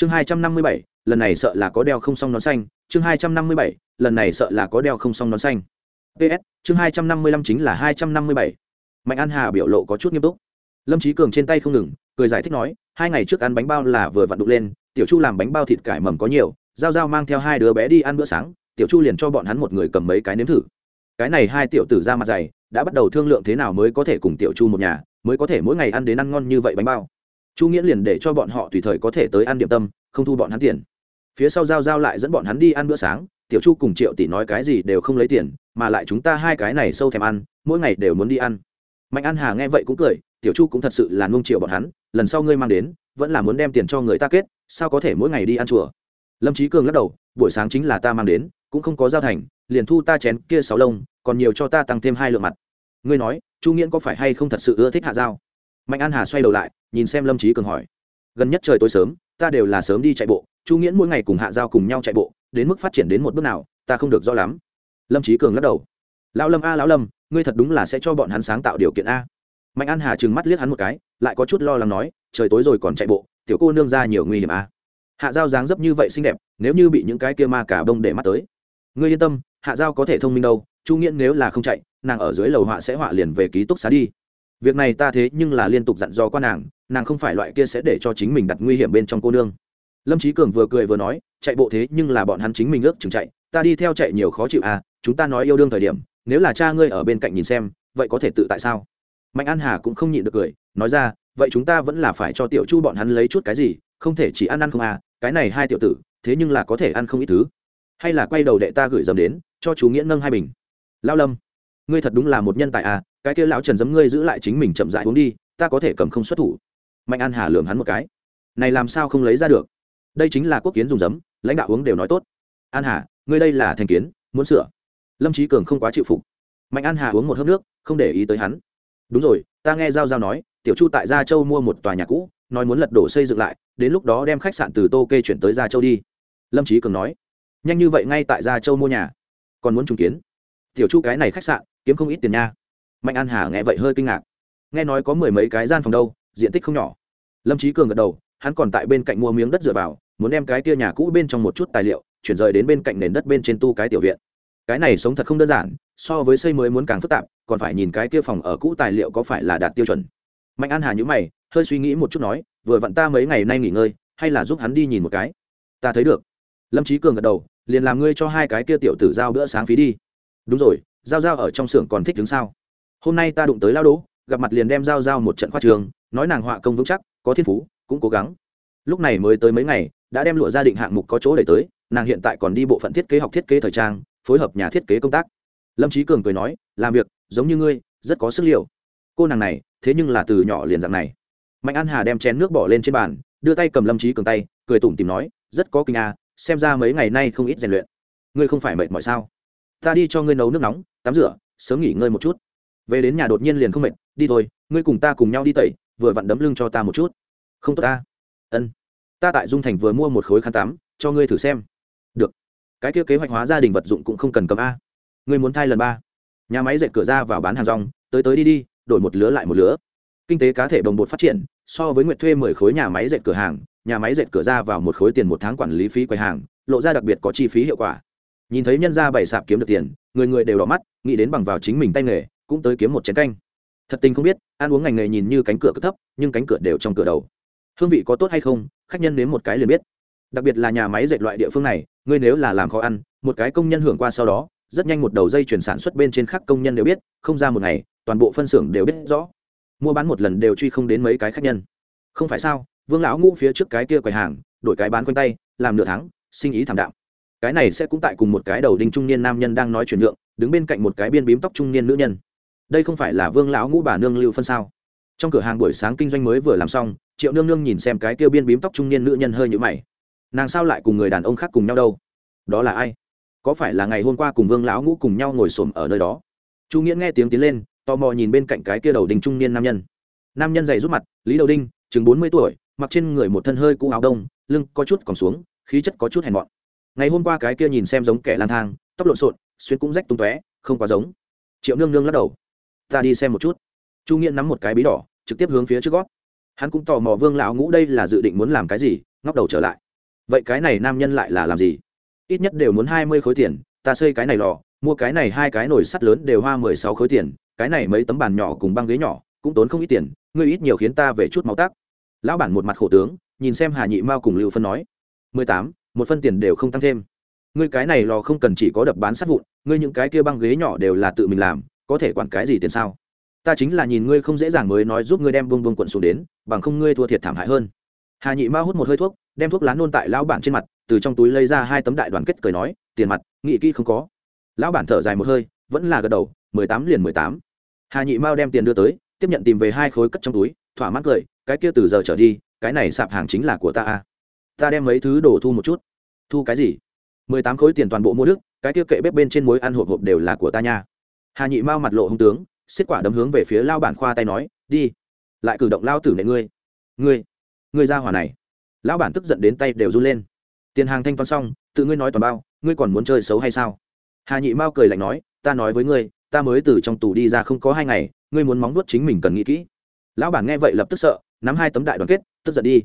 chương hai trăm năm mươi bảy, lần này sợ là có đeo không xong nón xanh. Chương hai trăm năm mươi bảy, lần này sợ là có đeo không xong nón xanh. Ps chương hai trăm năm mươi lăm chính là hai trăm năm mươi bảy. Mạnh an hà biểu lộ có chút nghiêm túc. Lâm trí cường trên tay không ngừng, cười giải thích nói, hai ngày trước ăn bánh bao là vừa vặn đục lên, tiểu chu làm bánh bao thịt cải mầm có nhiều, giao giao mang theo hai đứa bé đi ăn bữa sáng, tiểu chu liền cho bọn hắn một người cầm mấy cái nếm thử. Cái này hai tiểu tử ra mặt dày, đã bắt đầu thương lượng thế nào mới có thể cùng tiểu chu một nhà, mới có thể mỗi ngày ăn đến ăn ngon như vậy bánh bao chu nghĩa liền để cho bọn họ tùy thời có thể tới ăn điểm tâm, không thu bọn hắn tiền. Phía sau giao giao lại dẫn bọn hắn đi ăn bữa sáng, tiểu chu cùng triệu tỷ nói cái gì đều không lấy tiền, mà lại chúng ta hai cái này sâu thèm ăn, mỗi ngày đều muốn đi ăn. Mạnh an hà nghe vậy cũng cười, tiểu chu cũng thật sự là nung triệu bọn hắn, lần sau ngươi mang đến, vẫn là muốn đem tiền cho người ta kết, sao có thể mỗi ngày đi ăn chùa? Lâm trí cường lắc đầu, buổi sáng chính là ta mang đến, cũng không có giao thành, liền thu ta chén kia sáu lông, còn nhiều cho ta tăng thêm hai lượng mặt. Ngươi nói, chu nghiễn có phải hay không thật sự ưa thích hạ giao? Mạnh an hà xoay đầu lại, nhìn xem lâm trí cường hỏi. Gần nhất trời tối sớm, ta đều là sớm đi chạy bộ, chu nghiễn mỗi ngày cùng hạ giao cùng nhau chạy bộ, đến mức phát triển đến một bước nào, ta không được rõ lắm. Lâm trí cường lắc đầu. Lão lâm a, lão lâm, ngươi thật đúng là sẽ cho bọn hắn sáng tạo điều kiện a. Mạnh an hà trừng mắt liếc hắn một cái, lại có chút lo lắng nói, trời tối rồi còn chạy bộ, tiểu cô nương ra nhiều nguy hiểm a. Hạ giao dáng dấp như vậy xinh đẹp, nếu như bị những cái kia ma cả bông để mắt tới. Ngươi yên tâm, hạ giao có thể thông minh đâu, chu nghiễn nếu là không chạy, nàng ở dưới lầu họa sẽ họa liền về ký túc xá đi việc này ta thế nhưng là liên tục dặn dò qua nàng nàng không phải loại kia sẽ để cho chính mình đặt nguy hiểm bên trong cô nương. Lâm trí cường vừa cười vừa nói, chạy bộ thế nhưng là bọn hắn chính mình ước chừng chạy, ta đi theo chạy nhiều khó chịu à chúng ta nói yêu đương thời điểm, nếu là cha ngươi ở bên cạnh nhìn xem, vậy có thể tự tại sao? Mạnh an hà cũng không nhịn được cười, nói ra, vậy chúng ta vẫn là phải cho tiểu chu bọn hắn lấy chút cái gì, không thể chỉ ăn ăn không à cái này hai tiểu tử, thế nhưng là có thể ăn không ít thứ. Hay là quay đầu đệ ta gửi dầm đến, cho chú nghĩa nâng hai bình. Lao lâm ngươi thật đúng là một nhân tài à cái kia lão trần giấm ngươi giữ lại chính mình chậm dại uống đi, ta có thể cầm không xuất thủ. Mạnh an hà lường hắn một cái. Này làm sao không lấy ra được? Đây chính là quốc kiến dùng giấm lãnh đạo uống đều nói tốt. An hà, ngươi đây là thành kiến, muốn sửa. Lâm trí cường không quá chịu phục. Mạnh an hà uống một hớp nước, không để ý tới hắn. Đúng rồi, ta nghe giao giao nói, tiểu chu tại gia châu mua một tòa nhà cũ, nói muốn lật đổ xây dựng lại, đến lúc đó đem khách sạn từ tô kê chuyển tới gia châu đi. Lâm trí cường nói, nhanh như vậy ngay tại gia châu mua nhà, còn muốn trùng kiến. Tiểu chu cái này khách sạn kiếm không ít tiền nha. Mạnh an hà nghe vậy hơi kinh ngạc. Nghe nói có mười mấy cái gian phòng đâu, diện tích không nhỏ. Lâm trí cường gật đầu, hắn còn tại bên cạnh mua miếng đất dựa vào, muốn đem cái tia nhà cũ bên trong một chút tài liệu, chuyển rời đến bên cạnh nền đất bên trên tu cái tiểu viện. Cái này sống thật không đơn giản, so với xây mới muốn càng phức tạp, còn phải nhìn cái kia phòng ở cũ tài liệu có phải là đạt tiêu chuẩn. Mạnh an hà nhữ mày, hơi suy nghĩ một chút nói, vừa vặn ta mấy ngày nay nghỉ ngơi, hay là giúp hắn đi nhìn một cái? Ta thấy được. Lâm trí cường gật đầu, liền làm ngươi cho hai cái kia tiểu tử giao bữa sáng phí đi. Đúng rồi giao giao ở trong xưởng còn thích đứng sao? Hôm nay ta đụng tới lao đỗ gặp mặt liền đem giao giao một trận khoa trường, nói nàng họa công vững chắc, có thiên phú, cũng cố gắng. Lúc này mới tới mấy ngày, đã đem lụa gia định hạng mục có chỗ để tới, nàng hiện tại còn đi bộ phận thiết kế học thiết kế thời trang, phối hợp nhà thiết kế công tác. Lâm trí cường cười nói, làm việc, giống như ngươi, rất có sức liệu cô nàng này, thế nhưng là từ nhỏ liền dạng này. Mạnh an hà đem chén nước bỏ lên trên bàn, đưa tay cầm lâm trí cường tay, cười tủm tìm nói, rất có kinh à xem ra mấy ngày nay không ít rèn luyện. Ngươi không phải mệt mỏi sao? Ta đi cho ngươi nấu nước nóng, tắm rửa, sớm nghỉ ngơi một chút. Về đến nhà đột nhiên liền không mệt, đi thôi, ngươi cùng ta cùng nhau đi tẩy, vừa vặn đấm lưng cho ta một chút. Không tốt ta. Ân. Ta tại dung thành vừa mua một khối khăn tắm, cho ngươi thử xem. Được. Cái kia kế hoạch hóa gia đình vật dụng cũng không cần cầm a. Ngươi muốn thay lần ba. Nhà máy dệt cửa ra vào bán hàng rong, tới tới đi đi, đổi một lứa lại một lứa. Kinh tế cá thể đồng bột phát triển, so với nguyện thuê mười khối nhà máy dệt cửa hàng, nhà máy dệt cửa ra vào một khối tiền một tháng quản lý phí quầy hàng, lộ ra đặc biệt có chi phí hiệu quả nhìn thấy nhân gia bày sạp kiếm được tiền, người người đều đỏ mắt, nghĩ đến bằng vào chính mình tay nghề, cũng tới kiếm một chén canh. Thật tình không biết, ăn uống ngành nghề nhìn như cánh cửa cực thấp, nhưng cánh cửa đều trong cửa đầu. Hương vị có tốt hay không, khách nhân nếm một cái liền biết. Đặc biệt là nhà máy dệt loại địa phương này, ngươi nếu là làm khó ăn, một cái công nhân hưởng qua sau đó, rất nhanh một đầu dây chuyển sản xuất bên trên khác công nhân đều biết, không ra một ngày, toàn bộ phân xưởng đều biết rõ. Mua bán một lần đều truy không đến mấy cái khách nhân. Không phải sao, vương lão ngũ phía trước cái kia quầy hàng, đổi cái bán quanh tay, làm nửa tháng, sinh ý thảm đạm cái này sẽ cũng tại cùng một cái đầu đinh trung niên nam nhân đang nói chuyển nhượng, đứng bên cạnh một cái biên bím tóc trung niên nữ nhân. Đây không phải là vương lão ngũ bà nương lưu phân sao? Trong cửa hàng buổi sáng kinh doanh mới vừa làm xong, triệu nương nương nhìn xem cái kia biên bím tóc trung niên nữ nhân hơi nhũ mày. Nàng sao lại cùng người đàn ông khác cùng nhau đâu? Đó là ai? Có phải là ngày hôm qua cùng vương lão ngũ cùng nhau ngồi xổm ở nơi đó? Chu nghĩa nghe tiếng tiến lên, tò mò nhìn bên cạnh cái kia đầu đinh trung niên nam nhân. Nam nhân dày rút mặt, lý đầu đinh, chừng bốn mươi tuổi, mặc trên người một thân hơi cũ áo đông, lưng có chút còn xuống, khí chất có chút hèn mọn ngày hôm qua cái kia nhìn xem giống kẻ lang thang, tóc lộn xộn, xuyên cũng rách tung tóe, không quá giống. Triệu nương nương lắc đầu. Ta đi xem một chút. Chu nghĩa nắm một cái bí đỏ, trực tiếp hướng phía trước gót. Hắn cũng tò mò vương lão ngũ đây là dự định muốn làm cái gì, ngóc đầu trở lại. Vậy cái này nam nhân lại là làm gì? Ít nhất đều muốn hai mươi khối tiền, ta xây cái này lò, mua cái này hai cái nồi sắt lớn đều hoa mười sáu khối tiền, cái này mấy tấm bàn nhỏ cùng băng ghế nhỏ cũng tốn không ít tiền, ngươi ít nhiều khiến ta về chút máu tác lão bản một mặt khổ tướng, nhìn xem hà nhị mao cùng lưu phân nói. mười tám một phân tiền đều không tăng thêm. Ngươi cái này lò không cần chỉ có đập bán sắt vụn, ngươi những cái kia băng ghế nhỏ đều là tự mình làm, có thể quản cái gì tiền sao? Ta chính là nhìn ngươi không dễ dàng mới nói giúp ngươi đem bông bông quận xuống đến, bằng không ngươi thua thiệt thảm hại hơn. Hà nhị ma hút một hơi thuốc, đem thuốc lá nôn tại lão bản trên mặt, từ trong túi lấy ra hai tấm đại đoàn kết cười nói, tiền mặt, nghị kỹ không có. Lão bản thở dài một hơi, vẫn là gật đầu, mười tám liền mười tám. Hà nhị mao đem tiền đưa tới, tiếp nhận tìm về hai khối cất trong túi, thỏa mãn cười, cái kia từ giờ trở đi, cái này sạp hàng chính là của ta a ta đem mấy thứ đổ thu một chút. Thu cái gì? Mười tám khối tiền toàn bộ mua đức cái tiêu kệ bếp bên trên muối ăn hộp hộp đều là của ta nha. Hà nhị mao mặt lộ hung tướng, xiết quả đấm hướng về phía lao bản khoa tay nói, đi, lại cử động lao tử nệ ngươi. Ngươi ngươi ra hỏa này. Lão bản tức giận đến tay đều run lên. Tiền hàng thanh toán xong, tự ngươi nói toàn bao, ngươi còn muốn chơi xấu hay sao? Hà nhị mao cười lạnh nói, ta nói với ngươi, ta mới từ trong tù đi ra không có hai ngày, ngươi muốn móng nuốt chính mình cần nghĩ kỹ. Lão bản nghe vậy lập tức sợ, nắm hai tấm đại đoàn kết, tức giận đi.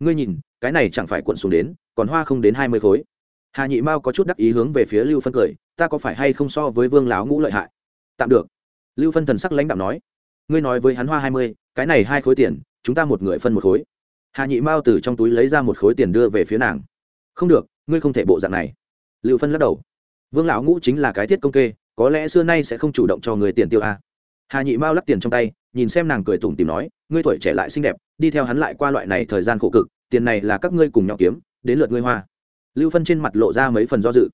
Ngươi nhìn cái này chẳng phải cuộn xuống đến, còn hoa không đến hai mươi khối. Hà nhị mao có chút đắc ý hướng về phía lưu phân cười, ta có phải hay không so với vương láo ngũ lợi hại? Tạm được. Lưu phân thần sắc lãnh đạo nói, ngươi nói với hắn hoa hai mươi, cái này hai khối tiền, chúng ta một người phân một khối. Hà nhị mao từ trong túi lấy ra một khối tiền đưa về phía nàng. Không được, ngươi không thể bộ dạng này. Lưu phân lắc đầu. Vương lão ngũ chính là cái thiết công kê, có lẽ xưa nay sẽ không chủ động cho người tiền tiêu a. Hà nhị mao lắc tiền trong tay nhìn xem nàng cười tủm tìm nói, ngươi tuổi trẻ lại xinh đẹp, đi theo hắn lại qua loại này thời gian khổ cực, tiền này là các ngươi cùng nhau kiếm, đến lượt ngươi hoa. Lưu phân trên mặt lộ ra mấy phần do dự.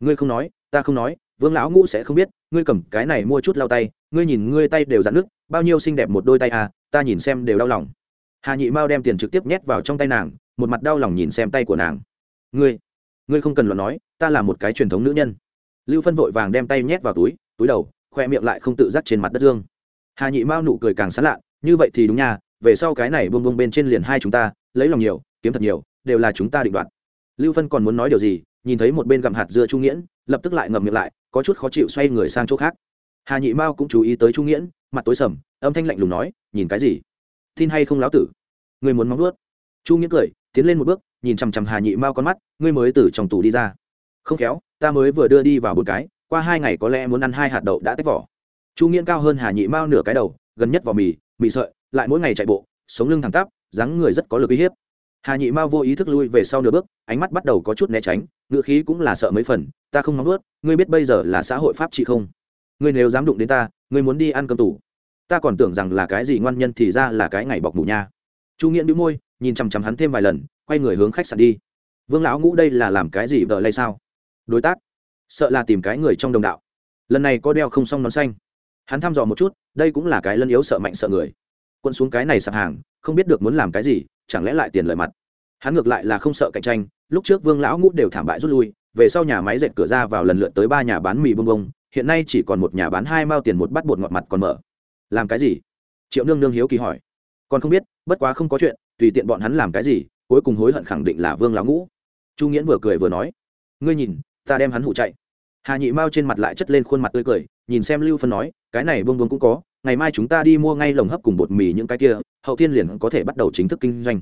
Ngươi không nói, ta không nói, vương lão ngũ sẽ không biết, ngươi cầm cái này mua chút lau tay, ngươi nhìn ngươi tay đều dạn nước bao nhiêu xinh đẹp một đôi tay à ta nhìn xem đều đau lòng. Hà nhị mao đem tiền trực tiếp nhét vào trong tay nàng, một mặt đau lòng nhìn xem tay của nàng. Ngươi ngươi không cần luận nói, ta là một cái truyền thống nữ nhân. Lưu phân vội vàng đem tay nhét vào túi túi đầu, khoe miệng lại không tự giác trên mặt đất dương hà nhị mao nụ cười càng sán lạ, như vậy thì đúng nha, về sau cái này buông buông bên trên liền hai chúng ta, lấy lòng nhiều, kiếm thật nhiều, đều là chúng ta định đoạt. Lưu phân còn muốn nói điều gì, nhìn thấy một bên gặm hạt dưa trung nghiễn, lập tức lại ngậm miệng lại, có chút khó chịu xoay người sang chỗ khác. Hà nhị mao cũng chú ý tới trung nghiễn, mặt tối sầm, âm thanh lạnh lùng nói, nhìn cái gì? Tin hay không láo tử? Người muốn móng nuốt chu nghiễn cười, tiến lên một bước, nhìn chằm chằm hà nhị mao con mắt, ngươi mới từ trong tủ đi ra. Không khéo, ta mới vừa đưa đi vào một cái, qua hai ngày có lẽ muốn ăn hai hạt đậu đã tách vỏ chu nghiễn cao hơn hà nhị mao nửa cái đầu, gần nhất vào mì mì sợi, lại mỗi ngày chạy bộ, sống lưng thẳng tắp, dáng người rất có lực uy hiếp. Hà nhị mao vô ý thức lui về sau nửa bước, ánh mắt bắt đầu có chút né tránh ngựa khí cũng là sợ mấy phần, ta không nóng vớt, ngươi biết bây giờ là xã hội pháp trị không? Ngươi nếu dám đụng đến ta, ngươi muốn đi ăn cơm tủ. Ta còn tưởng rằng là cái gì ngoan nhân thì ra là cái ngày bọc mù nha. Chu nghiễn đĩu môi, nhìn chằm chằm hắn thêm vài lần, quay người hướng khách sạn đi. Vương lão ngũ đây là làm cái gì vợ lay sao? Đối tác. Sợ là tìm cái người trong đồng đạo. Lần này có đeo không xong nón xanh hắn thăm dò một chút, đây cũng là cái lân yếu sợ mạnh sợ người. Quân xuống cái này sạp hàng, không biết được muốn làm cái gì, chẳng lẽ lại tiền lời mặt. Hắn ngược lại là không sợ cạnh tranh, lúc trước vương lão ngũ đều thảm bại rút lui, về sau nhà máy dệt cửa ra vào lần lượt tới ba nhà bán mì bông bông, hiện nay chỉ còn một nhà bán hai mao tiền một bát bột ngọt mặt còn mở. Làm cái gì? Triệu nương nương hiếu kỳ hỏi. Còn không biết, bất quá không có chuyện, tùy tiện bọn hắn làm cái gì, cuối cùng hối hận khẳng định là vương lão ngũ. Chu nghiễn vừa cười vừa nói. Ngươi nhìn, ta đem hắn hụ chạy. Hà nhị mao trên mặt lại chất lên khuôn mặt tươi cười, nhìn xem lưu phân nói cái này bông bông cũng có, ngày mai chúng ta đi mua ngay lồng hấp cùng bột mì những cái kia, hậu thiên liền có thể bắt đầu chính thức kinh doanh.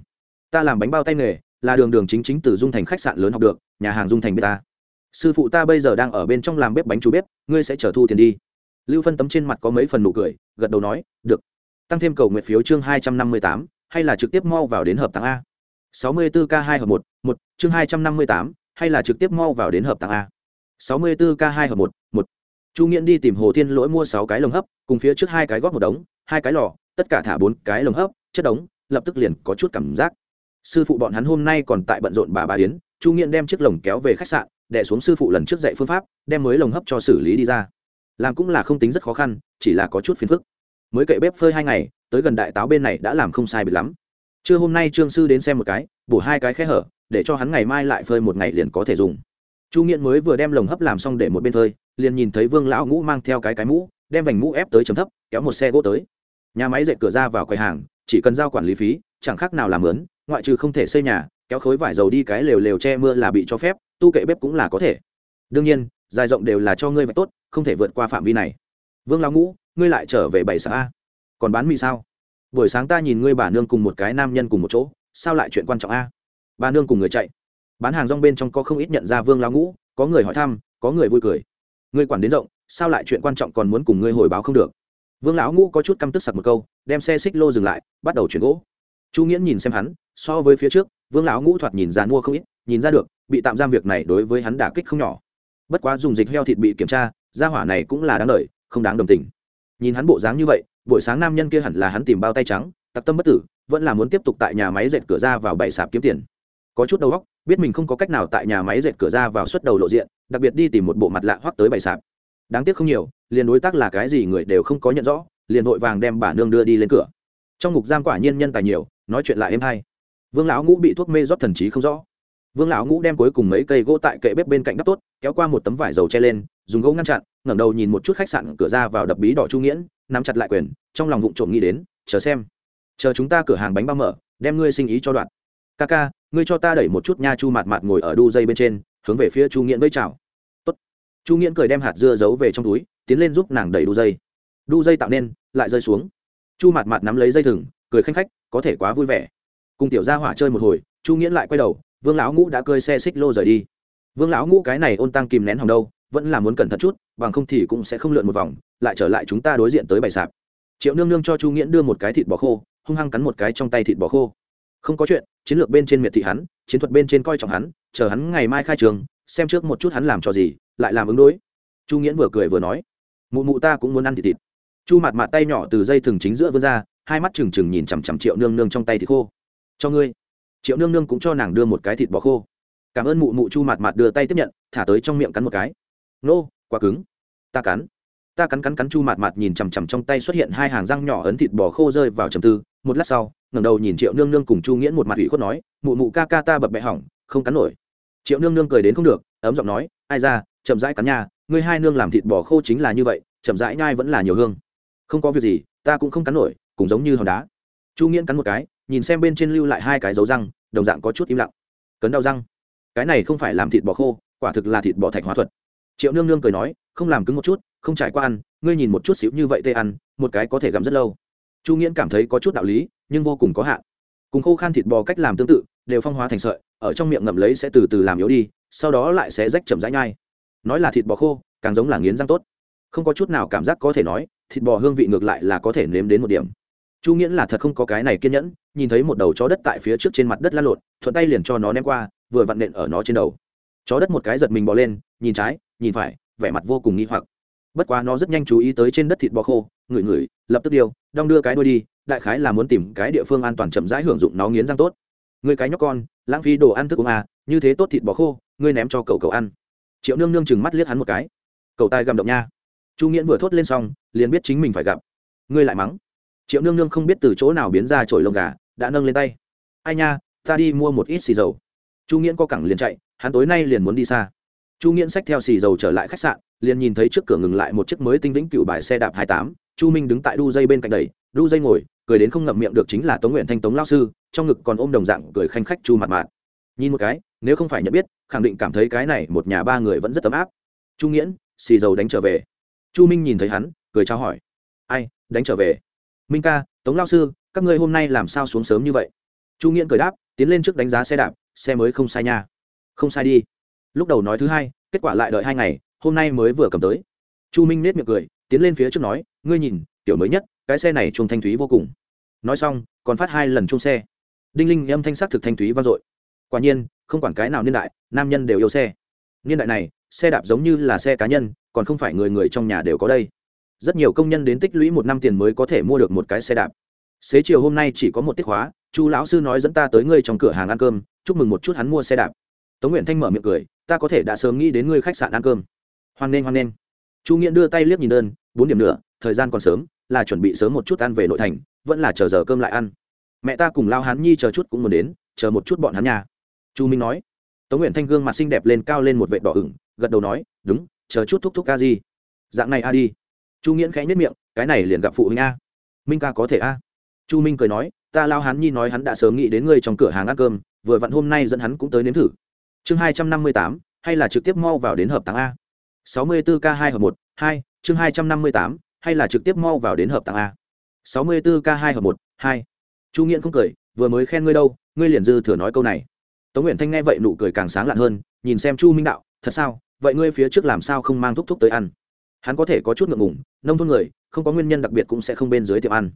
Ta làm bánh bao tay nghề, là đường đường chính chính từ dung thành khách sạn lớn học được, nhà hàng dung thành bê ta. Sư phụ ta bây giờ đang ở bên trong làm bếp bánh chú bếp, ngươi sẽ trở thu tiền đi. Lưu phân tấm trên mặt có mấy phần nụ cười, gật đầu nói, được. Tăng thêm cầu nguyện phiếu chương hai trăm năm mươi tám, hay là trực tiếp mau vào đến hợp tạng a. sáu mươi bốn k hai hợp một một, chương hai trăm năm mươi tám, hay là trực tiếp mau vào đến hợp tạng a. sáu mươi bốn k hai hợp một một chu nghiễn đi tìm hồ thiên lỗi mua sáu cái lồng hấp, cùng phía trước hai cái góp một đống, hai cái lò, tất cả thả bốn cái lồng hấp, chất đống, lập tức liền có chút cảm giác. Sư phụ bọn hắn hôm nay còn tại bận rộn bà bà yến, chu nghiễn đem chiếc lồng kéo về khách sạn đẻ xuống sư phụ lần trước dạy phương pháp, đem mới lồng hấp cho xử lý đi ra. Làm cũng là không tính rất khó khăn, chỉ là có chút phiền phức. Mới cậy bếp phơi hai ngày, tới gần đại táo bên này đã làm không sai biệt lắm. Trưa hôm nay trương sư đến xem một cái, bổ hai cái khe hở, để cho hắn ngày mai lại phơi một ngày liền có thể dùng chu nghiễn mới vừa đem lồng hấp làm xong để một bên phơi, liền nhìn thấy vương lão ngũ mang theo cái cái mũ, đem vành mũ ép tới chấm thấp, kéo một xe gỗ tới. Nhà máy dệt cửa ra vào quầy hàng, chỉ cần giao quản lý phí, chẳng khác nào làm lớn ngoại trừ không thể xây nhà, kéo khối vải dầu đi cái lều lều che mưa là bị cho phép, tu kệ bếp cũng là có thể. Đương nhiên, dài rộng đều là cho ngươi vạch tốt, không thể vượt qua phạm vi này. Vương lão ngũ, ngươi lại trở về bảy xã a. Còn bán mì sao? Buổi sáng ta nhìn ngươi bà nương cùng một cái nam nhân cùng một chỗ, sao lại chuyện quan trọng a? Bà nương cùng người chạy bán hàng rong bên trong có không ít nhận ra vương lão ngũ, có người hỏi thăm, có người vui cười. Ngươi quản đến rộng, sao lại chuyện quan trọng còn muốn cùng ngươi hồi báo không được? Vương lão ngũ có chút căm tức sặc một câu, đem xe xích lô dừng lại, bắt đầu chuyển gỗ. Chu nghiễn nhìn xem hắn, so với phía trước, vương lão ngũ thoạt nhìn ra mua không ít, nhìn ra được, bị tạm giam việc này đối với hắn đả kích không nhỏ. Bất quá dùng dịch heo thịt bị kiểm tra, gia hỏa này cũng là đáng đ không đáng đồng tình. Nhìn hắn bộ dáng như vậy, buổi sáng nam nhân kia hẳn là hắn tìm bao tay trắng, tặc tâm bất tử, vẫn là muốn tiếp tục tại nhà máy dệt cửa ra vào bày sạp kiếm tiền có chút đầu óc, biết mình không có cách nào tại nhà máy dệt cửa ra vào xuất đầu lộ diện, đặc biệt đi tìm một bộ mặt lạ hoắc tới bày sạp. Đáng tiếc không nhiều, liền đối tác là cái gì người đều không có nhận rõ, liền vội vàng đem bà nương đưa đi lên cửa. Trong ngục giam quả nhiên nhân tài nhiều, nói chuyện lại êm hay. Vương lão ngũ bị thuốc mê rót thần trí không rõ. Vương lão ngũ đem cuối cùng mấy cây gỗ tại kệ bếp bên cạnh đắp tốt, kéo qua một tấm vải dầu che lên, dùng gỗ ngăn chặn, ngẩng đầu nhìn một chút khách sạn cửa ra vào đập bí đỏ chu nghiễn, nắm chặt lại quyền, trong lòng vụng trộm nghĩ đến, chờ xem. Chờ chúng ta cửa hàng bánh bao mở, đem ngươi sinh ý cho đoạn. Ca ca ngươi cho ta đẩy một chút nha chu mạt mạt ngồi ở đu dây bên trên, hướng về phía chu nghiễn với chào. Tốt. Chu nghiễn cười đem hạt dưa giấu về trong túi, tiến lên giúp nàng đẩy đu dây. Đu dây tạo nên, lại rơi xuống. Chu mạt mạt nắm lấy dây thừng, cười khanh khách, có thể quá vui vẻ. Cùng tiểu gia hỏa chơi một hồi, chu nghiễn lại quay đầu, vương lão ngũ đã cơi xe xích lô rời đi. Vương lão ngũ cái này ôn tăng kìm nén hòng đâu, vẫn là muốn cẩn thận chút, bằng không thì cũng sẽ không lượn một vòng, lại trở lại chúng ta đối diện tới bày sạp. Triệu nương nương cho chu nghiễn đưa một cái thịt bò khô, hung hăng cắn một cái trong tay thịt bò khô không có chuyện, chiến lược bên trên miệt thị hắn, chiến thuật bên trên coi trọng hắn, chờ hắn ngày mai khai trường, xem trước một chút hắn làm trò gì, lại làm ứng đối. Chu nghiễn vừa cười vừa nói, mụ mụ ta cũng muốn ăn thịt thịt. Chu mặt mặt tay nhỏ từ dây thừng chính giữa vươn ra, hai mắt trừng trừng nhìn chằm chằm triệu nương nương trong tay thịt khô. Cho ngươi. Triệu nương nương cũng cho nàng đưa một cái thịt bò khô. Cảm ơn mụ mụ, chu mặt mặt đưa tay tiếp nhận, thả tới trong miệng cắn một cái. Nô, quá cứng. Ta cắn. Ta cắn cắn cắn, chu mặt mặt nhìn chằm chằm trong tay xuất hiện hai hàng răng nhỏ ấn thịt bò khô rơi vào trầm tư. Một lát sau ngẩng đầu nhìn triệu nương nương cùng chu nghiễn một mặt ủy khuất nói, mụ mụ ca ca ta bập bẹ hỏng, không cắn nổi. Triệu nương nương cười đến không được, ấm giọng nói, ai ra, chậm rãi cắn nhà ngươi hai nương làm thịt bò khô chính là như vậy, chậm rãi nhai vẫn là nhiều hương. Không có việc gì, ta cũng không cắn nổi, cũng giống như hòn đá. Chu nghiễn cắn một cái, nhìn xem bên trên lưu lại hai cái dấu răng, đồng dạng có chút im lặng. Cấn đau răng? Cái này không phải làm thịt bò khô, quả thực là thịt bò thạch hóa thuật. Triệu nương nương cười nói, không làm cứng một chút, không trải qua ăn, ngươi nhìn một chút xíu như vậy tê ăn, một cái có thể gặm rất lâu chu nghiễn cảm thấy có chút đạo lý, nhưng vô cùng có hạn. Cùng khô khan thịt bò cách làm tương tự, đều phong hóa thành sợi, ở trong miệng ngậm lấy sẽ từ từ làm yếu đi, sau đó lại sẽ rách chậm rãi nhai. Nói là thịt bò khô, càng giống là nghiến răng tốt. Không có chút nào cảm giác có thể nói, thịt bò hương vị ngược lại là có thể nếm đến một điểm. Chu nghiễn là thật không có cái này kiên nhẫn, nhìn thấy một đầu chó đất tại phía trước trên mặt đất lăn lộn, thuận tay liền cho nó ném qua, vừa vặn nện ở nó trên đầu. Chó đất một cái giật mình bò lên, nhìn trái, nhìn phải, vẻ mặt vô cùng nghi hoặc bất quá nó rất nhanh chú ý tới trên đất thịt bò khô, ngửi ngửi, lập tức điều đong đưa cái đuôi đi, đại khái là muốn tìm cái địa phương an toàn chậm rãi hưởng dụng nó nghiến răng tốt. Người cái nhóc con, lãng phí đồ ăn thức uống à như thế tốt thịt bò khô, ngươi ném cho cậu cậu ăn. Triệu nương nương chừng mắt liếc hắn một cái. Cậu tai gầm động nha. Chu nghiễn vừa thốt lên xong, liền biết chính mình phải gặp. Ngươi lại mắng. Triệu nương nương không biết từ chỗ nào biến ra chổi lông gà, đã nâng lên tay. Ai nha, ta đi mua một ít xì dầu. Chu nghiễn co cẳng liền chạy, hắn tối nay liền muốn đi xa chu nghiễn xách theo xì dầu trở lại khách sạn, liền nhìn thấy trước cửa ngừng lại một chiếc mới tinh vĩnh cựu bài xe đạp hai tám. Chu minh đứng tại đu dây bên cạnh đầy đu dây ngồi, cười đến không ngậm miệng được chính là tống nguyện thanh tống lao sư, trong ngực còn ôm đồng dạng cười khanh khách chu mặt mạt. Nhìn một cái, nếu không phải nhận biết, khẳng định cảm thấy cái này một nhà ba người vẫn rất ấm áp. Chu nghiễn, xì dầu đánh trở về. Chu minh nhìn thấy hắn, cười trao hỏi. Ai, đánh trở về? Minh ca, tống lao sư, các ngươi hôm nay làm sao xuống sớm như vậy? Chu nghiễn cười đáp, tiến lên trước đánh giá xe đạp, xe mới không sai nha. Không sai đi lúc đầu nói thứ hai, kết quả lại đợi hai ngày, hôm nay mới vừa cầm tới. Chu minh nết miệng cười, tiến lên phía trước nói, ngươi nhìn, tiểu mới nhất, cái xe này chuông thanh thúy vô cùng. Nói xong, còn phát hai lần chuông xe. Đinh linh âm thanh sắc thực thanh thúy vang dội. Quả nhiên, không quản cái nào niên đại, nam nhân đều yêu xe. Niên đại này, xe đạp giống như là xe cá nhân, còn không phải người người trong nhà đều có đây. Rất nhiều công nhân đến tích lũy một năm tiền mới có thể mua được một cái xe đạp. Xế chiều hôm nay chỉ có một tiết hóa chu lão sư nói dẫn ta tới ngươi trong cửa hàng ăn cơm, chúc mừng một chút hắn mua xe đạp tống nguyện thanh mở miệng cười, ta có thể đã sớm nghĩ đến ngươi khách sạn ăn cơm. Hoan nghênh hoan nghênh. Chu nghiễn đưa tay liếc nhìn đơn, bốn điểm nữa, thời gian còn sớm, là chuẩn bị sớm một chút ăn về nội thành, vẫn là chờ giờ cơm lại ăn. Mẹ ta cùng lao hán nhi chờ chút cũng muốn đến, chờ một chút bọn hắn nhà. Chu minh nói. Tống nguyện thanh gương mặt xinh đẹp lên cao lên một vệ đỏ ửng, gật đầu nói, đúng, chờ chút thúc thúc ca gì dạng này a đi. Chu nghiễn khẽ nhất miệng, cái này liền gặp phụ huynh a. Minh ca có thể a. Chu minh cười nói, ta lao hán nhi nói hắn đã sớm nghĩ đến ngươi trong cửa hàng ăn cơm, vừa vặn hôm nay dẫn hắn cũng tới nếm thử chương hai trăm năm mươi tám, hay là trực tiếp mau vào đến hợp tàng a? sáu mươi bốn k hai hợp một, hai, chương hai trăm năm mươi tám, hay là trực tiếp mau vào đến hợp tàng a? sáu mươi bốn k hai hợp một, hai. Chu nghiễn không cười, vừa mới khen ngươi đâu, ngươi liền dư thừa nói câu này. Tống nguyễn thanh nghe vậy nụ cười càng sáng lạn hơn, nhìn xem chu minh đạo, thật sao? Vậy ngươi phía trước làm sao không mang thúc thúc tới ăn? Hắn có thể có chút ngượng ngùng, nông thôn người, không có nguyên nhân đặc biệt cũng sẽ không bên dưới tiệm ăn.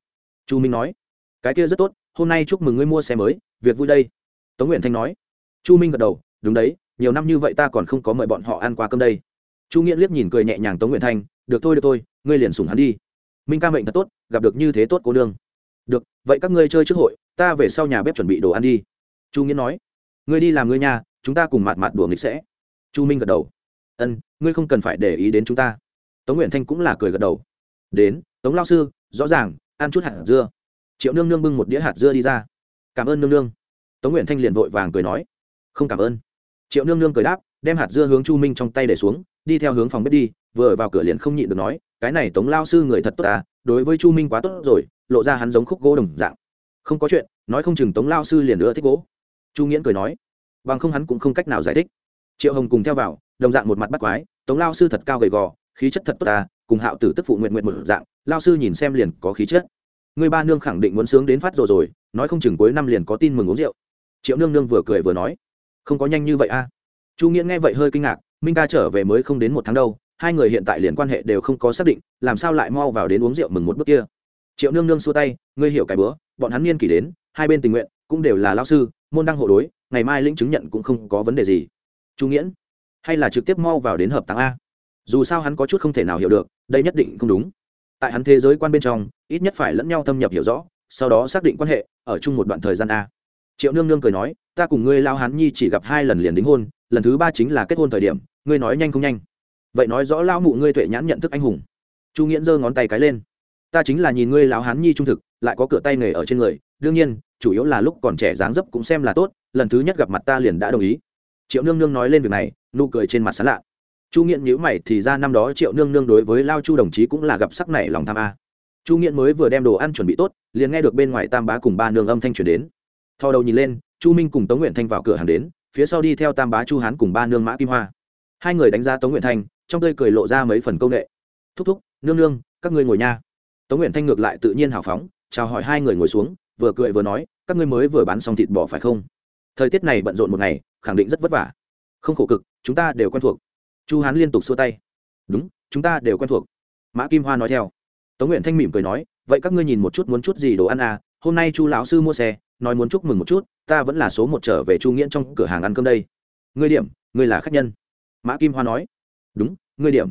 Chu minh nói, cái kia rất tốt, hôm nay chúc mừng ngươi mua xe mới, việc vui đây. Tống nguyễn thanh nói. Chu minh gật đầu đúng đấy, nhiều năm như vậy ta còn không có mời bọn họ ăn qua cơm đây. Chu nghĩa liếc nhìn cười nhẹ nhàng tống nguyện thanh, được thôi được thôi, ngươi liền sủng hắn đi. Minh ca mệnh thật tốt, gặp được như thế tốt cô nương. Được, vậy các ngươi chơi trước hội, ta về sau nhà bếp chuẩn bị đồ ăn đi. Chu nghĩa nói. Ngươi đi làm ngươi nhà, chúng ta cùng mạt mạt đùa nghịch sẽ. Chu minh gật đầu. Ân, ngươi không cần phải để ý đến chúng ta. Tống nguyện thanh cũng là cười gật đầu. Đến, tống lao sư, rõ ràng, ăn chút hạt dưa. Triệu nương nương bưng một đĩa hạt dưa đi ra. Cảm ơn nương nương. Tống nguyện thanh liền vội vàng cười nói. Không cảm ơn triệu nương nương cười đáp, đem hạt dưa hướng chu minh trong tay để xuống, đi theo hướng phòng bếp đi, vừa vào cửa liền không nhịn được nói, cái này tống lao sư người thật tốt à đối với chu minh quá tốt rồi, lộ ra hắn giống khúc gỗ đồng dạng. Không có chuyện, nói không chừng tống lao sư liền nữa thích gỗ. Chu nghiễn cười nói, bằng không hắn cũng không cách nào giải thích. Triệu hồng cùng theo vào, đồng dạng một mặt bắt quái, tống lao sư thật cao gầy gò, khí chất thật tốt ta cùng hạo tử tức phụ nguyện nguyện một dạng, lao sư nhìn xem liền có khí chất. Người ba nương khẳng định muốn sướng đến phát rồi rồi, nói không chừng cuối năm liền có tin mừng uống rượu. Triệu nương nương vừa cười vừa nói không có nhanh như vậy a. Chu nghĩa nghe vậy hơi kinh ngạc, minh ca trở về mới không đến một tháng đâu, hai người hiện tại liền quan hệ đều không có xác định, làm sao lại mau vào đến uống rượu mừng một bước kia. Triệu nương nương xua tay, ngươi hiểu cái bữa, bọn hắn niên kỷ đến, hai bên tình nguyện, cũng đều là lao sư, môn đăng hộ đối, ngày mai lĩnh chứng nhận cũng không có vấn đề gì. Chu nghiễn, hay là trực tiếp mau vào đến hợp tàng a? Dù sao hắn có chút không thể nào hiểu được, đây nhất định không đúng. Tại hắn thế giới quan bên trong, ít nhất phải lẫn nhau thâm nhập hiểu rõ, sau đó xác định quan hệ, ở chung một đoạn thời gian a triệu nương nương cười nói, ta cùng ngươi lao Hán nhi chỉ gặp hai lần liền đính hôn, lần thứ ba chính là kết hôn thời điểm, ngươi nói nhanh không nhanh? Vậy nói rõ lao mụ ngươi tuệ nhãn nhận thức anh hùng. Chu nghiễn giơ ngón tay cái lên. Ta chính là nhìn ngươi lão hán nhi trung thực, lại có cửa tay nghề ở trên người, đương nhiên, chủ yếu là lúc còn trẻ dáng dấp cũng xem là tốt, lần thứ nhất gặp mặt ta liền đã đồng ý. Triệu nương nương nói lên việc này, nụ cười trên mặt sán lạ. Chu nghiễn nhữ mày thì ra năm đó triệu nương nương đối với lao chu đồng chí cũng là gặp sắc này lòng tham a. Chu nghiễn mới vừa đem đồ ăn chuẩn bị tốt, liền nghe được bên ngoài tam bá cùng ba nương âm thanh chuyển đến thò đầu nhìn lên, chu minh cùng tống nguyện thanh vào cửa hàng đến, phía sau đi theo tam bá chu hán cùng ba nương mã kim hoa. Hai người đánh giá tống nguyện thanh, trong tươi cười lộ ra mấy phần công nghệ. Thúc thúc, nương nương, các ngươi ngồi nha. Tống nguyện thanh ngược lại tự nhiên hào phóng, chào hỏi hai người ngồi xuống, vừa cười vừa nói, các ngươi mới vừa bán xong thịt bò phải không? Thời tiết này bận rộn một ngày, khẳng định rất vất vả. Không khổ cực, chúng ta đều quen thuộc. Chu hán liên tục xua tay. Đúng, chúng ta đều quen thuộc. Mã kim hoa nói theo. Tống nguyện thanh mỉm cười nói, vậy các ngươi nhìn một chút muốn chút gì đồ ăn à? Hôm nay chu lão sư mua xe nói muốn chúc mừng một chút, ta vẫn là số một trở về chu nghiễn trong cửa hàng ăn cơm đây. Ngươi điểm, ngươi là khách nhân. Mã kim hoa nói. Đúng, ngươi điểm.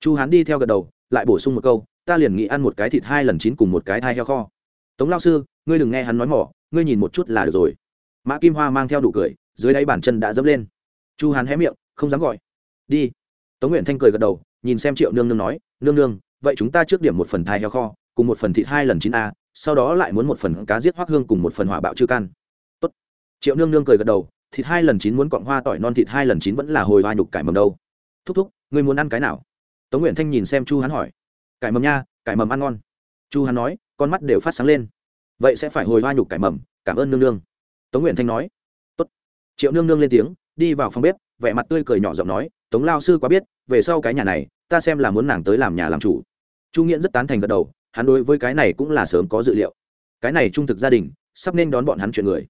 Chu hán đi theo gật đầu, lại bổ sung một câu, ta liền nghĩ ăn một cái thịt hai lần chín cùng một cái thai heo kho. Tống lao sư, ngươi đừng nghe hắn nói mỏ, ngươi nhìn một chút là được rồi. Mã kim hoa mang theo đủ cười, dưới đáy bàn chân đã dẫm lên. Chu hán hé miệng, không dám gọi. Đi. Tống nguyện thanh cười gật đầu, nhìn xem triệu nương nương nói, nương nương, vậy chúng ta trước điểm một phần thai heo kho, cùng một phần thịt hai lần chín a sau đó lại muốn một phần cá giết hoác hương cùng một phần hỏa bạo chư can. Tốt. triệu nương nương cười gật đầu, thịt hai lần chín muốn cọng hoa tỏi non thịt hai lần chín vẫn là hồi hoa nhục cải mầm đâu. Thúc thúc, ngươi muốn ăn cái nào? Tống nguyễn thanh nhìn xem chu hắn hỏi. Cải mầm nha, cải mầm ăn ngon. Chu hắn nói, con mắt đều phát sáng lên. Vậy sẽ phải hồi hoa nhục cải mầm, cảm ơn nương nương. Tống nguyễn thanh nói. Tốt. triệu nương nương lên tiếng, đi vào phòng bếp, vẻ mặt tươi cười nhỏ giọng nói, tống lao sư quá biết, về sau cái nhà này, ta xem là muốn nàng tới làm nhà làm chủ. Chu nghiễn rất tán thành gật đầu hắn đối với cái này cũng là sớm có dự liệu. Cái này trung thực gia đình, sắp nên đón bọn hắn chuyện người.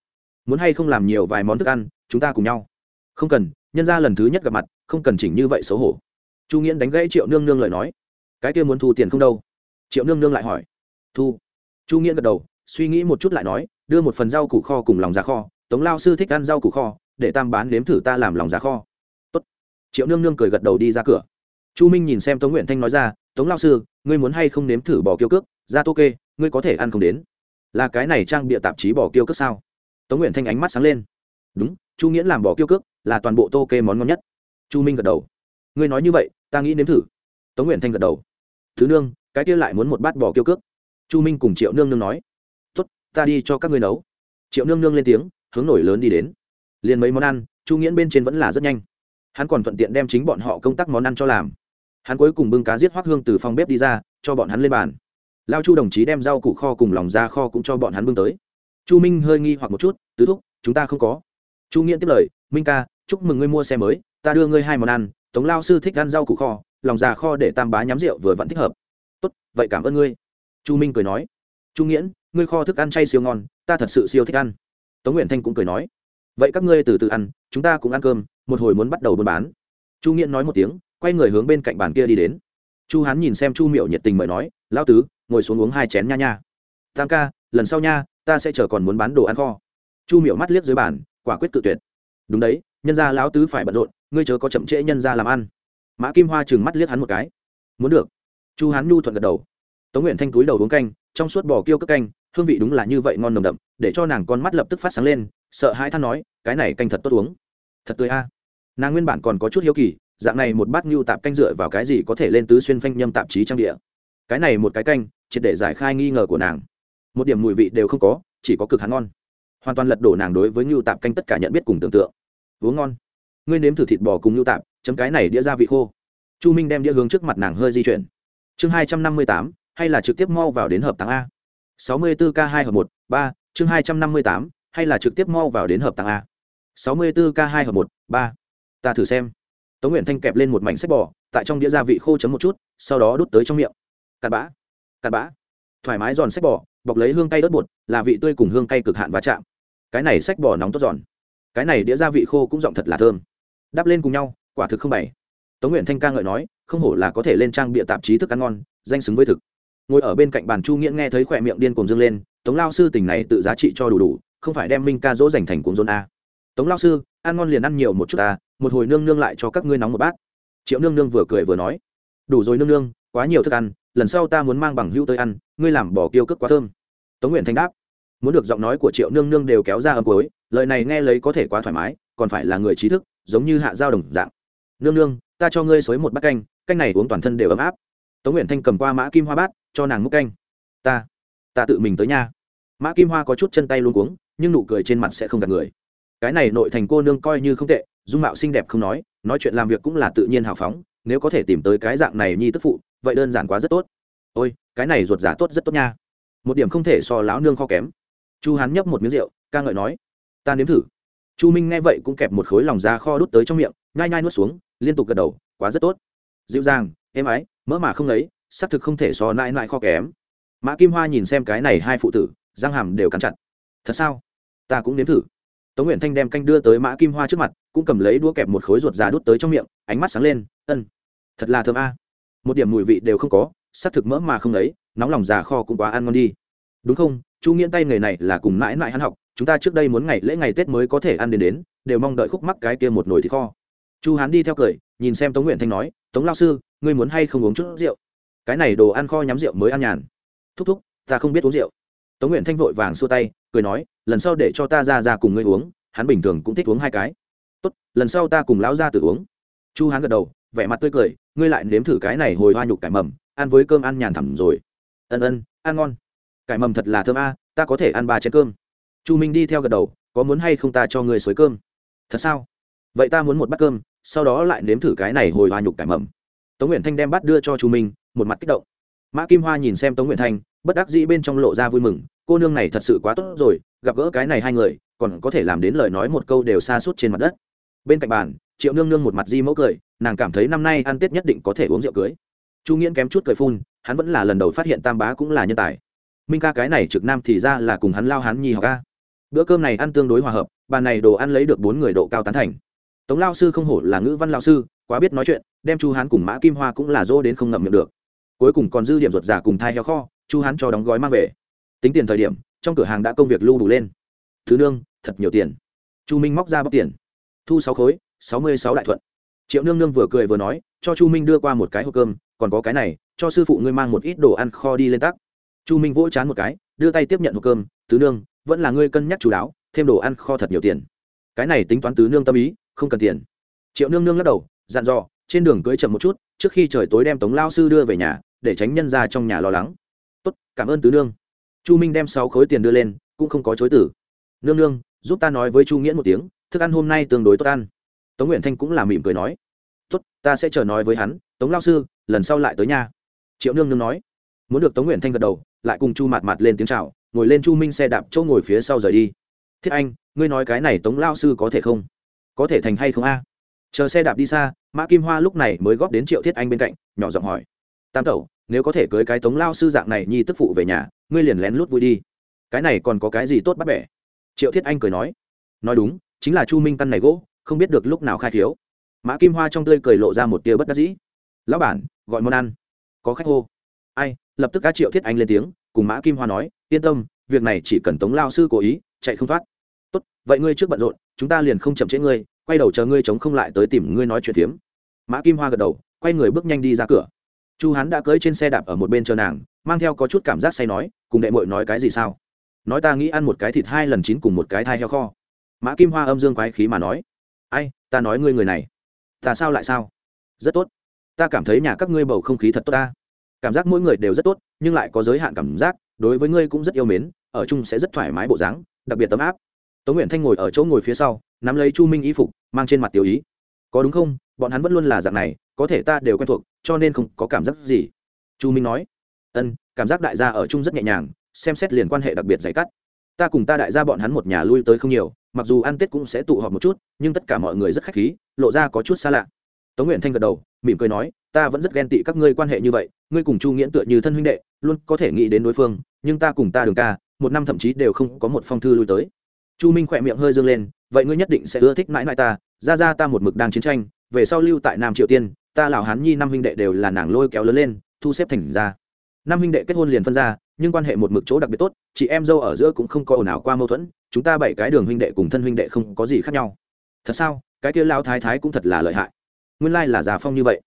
Muốn hay không làm nhiều vài món thức ăn, chúng ta cùng nhau. Không cần, nhân ra lần thứ nhất gặp mặt, không cần chỉnh như vậy xấu hổ. Chu nghiễn đánh gãy triệu nương nương lời nói. Cái kia muốn thu tiền không đâu? Triệu nương nương lại hỏi. Thu. Chu nghiễn gật đầu, suy nghĩ một chút lại nói, đưa một phần rau củ kho cùng lòng giá kho. Tống lao sư thích ăn rau củ kho, để tam bán nếm thử ta làm lòng giá kho. Tốt. triệu nương nương cười gật đầu đi ra cửa chu minh nhìn xem tống nguyện thanh nói ra, tống lao sư, ngươi muốn hay không nếm thử bò kiêu cước? Ra tô kê ngươi có thể ăn không đến. Là cái này trang bịa tạp chí bò kiêu cước sao? Tống nguyện thanh ánh mắt sáng lên. Đúng, chu nghĩa làm bò kiêu cước, là toàn bộ tô kê món ngon nhất. Chu minh gật đầu. Ngươi nói như vậy, ta nghĩ nếm thử. Tống nguyện thanh gật đầu. Thứ nương, cái kia lại muốn một bát bò kiêu cước. Chu minh cùng triệu nương nương nói. T ta đi cho các ngươi nấu. Triệu nương nương lên tiếng, hướng nổi lớn đi đến. Liền mấy món ăn, chu nghiễn bên trên vẫn là rất nhanh. Hắn còn thuận tiện đem chính bọn họ công tác món ăn cho làm hắn cuối cùng bưng cá giết hoác hương từ phòng bếp đi ra, cho bọn hắn lên bàn. Lao chu đồng chí đem rau củ kho cùng lòng ra kho cũng cho bọn hắn bưng tới. Chu minh hơi nghi hoặc một chút, tứ thúc, chúng ta không có. Chu nghiễn tiếp lời, minh ca, chúc mừng ngươi mua xe mới, ta đưa ngươi hai món ăn, tống lao sư thích ăn rau củ kho, lòng già kho để tam bá nhắm rượu vừa vẫn thích hợp. Tốt, vậy cảm ơn ngươi. Chu minh cười nói. Chu nghiễn, ngươi kho thức ăn chay siêu ngon, ta thật sự siêu thích ăn. Tống nguyễn thanh cũng cười nói. Vậy các ngươi từ từ ăn, chúng ta cũng ăn cơm, một hồi muốn bắt đầu buôn bán. Chu nghiễn nói một tiếng quay người hướng bên cạnh bàn kia đi đến. Chu hán nhìn xem chu Miểu nhiệt tình mời nói, Lão tứ, ngồi xuống uống hai chén nha nha. Tam ca, lần sau nha, ta sẽ chờ còn muốn bán đồ ăn kho. Chu Miểu mắt liếc dưới bàn, quả quyết tự tuyệt. Đúng đấy, nhân gia lão tứ phải bận rộn, ngươi chớ có chậm trễ nhân gia làm ăn. Mã kim hoa chừng mắt liếc hắn một cái. Muốn được. Chu hán nhu thuận gật đầu. Tống nguyện thanh túi đầu uống canh, trong suốt bò kiêu cất canh, hương vị đúng là như vậy ngon nồng đậm, để cho nàng con mắt lập tức phát sáng lên, sợ hãi than nói, cái này canh thật tốt uống. Thật tươi a. Nàng nguyên bản còn có chút hiếu kỳ dạng này một bát ngưu tạp canh dựa vào cái gì có thể lên tứ xuyên phanh nhâm tạp chí trang địa? Cái này một cái canh, triệt để giải khai nghi ngờ của nàng. Một điểm mùi vị đều không có, chỉ có cực hắn ngon. Hoàn toàn lật đổ nàng đối với ngưu tạp canh tất cả nhận biết cùng tưởng tượng. Uống ngon. Ngươi nếm thử thịt bò cùng ngưu tạp, chấm cái này đĩa ra vị khô. Chu minh đem đĩa hướng trước mặt nàng hơi di chuyển. Chương hai trăm năm mươi tám, hay là trực tiếp mau vào đến hợp tàng a? sáu mươi bốn k hai hợp một, ba, chương hai trăm năm mươi tám, hay là trực tiếp mau vào đến hợp tàng a? sáu mươi bốn k hai hợp một, ba. Ta thử xem tống nguyện thanh kẹp lên một mảnh sách bò, tại trong đĩa gia vị khô chấm một chút, sau đó đút tới trong miệng. Cặn bã cặn bã. Thoải mái giòn sách bò, bọc lấy hương cay ớt bột, là vị tươi cùng hương cay cực hạn va chạm. Cái này sách bò nóng tốt giòn. Cái này đĩa gia vị khô cũng giọng thật là thơm. Đắp lên cùng nhau, quả thực không bày. Tống nguyện thanh ca ngợi nói, không hổ là có thể lên trang bịa tạp chí thức ăn ngon, danh xứng với thực. Ngồi ở bên cạnh bàn chu nghiễn nghe thấy khỏe miệng điên cuồng dâng lên, tống lao sư, tình này tự giá trị cho đủ đủ, không phải đem minh ca dỗ dành thành cuồng dôn a. Tống lao sư ăn ngon liền ăn nhiều một chút ta, một hồi nương nương lại cho các ngươi nóng một bát. Triệu nương nương vừa cười vừa nói, đủ rồi nương nương, quá nhiều thức ăn, lần sau ta muốn mang bằng hữu tới ăn, ngươi làm bỏ kiêu cước quá thơm. Tống nguyện thanh đáp, muốn được giọng nói của triệu nương nương đều kéo ra âm cuối, lời này nghe lấy có thể quá thoải mái, còn phải là người trí thức, giống như hạ giao đồng dạng. Nương nương, ta cho ngươi xới một bát canh canh này uống toàn thân đều ấm áp. Tống nguyện thanh cầm qua mã kim hoa bát, cho nàng múc canh. Ta ta tự mình tới nha. Mã kim hoa có chút chân tay luôn cuống, nhưng nụ cười trên mặt sẽ không gạt người cái này nội thành cô nương coi như không tệ, dung mạo xinh đẹp không nói nói chuyện làm việc cũng là tự nhiên hào phóng, nếu có thể tìm tới cái dạng này nhi tức phụ, vậy đơn giản quá rất tốt. Ôi, cái này ruột giả tốt rất tốt nha. Một điểm không thể so lão nương kho kém. Chu hán nhấp một miếng rượu, ca ngợi nói, ta nếm thử. Chu minh nghe vậy cũng kẹp một khối lòng da kho đút tới trong miệng, nhai nhai nuốt xuống, liên tục gật đầu, quá rất tốt. Dịu dàng, êm ái, mỡ mà không lấy xác thực không thể so nãi nãi kho kém. Mã kim hoa nhìn xem cái này hai phụ tử, răng hàm đều cắn chặt. Thật sao? Ta cũng nếm thử tống nguyện thanh đem canh đưa tới mã kim hoa trước mặt, cũng cầm lấy đũa kẹp một khối ruột già đút tới trong miệng, ánh mắt sáng lên, ân, thật là thơm a. Một điểm mùi vị đều không có, xác thực mỡ mà không lấy nóng lòng già kho cũng quá ăn ngon đi. Đúng không? Chu nghiễn tay nghề này là cùng mãi mãi hắn học, chúng ta trước đây muốn ngày lễ ngày tết mới có thể ăn đến đến, đều mong đợi khúc mắc cái kia một nồi thịt kho. Chu hán đi theo cười, nhìn xem tống nguyện thanh nói, tống lao sư, ngươi muốn hay không uống chút rượu? Cái này đồ ăn kho nhắm rượu mới ăn nhàn. Thúc thúc, ta không biết uống rượu tống nguyện thanh vội vàng xua tay, cười nói, lần sau để cho ta ra ra cùng ngươi uống, hắn bình thường cũng thích uống hai cái. Tốt, lần sau ta cùng lão ra tự uống. Chu hán gật đầu, vẻ mặt tươi cười, ngươi lại nếm thử cái này hồi hoa nhục cải mầm, ăn với cơm ăn nhàn thẳm rồi. Ân ân, ăn ngon. Cải mầm thật là thơm a, ta có thể ăn ba chén cơm. Chu minh đi theo gật đầu, có muốn hay không ta cho ngươi xới cơm? Thật sao? Vậy ta muốn một bát cơm, sau đó lại nếm thử cái này hồi hoa nhục cải mầm. Tống nguyện thanh đem bát đưa cho chu minh, một mặt kích động. Mã kim hoa nhìn xem tống nguyện thanh bất đắc dĩ bên trong lộ ra vui mừng, cô nương này thật sự quá tốt rồi, gặp gỡ cái này hai người, còn có thể làm đến lời nói một câu đều xa suốt trên mặt đất. Bên cạnh bàn, triệu nương nương một mặt di mẫu cười, nàng cảm thấy năm nay ăn tết nhất định có thể uống rượu cưới. Chu nghiễn kém chút cười phun, hắn vẫn là lần đầu phát hiện tam bá cũng là nhân tài. Minh ca cái này trực nam thì ra là cùng hắn lao hắn nhi học ca bữa cơm này ăn tương đối hòa hợp, bàn này đồ ăn lấy được bốn người độ cao tán thành. Tống lao sư không hổ là ngữ văn lao sư, quá biết nói chuyện, đem chu hán cùng mã kim hoa cũng là dô đến không ngậm miệng được. Cuối cùng còn dư điểm ruột giả cùng thai heo kho chu hán cho đóng gói mang về. Tính tiền thời điểm, trong cửa hàng đã công việc lưu đủ lên. Thứ nương, thật nhiều tiền. Chu minh móc ra bóc tiền. Thu sáu khối, sáu mươi sáu đại thuận. Triệu nương nương vừa cười vừa nói, cho chu minh đưa qua một cái hộp cơm, còn có cái này, cho sư phụ ngươi mang một ít đồ ăn kho đi lên tắc. Chu minh vỗ chán một cái, đưa tay tiếp nhận hộp cơm, tứ nương, vẫn là ngươi cân nhắc chú đáo, thêm đồ ăn kho thật nhiều tiền. Cái này tính toán tứ nương tâm ý, không cần tiền. Triệu nương nương lắc đầu, dặn dò, trên đường cưới chậm một chút, trước khi trời tối đem tống lao sư đưa về nhà, để tránh nhân ra trong nhà lo lắng tốt, cảm ơn tứ nương. Chu minh đem sáu khối tiền đưa lên, cũng không có chối tử nương nương, giúp ta nói với chu nghĩa một tiếng, thức ăn hôm nay tương đối tốt ăn. Tống nguyện thanh cũng là mỉm cười nói. Tốt, ta sẽ chờ nói với hắn, tống lao sư, lần sau lại tới nhà triệu nương nương nói. Muốn được tống nguyện thanh gật đầu, lại cùng chu mạt mạt lên tiếng c h à o ngồi lên chu minh xe đạp chỗ ngồi phía sau rời đi. Thiết anh, ngươi nói cái này tống lao sư có thể không? Có thể thành hay không a? Chờ xe đạp đi xa, mã kim hoa lúc này mới góp đến triệu thiết anh bên cạnh, nhỏ giọng hỏi. Tam tẩu nếu có thể cưới cái tống lao sư dạng này nhi tức phụ về nhà, ngươi liền lén lút vui đi. Cái này còn có cái gì tốt bắt bẻ? Triệu thiết anh cười nói. Nói đúng, chính là chu minh căn này gỗ, không biết được lúc nào khai thiếu. Mã kim hoa trong tươi cười lộ ra một tia bất đắc dĩ. Lão bản, gọi món ăn. Có khách hô. Ai, lập tức cá triệu thiết anh lên tiếng, cùng mã kim hoa nói, yên tâm, việc này chỉ cần tống lao sư cố ý, chạy không thoát. Tốt, vậy ngươi trước bận rộn, chúng ta liền không chậm trễ ngươi, quay đầu chờ ngươi chống không lại tới tìm ngươi nói chuyện phiếm. Mã kim hoa gật đầu, quay người bước nhanh đi ra cửa chu hán đã cưỡi trên xe đạp ở một bên chờ nàng, mang theo có chút cảm giác say nói, cùng đệ mội nói cái gì sao? Nói ta nghĩ ăn một cái thịt hai lần chín cùng một cái thai heo kho. Mã kim hoa âm dương quái khí mà nói, ai, ta nói ngươi người này, ta sao lại sao? Rất tốt. Ta cảm thấy nhà các ngươi bầu không khí thật tốt ta. Cảm giác mỗi người đều rất tốt, nhưng lại có giới hạn cảm giác, đối với ngươi cũng rất yêu mến, ở chung sẽ rất thoải mái bộ dáng, đặc biệt tấm áp. Tống nguyện thanh ngồi ở chỗ ngồi phía sau, nắm lấy chu minh y phục, mang trên mặt tiểu ý. Có đúng không? Bọn hắn vẫn luôn là dạng này có thể ta đều quen thuộc, cho nên không có cảm giác gì. Chu minh nói, ân, cảm giác đại gia ở chung rất nhẹ nhàng, xem xét liền quan hệ đặc biệt dày cắt. Ta cùng ta đại gia bọn hắn một nhà lui tới không nhiều, mặc dù ăn tết cũng sẽ tụ họp một chút, nhưng tất cả mọi người rất khách khí, lộ ra có chút xa lạ. Tống nguyện thanh gật đầu, mỉm cười nói, ta vẫn rất ghen tị các ngươi quan hệ như vậy, ngươi cùng chu nghiễn tựa như thân huynh đệ, luôn có thể nghĩ đến đối phương, nhưng ta cùng ta đường ca, một năm thậm chí đều không có một phong thư lui tới. Chu minh khỏe miệng hơi dương lên, vậy ngươi nhất định sẽ ưa thích mãi mãi ta, ra ra ta một mực đang chiến tranh, về sau lưu tại nam triều tiên ta lão hán nhi năm huynh đệ đều là nàng lôi kéo lớn lên, thu xếp thành ra. Năm huynh đệ kết hôn liền phân ra, nhưng quan hệ một mực chỗ đặc biệt tốt, chị em dâu ở giữa cũng không có ồn ào qua mâu thuẫn, chúng ta bảy cái đường huynh đệ cùng thân huynh đệ không có gì khác nhau. Thật sao? Cái kia lao thái thái cũng thật là lợi hại. Nguyên lai là già phong như vậy.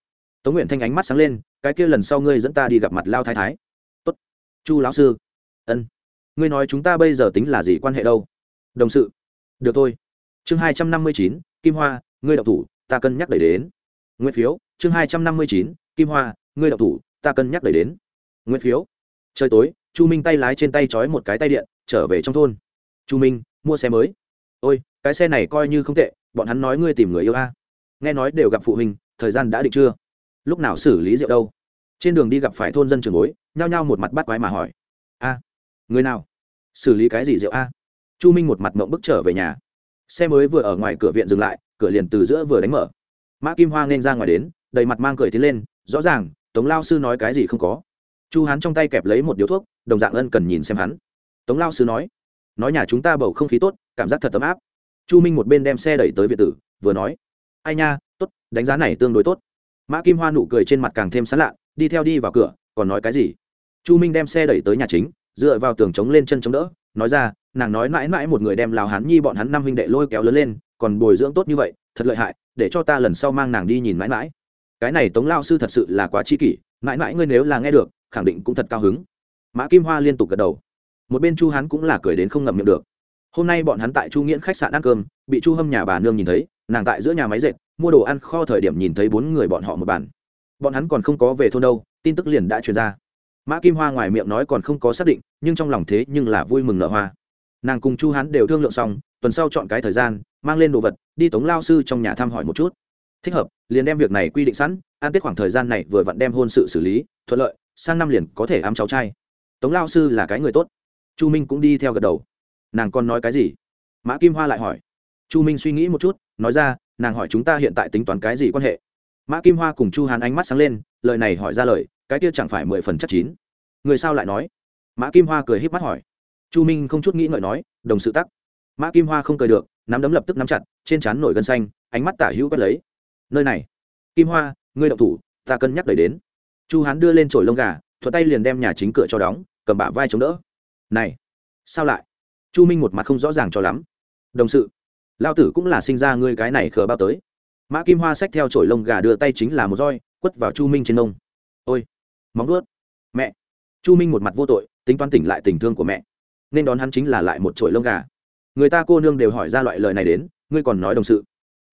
Tống nguyện thanh ánh mắt sáng lên, cái kia lần sau ngươi dẫn ta đi gặp mặt lao thái thái. Tốt. Chu lão sư. Ân. Ngươi nói chúng ta bây giờ tính là gì quan hệ đâu? Đồng sự. Được thôi. Chương hai trăm năm mươi chín, kim hoa, ngươi đậu thủ, ta cân nhắc đẩy đến nguyên phiếu, chương hai trăm năm mươi chín, kim hoa, ngươi đậu thủ, ta cân nhắc đẩy đến. Nguyên phiếu. Trời tối, chu minh tay lái trên tay trói một cái tay điện, trở về trong thôn. Chu minh, mua xe mới. Ôi, cái xe này coi như không tệ, bọn hắn nói ngươi tìm người yêu a. Nghe nói đều gặp phụ huynh, thời gian đã định chưa? Lúc nào xử lý rượu đâu? Trên đường đi gặp phải thôn dân trường bối, nhao nhao một mặt bắt quái mà hỏi. A, người nào? Xử lý cái gì rượu a? Chu minh một mặt mộng bức trở về nhà. Xe mới vừa ở ngoài cửa viện dừng lại, cửa liền từ giữa vừa đánh mở mã kim hoa nên ra ngoài đến, đầy mặt mang cười tiến lên, rõ ràng, tống lao sư nói cái gì không có. Chu Hán trong tay kẹp lấy một điếu thuốc, đồng dạng ân cần nhìn xem hắn. Tống lao sư nói nói nhà chúng ta bầu không khí tốt, cảm giác thật ấm áp. Chu minh một bên đem xe đẩy tới viện tử, vừa nói, ai nha, tốt, đánh giá này tương đối tốt. Mã kim hoa nụ cười trên mặt càng thêm sán lạ, đi theo đi vào cửa, còn nói cái gì? Chu minh đem xe đẩy tới nhà chính, dựa vào tường chống lên chân chống đỡ, nói ra, nàng nói mãi mãi một người đem lào hán nhi bọn hắn năm huynh đệ lôi kéo lớn lên, còn bồi dưỡng tốt như vậy, thật lợi hại để cho ta lần sau mang nàng đi nhìn mãi mãi. Cái này tống lao sư thật sự là quá chi kỷ, mãi mãi ngươi nếu là nghe được, khẳng định cũng thật cao hứng. Mã kim hoa liên tục gật đầu. Một bên chu hán cũng là cười đến không ngậm miệng được. Hôm nay bọn hắn tại chu nghiễn khách sạn ăn cơm, bị chu hâm nhà bà nương nhìn thấy, nàng tại giữa nhà máy dệt, mua đồ ăn kho thời điểm nhìn thấy bốn người bọn họ một bàn. Bọn hắn còn không có về thôn đâu, tin tức liền đã truyền ra. Mã kim hoa ngoài miệng nói còn không có xác định, nhưng trong lòng thế nhưng là vui mừng nở hoa. Nàng cùng chu hán đều thương lượng xong tuần sau chọn cái thời gian, mang lên đồ vật, đi tống lao sư trong nhà thăm hỏi một chút. Thích hợp, liền đem việc này quy định sẵn, an tiết khoảng thời gian này vừa vặn đem hôn sự xử lý, thuận lợi, sang năm liền có thể ám cháu trai. Tống lao sư là cái người tốt. Chu minh cũng đi theo gật đầu. Nàng còn nói cái gì? Mã kim hoa lại hỏi. Chu minh suy nghĩ một chút, nói ra, nàng hỏi chúng ta hiện tại tính toán cái gì quan hệ? Mã kim hoa cùng chu hàn ánh mắt sáng lên, lời này hỏi ra lời, cái kia chẳng phải mười phần chắc chín. Người sao lại nói? Mã kim hoa cười h í p mắt hỏi. Chu minh không chút nghĩ ngợi nói, đồng sự tắc mã kim hoa không cười được, nắm đấm lập tức nắm chặt, trên trán nổi gân xanh, ánh mắt tả hữu bắt lấy. Nơi này, kim hoa, ngươi đậu thủ, ta cân nhắc đẩy đến. Chu hán đưa lên trổi lông gà, thuận tay liền đem nhà chính cửa cho đóng, cầm bả vai chống đỡ. Này, sao lại? Chu minh một mặt không rõ ràng cho lắm. Đồng sự lao tử cũng là sinh ra ngươi cái này khờ bao tới. Mã kim hoa xách theo chổi lông gà đưa tay chính là một roi, quất vào chu minh trên nông ôi, móng ướt mẹ. Chu minh một mặt vô tội, tính toán tỉnh lại tình thương của mẹ. Nên đón hắn chính là lại một chổi lông gà người ta cô nương đều hỏi ra loại lời này đến, ngươi còn nói đồng sự.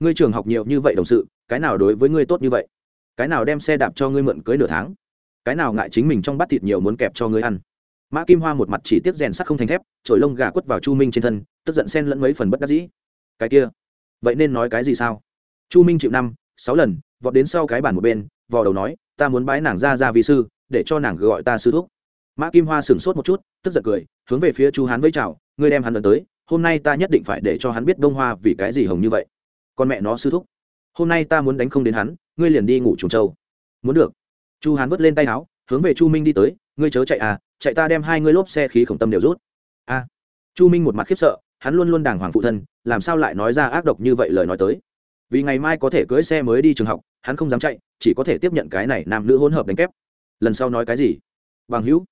Ngươi trường học nhiều như vậy đồng sự, cái nào đối với ngươi tốt như vậy? Cái nào đem xe đạp cho ngươi mượn cưới nửa tháng? Cái nào ngại chính mình trong bát thịt nhiều muốn kẹp cho ngươi ăn? Mã kim hoa một mặt chỉ tiếp rèn sắt không thành thép trổi lông gà quất vào chu minh trên thân, tức giận xen lẫn mấy phần bất đắc dĩ. Cái kia, vậy nên nói cái gì sao? Chu minh chịu năm, sáu lần, vọt đến sau cái bàn một bên, vò đầu nói, ta muốn bái nàng ra ra vi sư, để cho nàng gọi ta sư thúc. Mã kim hoa sửng sốt một chút, tức giận cười, hướng về phía chu hán với chào, ngươi đem hắn lần tới hôm nay ta nhất định phải để cho hắn biết đông hoa vì cái gì hồng như vậy. Con mẹ nó sư thúc, hôm nay ta muốn đánh không đến hắn, ngươi liền đi ngủ trùng châu. Muốn được. Chu hán vớt lên tay áo, hướng về chu minh đi tới, ngươi chớ chạy à chạy ta đem hai ngươi lốp xe khí khổng tâm đều rút. A. Chu minh một mặt khiếp sợ, hắn luôn luôn đàng hoàng phụ thân, làm sao lại nói ra ác độc như vậy lời nói tới. Vì ngày mai có thể cưỡi xe mới đi trường học, hắn không dám chạy, chỉ có thể tiếp nhận cái này nam nữ hỗn hợp đánh kép. Lần sau nói cái gì? Bằng hữu,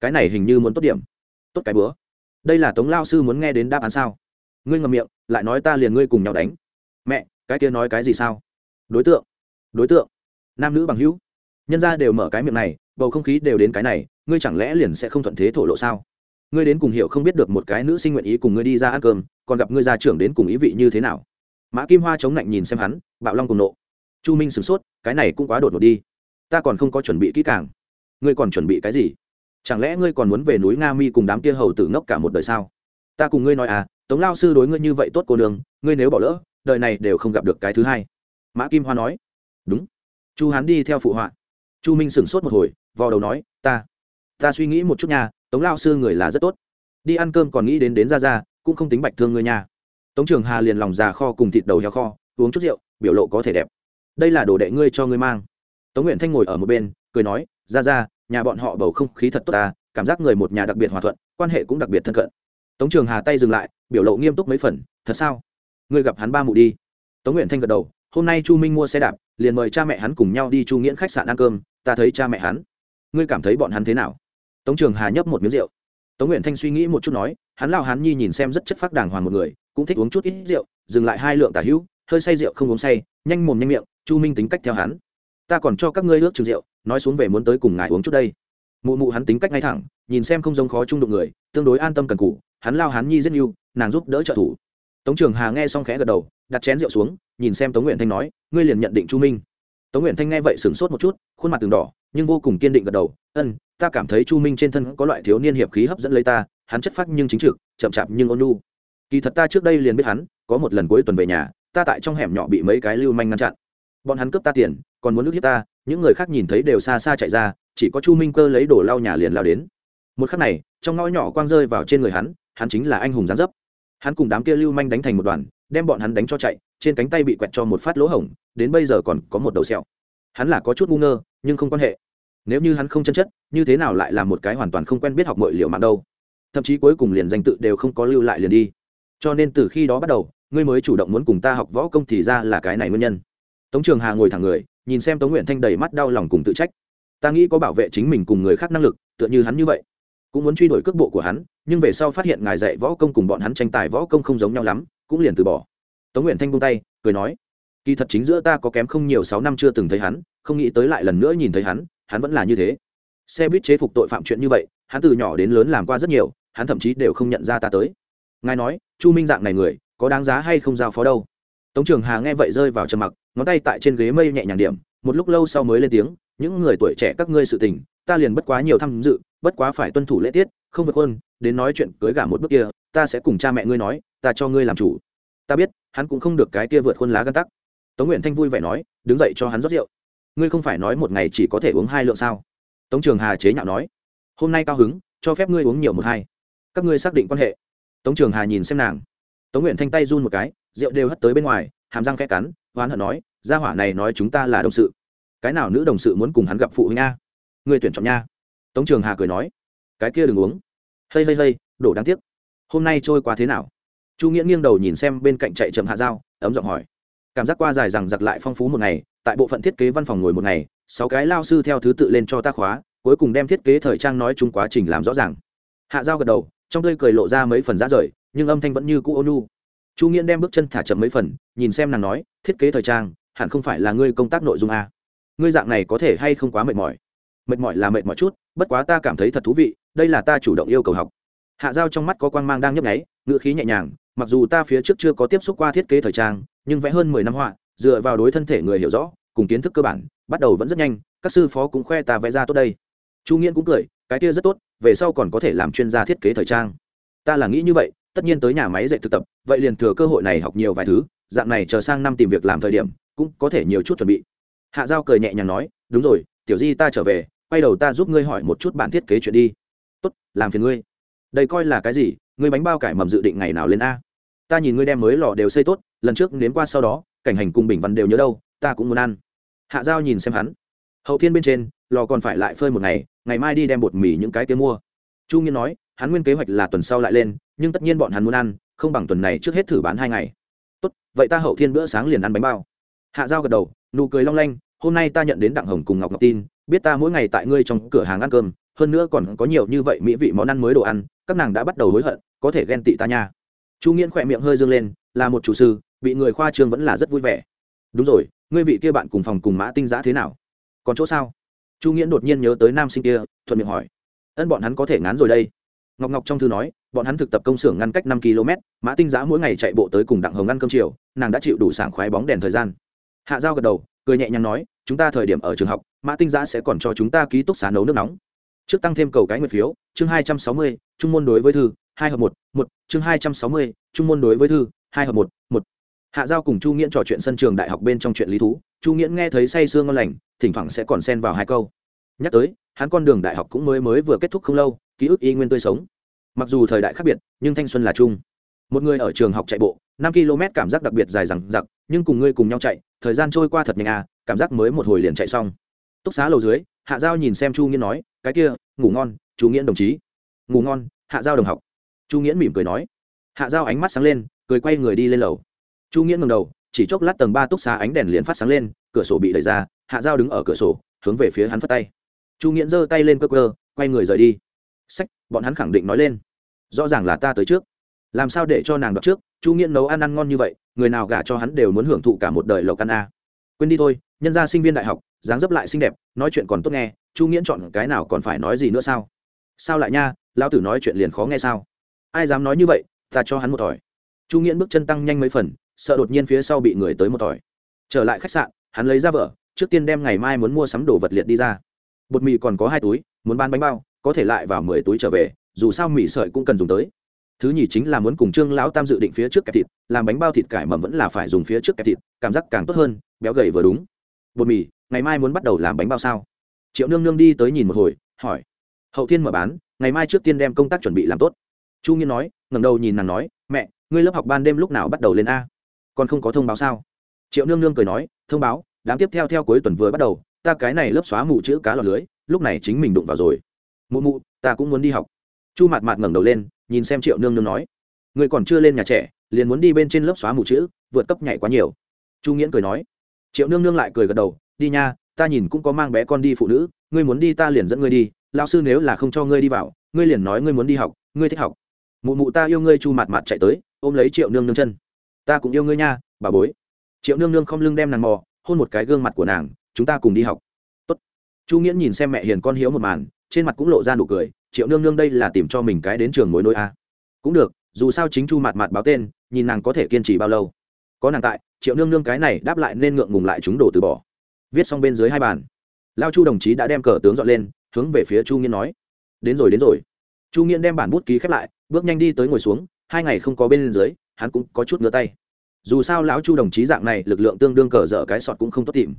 cái này hình như muốn tốt điểm. Tốt cái bữa đây là tống lao sư muốn nghe đến đáp án sao? Ngươi ngầm miệng, lại nói ta liền ngươi cùng nhau đánh. Mẹ, cái kia nói cái gì sao? Đối tượng đối tượng, nam nữ bằng hữu. Nhân ra đều mở cái miệng này, bầu không khí đều đến cái này, ngươi chẳng lẽ liền sẽ không thuận thế thổ lộ sao? Ngươi đến cùng hiểu không biết được một cái nữ sinh nguyện ý cùng ngươi đi ra ăn cơm, còn gặp ngươi gia trưởng đến cùng ý vị như thế nào? Mã kim hoa chống lạnh nhìn xem hắn, bạo long cùng nộ. Chu minh sửng sốt, cái này cũng quá đột ngột đi. Ta còn không có chuẩn bị kỹ càng. Ngươi còn chuẩn bị cái gì? Chẳng lẽ ngươi còn muốn về núi nga mi cùng đám kia hầu tử ngốc cả một đời sao? Ta cùng ngươi nói à tống lao sư đối ngươi như vậy tốt cô đường ngươi nếu bỏ lỡ, đời này đều không gặp được cái thứ hai. Mã kim hoa nói. Đúng. Chu hán đi theo phụ họa. Chu minh sửng sốt một hồi vào đầu nói, ta ta suy nghĩ một chút nha, tống lao sư người là rất tốt. Đi ăn cơm còn nghĩ đến đến ra ra, cũng không tính bạch thương ngươi nha. Tống trường hà liền lòng già kho cùng thịt đầu heo kho, uống chút rượu, biểu lộ có thể đẹp. Đây là đồ đệ ngươi cho ngươi mang. Tống nguyện thanh ngồi ở một bên, cười nói, ra ra nhà bọn họ bầu không khí thật tốt ta, cảm giác người một nhà đặc biệt hòa thuận, quan hệ cũng đặc biệt thân cận. Tống trường hà tay dừng lại, biểu lộ nghiêm túc mấy phần, thật sao? Ngươi gặp hắn ba mụ đi. Tống nguyện thanh gật đầu, hôm nay chu minh mua xe đạp, liền mời cha mẹ hắn cùng nhau đi chu nghiễn khách sạn ăn cơm, ta thấy cha mẹ hắn. Ngươi cảm thấy bọn hắn thế nào? Tống trường hà nhấp một miếng rượu. Tống nguyện thanh suy nghĩ một chút nói, hắn lao hắn nhi nhìn xem rất chất phác đàng hoàng một người, cũng thích uống chút ít rượu, dừng lại hai lượng tả hữu, hơi say rượu không uống say, nhanh mồm nhanh miệng, chu minh tính cách theo hắn. Ta còn cho các ngươi ước trường rượu nói xuống về muốn tới cùng ngài uống chút đây. Mụ mụ hắn tính cách ngay thẳng, nhìn xem không giống khó trung đụng người, tương đối an tâm cần cụ hắn lao hắn nhi rất yêu nàng giúp đỡ trợ thủ. Tống trường hà nghe xong khẽ gật đầu, đặt chén rượu xuống, nhìn xem tống nguyện thanh nói, ngươi liền nhận định chu minh. Tống nguyện thanh nghe vậy sửng sốt một chút, khuôn mặt từng đỏ, nhưng vô cùng kiên định gật đầu, ân, ta cảm thấy chu minh trên thân có loại thiếu niên hiệp khí hấp dẫn lấy ta, hắn chất phác nhưng chính trực, chậm chạp nhưng ôn lu kỳ thật ta trước đây liền biết hắn, có một lần cuối tuần về nhà, ta tại trong hẻm nhỏ bị mấy cái lưu manh ngăn chặn. Bọn hắn cướp ta tiền còn muốn nước hiếp ta, những người khác nhìn thấy đều xa xa chạy ra, chỉ có chu minh cơ lấy đổ lau nhà liền lao đến. Một khắc này, trong ngõ nhỏ quang rơi vào trên người hắn hắn chính là anh hùng gián dấp. Hắn cùng đám kia lưu manh đánh thành một đoàn, đem bọn hắn đánh cho chạy, trên cánh tay bị quẹt cho một phát lỗ hổng, đến bây giờ còn có một đầu sẹo. Hắn là có chút ngu ngơ, nhưng không quan hệ. Nếu như hắn không chân chất, như thế nào lại là một cái hoàn toàn không quen biết học mọi liệu mạng đâu? Thậm chí cuối cùng liền danh tự đều không có lưu lại liền đi. Cho nên từ khi đó bắt đầu, ngươi mới chủ động muốn cùng ta học võ công thì ra là cái này nguyên nhân. Tống trường hà ngồi thẳng người nhìn xem tống nguyện thanh đầy mắt đau lòng cùng tự trách. Ta nghĩ có bảo vệ chính mình cùng người khác năng lực, tựa như hắn như vậy. Cũng muốn truy đuổi cước bộ của hắn, nhưng về sau phát hiện ngài dạy võ công cùng bọn hắn tranh tài võ công không giống nhau lắm, cũng liền từ bỏ. Tống nguyện thanh bung tay, cười nói, kỳ thật chính giữa ta có kém không nhiều sáu năm chưa từng thấy hắn, không nghĩ tới lại lần nữa nhìn thấy hắn hắn vẫn là như thế. Xe buýt chế phục tội phạm chuyện như vậy, hắn từ nhỏ đến lớn làm qua rất nhiều, hắn thậm chí đều không nhận ra ta tới. Ngài nói, chu minh dạng này người, có đáng giá hay không giao phó đâu? Tống trường hà nghe vậy rơi vào trầm mặc, ngón tay tại trên ghế mây nhẹ nhàng điểm, một lúc lâu sau mới lên tiếng, những người tuổi trẻ các ngươi sự tình, ta liền bất quá nhiều tham dự, bất quá phải tuân thủ lễ tiết, không vượt hơn đến nói chuyện cưới gả một bước kia, ta sẽ cùng cha mẹ ngươi nói, ta cho ngươi làm chủ. Ta biết, hắn cũng không được cái kia vượt khuôn lá gan tắc. Tống nguyện thanh vui vẻ nói, đứng dậy cho hắn rót rượu. Ngươi không phải nói một ngày chỉ có thể uống hai lượng sao? Tống trường hà chế nhạo nói, hôm nay cao hứng, cho phép ngươi uống nhiều một hai. Các ngươi xác định quan hệ. Tống trường hà nhìn xem nàng tống nguyện thanh tay run một cái, rượu đều hất tới bên ngoài, hàm răng khẽ cắn, hoán hận nói, gia hỏa này nói chúng ta là đồng sự. Cái nào nữ đồng sự muốn cùng hắn gặp phụ huynh a? Người tuyển chọn nha. Tống trường hà cười nói, cái kia đừng uống. Hây hây hây, đổ đáng tiếc. Hôm nay trôi qua thế nào? Chu nghĩa nghiêng đầu nhìn xem bên cạnh chạy chậm hạ dao ấm giọng hỏi, cảm giác qua dài rằng giặc lại phong phú một ngày, tại bộ phận thiết kế văn phòng ngồi một ngày, sáu cái lao sư theo thứ tự lên cho ta khóa, cuối cùng đem thiết kế thời trang nói chung quá trình làm rõ ràng. Hạ dao gật đầu, trong tươi cười lộ ra mấy phần giá rời nhưng âm thanh vẫn như cũ ônu chu nghiễn đem bước chân thả chậm mấy phần, nhìn xem nàng nói, thiết kế thời trang, hẳn không phải là ngươi công tác nội dung a ngươi dạng này có thể hay không quá mệt mỏi? Mệt mỏi là mệt mỏi chút, bất quá ta cảm thấy thật thú vị, đây là ta chủ động yêu cầu học. Hạ giao trong mắt có quang mang đang nhấp nháy, ngữ khí nhẹ nhàng, mặc dù ta phía trước chưa có tiếp xúc qua thiết kế thời trang, nhưng vẽ hơn mười năm họa, dựa vào đối thân thể người hiểu rõ, cùng kiến thức cơ bản, bắt đầu vẫn rất nhanh, các sư phó cũng khoe ta vẽ ra tốt đây. Chu nghiễn cũng cười, cái kia rất tốt, về sau còn có thể làm chuyên gia thiết kế thời trang. Ta là nghĩ như vậy tất nhiên tới nhà máy dạy thực tập, vậy liền thừa cơ hội này học nhiều vài thứ, dạng này chờ sang năm tìm việc làm thời điểm, cũng có thể nhiều chút chuẩn bị. Hạ giao cười nhẹ nhàng nói, đúng rồi, tiểu di ta trở về, quay đầu ta giúp ngươi hỏi một chút bản thiết kế chuyện đi. Tốt, làm phiền ngươi. Đây coi là cái gì? Ngươi bánh bao cải mầm dự định ngày nào lên a? Ta nhìn ngươi đem mới lò đều xây tốt, lần trước nếm qua sau đó, cảnh hành cùng bình văn đều nhớ đâu, ta cũng muốn ăn. Hạ giao nhìn xem hắn. Hậu thiên bên trên, lò còn phải lại phơi một ngày ngày mai đi đem bột mì những cái kia mua. Chu nghiên nói, hắn nguyên kế hoạch là tuần sau lại lên nhưng tất nhiên bọn hắn muốn ăn, không bằng tuần này trước hết thử bán hai ngày. Tốt, vậy ta hậu thiên bữa sáng liền ăn bánh bao. Hạ giao gật đầu, nụ cười long lanh, hôm nay ta nhận đến đặng hồng cùng ngọc ngọc tin, biết ta mỗi ngày tại ngươi trong cửa hàng ăn cơm, hơn nữa còn có nhiều như vậy mỹ vị món ăn mới đồ ăn, các nàng đã bắt đầu hối hận, có thể ghen tị ta nha. Chu nghiễn khỏe miệng hơi dương lên, là một chủ sư, bị người khoa trương vẫn là rất vui vẻ. Đúng rồi, ngươi vị kia bạn cùng phòng cùng mã tinh giã thế nào? Còn chỗ sao? Chu nghiễn đột nhiên nhớ tới nam sinh kia, thuận miệng hỏi. Ân, bọn hắn có thể ngán rồi đây. Ngọc ngọc trong thư nói bọn hắn thực tập công xưởng ngăn cách năm km, mã tinh giã mỗi ngày chạy bộ tới cùng đặng hồng ăn cơm chiều, nàng đã chịu đủ sảng khoái bóng đèn thời gian. Hạ giao gật đầu, cười nhẹ nhàng nói, chúng ta thời điểm ở trường học, mã tinh giã sẽ còn cho chúng ta ký túc xá nấu nước nóng. Trước tăng thêm cầu cái nguyện phiếu, chương hai trăm sáu mươi, trung môn đối với thư, hai hợp một một, chương hai trăm sáu mươi, trung môn đối với thư, hai hợp một một. Hạ giao cùng chu nghiễn trò chuyện sân trường đại học bên trong chuyện lý thú, chu nghiễn nghe thấy say sương ngon lành, thỉnh thoảng sẽ còn xen vào hai câu. Nhắc tới, hắn con đường đại học cũng mới mới vừa kết thúc không lâu, ký ức y nguyên tươi sống mặc dù thời đại khác biệt, nhưng thanh xuân là chung. Một người ở trường học chạy bộ, năm km cảm giác đặc biệt dài rằng giặc nhưng cùng ngươi cùng nhau chạy, thời gian trôi qua thật nhanh à cảm giác mới một hồi liền chạy xong. Túc xá lầu dưới, hạ giao nhìn xem chu nghiễn nói, cái kia, ngủ ngon, chu nghiễn đồng chí. Ngủ ngon, hạ giao đồng học. Chu nghiễn mỉm cười nói. Hạ giao ánh mắt sáng lên, cười quay người đi lên lầu. Chu nghiễn ngầm đầu, chỉ chốc lát tầng ba túc xá ánh đèn liền phát sáng lên, cửa sổ bị đẩy ra, hạ giao đứng ở cửa sổ, hướng về phía hắn phất tay. Chu nghiễn giơ tay lên cơ cơ quay người rời đi. Sách, bọn hắn khẳng định nói lên rõ ràng là ta tới trước. Làm sao để cho nàng đọc trước? Chu nghiễn nấu ăn ăn ngon như vậy, người nào gả cho hắn đều muốn hưởng thụ cả một đời lộc ăn a. Quên đi thôi, nhân gia sinh viên đại học, dáng dấp lại xinh đẹp, nói chuyện còn tốt nghe, chu nghiễn chọn cái nào còn phải nói gì nữa sao? Sao lại nha, lão tử nói chuyện liền khó nghe sao? Ai dám nói như vậy, ta cho hắn một tỏi chu nghiễn bước chân tăng nhanh mấy phần, sợ đột nhiên phía sau bị người tới một tỏi trở lại khách sạn, hắn lấy ra vợ, trước tiên đem ngày mai muốn mua sắm đồ vật liệt đi ra. Bột mì còn có hai túi, muốn bán bánh bao, có thể lại vào mười túi trở về dù sao mì sợi cũng cần dùng tới. Thứ nhì chính là muốn cùng trương lão tam dự định phía trước kẹp thịt, làm bánh bao thịt cải mầm vẫn là phải dùng phía trước kẹp thịt, cảm giác càng tốt hơn, béo gầy vừa đúng. Bột mì, ngày mai muốn bắt đầu làm bánh bao sao? Triệu nương nương đi tới nhìn một hồi, hỏi. Hậu thiên mở bán, ngày mai trước tiên đem công tác chuẩn bị làm tốt. Chu nghiên nói, ngẩng đầu nhìn nàng nói, mẹ, ngươi lớp học ban đêm lúc nào bắt đầu lên a? Còn không có thông báo sao? Triệu nương nương cười nói, thông báo, đám tiếp theo theo cuối tuần vừa bắt đầu, ta cái này lớp xóa mù chữ cá lọt lưới, lúc này chính mình đụng vào rồi. Mụ mụ, ta cũng muốn đi học chu mạt mạt ngẩng đầu lên, nhìn xem triệu nương nương nói người còn chưa lên nhà trẻ, liền muốn đi bên trên lớp xóa mù chữ, vượt cấp nhảy quá nhiều. Chu nghiễn cười nói. Triệu nương nương lại cười gật đầu, đi nha, ta nhìn cũng có mang bé con đi phụ nữ, ngươi muốn đi ta liền dẫn ngươi đi lao sư nếu là không cho ngươi đi vào, ngươi liền nói ngươi muốn đi học, ngươi thích học. Mụ mụ ta yêu ngươi, chu mạt mạt chạy tới, ôm lấy triệu nương nương chân. Ta cũng yêu ngươi nha, bà bối. Triệu nương nương không lưng đem nàng mò, hôn một cái gương mặt của nàng, chúng ta cùng đi học. Tốt. chu nghiễn nhìn xem mẹ hiền con hiếu một màn, trên mặt cũng lộ ra nụ cười triệu nương nương đây là tìm cho mình cái đến trường mối nối a. Cũng được, dù sao chính chu Mạt Mạt báo tên, nhìn nàng có thể kiên trì bao lâu. Có nàng tại, triệu nương nương cái này đáp lại nên ngượng ngùng lại chúng đổ từ bỏ. Viết xong bên dưới hai bàn. Lao chu đồng chí đã đem cờ tướng dọn lên, hướng về phía chu nghiên nói. Đến rồi đến rồi. Chu nghiên đem bản bút ký khép lại, bước nhanh đi tới ngồi xuống, hai ngày không có bên dưới, hắn cũng có chút ngứa tay. Dù sao lão chu đồng chí dạng này, lực lượng tương đương cờ dở cái sọt cũng không tốt tìm.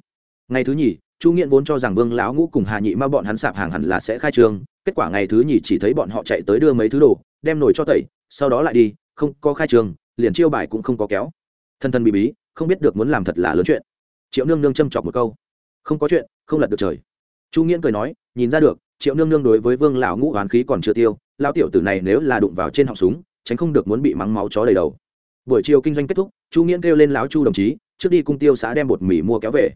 Ngày thứ nhì, chu nghiện vốn cho rằng vương lão ngũ cùng hà nhị ma bọn hắn sạp hàng hẳn là sẽ khai trương kết quả ngày thứ nhì chỉ thấy bọn họ chạy tới đưa mấy thứ đồ, đem nổi cho tẩy, sau đó lại đi, không có khai trương liền chiêu bài cũng không có kéo. Thân thân bị bí, không biết được muốn làm thật là lớn chuyện. Triệu nương nương châm chọc một câu. Không có chuyện, không lật được trời. Chu nghiễn cười nói, nhìn ra được, triệu nương nương đối với vương lão ngũ oán khí còn chưa tiêu, lão tiểu tử này nếu là đụng vào trên họng súng, tránh không được muốn bị mắng máu chó đầy đầu. Buổi chiều kinh doanh kết thúc, chu nghiễn kêu lên lão chu đồng chí, trước đi cung tiêu xã đem bột mì mua kéo về.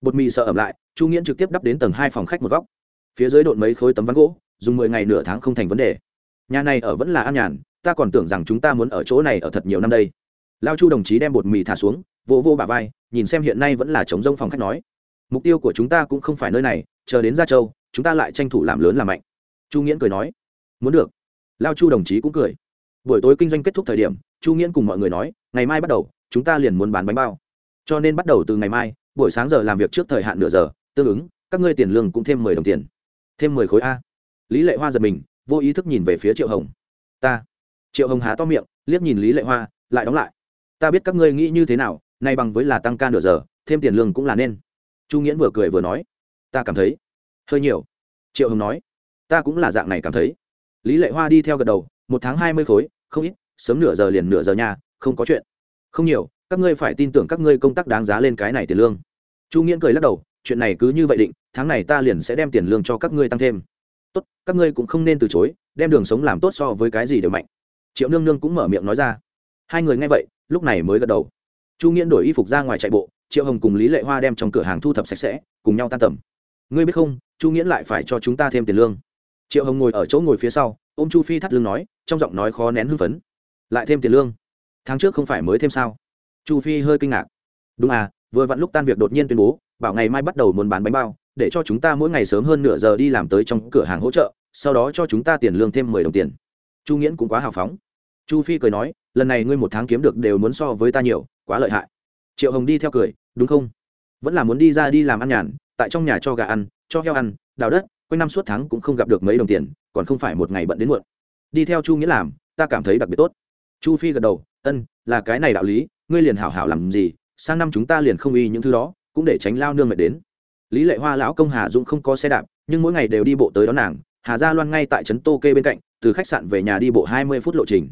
Bột mì sợ ẩm lại, chu nghiễn trực tiếp đắp đến tầng hai phòng khách một góc phía dưới độn mấy khối tấm ván gỗ dùng mười ngày nửa tháng không thành vấn đề. Nhà này ở vẫn là an nhàn ta còn tưởng rằng chúng ta muốn ở chỗ này ở thật nhiều năm đây. Lao chu đồng chí đem bột mì thả xuống vỗ vô, vô bà vai nhìn xem hiện nay vẫn là chống rông phòng khách nói. Mục tiêu của chúng ta cũng không phải nơi này chờ đến gia châu chúng ta lại tranh thủ làm lớn làm mạnh. Chu nghiễn cười nói. Muốn được. Lao chu đồng chí cũng cười. Buổi tối kinh doanh kết thúc thời điểm chu nghiễn cùng mọi người nói ngày mai bắt đầu chúng ta liền muốn bán bánh bao. Cho nên bắt đầu từ ngày mai buổi sáng giờ làm việc trước thời hạn nửa giờ tương ứng các ngươi tiền lương cũng thêm mười đồng tiền thêm mười khối a. Lý lệ hoa giật mình, vô ý thức nhìn về phía triệu hồng. Ta. Triệu hồng há to miệng, liếc nhìn lý lệ hoa, lại đóng lại. Ta biết các ngươi nghĩ như thế nào, nay bằng với là tăng ca nửa giờ, thêm tiền lương cũng là nên. Chu nghiễn vừa cười vừa nói. Ta cảm thấy. Hơi nhiều. Triệu hồng nói. Ta cũng là dạng này cảm thấy. Lý lệ hoa đi theo gật đầu, một tháng hai mươi khối, không ít, sớm nửa giờ liền nửa giờ nhà, không có chuyện. Không nhiều, các ngươi phải tin tưởng các ngươi công tác đáng giá lên cái này tiền lương. Chu nghiễn cười lắc đầu chuyện này cứ như vậy định, tháng này ta liền sẽ đem tiền lương cho các ngươi tăng thêm. Tốt, các ngươi cũng không nên từ chối, đem đường sống làm tốt so với cái gì đều mạnh. Triệu nương nương cũng mở miệng nói ra. Hai người nghe vậy, lúc này mới gật đầu. Chu nghiễn đổi y phục ra ngoài chạy bộ, triệu hồng cùng lý lệ hoa đem trong cửa hàng thu thập sạch sẽ, cùng nhau tan tầm. Ngươi biết không, chu nghiễn lại phải cho chúng ta thêm tiền lương. Triệu hồng ngồi ở chỗ ngồi phía sau ô m chu phi thắt lưng nói, trong giọng nói khó nén hưng phấn. Lại thêm tiền lương. Tháng trước không phải mới thêm sao? Chu phi hơi kinh ngạc. Đúng à vừa vặn lúc tan việc đột nhiên tuyên bố bảo ngày mai bắt đầu muốn bán bánh bao, để cho chúng ta mỗi ngày sớm hơn nửa giờ đi làm tới trong cửa hàng hỗ trợ, sau đó cho chúng ta tiền lương thêm mười đồng tiền. Chu nghiễn cũng quá hào phóng. Chu phi cười nói, lần này ngươi một tháng kiếm được đều muốn so với ta nhiều, quá lợi hại. Triệu hồng đi theo cười, đúng không? Vẫn là muốn đi ra đi làm ăn nhàn, tại trong nhà cho gà ăn, cho heo ăn, đào đất, quanh năm suốt tháng cũng không gặp được mấy đồng tiền, còn không phải một ngày bận đến muộn. Đi theo chu nghĩa làm, ta cảm thấy đặc biệt tốt. Chu phi gật đầu, ân, là cái này đạo lý, ngươi liền hảo hảo làm gì, sang năm chúng ta liền không y những thứ đó cũng để tránh lao nương mệt đến. Lý lệ hoa lão công hà dũng không có xe đạp, nhưng mỗi ngày đều đi bộ tới đón nàng. Hà gia loan ngay tại trấn tô kê bên cạnh, từ khách sạn về nhà đi bộ hai mươi phút lộ trình.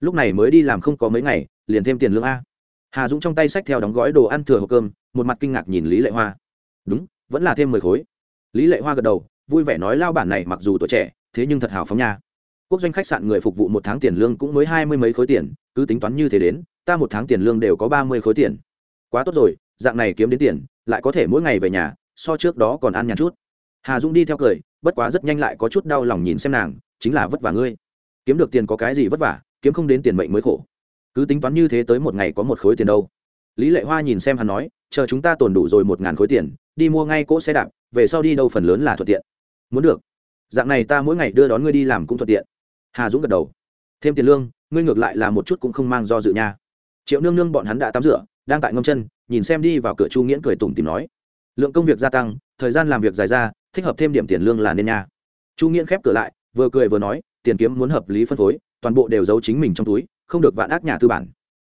Lúc này mới đi làm không có mấy ngày, liền thêm tiền lương a. Hà dũng trong tay xách theo đóng gói đồ ăn thừa hộp cơm, một mặt kinh ngạc nhìn lý lệ hoa. Đúng, vẫn là thêm mười khối. Lý lệ hoa gật đầu, vui vẻ nói lao bản này mặc dù tuổi trẻ, thế nhưng thật hào phóng nha. Quốc doanh khách sạn người phục vụ một tháng tiền lương cũng mới hai mươi mấy khối tiền, cứ tính toán như thế đến, ta một tháng tiền lương đều có ba mươi khối tiền. Quá tốt rồi dạng này kiếm đến tiền, lại có thể mỗi ngày về nhà, so trước đó còn ăn nhàn chút. Hà dũng đi theo cười, bất quá rất nhanh lại có chút đau lòng nhìn xem nàng, chính là vất vả ngươi. Kiếm được tiền có cái gì vất vả, kiếm không đến tiền mệnh mới khổ. Cứ tính toán như thế tới một ngày có một khối tiền đâu. Lý lệ hoa nhìn xem hắn nói, chờ chúng ta tồn đủ rồi một ngàn khối tiền, đi mua ngay cỗ xe đạp, về sau đi đâu phần lớn là thuận tiện. Muốn được. Dạng này ta mỗi ngày đưa đón ngươi đi làm cũng thuận tiện. Hà dũng gật đầu. Thêm tiền lương, ngươi ngược lại là một chút cũng không mang do dự nha. Triệu nương nương bọn hắn đã tắm rửa, đang tại ngâm chân nhìn xem đi vào cửa chu nghiễn cười tủm tìm nói, lượng công việc gia tăng, thời gian làm việc dài ra, thích hợp thêm điểm tiền lương là nên nha. Chu nghiễn khép cửa lại, vừa cười vừa nói, tiền kiếm muốn hợp lý phân phối, toàn bộ đều giấu chính mình trong túi, không được vạn ác nhà tư bản.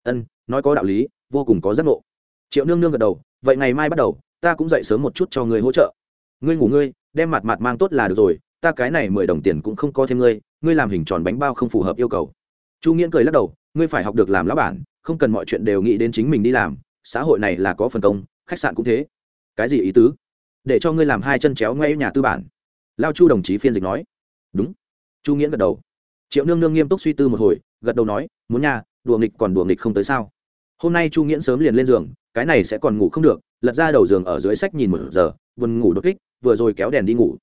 Ân, nói có đạo lý, vô cùng có giác ngộ. Triệu nương nương gật đầu, vậy ngày mai bắt đầu, ta cũng dậy sớm một chút cho người hỗ trợ. Ngươi ngủ ngươi, đem mặt mặt mang tốt là được rồi, ta cái này mười đồng tiền cũng không có thêm ngươi ngươi làm hình tròn bánh bao không phù hợp yêu cầu. Chu nghiễn cười lắc đầu, ngươi phải học được làm lão bản, không cần mọi chuyện đều nghĩ đến chính mình đi làm xã hội này là có phần công, khách sạn cũng thế. Cái gì ý tứ? Để cho ngươi làm hai chân chéo ngay nhà tư bản. Lao chu đồng chí phiên dịch nói. Đúng. Chu nghiễn gật đầu. Triệu nương nương nghiêm túc suy tư một hồi, gật đầu nói, muốn nhà, đùa nghịch còn đùa nghịch không tới sao? Hôm nay chu nghiễn sớm liền lên giường, cái này sẽ còn ngủ không được, lật ra đầu giường ở dưới sách nhìn một giờ, buồn ngủ đột kích, vừa rồi kéo đèn đi ngủ.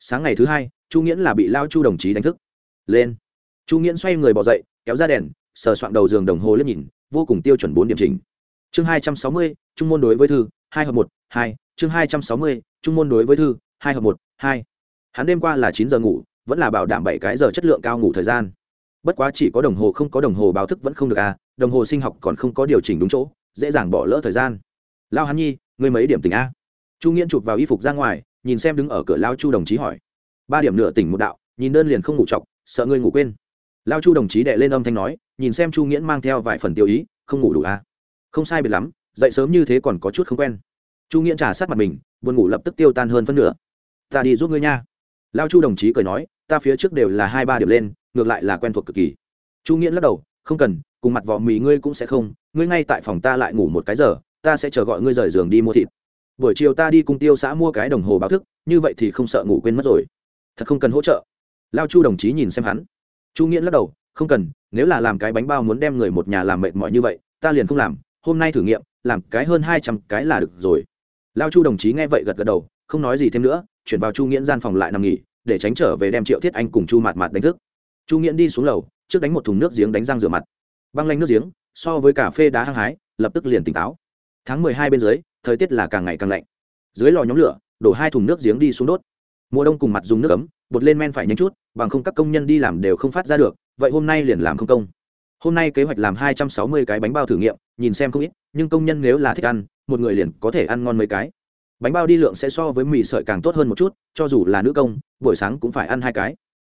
Sáng ngày thứ hai, chu nghiễn là bị lao chu đồng chí đánh thức. Lên. Chu nghiễn xoay người bỏ dậy, kéo ra đèn, sờ soạn đầu giường đồng hồ lên nhìn, vô cùng tiêu chuẩn bốn điểm trình chương hai trăm sáu mươi, trung môn đối với thư, hai hợp một, hai, chương hai trăm sáu mươi, trung môn đối với thư, hai hợp một, hai. Hắn đêm qua là chín giờ ngủ, vẫn là bảo đảm bảy cái giờ chất lượng cao ngủ thời gian. Bất quá chỉ có đồng hồ không có đồng hồ báo thức vẫn không được à đồng hồ sinh học còn không có điều chỉnh đúng chỗ, dễ dàng bỏ lỡ thời gian. Lao hắn nhi, ngươi mấy điểm tỉnh a? Chu nghiễn chụp vào y phục ra ngoài, nhìn xem đứng ở cửa lao chu đồng chí hỏi. Ba điểm nửa tỉnh một đạo, nhìn đơn liền không ngủ chọc, sợ ngươi ngủ quên. Lao chu đồng chí đệ lên âm thanh nói, nhìn xem chu nghiễn mang theo vài phần tiêu ý, không ngủ đủ à? Không sai biệt lắm, dậy sớm như thế còn có chút không quen. Chu nghiễn trả sát mặt mình, buồn ngủ lập tức tiêu tan hơn phân nửa. Ta đi giúp ngươi nha. Lao chu đồng chí cười nói, ta phía trước đều là hai ba điểm lên, ngược lại là quen thuộc cực kỳ. Chu nghiễn lắc đầu, không cần, cùng mặt vỏ mì ngươi cũng sẽ không, ngươi ngay tại phòng ta lại ngủ một cái giờ, ta sẽ chờ gọi ngươi rời giường đi mua thịt. Buổi chiều ta đi cùng tiêu xã mua cái đồng hồ báo thức, như vậy thì không sợ ngủ quên mất rồi. Thật không cần hỗ trợ. Lao chu đồng chí nhìn xem hắn. Chu nghiễn lắc đầu, không cần, nếu là làm cái bánh bao muốn đem người một nhà làm mệt mỏi như vậy, ta liền không làm hôm nay thử nghiệm, làm cái hơn hai trăm cái là được rồi. Lao chu đồng chí nghe vậy gật gật đầu, không nói gì thêm nữa, chuyển vào chu nghiễn gian phòng lại nằm nghỉ, để tránh trở về đem triệu thiết anh cùng chu mạt mạt đánh thức. Chu nghiễn đi xuống lầu, trước đánh một thùng nước giếng đánh răng rửa mặt. Băng lanh nước giếng, so với cà phê đá hăng hái, lập tức liền tỉnh táo. Tháng mười hai bên dưới, thời tiết là càng ngày càng lạnh. Dưới lò nhóm lửa, đổ hai thùng nước giếng đi xuống đốt. Mùa đông cùng mặt dùng nước ấm, bột lên men phải nhanh chút, bằng không các công nhân đi làm đều không phát ra được, vậy hôm nay liền làm không công hôm nay kế hoạch làm hai trăm sáu mươi cái bánh bao thử nghiệm, nhìn xem không ít, nhưng công nhân nếu là thích ăn, một người liền có thể ăn ngon mấy cái. Bánh bao đi lượng sẽ so với mì sợi càng tốt hơn một chút, cho dù là nữ công, buổi sáng cũng phải ăn hai cái.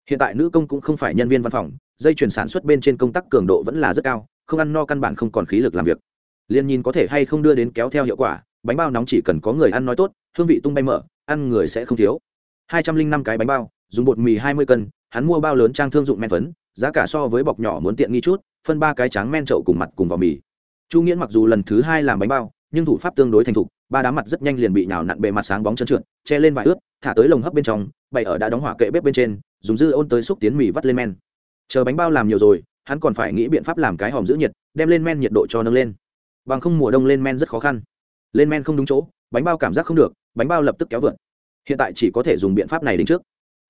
Hiện tại nữ công cũng không phải nhân viên văn phòng, dây chuyển sản xuất bên trên công tác cường độ vẫn là rất cao, không ăn no căn bản không còn khí lực làm việc. Liền nhìn có thể hay không đưa đến kéo theo hiệu quả, bánh bao nóng chỉ cần có người ăn nói tốt, hương vị tung bay mở, ăn người sẽ không thiếu. hai trăm linh năm cái bánh bao, dùng bột mì hai mươi cân, hắn mua bao lớn trang thương dụng men phấn, giá cả so với bọc nhỏ muốn tiện nghi chút phân ba cái tráng men trậu cùng mặt cùng vào mì. Chu nghiễn mặc dù lần thứ hai làm bánh bao, nhưng thủ pháp tương đối thành thục, ba đá mặt rất nhanh liền bị nhào nặn bề mặt sáng bóng trơn trượt, che lên vải ướt, thả tới lồng hấp bên trong, bày ở đã đóng hỏa kệ bếp bên trên, dùng dư ôn tới xúc tiến mì vắt lên men. Chờ bánh bao làm nhiều rồi, hắn còn phải nghĩ biện pháp làm cái hòm giữ nhiệt, đem lên men nhiệt độ cho nâng lên. Bằng không mùa đông lên men rất khó khăn. Lên men không đúng chỗ, bánh bao cảm giác không được, bánh bao lập tức kéo vượt. Hiện tại chỉ có thể dùng biện pháp này đến trước.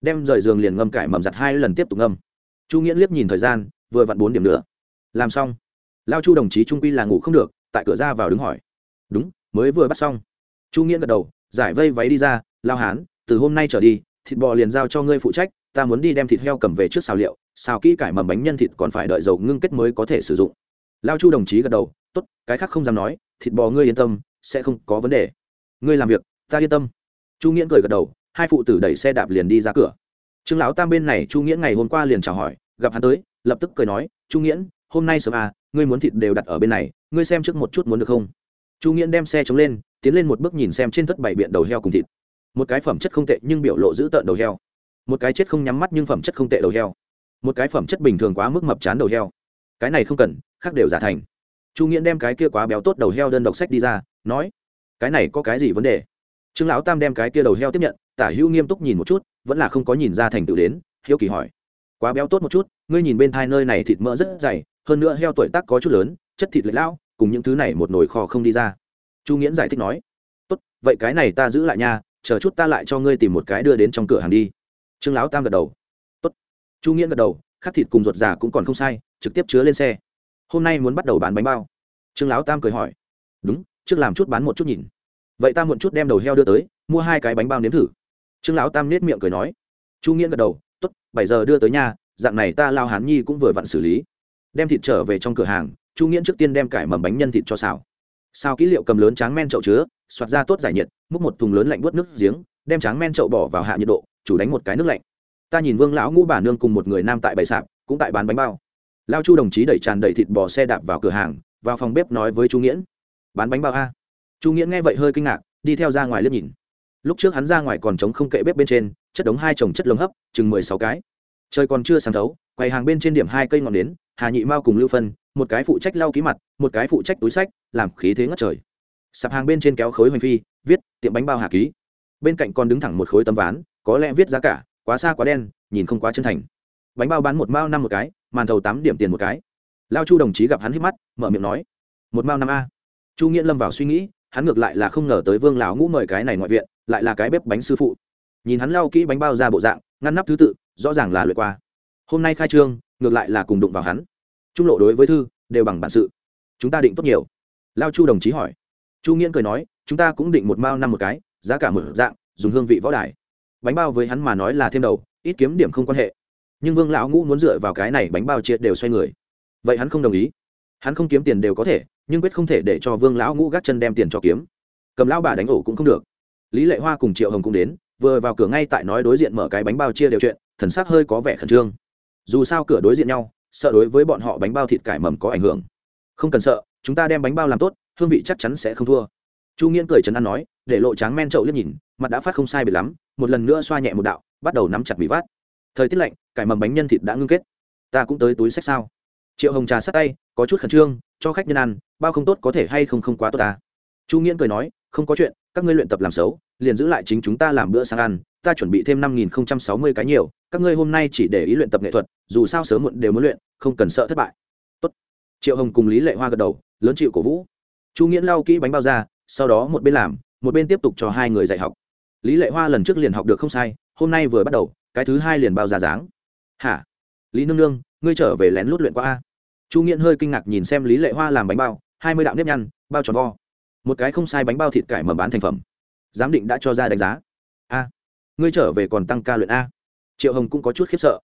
Đem rời giường liền ngâm cải mầm giặt hai lần tiếp tục ngâm. Chu nghĩa liếc nhìn thời gian, vừa vặn bốn điểm nữa làm xong. Lao chu đồng chí trung quy là ngủ không được, tại cửa ra vào đứng hỏi. Đúng, mới vừa bắt xong. Chu nghĩa gật đầu, giải vây váy đi ra, lao hán, từ hôm nay trở đi, thịt bò liền giao cho ngươi phụ trách, ta muốn đi đem thịt heo cầm về trước xào liệu, xào kỹ cải mầm bánh nhân thịt còn phải đợi dầu ngưng kết mới có thể sử dụng. Lao chu đồng chí gật đầu, tốt, cái khác không dám nói, thịt bò ngươi yên tâm, sẽ không có vấn đề. Ngươi làm việc, ta yên tâm. Chu nghĩa cười gật đầu, hai phụ tử đẩy xe đạp liền đi ra cửa. Trương lão tam bên này, chu nghĩa ngày hôm qua liền chào hỏi, gặp hắn tới, lập tức cười nói, chu nghĩa hôm nay sớm à ngươi muốn thịt đều đặt ở bên này, ngươi xem trước một chút muốn được không? Chu nghiễn đem xe chống lên, tiến lên một bước nhìn xem trên thất bảy biện đầu heo cùng thịt. Một cái phẩm chất không tệ nhưng biểu lộ giữ tợn đầu heo. Một cái chết không nhắm mắt nhưng phẩm chất không tệ đầu heo. Một cái phẩm chất bình thường quá mức mập chán đầu heo. Cái này không cần, khác đều giả thành. Chu nghiễn đem cái kia quá béo tốt đầu heo đơn độc sách đi ra, nói, cái này có cái gì vấn đề? Trương lão tam đem cái kia đầu heo tiếp nhận, tả hữu nghiêm túc nhìn một chút, vẫn là không có nhìn ra thành tựu đến, hiếu kỳ hỏi, quá béo tốt một chút, ngươi nhìn bên thai nơi này thịt mỡ rất dày hơn nữa heo tuổi tác có chút lớn, chất thịt lệch lao cùng những thứ này một nồi kho không đi ra. Chu nghiễn giải thích nói, tốt, vậy cái này ta giữ lại nha, chờ chút ta lại cho ngươi tìm một cái đưa đến trong cửa hàng đi. Trương lão tam gật đầu. Tốt. Chu nghiễn gật đầu, khắc thịt cùng ruột già cũng còn không sai, trực tiếp chứa lên xe. Hôm nay muốn bắt đầu bán bánh bao. Trương lão tam cười hỏi. Đúng, trước làm chút bán một chút nhìn. Vậy ta muộn chút đem đầu heo đưa tới, mua hai cái bánh bao nếm thử. Trương lão tam nết miệng cười nói. Chu nghiễn gật đầu. T ố t bảy giờ đưa tới nhà dạng này ta lao hán nhi cũng vừa vặn xử lý đem thịt trở về trong cửa hàng, chu nghiễn trước tiên đem cải mầm bánh nhân thịt cho xào. Xào kỹ liệu cầm lớn tráng men chậu chứa, soạt ra tốt giải nhiệt, múc một thùng lớn lạnh bớt nước giếng, đem tráng men chậu bỏ vào hạ nhiệt độ, chủ đánh một cái nước lạnh. Ta nhìn vương lão ngũ bà nương cùng một người nam tại bày sạp, cũng tại bán bánh bao. Lao chu đồng chí đẩy tràn đầy thịt bò xe đạp vào cửa hàng, vào phòng bếp nói với chu nghiễn, bán bánh bao a? Chu nghiễn nghe vậy hơi kinh ngạc, đi theo ra ngoài liếc nhìn. Lúc trước hắn ra ngoài còn trống không kệ bếp bên trên, chất đống hai chồng chất lồng hấp, chừng mười sáu cái. Trời còn chưa sáng thấu, quầy hàng bên trên điểm hai cây ngọn nến hà nhị mao cùng lưu phân, một cái phụ trách lau ký mặt, một cái phụ trách túi sách, làm khí thế ngất trời. Sạp hàng bên trên kéo khối hoành phi, viết, tiệm bánh bao hà ký. Bên cạnh còn đứng thẳng một khối tấm ván, có lẽ viết giá cả, quá xa quá đen, nhìn không quá chân thành. Bánh bao bán một mao năm một cái, màn thầu tám điểm tiền một cái. Lao chu đồng chí gặp hắn hít mắt, mở miệng nói, một mao năm a. Chu nghĩa lâm vào suy nghĩ, hắn ngược lại là không ngờ tới vương lão ngũ mời cái này ngoại viện, lại là cái bếp bánh sư phụ. Nhìn hắn lau kỹ bánh bao ra bộ dạng, ngăn nắp thứ tự, rõ ràng là lượt qua. Hôm nay khai trương ngược lại là cùng đụng vào hắn. Trung lộ đối với thư đều bằng bản sự. Chúng ta định tốt nhiều. Lao chu đồng chí hỏi. Chu nghiễn cười nói, chúng ta cũng định một mao năm một cái, giá cả một dạng, dùng hương vị võ đài. Bánh bao với hắn mà nói là thêm đầu, ít kiếm điểm không quan hệ. Nhưng vương lão ngũ muốn dựa vào cái này bánh bao chia đều xoay người. Vậy hắn không đồng ý. Hắn không kiếm tiền đều có thể, nhưng quyết không thể để cho vương lão ngũ gác chân đem tiền cho kiếm. Cầm lão bà đánh ổ cũng không được. Lý lệ hoa cùng triệu hồng cũng đến, vừa vào cửa ngay tại nói đối diện mở cái bánh bao chia đều chuyện, thần sắc hơi có vẻ khẩn trương dù sao cửa đối diện nhau, sợ đối với bọn họ bánh bao thịt cải mầm có ảnh hưởng. Không cần sợ, chúng ta đem bánh bao làm tốt, hương vị chắc chắn sẽ không thua. Chu nghiễn cười trấn an nói, để lộ tráng men trậu liếc nhìn, mặt đã phát không sai biệt lắm, một lần nữa xoa nhẹ một đạo, bắt đầu nắm chặt bị vát. Thời tiết lạnh, cải mầm bánh nhân thịt đã ngưng kết. Ta cũng tới túi sách sao? Triệu hồng trà sát tay, có chút khẩn trương, cho khách nhân ăn, bao không tốt có thể hay không không quá tốt ta. Chu nghiễn cười nói, không có chuyện, các ngươi luyện tập làm xấu, liền giữ lại chính chúng ta làm bữa sáng ăn ta chuẩn bị thêm năm nghìn không trăm sáu mươi cái nhiều, các ngươi hôm nay chỉ để ý luyện tập nghệ thuật, dù sao sớm muộn đều muốn luyện, không cần sợ thất bại. Tốt. triệu hồng cùng lý lệ hoa gật đầu, lớn chịu cổ vũ. Chu nghiễn lau kỹ bánh bao ra, sau đó một bên làm, một bên tiếp tục cho hai người dạy học. Lý lệ hoa lần trước liền học được không sai, hôm nay vừa bắt đầu, cái thứ hai liền bao ra dáng. Hả? Lý nương nương, ngươi trở về lén lút luyện qua a? Chu nghiễn hơi kinh ngạc nhìn xem lý lệ hoa làm bánh bao, hai mươi đạo nếp nhăn, bao tròn vo. Một cái không sai bánh bao thịt cải mở bán thành phẩm. Giám định đã cho ra đánh giá ngươi trở về còn tăng ca luyện a. Triệu hồng cũng có chút khiếp sợ.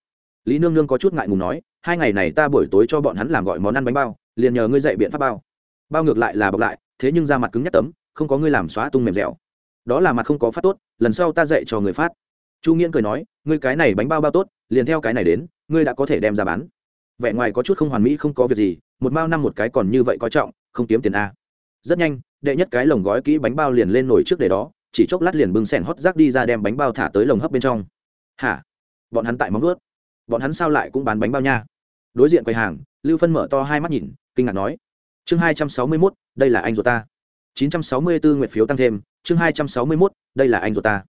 Lý nương nương có chút ngại ngùng nói, hai ngày này ta buổi tối cho bọn hắn làm gọi món ăn bánh bao, liền nhờ ngươi dạy biện pháp bao. Bao ngược lại là bọc lại, thế nhưng da mặt cứng nhắc tấm, không có ngươi làm xóa tung mềm dẻo. Đó là mặt không có phát tốt, lần sau ta dạy cho người phát. Chu nghiễn cười nói, ngươi cái này bánh bao bao tốt, liền theo cái này đến, ngươi đã có thể đem ra bán. Vẻ ngoài có chút không hoàn mỹ, không có việc gì, một mao năm một cái còn như vậy có trọng, không kiếm tiền a. Rất nhanh, đệ nhất cái lồng gói kỹ bánh bao liền lên nổi trước để đó chỉ chốc lát liền bưng sẻn hót rác đi ra đem bánh bao thả tới lồng hấp bên trong. Hả? Bọn hắn tại móng nuốt bọn hắn sao lại cũng bán bánh bao nha? Đối diện quầy hàng, lưu phân mở to hai mắt nhìn, kinh ngạc nói. Chương hai trăm sáu mươi mốt, đây là anh ruột ta. chín trăm sáu mươi bốn nguyệt phiếu tăng thêm, chương hai trăm sáu mươi mốt, đây là anh ruột ta.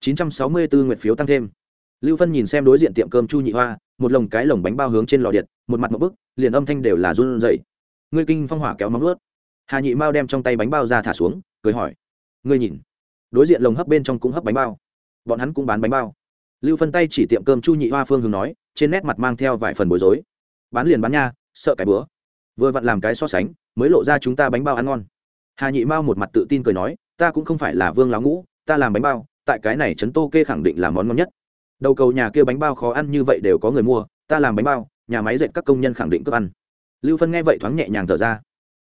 chín trăm sáu mươi bốn nguyệt phiếu tăng thêm. Lưu phân nhìn xem đối diện tiệm cơm chu nhị hoa, một lồng cái lồng bánh bao hướng trên lò điện, một mặt một bức, liền âm thanh đều là run dậy. ngươi kinh phong hỏa kéo móng ướt hà nhị mao đem trong tay bánh bao ra thả xuống, cười hỏi. Ngươi nhìn đối diện lồng hấp bên trong cũng hấp bánh bao. Bọn hắn cũng bán bánh bao. Lưu phân tay chỉ tiệm cơm chu nhị hoa phương hướng nói, trên nét mặt mang theo vài phần bối rối. Bán liền bán nha, sợ cái bữa. Vừa vặn làm cái so sánh, mới lộ ra chúng ta bánh bao ăn ngon. Hà nhị mao một mặt tự tin cười nói, ta cũng không phải là vương láo ngũ, ta làm bánh bao, tại cái này trấn tô kê khẳng định là món ngon nhất. Đầu cầu nhà kia bánh bao khó ăn như vậy đều có người mua, ta làm bánh bao, nhà máy dệt các công nhân khẳng định cướp ăn. Lưu phân nghe vậy thoáng nhẹ nhàng thở ra.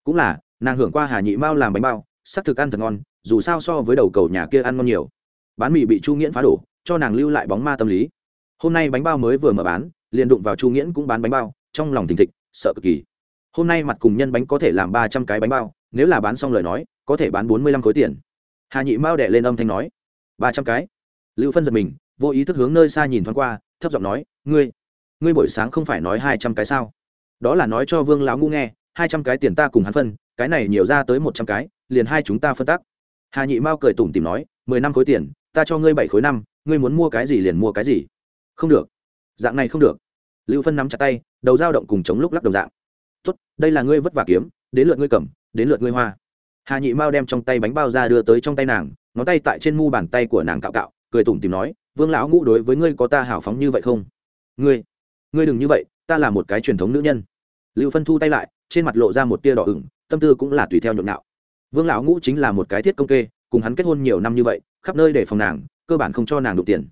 Cũng là, nàng hưởng qua hà nhị mao làm bánh bao sắc thực ăn thật ngon dù sao so với đầu cầu nhà kia ăn ngon nhiều. Bán mì bị chu nghiễn phá đổ, cho nàng lưu lại bóng ma tâm lý. Hôm nay bánh bao mới vừa mở bán, liền đụng vào chu nghiễn cũng bán bánh bao, trong lòng thình thịch, sợ cực kỳ. Hôm nay mặt cùng nhân bánh có thể làm ba trăm cái bánh bao, nếu là bán xong lời nói, có thể bán bốn mươi lăm khối tiền. Hà nhị mao đệ lên âm thanh nói, ba trăm cái. Lưu phân giật mình, vô ý thức hướng nơi xa nhìn thoáng qua, thấp giọng nói, ngươi ngươi buổi sáng không phải nói hai trăm cái sao? Đó là nói cho vương lão ngu nghe, hai trăm cái tiền ta cùng hắn phân, cái này nhiều ra tới một trăm cái, liền hai chúng ta phân tắc hà nhị mao cười tủm tìm nói, mười năm khối tiền, ta cho ngươi bảy khối năm, ngươi muốn mua cái gì liền mua cái gì. Không được. Dạng này không được. Lưu phân nắm chặt tay, đầu dao động cùng chống lúc lắc đồng dạng. Tốt, đây là ngươi vất vả kiếm, đến lượt ngươi cầm, đến lượt ngươi hoa. Hà nhị mao đem trong tay bánh bao ra đưa tới trong tay nàng, ngón tay tại trên mu bàn tay của nàng cạo cạo, cười tủm tìm nói, vương lão ngũ đối với ngươi có ta hào phóng như vậy không? Ngươi ngươi đừng như vậy, ta là một cái truyền thống nữ nhân. Lưu phân thu tay lại, trên mặt lộ ra một tia đỏ ửng, tâm tư cũng là tùy theo nhộn nhạo vương lão ngũ chính là một cái thiết công kê, cùng hắn kết hôn nhiều năm như vậy, khắp nơi để phòng nàng, cơ bản không cho nàng đụng tiền.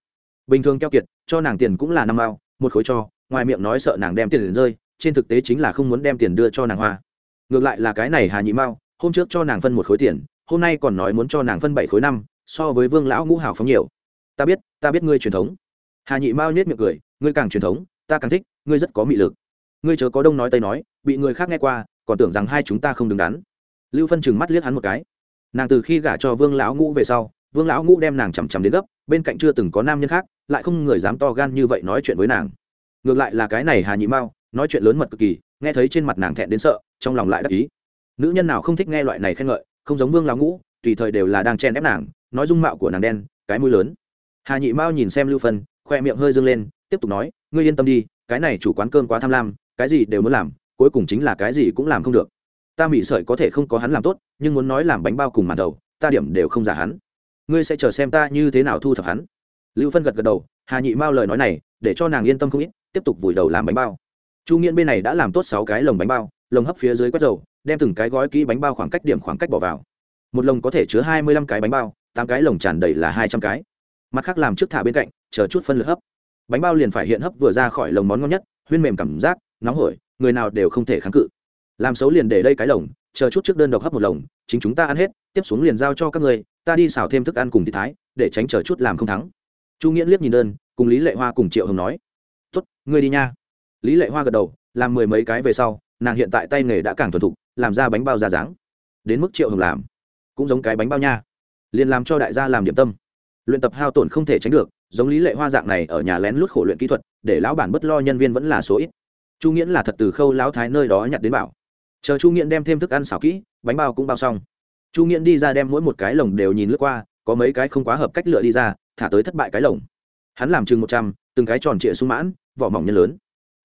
Bình thường keo kiệt, cho nàng tiền cũng là năm mao, một khối cho, ngoài miệng nói sợ nàng đem tiền đến rơi, trên thực tế chính là không muốn đem tiền đưa cho nàng hoa. Ngược lại là cái này hà nhị mao, hôm trước cho nàng phân một khối tiền, hôm nay còn nói muốn cho nàng phân bảy khối năm, so với vương lão ngũ hào phóng nhiều. Ta biết ta biết ngươi truyền thống. Hà nhị mao nhét miệng cười, ngươi càng truyền thống, ta càng thích, ngươi rất có mị lực. Ngươi chớ có đông nói tây nói, bị người khác nghe qua, còn tưởng rằng hai chúng ta không đứng đắn lưu phân chừng mắt liếc hắn một cái. Nàng từ khi gả cho vương lão ngũ về sau, vương lão ngũ đem nàng chằm chằm đến gấp, bên cạnh chưa từng có nam nhân khác, lại không người dám to gan như vậy nói chuyện với nàng. Ngược lại là cái này hà nhị mao, nói chuyện lớn mật cực kỳ, nghe thấy trên mặt nàng thẹn đến sợ, trong lòng lại đắc ý. Nữ nhân nào không thích nghe loại này khen ngợi, không giống vương lão ngũ, tùy thời đều là đang chen ép nàng, nói dung mạo của nàng đen, cái mũi lớn. Hà nhị mao nhìn xem lưu phân, khoe miệng hơi dâng lên, tiếp tục nói, ngươi yên tâm đi, cái này chủ quán cơm quá tham lam, cái gì đều muốn làm, cuối cùng chính là cái gì cũng làm không được ta mị sợi có thể không có hắn làm tốt, nhưng muốn nói làm bánh bao cùng màn đầu, ta điểm đều không giả hắn. Ngươi sẽ chờ xem ta như thế nào thu thập hắn. Lưu phân gật gật đầu, hà nhị mao lời nói này, để cho nàng yên tâm không ít, tiếp tục vùi đầu làm bánh bao. Chu nghiễn bên này đã làm tốt sáu cái lồng bánh bao, lồng hấp phía dưới quét dầu, đem từng cái gói kỹ bánh bao khoảng cách điểm khoảng cách bỏ vào. Một lồng có thể chứa hai mươi lăm cái bánh bao, tám cái lồng tràn đầy là hai trăm cái. Mặt khác làm trước thả bên cạnh, chờ chút phân lượt hấp. Bánh bao liền phải hiện hấp vừa ra khỏi lồng món ngon nhất, huyên mềm cảm giác, nóng hổi, người nào đều không thể kháng cự làm xấu liền để đây cái lồng, chờ chút trước đơn độc hấp một lồng, chính chúng ta ăn hết, tiếp xuống liền giao cho các người ta đi xào thêm thức ăn cùng thị thái, để tránh chờ chút làm không thắng. Chu nghĩa liếc nhìn đơn, cùng lý lệ hoa cùng triệu hồng nói. Tuất ngươi đi nha. Lý lệ hoa gật đầu, làm mười mấy cái về sau, nàng hiện tại tay nghề đã càng thuần thục, làm ra bánh bao ra dáng. Đến mức triệu hồng làm, cũng giống cái bánh bao nha. Liền làm cho đại gia làm điểm tâm. Luyện tập hao tổn không thể tránh được, giống lý lệ hoa dạng này ở nhà lén lút khổ luyện kỹ thuật, để lão bản bất lo nhân viên vẫn là số ít. Chu nghĩa là thật từ khâu lão thái nơi đó nhặt đến bảo chờ chu nghiện đem thêm thức ăn xào kỹ, bánh bao cũng bao xong. Chu nghiện đi ra đem mỗi một cái lồng đều nhìn lướt qua, có mấy cái không quá hợp cách lựa đi ra, thả tới thất bại cái lồng. Hắn làm chừng một trăm, từng cái tròn trịa sung mãn, vỏ mỏng nhân lớn.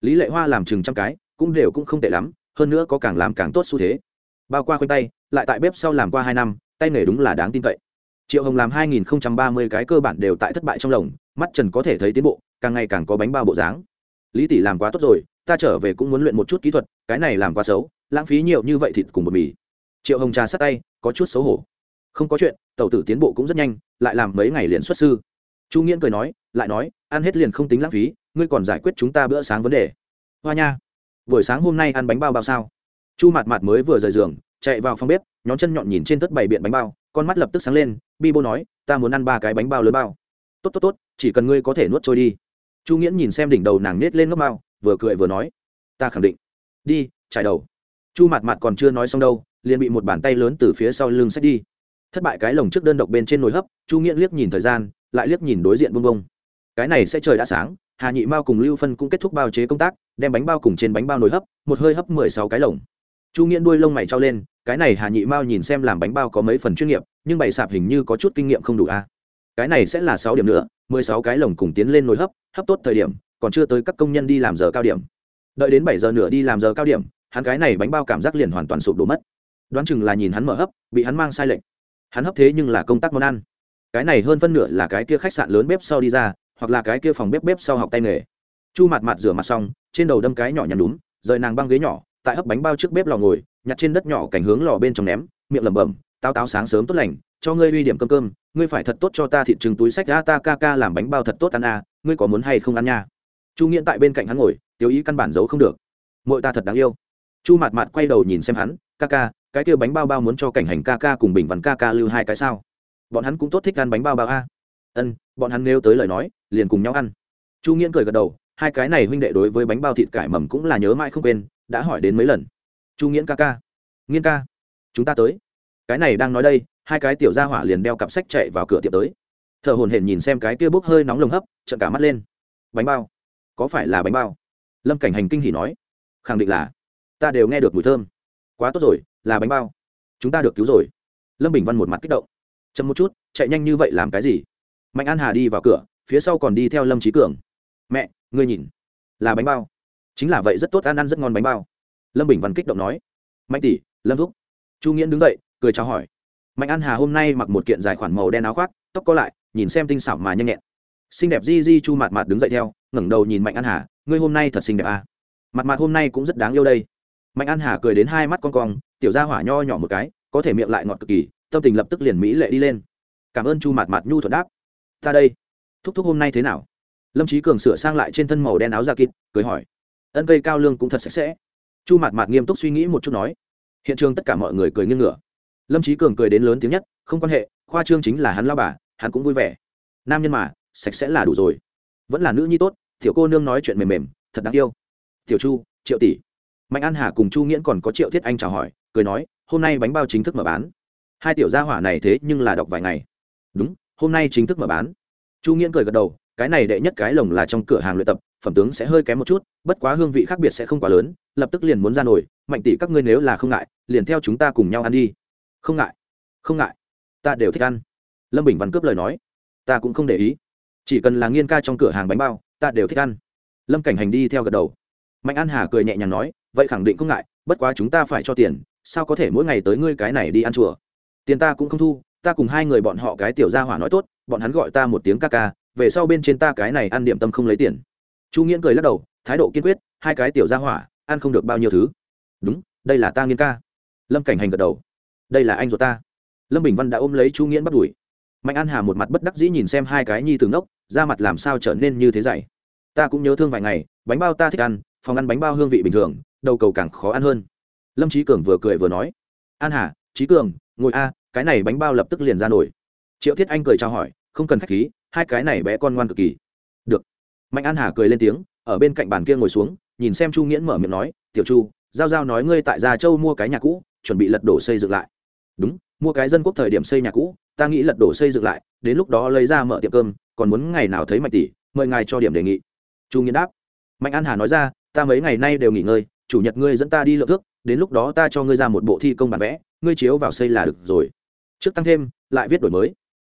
Lý lệ hoa làm chừng trăm cái, cũng đều cũng không tệ lắm, hơn nữa có càng làm càng tốt xu thế. Bao qua khoanh tay, lại tại bếp sau làm qua hai năm, tay nghề đúng là đáng tin cậy. Triệu hồng làm hai nghìn ba mươi cái cơ bản đều tại thất bại trong lồng, mắt trần có thể thấy tiến bộ, càng ngày càng có bánh bao bộ dáng. Lý tỷ làm quá tốt rồi, ta trở về cũng muốn luyện một chút kỹ thuật, cái này làm quá xấu lãng phí nhiều như vậy thịt cùng bột mì. Triệu hồng trà sát tay, có chút xấu hổ. Không có chuyện tàu tử tiến bộ cũng rất nhanh, lại làm mấy ngày liền xuất sư. Chu nghiễn cười nói, lại nói, ăn hết liền không tính lãng phí, ngươi còn giải quyết chúng ta bữa sáng vấn đề. Hoa nha, buổi sáng hôm nay ăn bánh bao bao sao? Chu mạt mạt mới vừa rời giường, chạy vào phòng bếp, nhón chân nhọn nhìn trên tất bày biện bánh bao, con mắt lập tức sáng lên, bi bô nói, ta muốn ăn ba cái bánh bao lớn bao. Tốt tốt tốt, chỉ cần ngươi có thể nuốt trôi đi. Chu nghiễn nhìn xem đỉnh đầu nàng nết lên ngốc bao, vừa cười vừa nói, ta khẳng định. Đi, trải đầu chu mặt mặt còn chưa nói xong đâu, liền bị một bàn tay lớn từ phía sau lưng xách đi. Thất bại cái lồng trước đơn độc bên trên nồi hấp, chu nghĩa liếc nhìn thời gian, lại liếc nhìn đối diện bông bông. Cái này sẽ trời đã sáng, hà nhị mao cùng lưu phân cũng kết thúc bao chế công tác, đem bánh bao cùng trên bánh bao nồi hấp, một hơi hấp mười sáu cái lồng. Chu nghĩa đuôi lông mày trao lên, cái này hà nhị mao nhìn xem làm bánh bao có mấy phần chuyên nghiệp, nhưng bày sạp hình như có chút kinh nghiệm không đủ a. Cái này sẽ là sáu điểm nữa, mười sáu cái lồng cùng tiến lên nồi hấp hấp tốt thời điểm, còn chưa tới các công nhân đi làm giờ cao điểm. Đợi đến bảy giờ nửa đi làm giờ cao điểm hắn cái này bánh bao cảm giác liền hoàn toàn sụp đổ mất. Đoán chừng là nhìn hắn mở hấp, bị hắn mang sai lệnh hắn hấp thế nhưng là công tác món ăn. Cái này hơn phân nửa là cái kia khách sạn lớn bếp sau đi ra, hoặc là cái kia phòng bếp bếp sau học tay nghề. Chu mặt mặt rửa mặt xong, trên đầu đâm cái nhỏ nhằn đúng rời nàng băng ghế nhỏ, tại hấp bánh bao trước bếp lò ngồi, nhặt trên đất nhỏ cảnh hướng lò bên trong ném, miệng lẩm bẩm tao táo sáng sớm tốt lành, cho ngươi uy điểm cơm cơm, ngươi phải thật tốt cho ta thịt trứng túi sách a, ta ca ca làm bánh bao thật tốt ăn à ngươi có muốn hay không ăn nha? Chu nghiễn tại bên cạnh hắn ngồi tiêu ý căn bản giấu không được. Mội ta thật đáng yêu chu Mạt Mạt quay đầu nhìn xem hắn, ca ca, cái kia bánh bao bao muốn cho cảnh hành ca ca cùng bình văn ca ca lưu hai cái sao? Bọn hắn cũng tốt thích ăn bánh bao bao a. Ân, bọn hắn nêu tới lời nói, liền cùng nhau ăn. Chu nghiễn cười gật đầu, hai cái này huynh đệ đối với bánh bao thịt cải mầm cũng là nhớ mãi không quên, đã hỏi đến mấy lần. Chu nghiễn ca ca. Nghiên ca, chúng ta tới. Cái này đang nói đây, hai cái tiểu gia hỏa liền đeo cặp sách chạy vào cửa tiệm tới. Thợ hồn hển nhìn xem cái kia bốc hơi nóng lồng hấp trận cả mắt lên. Bánh bao? Có phải là bánh bao? Lâm cảnh hành kinh hỉ nói. Khẳng định là ta đều nghe được mùi thơm. Quá tốt rồi, là bánh bao. Chúng ta được cứu rồi. Lâm bình văn một mặt kích động. Chậm một chút, chạy nhanh như vậy làm cái gì? Mạnh an hà đi vào cửa, phía sau còn đi theo lâm trí cường. Mẹ, ngươi nhìn. Là bánh bao. Chính là vậy rất tốt, ăn ăn rất ngon bánh bao. Lâm bình văn kích động nói. Mạnh tỷ, lâm thúc. Chu nghiễn đứng dậy, cười chào hỏi. Mạnh an hà hôm nay mặc một kiện dài khoản màu đen áo khoác, tóc có lại, nhìn xem tinh xảo mà nhanh nhẹn. Xinh đẹp di di chu mạt mạt đứng dậy theo, ngẩng đầu nhìn mạnh an hà. Ngươi hôm nay thật xinh đẹp à. mặt mạt hôm nay cũng rất đáng yêu đây mạnh an hà cười đến hai mắt con cong, tiểu ra hỏa nho nhỏ một cái, có thể miệng lại ngọt cực kỳ, tâm tình lập tức liền mỹ lệ đi lên. Cảm ơn chu Mạt Mạt nhu thuận đáp. Ta đây. Thúc thúc hôm nay thế nào? Lâm trí cường sửa sang lại trên thân màu đen áo da kịt, cười hỏi. Ân cây cao lương cũng thật sạch sẽ. Chu Mạt Mạt nghiêm túc suy nghĩ một chút nói. Hiện trường tất cả mọi người cười nghiêng ngửa. Lâm trí cường cười đến lớn tiếng nhất, không quan hệ, khoa trương chính là hắn lao bà, hắn cũng vui vẻ. Nam nhân mà, sạch sẽ là đủ rồi. Vẫn là nữ nhi tốt, tiểu cô nương nói chuyện mềm mềm, thật đáng yêu. Tiểu chu, triệu tỷ mạnh an hà cùng chu nghiễn còn có triệu thiết anh chào hỏi, cười nói, hôm nay bánh bao chính thức mở bán. Hai tiểu gia hỏa này thế nhưng là đọc vài ngày. Đúng, hôm nay chính thức mở bán. Chu nghiễn cười gật đầu, cái này đệ nhất cái lồng là trong cửa hàng luyện tập, phẩm tướng sẽ hơi kém một chút, bất quá hương vị khác biệt sẽ không quá lớn, lập tức liền muốn ra nổi mạnh tỷ các ngươi nếu là không ngại, liền theo chúng ta cùng nhau ăn đi. Không ngại không ngại, ta đều thích ăn. Lâm bình văn cướp lời nói. Ta cũng không để ý, chỉ cần là nghiên ca trong cửa hàng bánh bao, ta đều thích ăn. Lâm cảnh hành đi theo gật đầu. Mạnh an hà cười nhẹ nhàng nói vậy khẳng định không ngại, bất quá chúng ta phải cho tiền, sao có thể mỗi ngày tới ngươi cái này đi ăn chùa? Tiền ta cũng không thu, ta cùng hai người bọn họ cái tiểu gia hỏa nói tốt, bọn hắn gọi ta một tiếng ca ca, về sau bên trên ta cái này ăn điểm tâm không lấy tiền. Chu nghiễn cười lắc đầu, thái độ kiên quyết, hai cái tiểu gia hỏa, ăn không được bao nhiêu thứ. Đúng, đây là ta nghiên ca. Lâm cảnh hành gật đầu. Đây là anh ruột ta. Lâm bình văn đã ôm lấy chu nghiễn bắt đuổi. Mạnh an hà một mặt bất đắc dĩ nhìn xem hai cái nhi từ ngốc, da mặt làm sao trở nên như thế dạy ta cũng nhớ thương vài ngày, bánh bao ta thích ăn, phòng ăn bánh bao hương vị bình thường đầu cầu càng khó ăn hơn. Lâm trí cường vừa cười vừa nói, an hà trí cường, ngồi a, cái này bánh bao lập tức liền ra nổi. Triệu thiết anh cười chào hỏi, không cần k h á c h khí, hai cái này bé con ngoan cực kỳ. Được. Mạnh an hà cười lên tiếng, ở bên cạnh bàn kia ngồi xuống, nhìn xem chu nghiễn mở miệng nói, tiểu chu, giao giao nói ngươi tại gia châu mua cái nhà cũ, chuẩn bị lật đổ xây dựng lại. Đúng, mua cái dân quốc thời điểm xây nhà cũ, ta nghĩ lật đổ xây dựng lại, đến lúc đó lấy ra mở tiệm cơm, còn muốn ngày nào thấy mạnh tỷ, mời ngài cho điểm đề nghị. Chu nghiến đáp. Mạnh an hà nói ra, ta mấy ngày nay đều nghỉ ngơi chủ nhật ngươi dẫn ta đi lượng thước, đến lúc đó ta cho ngươi ra một bộ thi công bản vẽ, ngươi chiếu vào xây là được rồi. Trước tăng thêm, lại viết đổi mới.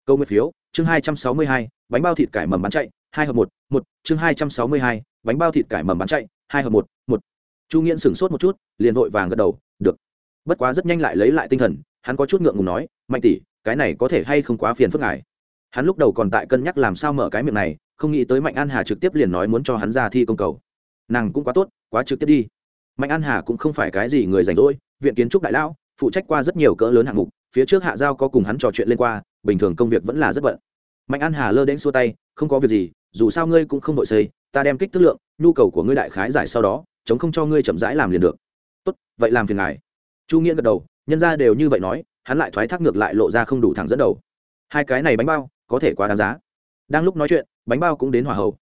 Câu nguyên phiếu, chương hai trăm sáu mươi hai, bánh bao thịt cải mầm bán chạy, hai hợp một một, chương hai trăm sáu mươi hai, bánh bao thịt cải mầm bán chạy, hai hợp một một. Chu nghiễn sửng sốt một chút, liền vội vàng gật đầu, được. Bất quá rất nhanh lại lấy lại tinh thần, hắn có chút ngượng ngùng nói, mạnh tỷ, cái này có thể hay không quá phiền phức ngài? Hắn lúc đầu còn tại cân nhắc làm sao mở cái miệng này, không nghĩ tới mạnh an hà trực tiếp liền nói muốn cho hắn ra thi công cầu. Nàng cũng quá tốt, quá trực tiếp đi mạnh an hà cũng không phải cái gì người rảnh rỗi, viện kiến trúc đại lão, phụ trách qua rất nhiều cỡ lớn hạng mục, phía trước hạ giao có cùng hắn trò chuyện lên qua, bình thường công việc vẫn là rất bận. Mạnh an hà lơ đến xua tay, không có việc gì, dù sao ngươi cũng không đội xây, ta đem kích thước lượng, nhu cầu của ngươi đại khái giải sau đó, chống không cho ngươi chậm rãi làm liền được. Tốt, vậy làm phiền ngài. Chu nghĩa gật đầu, nhân ra đều như vậy nói, hắn lại thoái thác ngược lại lộ ra không đủ thẳng dẫn đầu. Hai cái này bánh bao, có thể quá đáng giá. Đang lúc nói chuyện, bánh bao cũng đến hỏa hậu.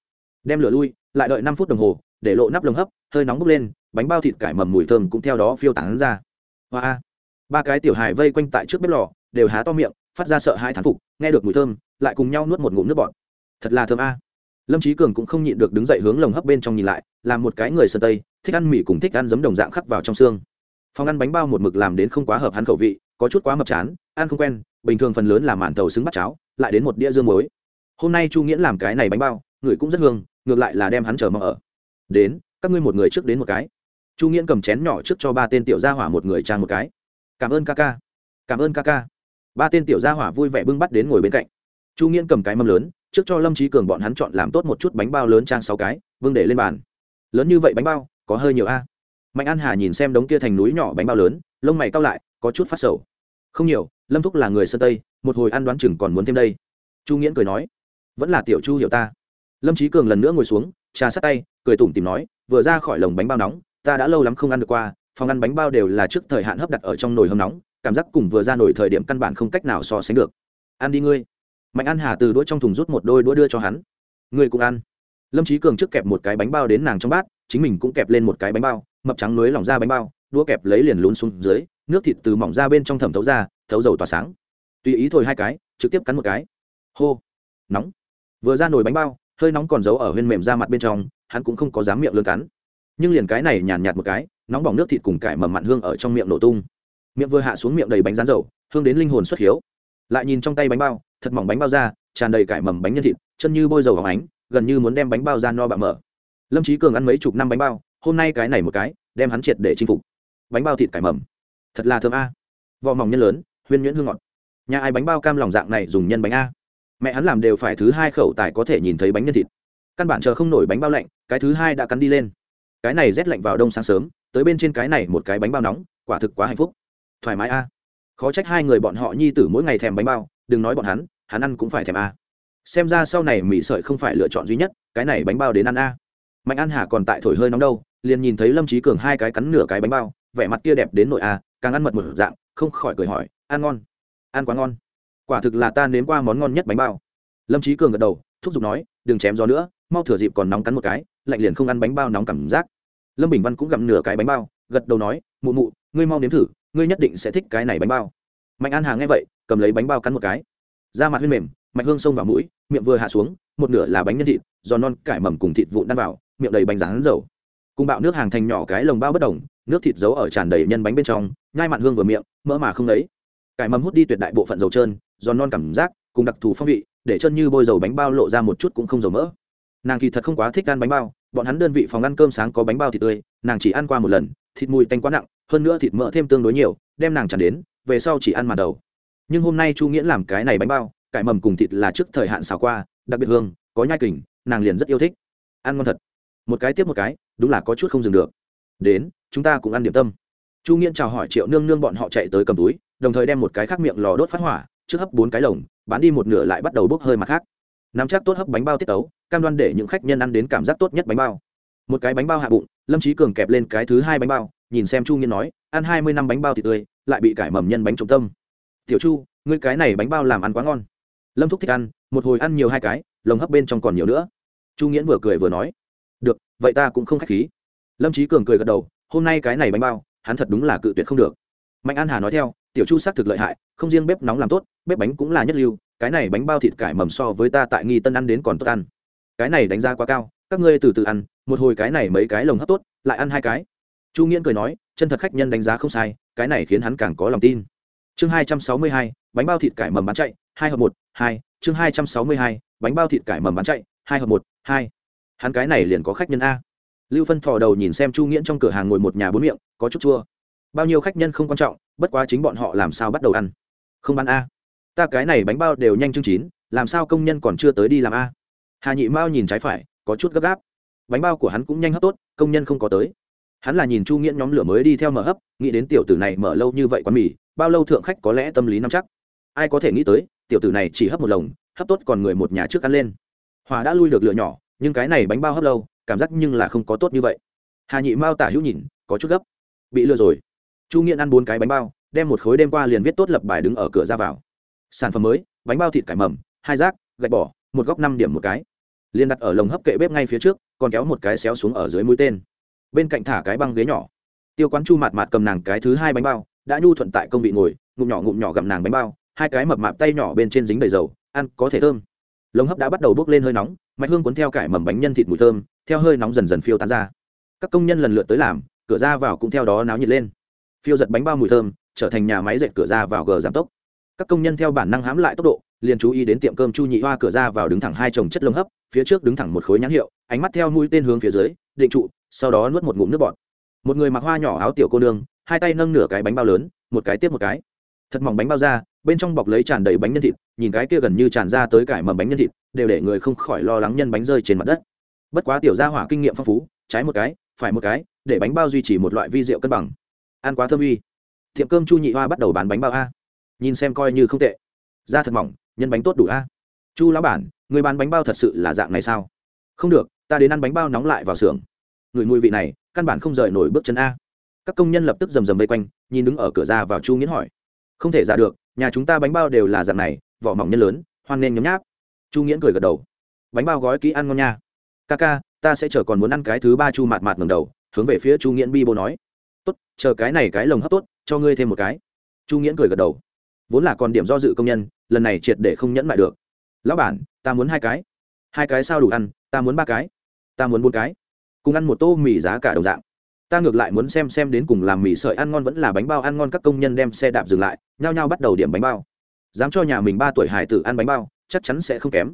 Đem lửa lui, lại đợi năm phút đồng hồ, để lộ nắp lồng hấp, hơi nóng bốc lên bánh bao thịt cải mầm mùi thơm cũng theo đó phiêu tán ra. Hoa. Ba cái tiểu hài vây quanh tại trước bếp lò, đều há to miệng, phát ra sợ hai thán phục, nghe được mùi thơm, lại cùng nhau nuốt một ngụm nước bọt. Thật là thơm a. Lâm trí cường cũng không nhịn được đứng dậy hướng lồng hấp bên trong nhìn lại làm một cái người sơn tây, thích ăn mì cùng thích ăn giấm đồng dạng khắc vào trong xương. Phòng ăn bánh bao một mực làm đến không quá hợp hắn khẩu vị, có chút quá mập chán, ăn không quen, bình thường phần lớn là màn tàu xứng bắt cháo, lại đến một đĩa dương muối. Hôm nay chu nghiễn làm cái này bánh bao, người cũng rất hương, ngược lại là đem hắn chờ mong ở. Đến, các ngươi một người trước đến một cái chu nghiễn cầm chén nhỏ trước cho ba tên tiểu gia hỏa một người trang một cái. Cảm ơn ca ca, cảm ơn ca ca. Ba tên tiểu gia hỏa vui vẻ bưng bắt đến ngồi bên cạnh. Chu nghiễn cầm cái mâm lớn, trước cho lâm trí cường bọn hắn chọn làm tốt một chút bánh bao lớn trang sáu cái, vương để lên bàn. Lớn như vậy bánh bao, có hơi nhiều a. Mạnh an hà nhìn xem đống kia thành núi nhỏ bánh bao lớn, lông mày cao lại, có chút phát sầu. Không nhiều, lâm thúc là người sơn tây, một hồi ăn đoán chừng còn muốn thêm đây. Chu nghiễn cười nói. Vẫn là tiểu chu hiểu ta. Lâm trí cường lần nữa ngồi xuống, trà sát tay, cười tủm tìm nói, vừa ra khỏi lồng bánh bao nóng ta đã lâu lắm không ăn được qua, phòng ăn bánh bao đều là trước thời hạn hấp đặt ở trong nồi hâm nóng, cảm giác cùng vừa ra nổi thời điểm căn bản không cách nào so sánh được. Ăn đi ngươi. Mạnh ăn hà từ đũa trong thùng rút một đôi đũa đưa cho hắn. Ngươi cũng ăn. Lâm trí cường trước kẹp một cái bánh bao đến nàng trong bát, chính mình cũng kẹp lên một cái bánh bao, mập trắng lưới lỏng ra bánh bao, đũa kẹp lấy liền lún xuống dưới, nước thịt từ mỏng ra bên trong thẩm thấu ra, thấu dầu tỏa sáng. Tùy ý thổi hai cái, trực tiếp cắn một cái. Hô. Nóng. Vừa ra nồi bánh bao, hơi nóng còn giấu ở huyên mềm ra mặt bên trong, hắn cũng không có dám miệng lươn cắn nhưng liền cái này nhàn nhạt một cái, nóng bỏng nước thịt cùng cải mầm mặn hương ở trong miệng nổ tung. Miệng vừa hạ xuống miệng đầy bánh rán dầu, hương đến linh hồn xuất hiếu. Lại nhìn trong tay bánh bao, thật mỏng bánh bao ra, tràn đầy cải mầm bánh nhân thịt, chân như bôi dầu hóng ánh, gần như muốn đem bánh bao ra no bạ mở. Lâm trí cường ăn mấy chục năm bánh bao, hôm nay cái này một cái, đem hắn triệt để chinh phục. Bánh bao thịt cải mầm. Thật là thơm a. À. vỏ mỏng nhân lớn, huyên nhuyễn hương ngọt. Nhà ai bánh bao cam lòng dạng này dùng nhân bánh a? Mẹ hắn làm đều phải thứ hai khẩu tài có thể nhìn thấy bánh nhân thịt. Căn bản chờ không nổi bánh bao lạnh, cái thứ hai đã cắn đi lên cái này rét lạnh vào đông sáng sớm, tới bên trên cái này một cái bánh bao nóng, quả thực quá hạnh phúc. Thoải mái a. Khó trách hai người bọn họ nhi tử mỗi ngày thèm bánh bao, đừng nói bọn hắn hắn ăn cũng phải thèm a. Xem ra sau này mì sợi không phải lựa chọn duy nhất, cái này bánh bao đến ăn a. Mạnh ăn hà còn tại thổi hơi nóng đâu, liền nhìn thấy lâm trí cường hai cái cắn nửa cái bánh bao, vẻ mặt kia đẹp đến nội a, càng ăn mật một dạng, không khỏi cười hỏi, ăn ngon, ăn quá ngon. Quả thực là ta nếm qua món ngon nhất bánh bao. Lâm trí cường gật đầu, thúc giục nói, đừng chém gió nữa, mau thừa dịp còn nóng cắn một cái lạnh liền không ăn bánh bao nóng cảm giác. Lâm bình văn cũng gặm nửa cái bánh bao, gật đầu nói, mụ mụ, ngươi mau nếm thử, ngươi nhất định sẽ thích cái này bánh bao. Mạnh an hà nghe vậy, cầm lấy bánh bao cắn một cái. Da mặt huyên mềm, mạch hương sông vào mũi, miệng vừa hạ xuống, một nửa là bánh nhân thịt, giòn non, cải mầm cùng thịt vụn đan vào, miệng đầy bánh rán dầu. Cùng bạo nước hàng thành nhỏ cái lồng bao bất đồng, nước thịt giấu ở tràn đầy nhân bánh bên trong, nhai mặn hương vừa miệng, mỡ mà không lấy. Cải mầm hút đi tuyệt đại bộ phận dầu trơn, giòn non cảm giác, cùng đặc thù phong vị, để chân như bôi dầu bánh bao lộ ra một chút cũng không dầu mỡ. Nàng kỳ thật không quá thích ăn bánh bao bọn hắn đơn vị phòng ăn cơm sáng có bánh bao thịt tươi, nàng chỉ ăn qua một lần, thịt mùi tanh quá nặng, hơn nữa thịt mỡ thêm tương đối nhiều, đem nàng chẳng đến, về sau chỉ ăn màn đầu. Nhưng hôm nay chu nghĩa làm cái này bánh bao, cải mầm cùng thịt là trước thời hạn xào qua, đặc biệt hương, có nhai kình, nàng liền rất yêu thích. Ăn ngon thật. Một cái tiếp một cái, đúng là có chút không dừng được. Đến, chúng ta cũng ăn điểm tâm. Chu nghiễn chào hỏi triệu nương nương bọn họ chạy tới cầm túi, đồng thời đem một cái khác miệng lò đốt phát hỏa, trước hấp bốn cái lồng, bán đi một nửa lại bắt đầu bốc hơi mặt khác nắm chắc tốt hấp bánh bao tiết tấu, cam đoan để những khách nhân ăn đến cảm giác tốt nhất bánh bao. Một cái bánh bao hạ bụng, lâm trí cường kẹp lên cái thứ hai bánh bao, nhìn xem chu nghiên nói, ăn hai mươi năm bánh bao thịt tươi, lại bị cải mầm nhân bánh trọng tâm. Tiểu chu, ngươi cái này bánh bao làm ăn quá ngon. Lâm thúc thích ăn, một hồi ăn nhiều hai cái, lồng hấp bên trong còn nhiều nữa. Chu nghiễn vừa cười vừa nói, được, vậy ta cũng không k h á c h khí. Lâm trí cường cười gật đầu, hôm nay cái này bánh bao, hắn thật đúng là cự tuyệt không được. Mạnh an hà nói theo, tiểu chu xác thực lợi hại, không riêng bếp nóng làm tốt, bếp bánh cũng là nhất lưu cái này bánh bao thịt cải mầm so với ta tại nghi tân ăn đến còn tốt ăn. Cái này đánh giá quá cao, các ngươi từ từ ăn, một hồi cái này mấy cái lồng hấp tốt, lại ăn hai cái. Chu nghiễn cười nói, chân thật khách nhân đánh giá không sai, cái này khiến hắn càng có lòng tin. Chương hai trăm sáu mươi hai, bánh bao thịt cải mầm bán chạy, hai hợp một, hai. Chương hai trăm sáu mươi hai, bánh bao thịt cải mầm bán chạy, hai hợp một, hai. Hắn cái này liền có khách nhân a. Lưu phân thò đầu nhìn xem chu nghiễn trong cửa hàng ngồi một nhà bốn miệng, có chút chua. Bao nhiêu khách nhân không quan trọng, bất quá chính bọn họ làm sao bắt đầu ăn. Không bán a ta cái này bánh bao đều nhanh chương chín, làm sao công nhân còn chưa tới đi làm a? Hà nhị mao nhìn trái phải, có chút gấp gáp. Bánh bao của hắn cũng nhanh hấp tốt, công nhân không có tới. Hắn là nhìn chu nghĩa nhóm lửa mới đi theo mở hấp, nghĩ đến tiểu tử này mở lâu như vậy quán mì, bao lâu thượng khách có lẽ tâm lý nắm chắc. Ai có thể nghĩ tới, tiểu tử này chỉ hấp một lồng, hấp tốt còn người một nhà trước ăn lên. Hòa đã lui được lửa nhỏ, nhưng cái này bánh bao hấp lâu, cảm giác nhưng là không có tốt như vậy. Hà nhị mao tả hữu nhìn, có chút gấp. Bị lừa rồi. Chu nghiện ăn bốn cái bánh bao, đem một khối đêm qua liền viết tốt lập bài đứng ở cửa ra vào sản phẩm mới, bánh bao thịt cải mầm, hai rác, gạch bỏ, một góc năm điểm một cái. Liền đặt ở lồng hấp kệ bếp ngay phía trước, còn kéo một cái xéo xuống ở dưới mũi tên. Bên cạnh thả cái băng ghế nhỏ. Tiêu quán chu mạt mạt cầm nàng cái thứ hai bánh bao, đã nhu thuận tại công vị ngồi, ngụm nhỏ ngụm nhỏ gặm nàng bánh bao, hai cái mập mạp tay nhỏ bên trên dính đầy dầu, ăn có thể thơm. Lồng hấp đã bắt đầu bốc lên hơi nóng, mạch hương cuốn theo cải mầm bánh nhân thịt mùi thơm, theo hơi nóng dần dần phiêu tán ra. Các công nhân lần lượt tới làm, cửa ra vào cũng theo đó náo nhiệt lên. Phiêu giật bánh bao mùi thơm, trở thành nhà máy dệt cửa ra vào gờ giảm tốc các công nhân theo bản năng hãm lại tốc độ, liền chú ý đến tiệm cơm chu nhị hoa cửa ra vào đứng thẳng hai chồng chất lông hấp, phía trước đứng thẳng một khối nhãn hiệu, ánh mắt theo mũi tên hướng phía dưới, định trụ, sau đó nuốt một ngụm nước bọt. Một người mặc hoa nhỏ áo tiểu cô nương, hai tay nâng nửa cái bánh bao lớn, một cái tiếp một cái. Thật mỏng bánh bao ra, bên trong bọc lấy tràn đầy bánh nhân thịt, nhìn cái kia gần như tràn ra tới cải mầm bánh nhân thịt, đều để người không khỏi lo lắng nhân bánh rơi trên mặt đất. Bất quá tiểu gia hỏa kinh nghiệm phong phú, trái một cái, phải một cái, để bánh bao duy trì một loại vi rượu cân bằng. Ăn quá thơm uy. Tiệm cơm chu nhị hoa bắt đầu bán bánh bao a nhìn xem coi như không tệ. Da thật mỏng, nhân bánh tốt đủ a. Chu lão bản, người bán bánh bao thật sự là dạng này sao? Không được, ta đến ăn bánh bao nóng lại vào xưởng. Người mùi vị này, căn bản không rời nổi bước chân a. Các công nhân lập tức rầm rầm vây quanh, nhìn đứng ở cửa ra vào chu nghiến hỏi. Không thể ra được, nhà chúng ta bánh bao đều là dạng này, vỏ mỏng nhân lớn, hoan nên nhấm nháp. Chu nghiễn cười gật đầu. Bánh bao gói kỹ ăn ngon nha. Ca ca, ta sẽ chờ còn muốn ăn cái thứ ba chu mạt mạt ngầm đầu, hướng về phía chu nghiễn bi bô nói. Tốt, chờ cái này cái lồng hấp tốt, cho ngươi thêm một cái. Chu nghiễn cười gật đầu vốn là còn điểm do dự công nhân, lần này triệt để không nhẫn lại được. Lão bản, ta muốn hai cái. Hai cái sao đủ ăn, ta muốn ba cái. Ta muốn bốn cái. Cùng ăn một tô mì giá cả đồng dạng. Ta ngược lại muốn xem xem đến cùng làm mì sợi ăn ngon vẫn là bánh bao ăn ngon các công nhân đem xe đạp dừng lại, nhao nhao bắt đầu điểm bánh bao. Dám cho nhà mình ba tuổi hải tử ăn bánh bao, chắc chắn sẽ không kém.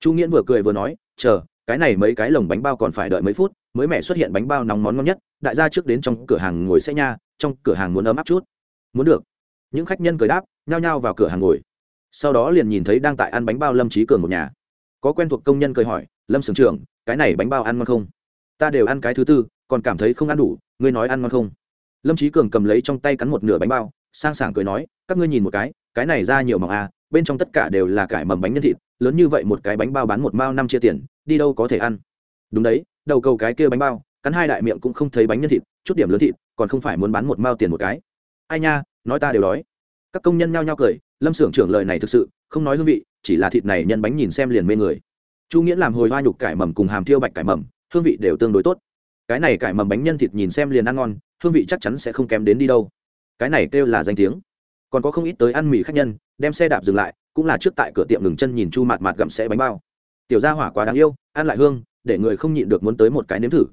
Chu nghiễn vừa cười vừa nói, chờ, cái này mấy cái lồng bánh bao còn phải đợi mấy phút, mới mẹ xuất hiện bánh bao nóng món ngon nhất, đại gia trước đến trong cửa hàng ngồi xe nha, trong cửa hàng muốn ấm áp chút. Muốn được. Những khách nhân cười đáp nhao nhao vào cửa hàng ngồi. Sau đó liền nhìn thấy đang tại ăn bánh bao lâm trí cường một nhà. Có quen thuộc công nhân cười hỏi, lâm sưởng trưởng, cái này bánh bao ăn ngon không? Ta đều ăn cái thứ tư, còn cảm thấy không ăn đủ, ngươi nói ăn ngon không? Lâm trí cường cầm lấy trong tay cắn một nửa bánh bao, sang sảng cười nói, các ngươi nhìn một cái cái này ra nhiều mỏng à bên trong tất cả đều là cải mầm bánh nhân thịt, lớn như vậy một cái bánh bao bán một mao năm chia tiền, đi đâu có thể ăn? Đúng đấy, đầu cầu cái kia bánh bao, cắn hai đại miệng cũng không thấy bánh nhân thịt, chút điểm lớn thịt, còn không phải muốn bán một mao tiền một cái. Ai nha, nói ta đều đói các công nhân nhao nhao cười, lâm xưởng trưởng lời này thực sự, không nói hương vị, chỉ là thịt này nhân bánh nhìn xem liền mê người. Chu nghĩa làm hồi hoa nhục cải mầm cùng hàm thiêu bạch cải mầm, hương vị đều tương đối tốt. Cái này cải mầm bánh nhân thịt nhìn xem liền ăn ngon, hương vị chắc chắn sẽ không kém đến đi đâu. Cái này kêu là danh tiếng. Còn có không ít tới ăn mì khách nhân, đem xe đạp dừng lại, cũng là trước tại cửa tiệm ngừng chân nhìn chu mạt mạt gặm xe bánh bao. Tiểu gia hỏa quá đáng yêu, ăn lại hương, để người không nhịn được muốn tới một cái nếm thử.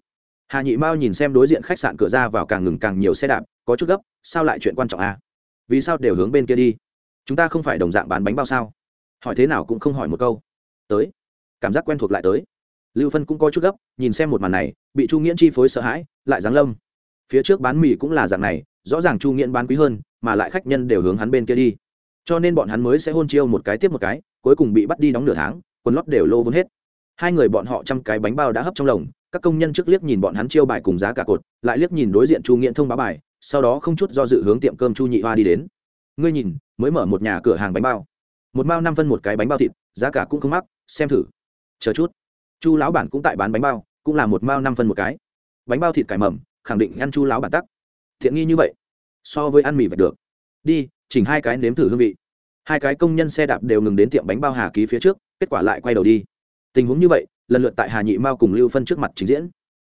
Hà nhị mao nhìn xem đối diện khách sạn cửa ra vào càng ngừng càng nhiều xe đạp, có chút gấp, sao lại chuyện quan trọng à? Vì sao đều hướng bên kia đi? Chúng ta không phải đồng dạng bán bánh bao sao? Hỏi thế nào cũng không hỏi một câu. Tới. Cảm giác quen thuộc lại tới. Lưu phân cũng có chút gấp, nhìn xem một màn này, bị chu nghiễn chi phối sợ hãi, lại giáng lâm. Phía trước bán mì cũng là dạng này, rõ ràng chu nghiễn bán quý hơn, mà lại khách nhân đều hướng hắn bên kia đi. Cho nên bọn hắn mới sẽ hôn chiêu một cái tiếp một cái, cuối cùng bị bắt đi đóng nửa tháng, quần lót đều lô vốn hết. Hai người bọn họ trăm cái bánh bao đã hấp trong lồng các công nhân trước liếc nhìn bọn hắn chiêu bài cùng giá cả cột, lại liếc nhìn đối diện chu nghiễn thông báo bài, sau đó không chút do dự hướng tiệm cơm chu nhị hoa đi đến. Ngươi nhìn, mới mở một nhà cửa hàng bánh bao. Một bao năm phân một cái bánh bao thịt, giá cả cũng không mắc, xem thử. Chờ chút. Chu lão bản cũng tại bán bánh bao, cũng là một bao năm phân một cái. Bánh bao thịt cải mầm, khẳng định ăn chu lão bản tắc. Thiện nghi như vậy, so với ăn mì vạch được. Đi, chỉnh hai cái nếm thử hương vị. Hai cái công nhân xe đạp đều ngừng đến tiệm bánh bao hà ký phía trước, kết quả lại quay đầu đi. Tình huống như vậy lần lượt tại hà nhị mao cùng lưu phân trước mặt trình diễn.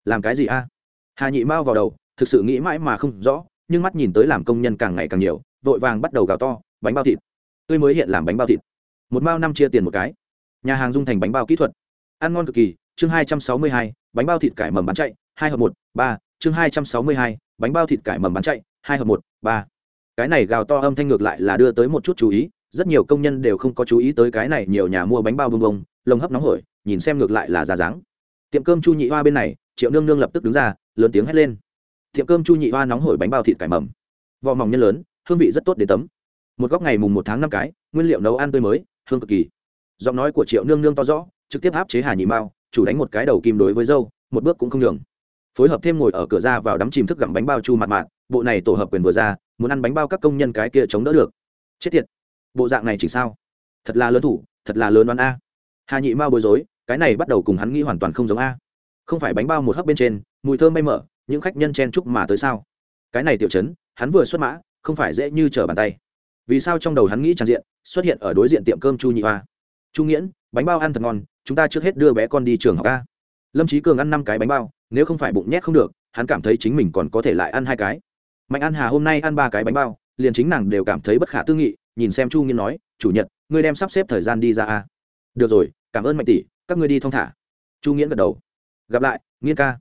Làm cái gì a? Hà nhị mao vào đầu, thực sự nghĩ mãi mà không rõ, nhưng mắt nhìn tới làm công nhân càng ngày càng nhiều, vội vàng bắt đầu gào to, bánh bao thịt! Tươi mới hiện làm bánh bao thịt! Một mao năm chia tiền một cái. Nhà hàng dung thành bánh bao kỹ thuật. Ăn ngon cực kỳ, chương hai trăm sáu mươi hai, bánh bao thịt cải mầm bán chạy, hai hợp một, ba, chương hai trăm sáu mươi hai, bánh bao thịt cải mầm bán chạy, hai hợp một, ba. Cái này gào to âm thanh ngược lại là đưa tới một chút chú ý, rất nhiều công nhân đều không có chú ý tới cái này, nhiều nhà mua bánh bao bông bông lồng hấp nóng hổi nhìn xem ngược lại là ra dáng. Tiệm cơm chu nhị hoa bên này, triệu nương nương lập tức đứng ra, lớn tiếng hét lên. Tiệm cơm chu nhị hoa nóng hổi bánh bao thịt cải mầm. Vỏ mỏng nhân lớn, hương vị rất tốt đến tấm. Một góc ngày mùng một tháng năm cái, nguyên liệu nấu ăn tươi mới, hương cực kỳ. Giọng nói của triệu nương nương to rõ, trực tiếp áp chế hà nhị mao, chủ đánh một cái đầu kim đối với dâu, một bước cũng không nhường. Phối hợp thêm ngồi ở cửa ra vào đắm chìm thức gặm bánh bao chu mặt mạng bộ này tổ hợp quyền vừa ra, muốn ăn bánh bao các công nhân cái kia chống đỡ được. Chết tiệt. Bộ dạng này chỉ sao? Thật là lớn thủ, thật là lớn đoán a. Hà nhị mao bối rối cái này bắt đầu cùng hắn nghĩ hoàn toàn không giống a. Không phải bánh bao một hấp bên trên, mùi thơm bay mở, những khách nhân chen chúc mà tới sao? Cái này tiểu chấn hắn vừa xuất mã, không phải dễ như trở bàn tay. Vì sao trong đầu hắn nghĩ tràn diện, xuất hiện ở đối diện tiệm cơm chu nhị hoa? Chu nghiễn, bánh bao ăn thật ngon, chúng ta trước hết đưa bé con đi trường học a. Lâm trí cường ăn năm cái bánh bao, nếu không phải bụng nhét không được, hắn cảm thấy chính mình còn có thể lại ăn hai cái. Mạnh an hà hôm nay ăn ba cái bánh bao, liền chính nàng đều cảm thấy bất khả tư nghị, nhìn xem chu nghiễn nói, chủ nhật, ngươi đem sắp xếp thời gian đi ra a. Được rồi, cảm ơn mạnh tỷ các ngươi đi thong thả. Chu nghiễn gật đầu. Gặp lại nghiên ca.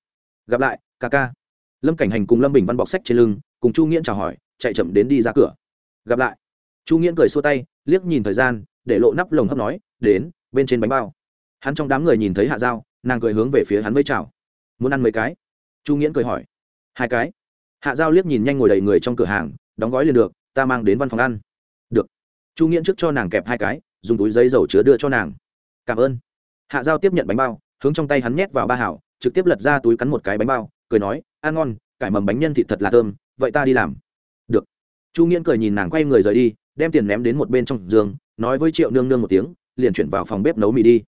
Gặp lại, ca ca. Lâm cảnh hành cùng lâm bình văn bọc sách trên lưng, cùng chu nghiễn chào hỏi, chạy chậm đến đi ra cửa. Gặp lại. Chu nghiễn cười xua tay, liếc nhìn thời gian, để lộ nắp lồng hấp nói, đến, bên trên bánh bao. Hắn trong đám người nhìn thấy hạ dao nàng cười hướng về phía hắn với chào. Muốn ăn mấy cái? Chu nghiễn cười hỏi. Hai cái. Hạ dao liếc nhìn nhanh ngồi đầy người trong cửa hàng, đóng gói liền được, ta mang đến văn phòng ăn. Được. Chu nghiễn trước cho nàng kẹp hai cái, dùng túi giấy dầu chứa đưa cho nàng. Cảm ơn hạ giao tiếp nhận bánh bao, hướng trong tay hắn nhét vào ba hảo, trực tiếp lật ra túi cắn một cái bánh bao, cười nói, ăn ngon, cải mầm bánh nhân thịt thật là thơm, vậy ta đi làm. Được. Chu nghiễn cười nhìn nàng quay người rời đi, đem tiền ném đến một bên trong giường, nói với triệu nương nương một tiếng, liền chuyển vào phòng bếp nấu mì đi.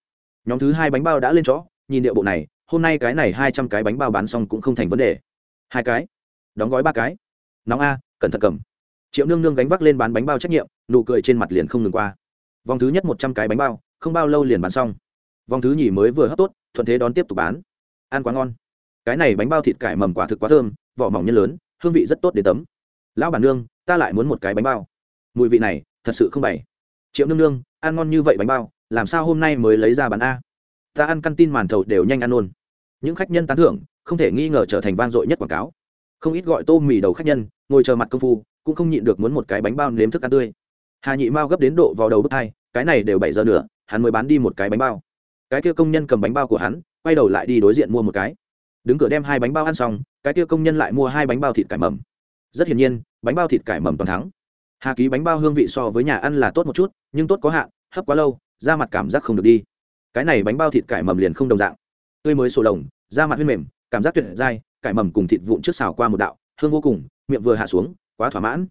Nhóm thứ hai bánh bao đã lên chỗ nhìn điệu bộ này, hôm nay cái này hai trăm cái bánh bao bán xong cũng không thành vấn đề. Hai cái. Đóng gói ba cái. Nóng a, cẩn thận cầm. Triệu nương nương gánh vác lên bán bánh bao trách nhiệm, nụ cười trên mặt liền không ngừng qua. Vòng thứ nhất một trăm cái bánh bao, không bao lâu liền bán xong vòng thứ nhì mới vừa hấp tốt, thuận thế đón tiếp tục bán. Ăn quá ngon. Cái này bánh bao thịt cải mầm quả thực quá thơm, vỏ mỏng nhân lớn, hương vị rất tốt để tấm. Lão bản nương, ta lại muốn một cái bánh bao. Mùi vị này, thật sự không bày. Triệu nương nương, ăn ngon như vậy bánh bao, làm sao hôm nay mới lấy ra bán a? Ta ăn căn tin màn thầu đều nhanh ăn luôn. Những khách nhân tán thưởng, không thể nghi ngờ trở thành vang dội nhất quảng cáo. Không ít gọi tô mì đầu khách nhân, ngồi chờ mặt công phu, cũng không nhịn được muốn một cái bánh bao nếm thức ăn tươi. Hà nhị mao gấp đến độ vào đầu bức hai cái này đều bảy giờ nữa, hắn mới bán đi một cái bánh bao cái kia công nhân cầm bánh bao của hắn, quay đầu lại đi đối diện mua một cái. Đứng cửa đem hai bánh bao ăn xong, cái kia công nhân lại mua hai bánh bao thịt cải mầm. Rất hiển nhiên, bánh bao thịt cải mầm toàn thắng. Hà ký bánh bao hương vị so với nhà ăn là tốt một chút, nhưng tốt có hạn, hấp quá lâu, da mặt cảm giác không được đi. Cái này bánh bao thịt cải mầm liền không đồng dạng. Tươi mới sổ lồng, da mặt huyên mềm, cảm giác tuyệt dai, cải mầm cùng thịt vụn trước xào qua một đạo, hương vô cùng, miệng vừa hạ xuống, quá thỏa mãn,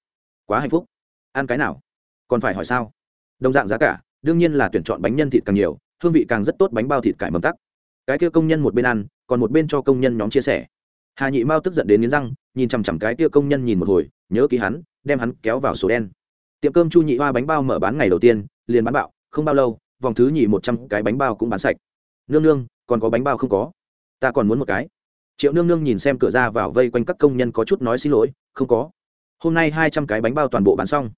quá hạnh phúc. Ăn cái nào? Còn phải hỏi sao? Đồng dạng giá cả, đương nhiên là tuyển chọn bánh nhân thịt càng nhiều hương vị càng rất tốt bánh bao thịt cải mầm tắc. Cái kia công nhân một bên ăn, còn một bên cho công nhân nhóm chia sẻ. Hà nhị mao tức giận đến nghiến răng, nhìn chằm chằm cái kia công nhân nhìn một hồi, nhớ ký hắn, đem hắn kéo vào sổ đen. Tiệm cơm chu nhị hoa bánh bao mở bán ngày đầu tiên, liền bán bạo, không bao lâu, vòng thứ nhị một trăm cái bánh bao cũng bán sạch. Nương nương, còn có bánh bao không có? Ta còn muốn một cái. Triệu nương nương nhìn xem cửa ra vào vây quanh các công nhân có chút nói xin lỗi, không có. Hôm nay hai trăm cái bánh bao toàn bộ bán xong.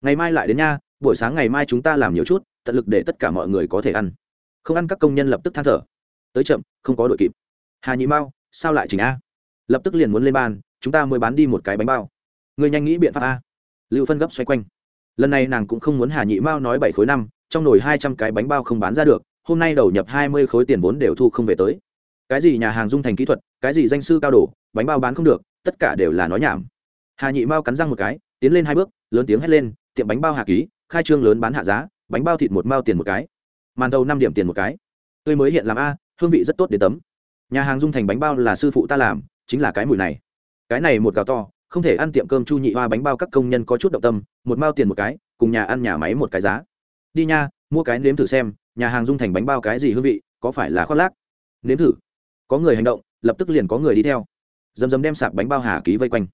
Ngày mai lại đến nha, buổi sáng ngày mai chúng ta làm nhiều chút, tận lực để tất cả mọi người có thể ăn không ăn các công nhân lập tức than thở. Tới chậm, không có đội kịp. Hà nhị mao, sao lại chỉnh a? Lập tức liền muốn lên bàn, chúng ta mới bán đi một cái bánh bao. Người nhanh nghĩ biện pháp a. Lưu phân gấp xoay quanh. Lần này nàng cũng không muốn hà nhị mao nói bảy khối năm, trong nồi hai trăm cái bánh bao không bán ra được, hôm nay đầu nhập hai mươi khối tiền vốn đều thu không về tới. Cái gì nhà hàng dung thành kỹ thuật, cái gì danh sư cao đổ bánh bao bán không được, tất cả đều là nói nhảm. Hà nhị mao cắn răng một cái, tiến lên hai bước, lớn tiếng hét lên, tiệm bánh bao hà ký, khai trương lớn bán hạ giá, bánh bao thịt một mao tiền một cái màn đầu năm điểm tiền một cái. Tươi mới hiện làm a, hương vị rất tốt đến tấm. Nhà hàng dung thành bánh bao là sư phụ ta làm, chính là cái mùi này. Cái này một gào to, không thể ăn tiệm cơm chu nhị hoa bánh bao các công nhân có chút động tâm, một mao tiền một cái, cùng nhà ăn nhà máy một cái giá. Đi nha, mua cái nếm thử xem, nhà hàng dung thành bánh bao cái gì hương vị, có phải là khoác lác? Nếm thử. Có người hành động, lập tức liền có người đi theo. Dầm dầm đem sạp bánh bao hà ký vây quanh.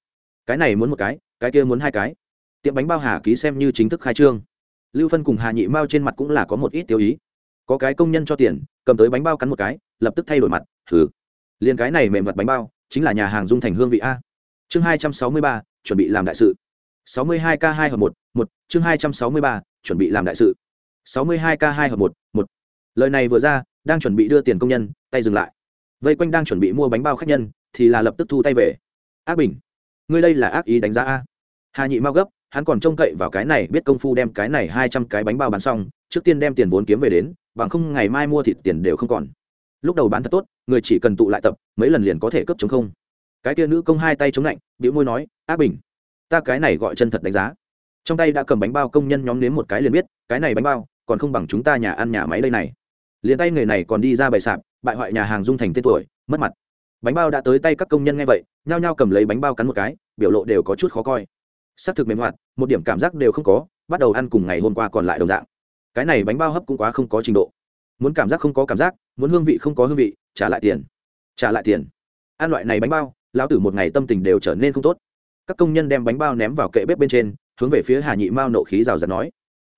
Cái này muốn một cái cái kia muốn hai cái. Tiệm bánh bao hà ký xem như chính thức khai trương. Lưu phân cùng hà nhị mao trên mặt cũng là có một ít tiêu ý có cái công nhân cho tiền, cầm tới bánh bao cắn một cái, lập tức thay đổi mặt thử liền cái này mềm mặt bánh bao, chính là nhà hàng dung thành hương vị a. Chương hai trăm sáu mươi ba, chuẩn bị làm đại sự. sáu mươi hai k hai hợp một một, chương hai trăm sáu mươi ba, chuẩn bị làm đại sự. sáu mươi hai k hai hợp một một. Lời này vừa ra, đang chuẩn bị đưa tiền công nhân, tay dừng lại. Vây quanh đang chuẩn bị mua bánh bao khách nhân, thì là lập tức thu tay về. Ác bình, ngươi đây là ác ý đánh giá a. Hà nhị mau gấp, hắn còn trông cậy vào cái này, biết công phu đem cái này hai trăm cái bánh bao bán xong, trước tiên đem tiền vốn kiếm về đến bằng không ngày mai mua thịt tiền đều không còn. Lúc đầu bán thật tốt, người chỉ cần tụ lại tập, mấy lần liền có thể cấp chống không. Cái kia nữ công hai tay chống lạnh biểu môi nói, ác bình, ta cái này gọi chân thật đánh giá. Trong tay đã cầm bánh bao công nhân nhóm nếm một cái liền biết, cái này bánh bao, còn không bằng chúng ta nhà ăn nhà máy đây này. Liền tay người này còn đi ra bày sạp, bại hoại nhà hàng dung thành tên tuổi, mất mặt. Bánh bao đã tới tay các công nhân nghe vậy, nhao nhao cầm lấy bánh bao cắn một cái, biểu lộ đều có chút khó coi. S ắ c thực mềm hoạt, một điểm cảm giác đều không có, bắt đầu ăn cùng ngày hôm qua còn lại đồng dạng cái này bánh bao hấp cũng quá không có trình độ. Muốn cảm giác không có cảm giác, muốn hương vị không có hương vị, trả lại tiền. Trả lại tiền. Ăn loại này bánh bao, lão tử một ngày tâm tình đều trở nên không tốt. Các công nhân đem bánh bao ném vào kệ bếp bên trên, hướng về phía hà nhị mao nộ khí rào rạt nói.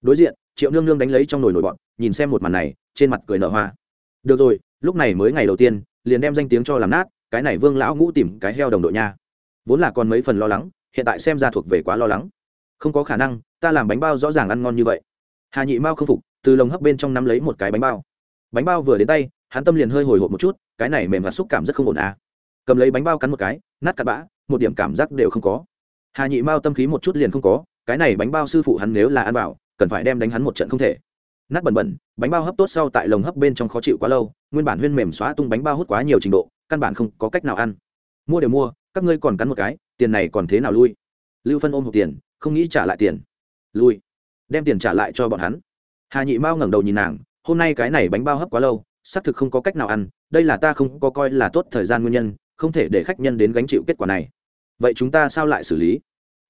Đối diện, triệu nương nương đánh lấy trong nồi nổi bọn, nhìn xem một màn này, trên mặt cười nở hoa. Được rồi, lúc này mới ngày đầu tiên, liền đem danh tiếng cho làm nát, cái này vương lão ngũ tìm cái heo đồng đội nha. Vốn là còn mấy phần lo lắng, hiện tại xem ra thuộc về quá lo lắng. Không có khả năng, ta làm bánh bao rõ ràng ăn ngon như vậy hà nhị mao không phục, từ lồng hấp bên trong nắm lấy một cái bánh bao. Bánh bao vừa đến tay, hắn tâm liền hơi hồi hộp một chút, cái này mềm và xúc cảm rất không ổn à. Cầm lấy bánh bao cắn một cái, nát cắt bã, một điểm cảm giác đều không có. Hà nhị mao tâm khí một chút liền không có, cái này bánh bao sư phụ hắn nếu là ăn vào, cần phải đem đánh hắn một trận không thể. Nát bẩn bẩn, bánh bao hấp tốt sau tại lồng hấp bên trong khó chịu quá lâu, nguyên bản huyên mềm xóa tung bánh bao hút quá nhiều trình độ, căn bản không có cách nào ăn. Mua đều mua, các ngươi còn cắn một cái, tiền này còn thế nào lui? Lưu phân ôm hộp tiền, không nghĩ trả lại tiền. Lui đem tiền trả lại cho bọn hắn. Hà nhị mao ngẩng đầu nhìn nàng, hôm nay cái này bánh bao hấp quá lâu, xác thực không có cách nào ăn, đây là ta không có coi là tốt thời gian nguyên nhân, không thể để khách nhân đến gánh chịu kết quả này. Vậy chúng ta sao lại xử lý?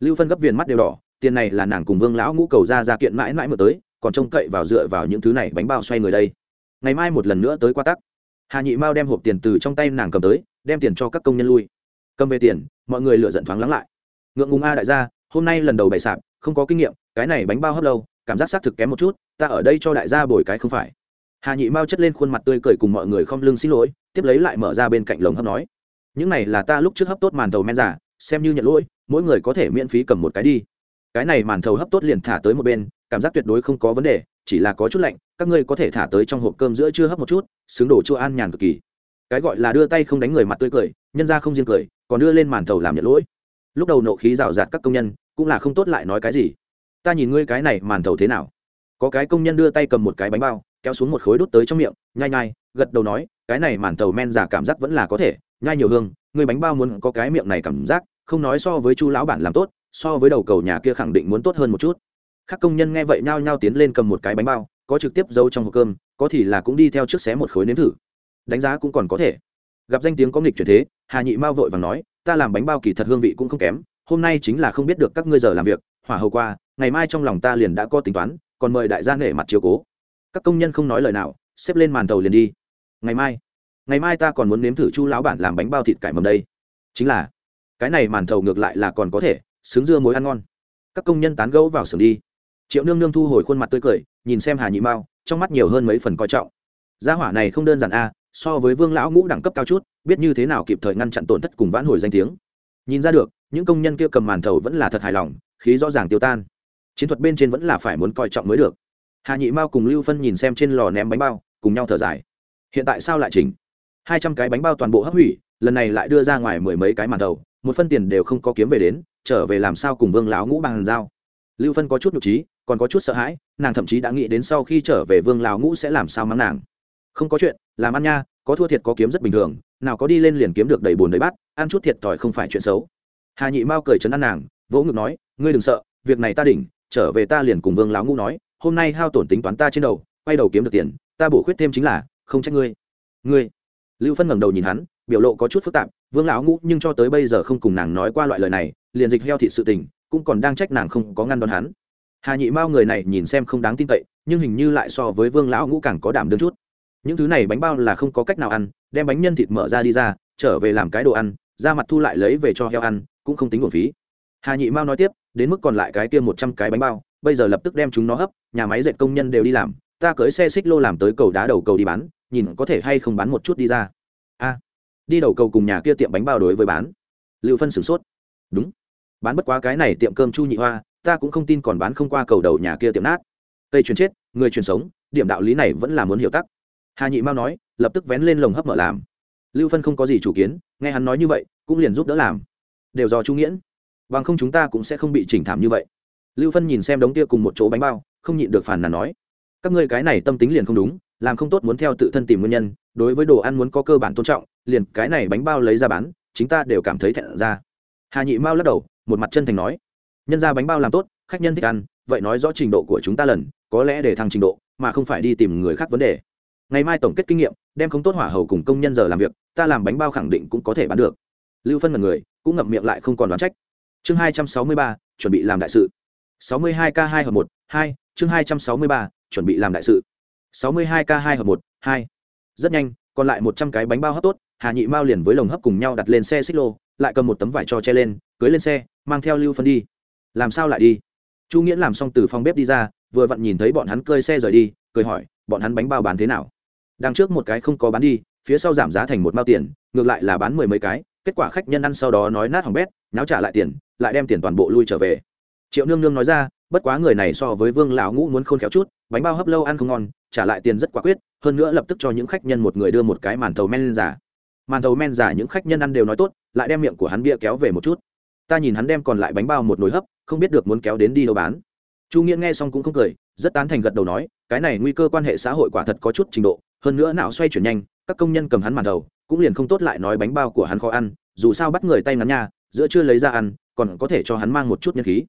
Lưu phân gấp viền mắt đều đỏ, tiền này là nàng cùng vương lão ngũ cầu ra ra kiện mãi mãi mở tới, còn trông cậy vào dựa vào những thứ này bánh bao xoay người đây. Ngày mai một lần nữa tới qua tắc. Hà nhị mao đem hộp tiền từ trong tay nàng cầm tới, đem tiền cho các công nhân lui. Cầm về tiền, mọi người lựa giận thoáng lắng lại. Ngượng ngùng a đại gia, hôm nay lần đầu bày sạp không có kinh nghiệm, cái này bánh bao hấp lâu, cảm giác xác thực kém một chút, ta ở đây cho đại gia bồi cái không phải. Hà nhị mao chất lên khuôn mặt tươi cười cùng mọi người không lưng xin lỗi, tiếp lấy lại mở ra bên cạnh lồng hấp nói. Những này là ta lúc trước hấp tốt màn thầu men giả, xem như nhận lỗi, mỗi người có thể miễn phí cầm một cái đi. Cái này màn thầu hấp tốt liền thả tới một bên, cảm giác tuyệt đối không có vấn đề, chỉ là có chút lạnh, các ngươi có thể thả tới trong hộp cơm giữa chưa hấp một chút, xứng đồ chua an nhàn cực kỳ. Cái gọi là đưa tay không đánh người mặt tươi cười, nhân ra không riêng cười, còn đưa lên màn thầu làm nhận lỗi. Lúc đầu nộ khí rào rạt các công nhân cũng là không tốt lại nói cái gì. Ta nhìn ngươi cái này màn thầu thế nào? Có cái công nhân đưa tay cầm một cái bánh bao, kéo xuống một khối đốt tới trong miệng, nhai nhai, gật đầu nói, cái này màn thầu men giả cảm giác vẫn là có thể, nhai nhiều hương người bánh bao muốn có cái miệng này cảm giác, không nói so với chu lão bản làm tốt, so với đầu cầu nhà kia khẳng định muốn tốt hơn một chút. Các công nhân nghe vậy nhao nhao tiến lên cầm một cái bánh bao, có trực tiếp giấu trong hộp cơm, có thì là cũng đi theo trước xé một khối nếm thử. Đánh giá cũng còn có thể. Gặp danh tiếng có nghịch chuyển thế, hà nhị mao vội và nói, ta làm bánh bao kỳ thật hương vị cũng không kém hôm nay chính là không biết được các ngươi giờ làm việc, hỏa hầu qua, ngày mai trong lòng ta liền đã có tính toán, còn mời đại gia nể mặt chiếu cố. Các công nhân không nói lời nào, xếp lên màn tàu liền đi. Ngày mai ngày mai ta còn muốn nếm thử chu lão bản làm bánh bao thịt cải mầm đây. Chính là, cái này màn thầu ngược lại là còn có thể, xứng dưa mối ăn ngon. Các công nhân tán gẫu vào xưởng đi. Triệu nương nương thu hồi khuôn mặt tươi cười, nhìn xem hà nhị mao, trong mắt nhiều hơn mấy phần coi trọng. Gia hỏa này không đơn giản a, so với vương lão ngũ đẳng cấp cao chút, biết như thế nào kịp thời ngăn chặn tổn thất cùng vãn hồi danh tiếng. Nhìn ra được những công nhân kia cầm màn thầu vẫn là thật hài lòng, khí rõ ràng tiêu tan. Chiến thuật bên trên vẫn là phải muốn coi trọng mới được. Hà nhị mao cùng lưu phân nhìn xem trên lò ném bánh bao, cùng nhau thở dài. Hiện tại sao lại chỉnh? Hai trăm cái bánh bao toàn bộ hấp hủy, lần này lại đưa ra ngoài mười mấy cái màn thầu, một phân tiền đều không có kiếm về đến, trở về làm sao cùng vương lão ngũ bằng giao? Lưu phân có chút nhục trí, còn có chút sợ hãi, nàng thậm chí đã nghĩ đến sau khi trở về vương lão ngũ sẽ làm sao mắng nàng. Không có chuyện, làm ăn nha, có thua thiệt có kiếm rất bình thường, nào có đi lên liền kiếm được đầy bùn đầy bát, ăn chút thiệt thòi không phải chuyện xấu hà nhị mao cười chấn an nàng, vỗ ngực nói, ngươi đừng sợ, việc này ta đỉnh, trở về ta liền cùng vương lão ngũ nói, hôm nay hao tổn tính toán ta trên đầu, quay đầu kiếm được tiền, ta bổ khuyết thêm chính là, không trách ngươi. Ngươi? Lưu phân ngẩng đầu nhìn hắn, biểu lộ có chút phức tạp, vương lão ngũ, nhưng cho tới bây giờ không cùng nàng nói qua loại lời này, liền dịch heo thị sự tình, cũng còn đang trách nàng không có ngăn đón hắn. Hà nhị mao người này nhìn xem không đáng tin cậy, nhưng hình như lại so với vương lão ngũ càng có đảm đương chút. Những thứ này bánh bao là không có cách nào ăn, đem bánh nhân thịt mở ra đi ra, trở về làm cái đồ ăn, ra mặt thu lại lấy về cho heo ăn cũng không tính nguồn phí. Hà nhị mao nói tiếp, đến mức còn lại cái kia một trăm cái bánh bao, bây giờ lập tức đem chúng nó hấp, nhà máy dệt công nhân đều đi làm, ta cưới xe xích lô làm tới cầu đá đầu cầu đi bán, nhìn có thể hay không bán một chút đi ra. A, đi đầu cầu cùng nhà kia tiệm bánh bao đối với bán. Lưu phân sửng sốt. Đúng. Bán bất quá cái này tiệm cơm chu nhị hoa, ta cũng không tin còn bán không qua cầu đầu nhà kia tiệm nát. Cây truyền chết, người truyền sống, điểm đạo lý này vẫn là muốn hiểu tắc. Hà nhị mao nói, lập tức vén lên lồng hấp mở làm. Lưu phân không có gì chủ kiến, nghe hắn nói như vậy, cũng liền giúp đỡ làm đều do chu nghiễn. Bằng không chúng ta cũng sẽ không bị chỉnh thảm như vậy. Lưu phân nhìn xem đống kia cùng một chỗ bánh bao, không nhịn được phản là nói, các ngươi cái này tâm tính liền không đúng, làm không tốt muốn theo tự thân tìm nguyên nhân, đối với đồ ăn muốn có cơ bản tôn trọng, liền cái này bánh bao lấy ra bán, chính ta đều cảm thấy thẹn ra. Hà nhị mao lắc đầu, một mặt chân thành nói, nhân ra bánh bao làm tốt, khách nhân thích ăn, vậy nói rõ trình độ của chúng ta lần, có lẽ để thăng trình độ, mà không phải đi tìm người khác vấn đề. Ngày mai tổng kết kinh nghiệm, đem không tốt hỏa hầu cùng công nhân giờ làm việc, ta làm bánh bao khẳng định cũng có thể bán được lưu phân mật người, cũng ngậm miệng lại không còn đoán trách. Chương hai trăm sáu mươi ba, chuẩn bị làm đại sự. Sáu mươi hai k hai hợp một, hai, chương hai trăm sáu mươi ba, chuẩn bị làm đại sự. Sáu mươi hai k hai hợp một, hai. Rất nhanh, còn lại một trăm cái bánh bao hấp tốt, hà nhị mao liền với lồng hấp cùng nhau đặt lên xe xích lô, lại cầm một tấm vải cho che lên, cưới lên xe, mang theo lưu phân đi. Làm sao lại đi? Chu nghiễn làm xong từ phòng bếp đi ra, vừa vặn nhìn thấy bọn hắn cơi xe rời đi, cười hỏi, bọn hắn bánh bao bán thế nào? Đằng trước một cái không có bán đi, phía sau giảm giá thành một mao tiền, ngược lại là bán mười mấy cái kết quả khách nhân ăn sau đó nói nát hỏng bét nháo trả lại tiền, lại đem tiền toàn bộ lui trở về. Triệu nương nương nói ra, bất quá người này so với vương lão ngũ muốn khôn khéo chút, bánh bao hấp lâu ăn không ngon, trả lại tiền rất quả quyết, hơn nữa lập tức cho những khách nhân một người đưa một cái màn thầu men giả màn thầu men giả những khách nhân ăn đều nói tốt, lại đem miệng của hắn bia kéo về một chút. Ta nhìn hắn đem còn lại bánh bao một nồi hấp, không biết được muốn kéo đến đi đâu bán. Chu nghĩa nghe xong cũng không cười, rất tán thành gật đầu nói, cái này nguy cơ quan hệ xã hội quả thật có chút trình độ, hơn nữa não xoay chuyển nhanh, các công nhân cầm hắn màn đầu cũng liền không tốt lại nói bánh bao của hắn khó ăn, dù sao bắt người tay ngắn nha, giữa chưa lấy ra ăn, còn có thể cho hắn mang một chút nhân khí.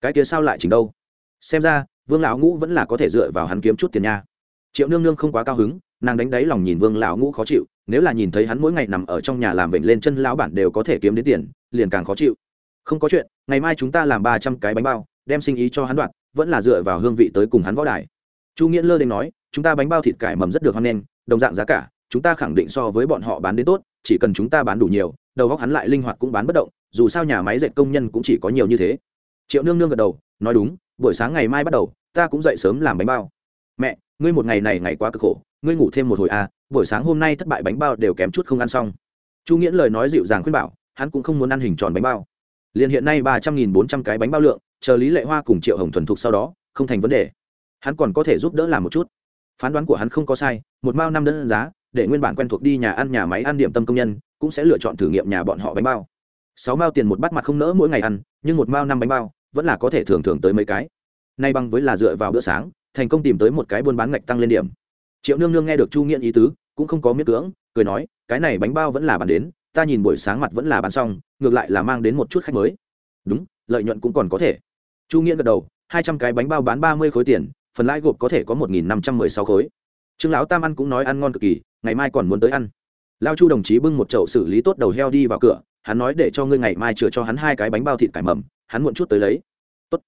Cái kia sao lại chỉnh đâu? Xem ra, vương lão ngũ vẫn là có thể dựa vào hắn kiếm chút tiền nha. Triệu nương nương không quá cao hứng, nàng đánh đáy lòng nhìn vương lão ngũ khó chịu, nếu là nhìn thấy hắn mỗi ngày nằm ở trong nhà làm vịnh lên chân lão bản đều có thể kiếm đến tiền, liền càng khó chịu. Không có chuyện, ngày mai chúng ta làm ba trăm cái bánh bao, đem sinh ý cho hắn đoạn vẫn là dựa vào hương vị tới cùng hắn võ đài. Chu nghĩa lơ đến nói, chúng ta bánh bao thịt cải mầm rất được hoan nghênh, đồng dạng giá cả chúng ta khẳng định so với bọn họ bán đến tốt, chỉ cần chúng ta bán đủ nhiều, đầu góc hắn lại linh hoạt cũng bán bất động, dù sao nhà máy dệt công nhân cũng chỉ có nhiều như thế. Triệu nương nương gật đầu, nói đúng, buổi sáng ngày mai bắt đầu, ta cũng dậy sớm làm bánh bao. Mẹ, ngươi một ngày này ngày quá cực khổ, ngươi ngủ thêm một hồi à buổi sáng hôm nay thất bại bánh bao đều kém chút không ăn xong. Chu nghiễn lời nói dịu dàng khuyên bảo, hắn cũng không muốn ăn hình tròn bánh bao. Liền hiện nay ba trăm nghìn bốn trăm cái bánh bao lượng, chờ lý lệ hoa cùng triệu hồng thuần thục sau đó, không thành vấn đề. Hắn còn có thể giúp đỡ làm một chút. Phán đoán của hắn không có sai, một mao năm đơn giá để nguyên bản quen thuộc đi nhà ăn nhà máy ăn điểm tâm công nhân, cũng sẽ lựa chọn thử nghiệm nhà bọn họ bánh bao. Sáu mao tiền một bát mặt không nỡ mỗi ngày ăn, nhưng một mao năm bánh bao, vẫn là có thể thường thường tới mấy cái. Nay bằng với là dựa vào bữa sáng, thành công tìm tới một cái buôn bán ngạch tăng lên điểm. Triệu nương nương nghe được chu nghiện ý tứ, cũng không có miễn cưỡng, cười nói, cái này bánh bao vẫn là bán đến, ta nhìn buổi sáng mặt vẫn là bán xong, ngược lại là mang đến một chút khách mới. Đúng, lợi nhuận cũng còn có thể. Chu nghiện gật đầu, hai trăm cái bánh bao bán ba mươi khối tiền, phần lãi gộp có thể có một nghìn năm trăm mười sáu khối trương lão tam ăn cũng nói ăn ngon cực kỳ, ngày mai còn muốn tới ăn. Lao chu đồng chí bưng một chậu xử lý tốt đầu heo đi vào cửa, hắn nói để cho ngươi ngày mai chừa cho hắn hai cái bánh bao thịt cải mầm, hắn muộn chút tới lấy. Tốt.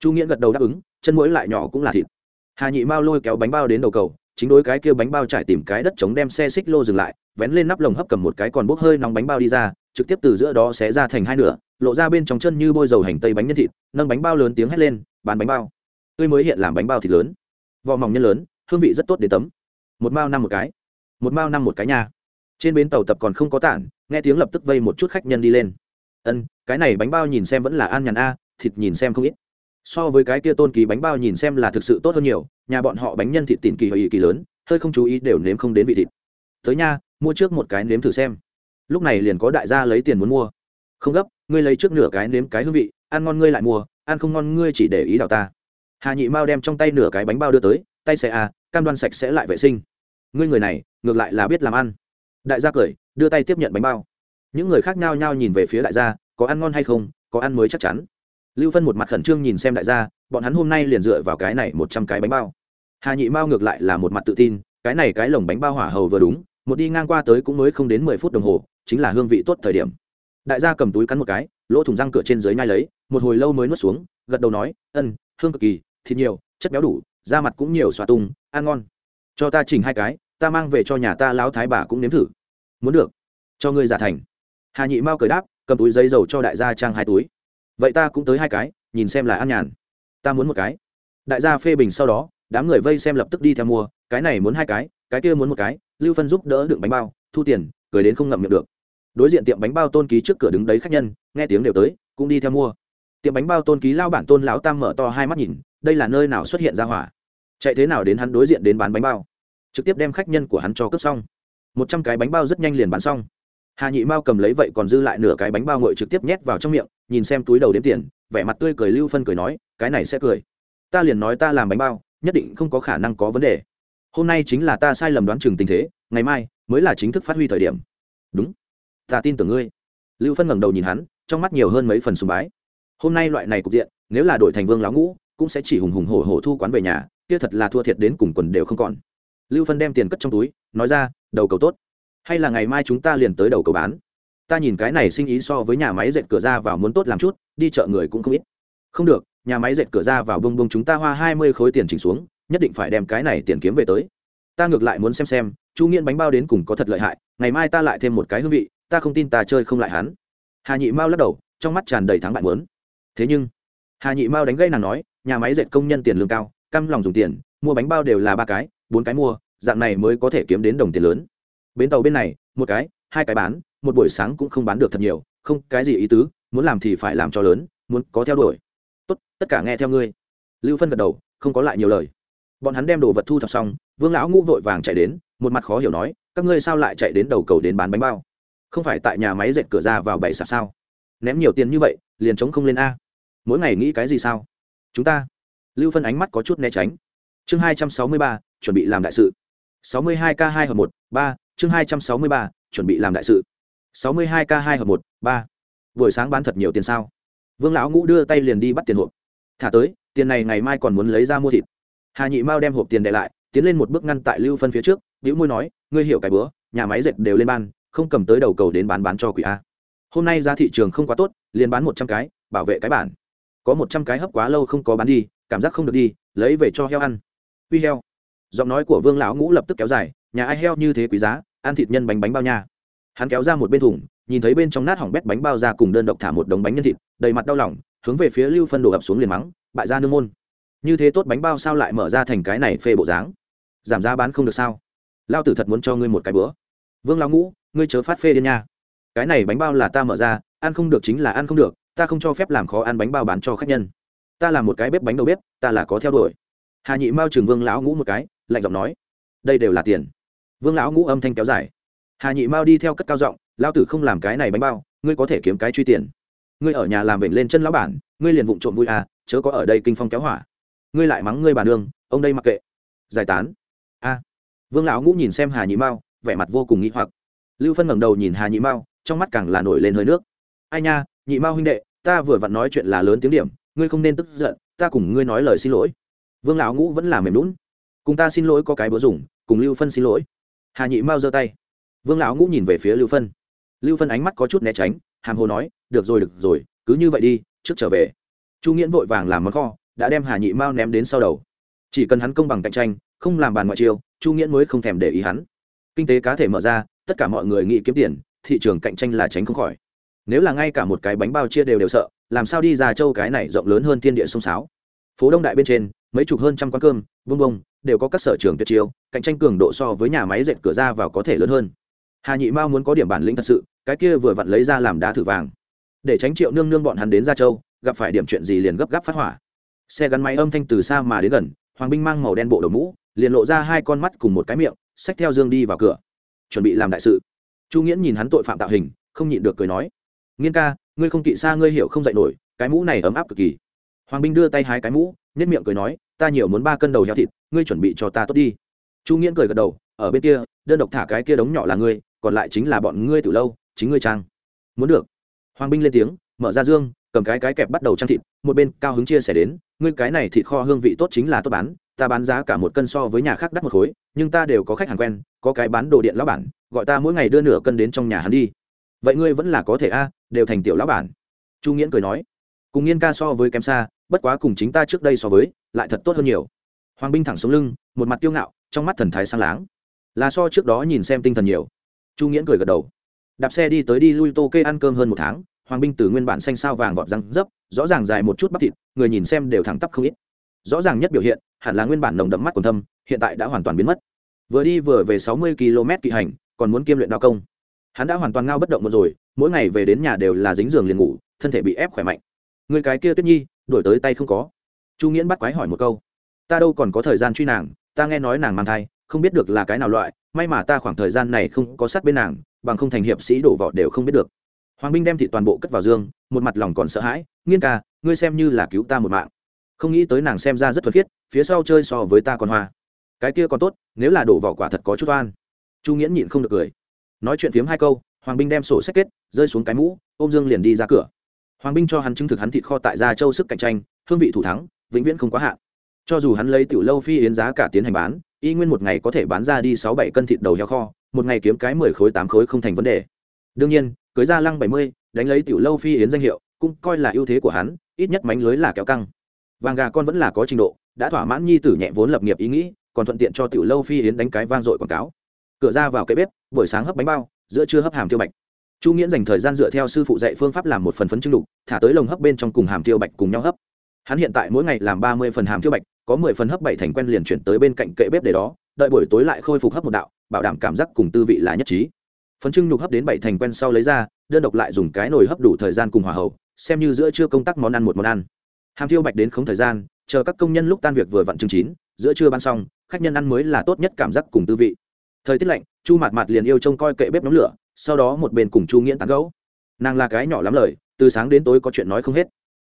chu nghĩa gật đầu đáp ứng, chân mũi lại nhỏ cũng là thịt. Hà nhị mao lôi kéo bánh bao đến đầu cầu, chính đối cái kia bánh bao trải tìm cái đất chống đem xe xích lô dừng lại, vén lên nắp lồng hấp cầm một cái còn bốc hơi nóng bánh bao đi ra, trực tiếp từ giữa đó xé ra thành hai nửa, lộ ra bên trong chân như bôi dầu hành tây bánh nhân thịt, nâng bánh bao lớn tiếng hét lên, bán bánh bao. Tươi mới hiện làm bánh bao thịt lớn. Vỏ mỏng nhân lớn hương vị rất tốt đến tấm. Một mao năm một cái. Một mao năm một cái nhà trên bến tàu tập còn không có tản, nghe tiếng lập tức vây một chút khách nhân đi lên. Ân, cái này bánh bao nhìn xem vẫn là an nhàn a, thịt nhìn xem không ít. So với cái kia tôn kỳ bánh bao nhìn xem là thực sự tốt hơn nhiều, nhà bọn họ bánh nhân thịt tìm kỳ hơi kỳ lớn, hơi không chú ý đều nếm không đến vị thịt. Tới nha, mua trước một cái nếm thử xem. Lúc này liền có đại gia lấy tiền muốn mua. Không gấp, ngươi lấy trước nửa cái nếm cái hương vị, ăn ngon ngươi lại mua, ăn không ngon ngươi chỉ để ý đào ta. Hà nhị mao đem trong tay nửa cái bánh bao đưa tới, tay xe a à, cam đoan sạch sẽ lại vệ sinh. Ngươi người này, ngược lại là biết làm ăn. Đại gia cười, đưa tay tiếp nhận bánh bao. Những người khác nhao nhao nhìn về phía đại gia, có ăn ngon hay không, có ăn mới chắc chắn. Lưu phân một mặt khẩn trương nhìn xem đại gia, bọn hắn hôm nay liền dựa vào cái này một trăm cái bánh bao. Hà nhị mao ngược lại là một mặt tự tin, cái này cái lồng bánh bao hỏa hầu vừa đúng, một đi ngang qua tới cũng mới không đến mười phút đồng hồ, chính là hương vị tốt thời điểm. Đại gia cầm túi cắn một cái, lỗ thùng răng cửa trên dưới nhai lấy, một hồi lâu mới nuốt xuống, gật đầu nói, ân, hương cực kỳ, thịt nhiều, chất béo đủ da mặt cũng nhiều xoa tung, ăn ngon. Cho ta chỉnh hai cái, ta mang về cho nhà ta lão thái bà cũng nếm thử. Muốn được. Cho ngươi giả thành. Hà nhị mao cười đáp, cầm túi giấy dầu cho đại gia trang hai túi. Vậy ta cũng tới hai cái, nhìn xem là ăn nhàn. Ta muốn một cái. Đại gia phê bình sau đó, đám người vây xem lập tức đi theo mua, cái này muốn hai cái cái kia muốn một cái, lưu phân giúp đỡ đựng bánh bao, thu tiền, cười đến không ngậm miệng được. Đối diện tiệm bánh bao tôn ký trước cửa đứng đấy khách nhân, nghe tiếng đều tới, cũng đi theo mua. Tiệm bánh bao tôn ký lao bản tôn lão tam mở to hai mắt nhìn đây là nơi nào xuất hiện ra hỏa? Chạy thế nào đến hắn đối diện đến bán bánh bao? Trực tiếp đem khách nhân của hắn cho cướp xong. Một trăm cái bánh bao rất nhanh liền bán xong. Hà nhị mao cầm lấy vậy còn dư lại nửa cái bánh bao ngội trực tiếp nhét vào trong miệng, nhìn xem túi đầu đếm tiền, vẻ mặt tươi cười lưu phân cười nói, cái này sẽ cười. Ta liền nói ta làm bánh bao, nhất định không có khả năng có vấn đề. Hôm nay chính là ta sai lầm đoán chừng tình thế, ngày mai mới là chính thức phát huy thời điểm. Đúng. Ta tin tưởng ngươi. Lưu phân ngẩng đầu nhìn hắn, trong mắt nhiều hơn mấy phần sùng bái. Hôm nay loại này cục diện, nếu là đổi thành vương lão ngũ cũng sẽ chỉ hùng hùng hổ hổ thu quán về nhà, kia thật là thua thiệt đến cùng quần đều không còn. Lưu phân đem tiền cất trong túi, nói ra, đầu cầu tốt. Hay là ngày mai chúng ta liền tới đầu cầu bán. Ta nhìn cái này sinh ý so với nhà máy dệt cửa ra vào muốn tốt làm chút, đi chợ người cũng không ít. Không được, nhà máy dệt cửa ra vào bông bông chúng ta hoa hai mươi khối tiền chỉnh xuống, nhất định phải đem cái này tiền kiếm về tới. Ta ngược lại muốn xem xem, chu nghiện bánh bao đến cùng có thật lợi hại, ngày mai ta lại thêm một cái hương vị, ta không tin ta chơi không lại hắn. Hà nhị mao lắc đầu, trong mắt tràn đầy thắng bại muốn. Thế nhưng hà nhị mao đánh gây nàng nói, nhà máy dệt công nhân tiền lương cao căm lòng dùng tiền, mua bánh bao đều là ba cái, bốn cái mua, dạng này mới có thể kiếm đến đồng tiền lớn. Bến tàu bên này, một cái, hai cái bán, một buổi sáng cũng không bán được thật nhiều, không, cái gì ý tứ, muốn làm thì phải làm cho lớn, muốn có theo đuổi. Tốt, tất cả nghe theo ngươi. Lưu phân gật đầu, không có lại nhiều lời. Bọn hắn đem đồ vật thu thập xong, vương lão ngũ vội vàng chạy đến, một mặt khó hiểu nói, các ngươi sao lại chạy đến đầu cầu đến bán bánh bao? Không phải tại nhà máy dệt cửa ra vào bảy sạp sao? Ném nhiều tiền như vậy, liền chống không lên a mỗi ngày nghĩ cái gì sao? Chúng ta. Lưu phân ánh mắt có chút né tránh. Chương hai trăm sáu mươi ba, chuẩn bị làm đại sự. sáu mươi hai k hai hợp một, ba. Chương hai trăm sáu mươi ba, chuẩn bị làm đại sự. sáu mươi hai k hai hợp một, ba. Buổi sáng bán thật nhiều tiền sao? Vương lão ngũ đưa tay liền đi bắt tiền hộp. Thả tới, tiền này ngày mai còn muốn lấy ra mua thịt. Hà nhị mao đem hộp tiền để lại, tiến lên một bước ngăn tại lưu phân phía trước vĩu môi nói, ngươi hiểu cái bữa, nhà máy dệt đều lên ban, không cầm tới đầu cầu đến bán bán cho quỷ a. Hôm nay giá thị trường không quá tốt, liền bán một trăm cái, bảo vệ cái bản có một trăm cái hấp quá lâu không có bán đi, cảm giác không được đi, lấy về cho heo ăn. Uy heo. Giọng nói của vương lão ngũ lập tức kéo dài, nhà ai heo như thế quý giá, ăn thịt nhân bánh bánh bao nha. Hắn kéo ra một bên thùng, nhìn thấy bên trong nát hỏng bét bánh bao ra cùng đơn độc thả một đống bánh nhân thịt, đầy mặt đau lòng, hướng về phía lưu phân đổ ập xuống liền mắng, bại ra nương môn. Như thế tốt bánh bao sao lại mở ra thành cái này phê bộ dáng? Giảm giá bán không được sao? Lao tử thật muốn cho ngươi một cái bữa. Vương lão ngũ, ngươi chớ phát phê điên nha. Cái này bánh bao là ta mở ra, ăn không được chính là ăn không được ta không cho phép làm khó ăn bánh bao bán cho khách nhân. Ta là một cái bếp bánh đầu bếp, ta là có theo đuổi. Hà nhị mao trường vương lão ngũ một cái, lạnh giọng nói, đây đều là tiền. Vương lão ngũ âm thanh kéo dài. Hà nhị mao đi theo cất cao giọng lao tử không làm cái này bánh bao, ngươi có thể kiếm cái truy tiền. Ngươi ở nhà làm vểnh lên chân lão bản, ngươi liền vụng trộm vui à chớ có ở đây kinh phong kéo hỏa. Ngươi lại mắng ngươi bà nương, ông đây mặc kệ. Giải tán. A. Vương lão ngũ nhìn xem hà nhị mao, vẻ mặt vô cùng nghĩ hoặc. Lưu phân ngẩng đầu nhìn hà nhị mao, trong mắt càng là nổi lên hơi nước. Ai nha nhị mao huynh đệ, ta vừa vặn nói chuyện là lớn tiếng điểm, ngươi không nên tức giận, ta cùng ngươi nói lời xin lỗi. Vương lão ngũ vẫn là mềm lún cùng ta xin lỗi có cái bữa dùng, cùng lưu phân xin lỗi. Hà nhị mao giơ tay. Vương lão ngũ nhìn về phía lưu phân. Lưu phân ánh mắt có chút né tránh, hàm hồ nói, được rồi được rồi, cứ như vậy đi, trước trở về. Chu nghiễn vội vàng làm món kho, đã đem hà nhị mao ném đến sau đầu. Chỉ cần hắn công bằng cạnh tranh, không làm bàn ngoại chiêu, chu nghiễn mới không thèm để ý hắn. Kinh tế cá thể mở ra, tất cả mọi người nghĩ kiếm tiền, thị trường cạnh tranh là tránh không khỏi nếu là ngay cả một cái bánh bao chia đều đều sợ, làm sao đi ra châu cái này rộng lớn hơn thiên địa sông sáo? Phố đông đại bên trên, mấy chục hơn trăm quán cơm bông bông đều có các sở trường tuyệt chiêu, cạnh tranh cường độ so với nhà máy dệt cửa ra vào có thể lớn hơn. Hà nhị mao muốn có điểm bản lĩnh thật sự, cái kia vừa vặn lấy ra làm đá thử vàng. Để tránh triệu nương nương bọn hắn đến ra châu, gặp phải điểm chuyện gì liền gấp gáp phát hỏa. Xe gắn máy âm thanh từ xa mà đến gần, hoàng binh mang màu đen bộ đầu mũ, liền lộ ra hai con mắt cùng một cái miệng, xách theo dương đi vào cửa. Chuẩn bị làm đại sự. Chu nghiễn nhìn hắn tội phạm tạo hình, không nhịn được cười nói nghiên ca, ngươi không kỵ xa ngươi hiểu không dạy nổi, cái mũ này ấm áp cực kỳ. Hoàng binh đưa tay hái cái mũ nhất miệng cười nói, ta nhiều muốn ba cân đầu heo thịt, ngươi chuẩn bị cho ta tốt đi. Chu nghiễn cười gật đầu, ở bên kia, đơn độc thả cái kia đống nhỏ là ngươi, còn lại chính là bọn ngươi từ lâu, chính ngươi trang. Muốn được. Hoàng binh lên tiếng, mở ra dương, cầm cái cái kẹp bắt đầu trang thịt, một bên cao hứng chia sẻ đến, ngươi cái này thịt kho hương vị tốt chính là tốt bán, ta bán giá cả một cân so với nhà khác đắt một khối, nhưng ta đều có khách hàng quen, có cái bán đồ điện lão bản, gọi ta mỗi ngày đưa nửa cân đến trong nhà hắn đi vậy ngươi vẫn là có thể a, đều thành tiểu lão bản. Chu nghiễn cười nói. Cùng nghiên ca so với kém xa, bất quá cùng chính ta trước đây so với, lại thật tốt hơn nhiều. Hoàng binh thẳng xuống lưng, một mặt tiêu ngạo, trong mắt thần thái sang láng. Là so trước đó nhìn xem tinh thần nhiều. Chu nghiễn cười gật đầu. Đạp xe đi tới đi lui tô kê ăn cơm hơn một tháng, hoàng binh từ nguyên bản xanh sao vàng vọt răng dấp, rõ ràng dài một chút bắp thịt, người nhìn xem đều thẳng tắp không ít. Rõ ràng nhất biểu hiện, hẳn là nguyên bản nồng đậm mắt còn thâm, hiện tại đã hoàn toàn biến mất. Vừa đi vừa về sáu mươi km kỵ hành, còn muốn kiêm luyện đao công hắn đã hoàn toàn ngao bất động một rồi, mỗi ngày về đến nhà đều là dính giường liền ngủ, thân thể bị ép khỏe mạnh. Người cái kia tuyết nhi đổi tới tay không có. Chu nghiễn bắt quái hỏi một câu. Ta đâu còn có thời gian truy nàng, ta nghe nói nàng mang thai, không biết được là cái nào loại, may mà ta khoảng thời gian này không có sát bên nàng, bằng không thành hiệp sĩ đổ vỏ đều không biết được. Hoàng binh đem thị toàn bộ cất vào dương một mặt lòng còn sợ hãi, nghiên ca, ngươi xem như là cứu ta một mạng. Không nghĩ tới nàng xem ra rất thuật khiết, phía sau chơi so với ta còn hoa. Cái kia còn tốt, nếu là đổ vỏ quả thật có chút oan. Chu nghiễn nhịn không được cười nói chuyện phiếm hai câu, hoàng binh đem sổ sách kết, rơi xuống cái mũ, ôm dương liền đi ra cửa. Hoàng binh cho hắn chứng thực hắn thịt kho tại gia châu sức cạnh tranh, hương vị thủ thắng, vĩnh viễn không quá hạn. Cho dù hắn lấy tiểu lâu phi yến giá cả tiến hành bán, y nguyên một ngày có thể bán ra đi sáu bảy cân thịt đầu heo kho, một ngày kiếm cái mười khối tám khối không thành vấn đề. Đương nhiên, cưới ra lăng bảy mươi, đánh lấy tiểu lâu phi yến danh hiệu, cũng coi là ưu thế của hắn, ít nhất mánh lưới là kéo căng. Vàng gà con vẫn là có trình độ, đã thỏa mãn nhi tử nhẹ vốn lập nghiệp ý nghĩ, còn thuận tiện cho tiểu lâu phi yến đánh cái vang dội quảng cáo cửa ra vào cái bếp, buổi sáng hấp bánh bao, giữa trưa hấp hàm tiêu bạch. Chu nghiễn dành thời gian dựa theo sư phụ dạy phương pháp làm một phần phấn trưng đục, thả tới lồng hấp bên trong cùng hàm tiêu bạch cùng nhau hấp. Hắn hiện tại mỗi ngày làm ba mươi phần hàm tiêu bạch, có mười phần hấp bảy thành quen liền chuyển tới bên cạnh kệ bếp để đó, đợi buổi tối lại khôi phục hấp một đạo, bảo đảm cảm giác cùng tư vị là nhất trí. Phấn trưng nhục hấp đến bảy thành quen sau lấy ra, đơn độc lại dùng cái nồi hấp đủ thời gian cùng hòa hậu, xem như giữa trưa công tác món ăn một món ăn. Hàm tiêu bạch đến không thời gian, chờ các công nhân lúc tan việc vừa vặn chương chín, giữa trưa ban xong, khách nhân ăn mới là tốt nhất cảm giác cùng tư vị thời tiết lạnh, chu mạt mạt liền yêu trông coi kệ bếp nóng lửa, sau đó một bên cùng chu nghiễn tán gấu nàng là cái nhỏ lắm lời, từ sáng đến tối có chuyện nói không hết.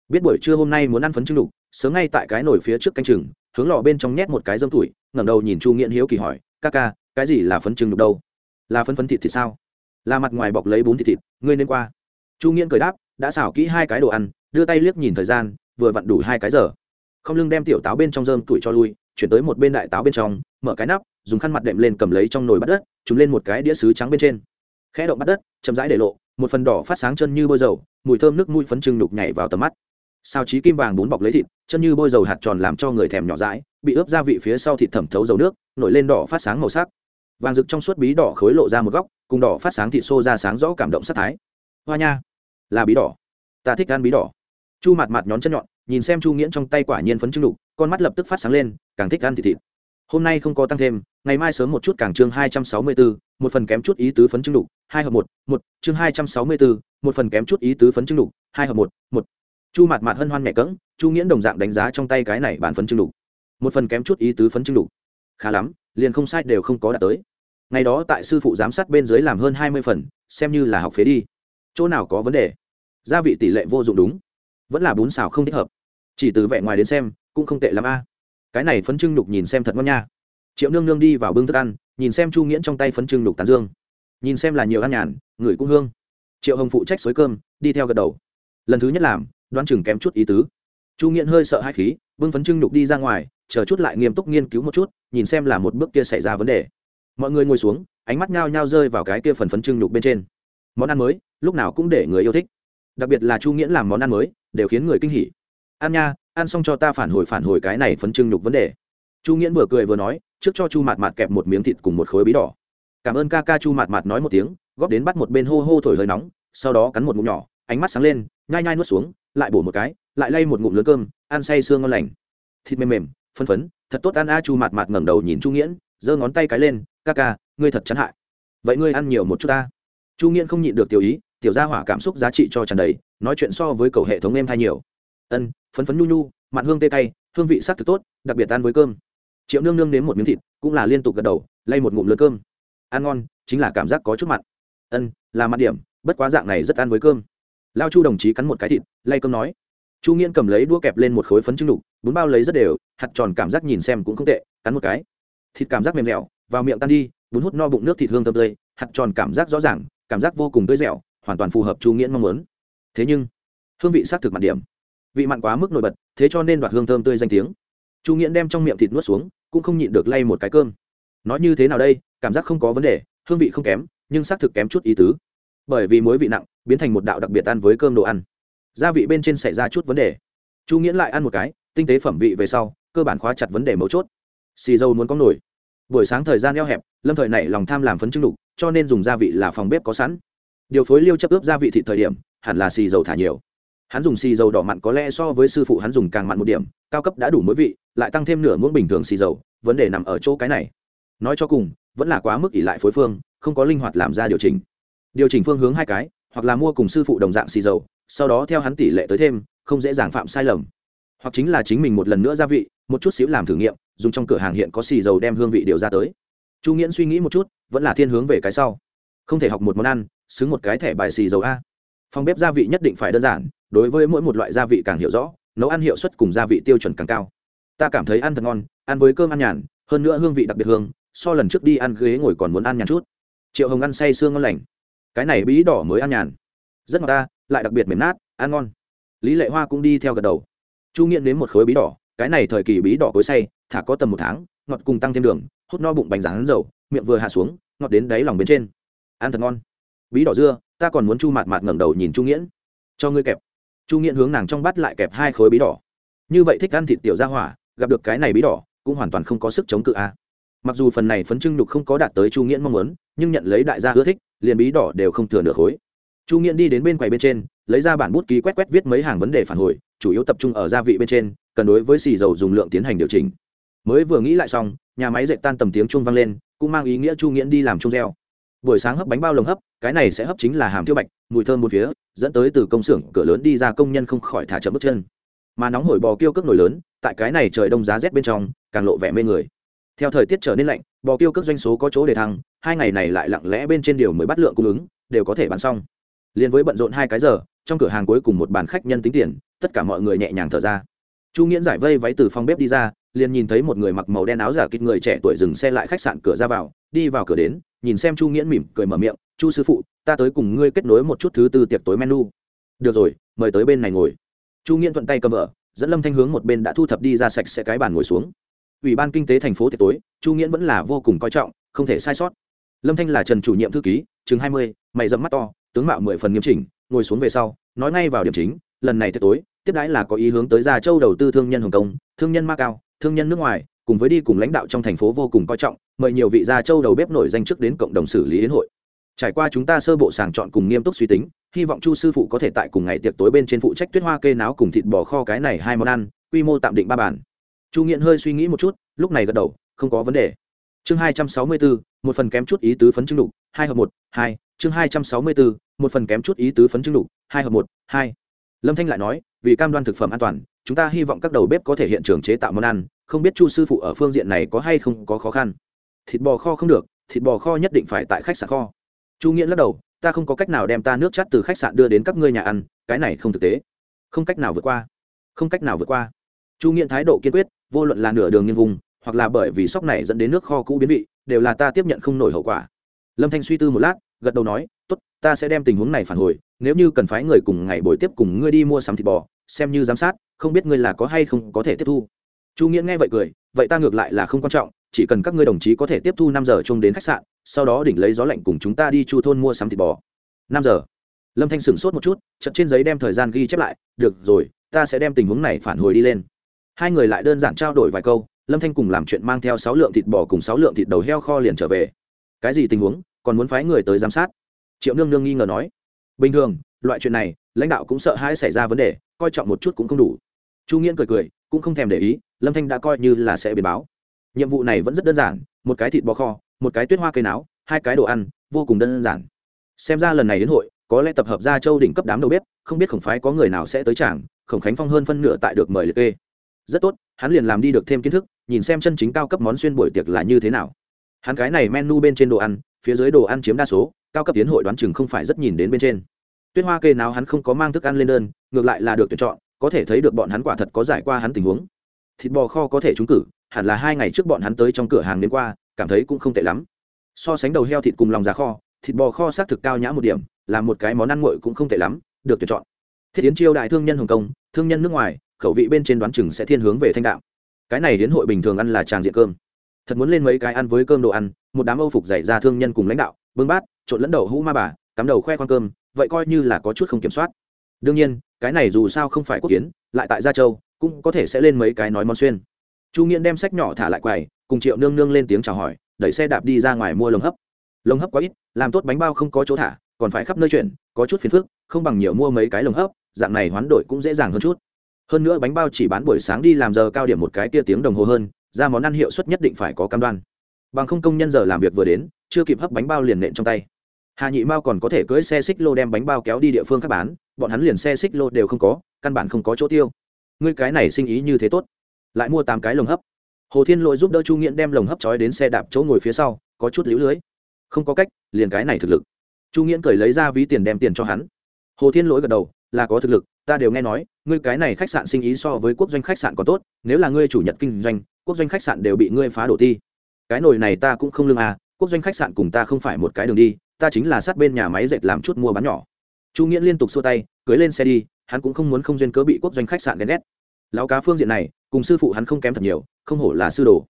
Biết buổi trưa hôm nay muốn ăn phấn trưng đục, sớm ngay tại cái nồi phía trước canh chừng, hướng lò bên trong nhét một cái dâm tuổi ngẩng đầu nhìn chu nghiễn hiếu kỳ hỏi, ca ca, cái gì là phấn trưng đục đâu? Là phấn phấn thịt thì sao? Là mặt ngoài bọc lấy bún thịt thịt, ngươi nên qua. Chu nghiễn cười đáp, đã xảo kỹ hai cái đồ ăn, đưa tay liếc nhìn thời gian, vừa vặn đủ hai cái giờ. Không lưng đem tiểu táo bên trong dơm tuổi cho lui, chuyển tới một bên đại táo bên trong, mở cái nắp dùng khăn mặt đệm lên cầm lấy trong nồi bắt đất chúng lên một cái đĩa sứ trắng bên trên. Khẽ động bắt đất, chậm rãi để lộ, một phần đỏ phát sáng chân như bôi dầu, mùi thơm nước mũi phấn trưng đục nhảy vào tầm mắt. Sao trí kim vàng bún bọc lấy thịt, chân như bôi dầu hạt tròn làm cho người thèm nhỏ rãi bị ướp gia vị phía sau thịt thẩm thấu dầu nước, nổi lên đỏ phát sáng màu sắc. Vàng rực trong suốt bí đỏ khối lộ ra một góc, cùng đỏ phát sáng thịt xô ra sáng rõ cảm động sắc thái. Hoa nha, là bí đỏ. Ta thích ăn bí đỏ. Chu mặt mặt nhón chân nhọn, nhìn xem chu nghiễn trong tay quả nhiên phấn trưng đục con mắt lập tức phát sáng lên, càng thích ăn thịt thịt hôm nay không có tăng thêm, ngày mai sớm một chút càng chương hai trăm sáu mươi bốn một phần kém chút ý tứ phấn trưng đục, hai hợp một một, chương hai trăm sáu mươi bốn một phần kém chút ý tứ phấn trưng đục, hai hợp một một. Chu mặt mạt hân hoan nhẹ cỡng chu nghiễn đồng dạng đánh giá trong tay cái này bản phấn trưng đục. Một phần kém chút ý tứ phấn trưng đục. Khá lắm, liền không sai đều không có đạt tới. Ngày đó tại sư phụ giám sát bên dưới làm hơn hai mươi phần, xem như là học phế đi. Chỗ nào có vấn đề? Gia vị tỷ lệ vô dụng đúng. Vẫn là bún xào không thích hợp. Chỉ từ vẻ ngoài đến xem, cũng không tệ l a cái này phấn trưng nhục nhìn xem thật ngon nha. Triệu nương nương đi vào bưng thức ăn, nhìn xem chu nghiễn trong tay phấn trưng nhục tàn dương. Nhìn xem là nhiều ăn nhàn, người cũng hương. Triệu hồng phụ trách xới cơm, đi theo gật đầu. Lần thứ nhất làm, đoán chừng kém chút ý tứ. Chu nghiễn hơi sợ hai khí, bưng phấn trưng nhục đi ra ngoài, chờ chút lại nghiêm túc nghiên cứu một chút, nhìn xem là một bước kia xảy ra vấn đề. Mọi người ngồi xuống, ánh mắt nhao nhao rơi vào cái kia phần phấn trưng nhục bên trên. Món ăn mới, lúc nào cũng để người yêu thích. Đặc biệt là chu nghiễn làm món ăn mới, đều khiến người kinh hỉ. Ăn nha ăn xong cho ta phản hồi phản hồi cái này phấn trưng nhục vấn đề. Chu nghiễn vừa cười vừa nói, trước cho chu mạt mạt kẹp một miếng thịt cùng một khối bí đỏ. Cảm ơn ca ca chu mạt mạt nói một tiếng, góp đến bắt một bên hô hô thổi hơi nóng, sau đó cắn một ngụm nhỏ, ánh mắt sáng lên, nhai nhai nuốt xuống, lại bổ một cái, lại lay một ngụm lớn cơm, ăn say sương ngon lành. Thịt mềm mềm phân phấn, thật tốt ăn a, chu mạt mạt ngẩng đầu nhìn chu nghiễn, giơ ngón tay cái lên, ca ca, ngươi thật chán hại. Vậy ngươi ăn nhiều một chút ta. Chu nghiễn không nhịn được tiểu ý, tiểu gia hỏa cảm xúc giá trị cho tràn đầy, nói chuyện so với cầu hệ thống em thay nhiều. Ân phấn phấn nhu nhu, mặn hương tê cay, hương vị sắc thực tốt, đặc biệt ăn với cơm. Triệu nương nương nếm một miếng thịt, cũng là liên tục gật đầu, lay một ngụm lớn cơm. Ăn ngon, chính là cảm giác có chút mặn. Ân, là mặt điểm, bất quá dạng này rất ăn với cơm. Lao chu đồng chí cắn một cái thịt, lay cơm nói. Chu nghiễn cầm lấy đũa kẹp lên một khối phấn trứng đục, bún bao lấy rất đều, hạt tròn cảm giác nhìn xem cũng không tệ, cắn một cái. Thịt cảm giác mềm dẻo, vào miệng tan đi, bún hút no bụng nước thịt hương thơm tươi, hạt tròn cảm giác rõ ràng, cảm giác vô cùng tươi dẻo, hoàn toàn phù hợp chu nghiễn mong muốn. Thế nhưng, hương vị xác thực mặt điểm vị mặn quá mức nổi bật, thế cho nên đoạt hương thơm tươi danh tiếng. Chu nghiễn đem trong miệng thịt nuốt xuống, cũng không nhịn được lay một cái cơm. Nói như thế nào đây, cảm giác không có vấn đề, hương vị không kém, nhưng xác thực kém chút ý tứ. Bởi vì muối vị nặng, biến thành một đạo đặc biệt ăn với cơm đồ ăn. Gia vị bên trên xảy ra chút vấn đề. Chu nghiễn lại ăn một cái, tinh tế phẩm vị về sau, cơ bản khóa chặt vấn đề mấu chốt. Xì dầu muốn có nổi. Buổi sáng thời gian eo hẹp, lâm thời này lòng tham làm phấn trưng đục, cho nên dùng gia vị là phòng bếp có sẵn. Điều phối liêu chấp ướp gia vị thịt thời điểm, hẳn là xì dầu thả nhiều hắn dùng xì dầu đỏ mặn có lẽ so với sư phụ hắn dùng càng mặn một điểm, cao cấp đã đủ mỗi vị, lại tăng thêm nửa muỗng bình thường xì dầu, vấn đề nằm ở chỗ cái này. Nói cho cùng, vẫn là quá mức ỷ lại phối phương, không có linh hoạt làm ra điều chỉnh. Điều chỉnh phương hướng hai cái, hoặc là mua cùng sư phụ đồng dạng xì dầu, sau đó theo hắn tỷ lệ tới thêm, không dễ dàng phạm sai lầm. Hoặc chính là chính mình một lần nữa gia vị, một chút xíu làm thử nghiệm, dùng trong cửa hàng hiện có xì dầu đem hương vị điều ra tới. Chu nghiễn suy nghĩ một chút, vẫn là thiên hướng về cái sau. Không thể học một món ăn, xứng một cái thẻ bài xì dầu a. Phòng bếp gia vị nhất định phải đơn giản đối với mỗi một loại gia vị càng hiểu rõ, nấu ăn hiệu suất cùng gia vị tiêu chuẩn càng cao. Ta cảm thấy ăn thật ngon, ăn với cơm ăn nhàn, hơn nữa hương vị đặc biệt hương, so lần trước đi ăn ghế ngồi còn muốn ăn nhàn chút. Triệu hồng ăn say sương ngon lành. Cái này bí đỏ mới ăn nhàn. Rất ngọt ta, lại đặc biệt mềm nát, ăn ngon. Lý lệ hoa cũng đi theo gật đầu. Chu nghiện đến một khối bí đỏ, cái này thời kỳ bí đỏ cối say, thả có tầm một tháng, ngọt cùng tăng thêm đường, hút no bụng bánh rán dầu, miệng vừa hạ xuống, ngọt đến đáy lòng bên trên. Ăn thật ngon. Bí đỏ dưa, ta còn muốn chu mạt mạt ngẩng đầu nhìn chu nghiễn cho ngươi kẹp chu nghiện hướng nàng trong bắt lại kẹp hai khối bí đỏ. Như vậy thích ăn thịt tiểu ra hỏa, gặp được cái này bí đỏ, cũng hoàn toàn không có sức chống cự a. À. Mặc dù phần này phấn trưng nhục không có đạt tới chu nghiện mong muốn, nhưng nhận lấy đại gia ưa thích, liền bí đỏ đều không thừa nửa khối. Chu nghiện đi đến bên quầy bên trên, lấy ra bản bút ký quét quét viết mấy hàng vấn đề phản hồi, chủ yếu tập trung ở gia vị bên trên, cần đối với xì dầu dùng lượng tiến hành điều chỉnh. Mới vừa nghĩ lại xong, nhà máy dệt tan tầm tiếng chuông vang lên, cũng mang ý nghĩa chu nghiễn đi làm chung reo buổi sáng hấp bánh bao lồng hấp, cái này sẽ hấp chính là hàm thiêu bạch, mùi thơm một phía, dẫn tới từ công xưởng cửa lớn đi ra công nhân không khỏi thả chậm bước chân. Mà nóng hổi bò kêu cước nổi lớn, tại cái này trời đông giá rét bên trong, càng lộ vẻ mê người. Theo thời tiết trở nên lạnh, bò kêu cước doanh số có chỗ để thăng, hai ngày này lại lặng lẽ bên trên điều mới bắt lượng cung ứng, đều có thể bán xong. Liền với bận rộn hai cái giờ, trong cửa hàng cuối cùng một bàn khách nhân tính tiền, tất cả mọi người nhẹ nhàng thở ra. Chu nghiễn giải vây váy từ phòng bếp đi ra liền nhìn thấy một người mặc màu đen áo giả kịt người trẻ tuổi dừng xe lại khách sạn cửa ra vào, đi vào cửa đến, nhìn xem chu nghiễn mỉm cười mở miệng, chu sư phụ, ta tới cùng ngươi kết nối một chút thứ tư tiệc tối menu. Được rồi, mời tới bên này ngồi. Chu nghiễn thuận tay cầm vợ, dẫn lâm thanh hướng một bên đã thu thập đi ra sạch sẽ cái bàn ngồi xuống. Ủy ban kinh tế thành phố tiệc tối, chu nghiễn vẫn là vô cùng coi trọng, không thể sai sót. Lâm thanh là trần chủ nhiệm thư ký chừng hai mươi, mày dẫm mắt to, tướng mạo mười phần nghiêm chỉnh, ngồi xuống về sau, nói ngay vào điểm chính, lần này tiệc tối, tiếp đãi là có ý hướng tới gia châu đầu tư thương nhân hồng kông, thương nhân ma cao thương nhân nước ngoài, cùng với đi cùng lãnh đạo trong thành phố vô cùng coi trọng, mời nhiều vị gia châu đầu bếp nổi danh trước đến cộng đồng xử lý yến hội. Trải qua chúng ta sơ bộ sàng chọn cùng nghiêm túc suy tính, hy vọng chu sư phụ có thể tại cùng ngày tiệc tối bên trên phụ trách tuyết hoa kê náo cùng thịt bò kho cái này hai món ăn, quy mô tạm định ba bản chu nghiện hơi suy nghĩ một chút, lúc này gật đầu, không có vấn đề. Chương hai trăm sáu mươi bốn một phần kém chút ý tứ phấn trưng đục, hai hợp một, hai, chương hai trăm sáu mươi bốn một phần kém chút ý tứ phấn trưng đục, hai hợp một, hai. Lâm thanh lại nói vì cam đoan thực phẩm an toàn, chúng ta hy vọng các đầu bếp có thể hiện trường chế tạo món ăn, không biết chu sư phụ ở phương diện này có hay không có khó khăn. Thịt bò kho không được, thịt bò kho nhất định phải tại khách sạn kho. Chu nghĩa lắc đầu, ta không có cách nào đem ta nước chắt từ khách sạn đưa đến các ngươi nhà ăn, cái này không thực tế. Không cách nào vượt qua. Không cách nào vượt qua. Chu nghĩa thái độ kiên quyết, vô luận là nửa đường nghiêng vùng, hoặc là bởi vì sóc này dẫn đến nước kho cũ biến vị, đều là ta tiếp nhận không nổi hậu quả. Lâm thanh suy tư một lát, gật đầu nói, tốt, ta sẽ đem tình huống này phản hồi, nếu như cần phái người cùng ngày buổi tiếp cùng ngươi đi mua sắm thịt bò xem như giám sát, không biết ngươi là có hay không có thể tiếp thu. Chu nghĩa nghe vậy cười, vậy ta ngược lại là không quan trọng, chỉ cần các ngươi đồng chí có thể tiếp thu năm giờ chung đến khách sạn, sau đó đỉnh lấy gió lạnh cùng chúng ta đi chu thôn mua sắm thịt bò. Năm giờ. Lâm thanh sửng sốt một chút chật trên giấy đem thời gian ghi chép lại, được rồi, ta sẽ đem tình huống này phản hồi đi lên. Hai người lại đơn giản trao đổi vài câu, lâm thanh cùng làm chuyện mang theo sáu lượng thịt bò cùng sáu lượng thịt đầu heo kho liền trở về. Cái gì tình huống, còn muốn phái người tới giám sát? Triệu nương nương nghi ngờ nói. Bình thường, loại chuyện này, lãnh đạo cũng sợ hãi xảy ra vấn đề coi trọng một chút cũng không đủ. Chu nghiễn cười cười, cũng không thèm để ý, lâm thanh đã coi như là sẽ biến báo. Nhiệm vụ này vẫn rất đơn giản, một cái thịt bò kho, một cái tuyết hoa cây náo, hai cái đồ ăn, vô cùng đơn giản. Xem ra lần này đến hội, có lẽ tập hợp ra châu đỉnh cấp đám đầu bếp, không biết khổng phái có người nào sẽ tới chàng khổng khánh phong hơn phân nửa tại được mời liệt kê. Rất tốt, hắn liền làm đi được thêm kiến thức, nhìn xem chân chính cao cấp món xuyên buổi tiệc là như thế nào. Hắn cái này menu bên trên đồ ăn, phía dưới đồ ăn chiếm đa số, cao cấp tiến hội đoán chừng không phải rất nhìn đến bên trên tuyết hoa kê nào hắn không có mang thức ăn lên đơn, ngược lại là được tuyển chọn, có thể thấy được bọn hắn quả thật có giải qua hắn tình huống. Thịt bò kho có thể trúng cử, hẳn là hai ngày trước bọn hắn tới trong cửa hàng đến qua, cảm thấy cũng không tệ lắm. So sánh đầu heo thịt cùng lòng giá kho, thịt bò kho xác thực cao nhã một điểm, là một cái món ăn nguội cũng không tệ lắm, được tuyển chọn. Thiết yến chiêu đại thương nhân hồng kông, thương nhân nước ngoài, khẩu vị bên trên đoán chừng sẽ thiên hướng về thanh đạo. Cái này đến hội bình thường ăn là tràng diện cơm. Thật muốn lên mấy cái ăn với cơm đồ ăn, một đám âu phục dày ra thương nhân cùng lãnh đạo, bưng bát, trộn lẫn đầu hũ ma bà, cắm đầu khoe khoang cơm vậy coi như là có chút không kiểm soát. Đương nhiên, cái này dù sao không phải quốc kiến, lại tại gia châu, cũng có thể sẽ lên mấy cái nói món xuyên. Chu nghiễn đem sách nhỏ thả lại quầy, cùng triệu nương nương lên tiếng chào hỏi, đẩy xe đạp đi ra ngoài mua lồng hấp. Lồng hấp quá ít, làm tốt bánh bao không có chỗ thả, còn phải khắp nơi chuyển, có chút phiền phức, không bằng nhiều mua mấy cái lồng hấp, dạng này hoán đổi cũng dễ dàng hơn chút. Hơn nữa bánh bao chỉ bán buổi sáng đi làm giờ cao điểm một cái tia tiếng đồng hồ hơn, ra món ăn hiệu suất nhất định phải có cam đoan. Bằng không công nhân giờ làm việc vừa đến, chưa kịp hấp bánh bao liền nện trong tay hà nhị mao còn có thể cưỡi xe xích lô đem bánh bao kéo đi địa phương khác bán, bọn hắn liền xe xích lô đều không có, căn bản không có chỗ tiêu. Ngươi cái này sinh ý như thế tốt. Lại mua tám cái lồng hấp. Hồ thiên lỗi giúp đỡ chu nghiễn đem lồng hấp trói đến xe đạp chỗ ngồi phía sau, có chút lũ lưới. Không có cách, liền cái này thực lực. Chu nghiễn cười lấy ra ví tiền đem tiền cho hắn. Hồ thiên lỗi gật đầu, là có thực lực, ta đều nghe nói, ngươi cái này khách sạn sinh ý so với quốc doanh khách sạn còn tốt, nếu là ngươi chủ nhật kinh doanh, quốc doanh khách sạn đều bị ngươi phá đổ thi. cái nồi này ta cũng không lương à quốc doanh khách sạn cùng ta không phải một cái đường đi ta chính là sát bên nhà máy dệt làm chút mua bán nhỏ. Chu nghĩa liên tục xua tay, cưới lên xe đi, hắn cũng không muốn không duyên cớ bị quốc doanh khách sạn ghen ghét. Lão cá phương diện này, cùng sư phụ hắn không kém thật nhiều, không hổ là sư đồ.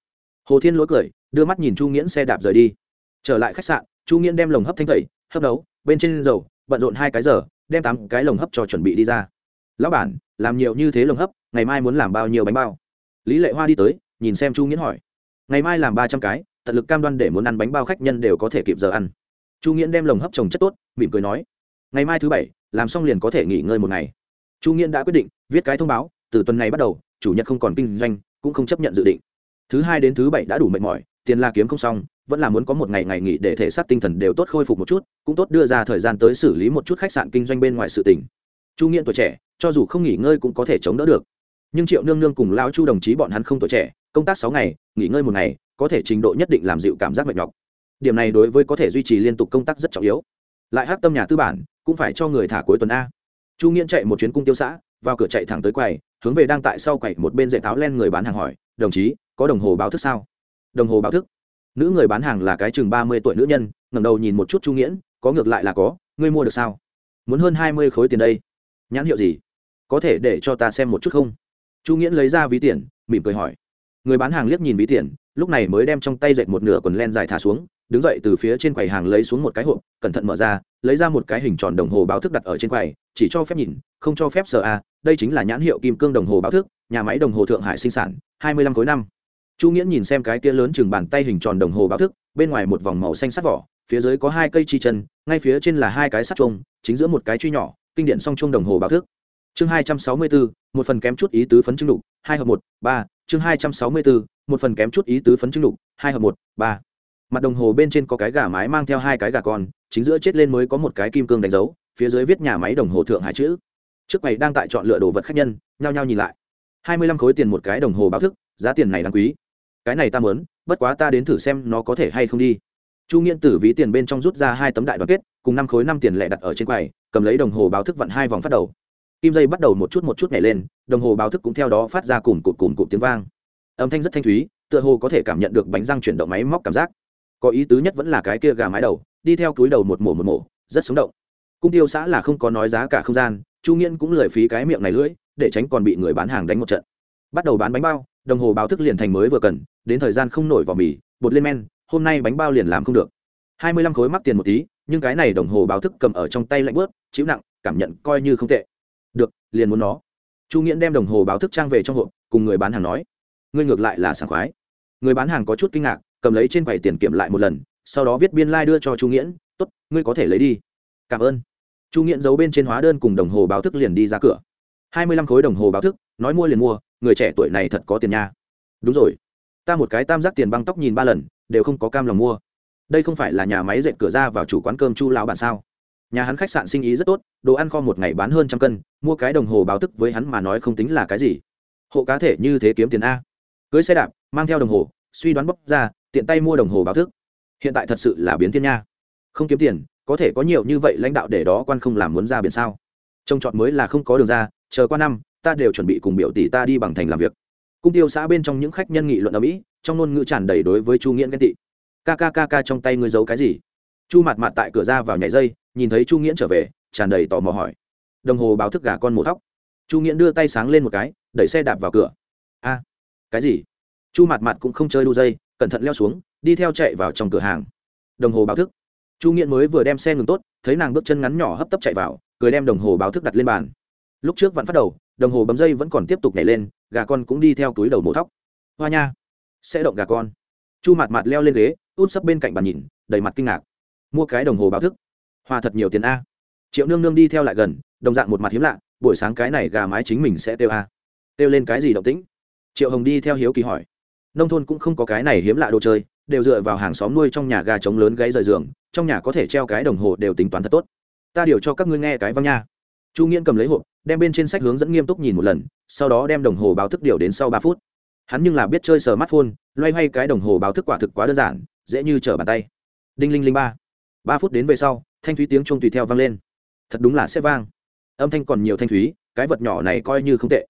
Hồ thiên lỗi cười, đưa mắt nhìn chu nghĩa xe đạp rời đi. Trở lại khách sạn, chu nghĩa đem lồng hấp thanh tẩy, hấp nấu, bên trên dầu, bận rộn hai cái giờ, đem tám cái lồng hấp cho chuẩn bị đi ra. Lão bản, làm nhiều như thế lồng hấp, ngày mai muốn làm bao nhiêu bánh bao? Lý lệ hoa đi tới, nhìn xem chu nghĩa hỏi. Ngày mai làm ba trăm cái, tận lực cam đoan để muốn ăn bánh bao khách nhân đều có thể kịp giờ ăn chu nghiễn đem lồng hấp trồng chất tốt, mỉm cười nói, ngày mai thứ bảy, làm xong liền có thể nghỉ ngơi một ngày. Chu nghiễn đã quyết định, viết cái thông báo, từ tuần này bắt đầu, chủ nhật không còn kinh doanh, cũng không chấp nhận dự định. Thứ hai đến thứ bảy đã đủ mệt mỏi, tiền la kiếm không xong, vẫn là muốn có một ngày ngày nghỉ để thể xác tinh thần đều tốt khôi phục một chút, cũng tốt đưa ra thời gian tới xử lý một chút khách sạn kinh doanh bên ngoài sự tỉnh chu nghiện tuổi trẻ, cho dù không nghỉ ngơi cũng có thể chống đỡ được. Nhưng triệu nương nương cùng lao chu đồng chí bọn hắn không tuổi trẻ, công tác sáu ngày, nghỉ ngơi một ngày, có thể trình độ nhất định làm dịu cảm giác mệt nhọc điểm này đối với có thể duy trì liên tục công tác rất trọng yếu. Lại hát tâm nhà tư bản, cũng phải cho người thả cuối tuần a. Chu nghiễn chạy một chuyến cung tiêu xã, vào cửa chạy thẳng tới quầy, hướng về đang tại sau quầy một bên dạy táo len người bán hàng hỏi, đồng chí, có đồng hồ báo thức sao? Đồng hồ báo thức? Nữ người bán hàng là cái chừng ba mươi tuổi nữ nhân, ngẩng đầu nhìn một chút chu nghiễn, có ngược lại là có, ngươi mua được sao? Muốn hơn hai mươi khối tiền đây. Nhãn hiệu gì? Có thể để cho ta xem một chút không? Chu nghiễn lấy ra ví tiền, mỉm cười hỏi. Người bán hàng liếc nhìn ví tiền, lúc này mới đem trong tay dệt một nửa quần len dài thả xuống đứng dậy từ phía trên quầy hàng lấy xuống một cái hộp, cẩn thận mở ra, lấy ra một cái hình tròn đồng hồ báo thức đặt ở trên quầy, chỉ cho phép nhìn, không cho phép sợ a. Đây chính là nhãn hiệu kim cương đồng hồ báo thức, nhà máy đồng hồ thượng hải sinh sản, hai mươi lăm khối năm. Chu nghĩa nhìn xem cái kia lớn chừng bàn tay hình tròn đồng hồ báo thức, bên ngoài một vòng màu xanh sắt vỏ, phía dưới có hai cây chi chân, ngay phía trên là hai cái sắt trông chính giữa một cái truy nhỏ, kinh điện song chung đồng hồ báo thức. Chương hai trăm sáu mươi bốn một phần kém chút ý tứ phấn chứng đục, hai hợp một, ba. Chương hai trăm sáu mươi bốn một phần kém chút ý tứ phấn chứng đục, hai hợp một, ba mặt đồng hồ bên trên có cái gà mái mang theo hai cái gà con, chính giữa chết lên mới có một cái kim cương đánh dấu, phía dưới viết nhà máy đồng hồ thượng hải chữ. Trước quầy đang tại chọn lựa đồ vật khách nhân, nhao nhao nhìn lại. Hai mươi lăm khối tiền một cái đồng hồ báo thức, giá tiền này đáng quý. Cái này ta mớn bất quá ta đến thử xem nó có thể hay không đi. Chu nghiễn tử ví tiền bên trong rút ra hai tấm đại đoàn kết, cùng năm khối năm tiền lẻ đặt ở trên quầy, cầm lấy đồng hồ báo thức vặn hai vòng phát đầu. Kim dây bắt đầu một chút một chút nhảy lên, đồng hồ báo thức cũng theo đó phát ra cùng cụt cùng cụt tiếng vang. Âm thanh rất thanh thúy, tựa hồ có thể cảm nhận được bánh răng chuyển động máy móc cảm giác có ý tứ nhất vẫn là cái kia gà mái đầu, đi theo túi đầu một mổ một mổ, rất sống động. Cung tiêu xã là không có nói giá cả không gian, chu nghiễn cũng lười phí cái miệng này lưỡi, để tránh còn bị người bán hàng đánh một trận. Bắt đầu bán bánh bao, đồng hồ báo thức liền thành mới vừa cần, đến thời gian không nổi vào mì, bột lên men, hôm nay bánh bao liền làm không được. Hai mươi lăm khối mắc tiền một tí, nhưng cái này đồng hồ báo thức cầm ở trong tay lạnh bớt, chịu nặng, cảm nhận coi như không tệ. Được, liền muốn nó. Chu nghiễn đem đồng hồ báo thức trang về trong hộp, cùng người bán hàng nói. Ngươi ngược lại là sảng khoái. Người bán hàng có chút kinh ngạc cầm lấy trên quầy tiền kiểm lại một lần, sau đó viết biên lai、like、đưa cho chu nghiễn t ố t ngươi có thể lấy đi. Cảm ơn. Chu nghiễn giấu bên trên hóa đơn cùng đồng hồ báo thức liền đi ra cửa. Hai mươi lăm khối đồng hồ báo thức, nói mua liền mua, người trẻ tuổi này thật có tiền nha. Đúng rồi. Ta một cái tam giác tiền băng tóc nhìn ba lần, đều không có cam lòng mua. Đây không phải là nhà máy dệt cửa ra vào chủ quán cơm chu lão bản sao? Nhà hắn khách sạn sinh ý rất tốt, đồ ăn kho một ngày bán hơn trăm cân, mua cái đồng hồ báo thức với hắn mà nói không tính là cái gì. Hộ cá thể như thế kiếm tiền a. Cưới xe đạp, mang theo đồng hồ, suy đoán bóc ra tiện tay mua đồng hồ báo thức. Hiện tại thật sự là biến thiên nha. Không kiếm tiền, có thể có nhiều như vậy lãnh đạo để đó quan không làm muốn ra biển sao? Trông chọn mới là không có đường ra, chờ qua năm, ta đều chuẩn bị cùng biểu tỷ ta đi bằng thành làm việc. Cung tiêu xã bên trong những khách nhân nghị luận ở mỹ, trong ngôn ngữ tràn đầy đối với chu nghiễn ghen tị. Kkkk trong tay ngươi giấu cái gì? Chu mặt mặt tại cửa ra vào nhảy dây, nhìn thấy chu nghiễn trở về, tràn đầy tò mò hỏi. Đồng hồ báo thức gà con mổ thóc. Chu nghiễn đưa tay sáng lên một cái, đẩy xe đạp vào cửa. A, cái gì? Chu mặt mặt cũng không chơi đu dây cẩn thận leo xuống, đi theo chạy vào trong cửa hàng. Đồng hồ báo thức. Chu nghiễn mới vừa đem xe ngừng tốt, thấy nàng bước chân ngắn nhỏ hấp tấp chạy vào, cười đem đồng hồ báo thức đặt lên bàn. Lúc trước vẫn phát đầu, đồng hồ bấm dây vẫn còn tiếp tục nhảy lên, gà con cũng đi theo túi đầu mổ thóc. Hoa nha, sẽ động gà con. Chu mặt mặt leo lên ghế út sấp bên cạnh bàn nhìn, đầy mặt kinh ngạc. Mua cái đồng hồ báo thức. Hoa thật nhiều tiền a. Triệu nương nương đi theo lại gần, đồng dạng một mặt hiếm lạ, buổi sáng cái này gà mái chính mình sẽ tiêu a. Tiêu lên cái gì động tĩnh? Triệu hồng đi theo hiếu kỳ hỏi nông thôn cũng không có cái này hiếm lạ đồ chơi, đều dựa vào hàng xóm nuôi trong nhà gà trống lớn gáy rời giường, trong nhà có thể treo cái đồng hồ đều tính toán thật tốt. Ta điều cho các ngươi nghe cái văng nha. Chu nghiễn cầm lấy hộp, đem bên trên sách hướng dẫn nghiêm túc nhìn một lần, sau đó đem đồng hồ báo thức điều đến sau ba phút. Hắn nhưng là biết chơi sờ mắt phôn loay hoay cái đồng hồ báo thức quả thực quá đơn giản, dễ như trở bàn tay. Đinh linh linh ba. Ba phút đến về sau, thanh thúy tiếng chuông tùy theo vang lên. Thật đúng là sẽ vang. Âm thanh còn nhiều thanh thúy, cái vật nhỏ này coi như không tệ.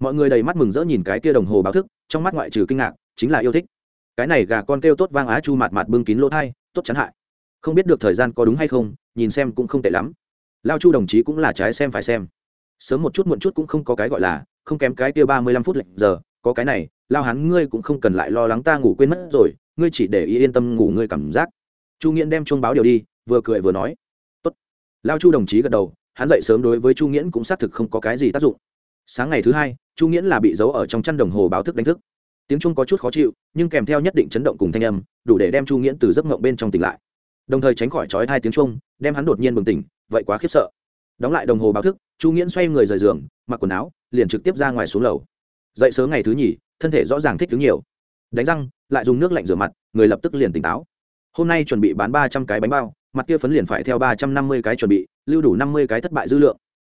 Mọi người đầy mắt mừng rỡ nhìn cái kia đồng hồ báo thức, trong mắt ngoại trừ kinh ngạc chính là yêu thích. Cái này gà con kêu tốt vang á chu mạt mạt bưng kín lỗ thai, tốt chắn hại. Không biết được thời gian có đúng hay không, nhìn xem cũng không tệ lắm. Lao chu đồng chí cũng là trái xem phải xem. Sớm một chút muộn chút cũng không có cái gọi là, không kém cái kia ba mươi lăm phút lệnh giờ, có cái này, lao hắn ngươi cũng không cần lại lo lắng ta ngủ quên mất rồi, ngươi chỉ để ý yên tâm ngủ ngươi cảm giác. Chu nghiễn đem chuông báo điều đi, vừa cười vừa nói. Tốt. Lao chu đồng chí gật đầu, hắn dậy sớm đối với chu nghiễn cũng xác thực không có cái gì tác dụng. Sáng ngày thứ hai, chu nghiễn là bị giấu ở trong chăn đồng hồ báo thức đánh thức tiếng trung có chút khó chịu nhưng kèm theo nhất định chấn động cùng thanh âm đủ để đem chu nghiễn từ giấc ngộng bên trong tỉnh lại. Đồng thời tránh khỏi trói hai tiếng trung, đem hắn đột nhiên bừng tỉnh vậy quá khiếp sợ. Đóng lại đồng hồ báo thức chu nghiễn xoay người rời giường mặc quần áo liền trực tiếp ra ngoài xuống lầu. Dậy sớm ngày thứ nhì thân thể rõ ràng thích thứ nhiều. Đánh răng lại dùng nước lạnh rửa mặt người lập tức liền tỉnh táo. Hôm nay chuẩn bị bán ba trăm cái bánh bao mặt kia phấn liền phải theo ba trăm năm mươi cái chuẩn bị lưu đủ năm mươi cái thất bại dư lượng.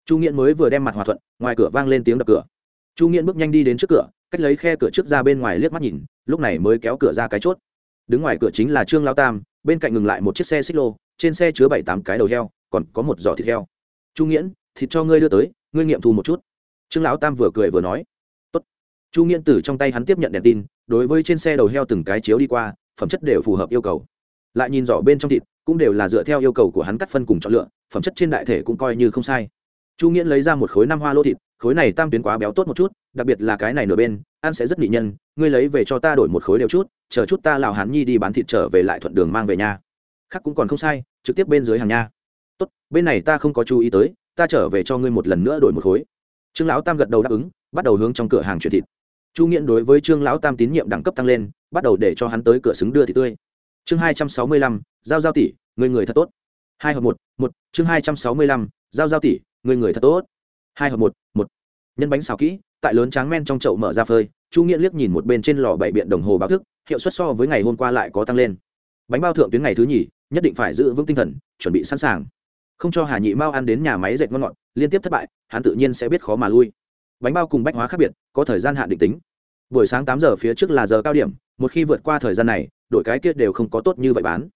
Chu nghiễn mới vừa đem mặt hòa thuận ngoài cửa vang lên tiếng đập cửa. Chu nghiễn bước nhanh đi đến trước cửa cách lấy khe cửa trước ra bên ngoài liếc mắt nhìn, lúc này mới kéo cửa ra cái chốt. Đứng ngoài cửa chính là trương lao tam, bên cạnh ngừng lại một chiếc xe xích lô, trên xe chứa bảy tám cái đầu heo, còn có một giỏ thịt heo. Chu nghiễn, thịt cho ngươi đưa tới, ngươi nghiệm thu một chút. Trương lão tam vừa cười vừa nói. Tốt. chu nghiễn từ trong tay hắn tiếp nhận đèn tin, đối với trên xe đầu heo từng cái chiếu đi qua, phẩm chất đều phù hợp yêu cầu. Lại nhìn giỏ bên trong thịt, cũng đều là dựa theo yêu cầu của hắn cắt phân cùng chọn lựa, phẩm chất trên đại thể cũng coi như không sai. Chu nghiễn lấy ra một khối năm hoa lô thịt, khối này tam tuyến quá béo tốt một chút đặc biệt là cái này nửa bên, ăn sẽ rất nị nhân, ngươi lấy về cho ta đổi một khối đều chút, chờ chút ta lào hán nhi đi bán thịt trở về lại thuận đường mang về nhà khác cũng còn không sai, trực tiếp bên dưới hàng nha. Tốt, bên này ta không có chú ý tới, ta trở về cho ngươi một lần nữa đổi một khối. Trương lão tam gật đầu đáp ứng, bắt đầu hướng trong cửa hàng chuyển thịt. Chu nghiễn đối với trương lão tam tín nhiệm đẳng cấp tăng lên, bắt đầu để cho hắn tới cửa xứng đưa thịt tươi. Chương hai trăm sáu mươi lăm, giao giao tỷ người người thật tốt. Hai hợp một một, chương hai trăm sáu mươi lăm, giao giao tỷ người người thật tốt. Hai hợp một một. Nhân bánh xào kỹ tại lớn tráng men trong chậu mở ra phơi, chu nghĩa liếc nhìn một bên trên lò bảy biện đồng hồ báo thức, hiệu suất so với ngày hôm qua lại có tăng lên. Bánh bao thượng tuyến ngày thứ nhì, nhất định phải giữ vững tinh thần, chuẩn bị sẵn sàng. Không cho hà nhị mao ăn đến nhà máy dệt ngon ngọt, liên tiếp thất bại, hắn tự nhiên sẽ biết khó mà lui. Bánh bao cùng bách hóa khác biệt, có thời gian hạn định tính. Buổi sáng tám giờ phía trước là giờ cao điểm, một khi vượt qua thời gian này, đội cái kia đều không có tốt như vậy bán.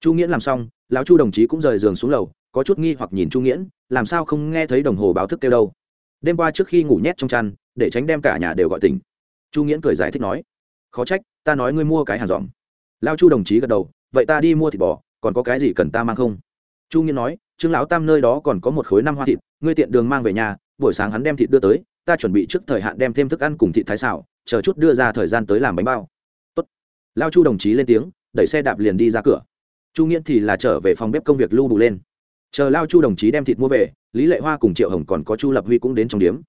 Chu nghĩa làm xong, lão chu đồng chí cũng rời giường xuống lầu, có chút nghi hoặc nhìn chu nghĩa làm sao không nghe thấy đồng hồ báo thức kêu đâu. Đêm qua trước khi ngủ nhét trong chăn để tránh đem cả nhà đều gọi tỉnh. Chu nghiễn cười giải thích nói, khó trách, ta nói ngươi mua cái hàng dòm lao chu đồng chí gật đầu, vậy ta đi mua thịt bò, còn có cái gì cần ta mang không? Chu nghiễn nói, trương lão tam nơi đó còn có một khối năm hoa thịt, ngươi tiện đường mang về nhà, buổi sáng hắn đem thịt đưa tới, ta chuẩn bị trước thời hạn đem thêm thức ăn cùng thịt thái xào chờ chút đưa ra thời gian tới làm bánh bao. Tốt. lao chu đồng chí lên tiếng, đẩy xe đạp liền đi ra cửa. Chu nghiễn thì là trở về phòng bếp công việc lưu bù lên. Chờ lao chu đồng chí đem thịt mua về, lý lệ hoa cùng triệu hồng còn có chu lập huy cũng đến trong điếm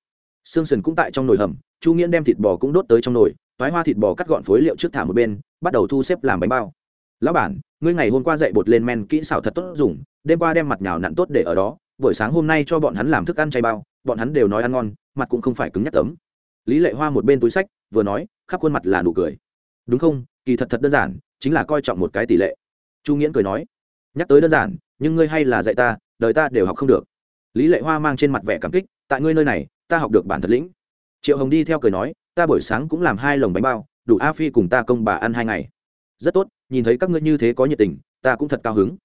sương sần cũng tại trong nồi hầm, chu nghiễn đem thịt bò cũng đốt tới trong nồi, toái hoa thịt bò cắt gọn phối liệu trước thả một bên, bắt đầu thu xếp làm bánh bao. Lão bản, ngươi ngày hôm qua dậy bột lên men kỹ xảo thật tốt dùng, đêm qua đem mặt nhào nặn tốt để ở đó, buổi sáng hôm nay cho bọn hắn làm thức ăn chay bao, bọn hắn đều nói ăn ngon, mặt cũng không phải cứng nhắc tấm. Lý lệ hoa một bên túi sách, vừa nói, khắp khuôn mặt là nụ cười. Đúng không? Kỳ thật thật đơn giản, chính là coi trọng một cái tỷ lệ. Chu nghiễn cười nói. Nhắc tới đơn giản, nhưng ngươi hay là dạy ta, đời ta đều học không được. Lý lệ hoa mang trên mặt vẻ cảm kích, tại ngươi nơi này ta học được bản thật lĩnh. Triệu hồng đi theo cười nói, ta buổi sáng cũng làm hai lồng bánh bao, đủ a phi cùng ta công bà ăn hai ngày. Rất tốt, nhìn thấy các ngươi như thế có nhiệt tình, ta cũng thật cao hứng.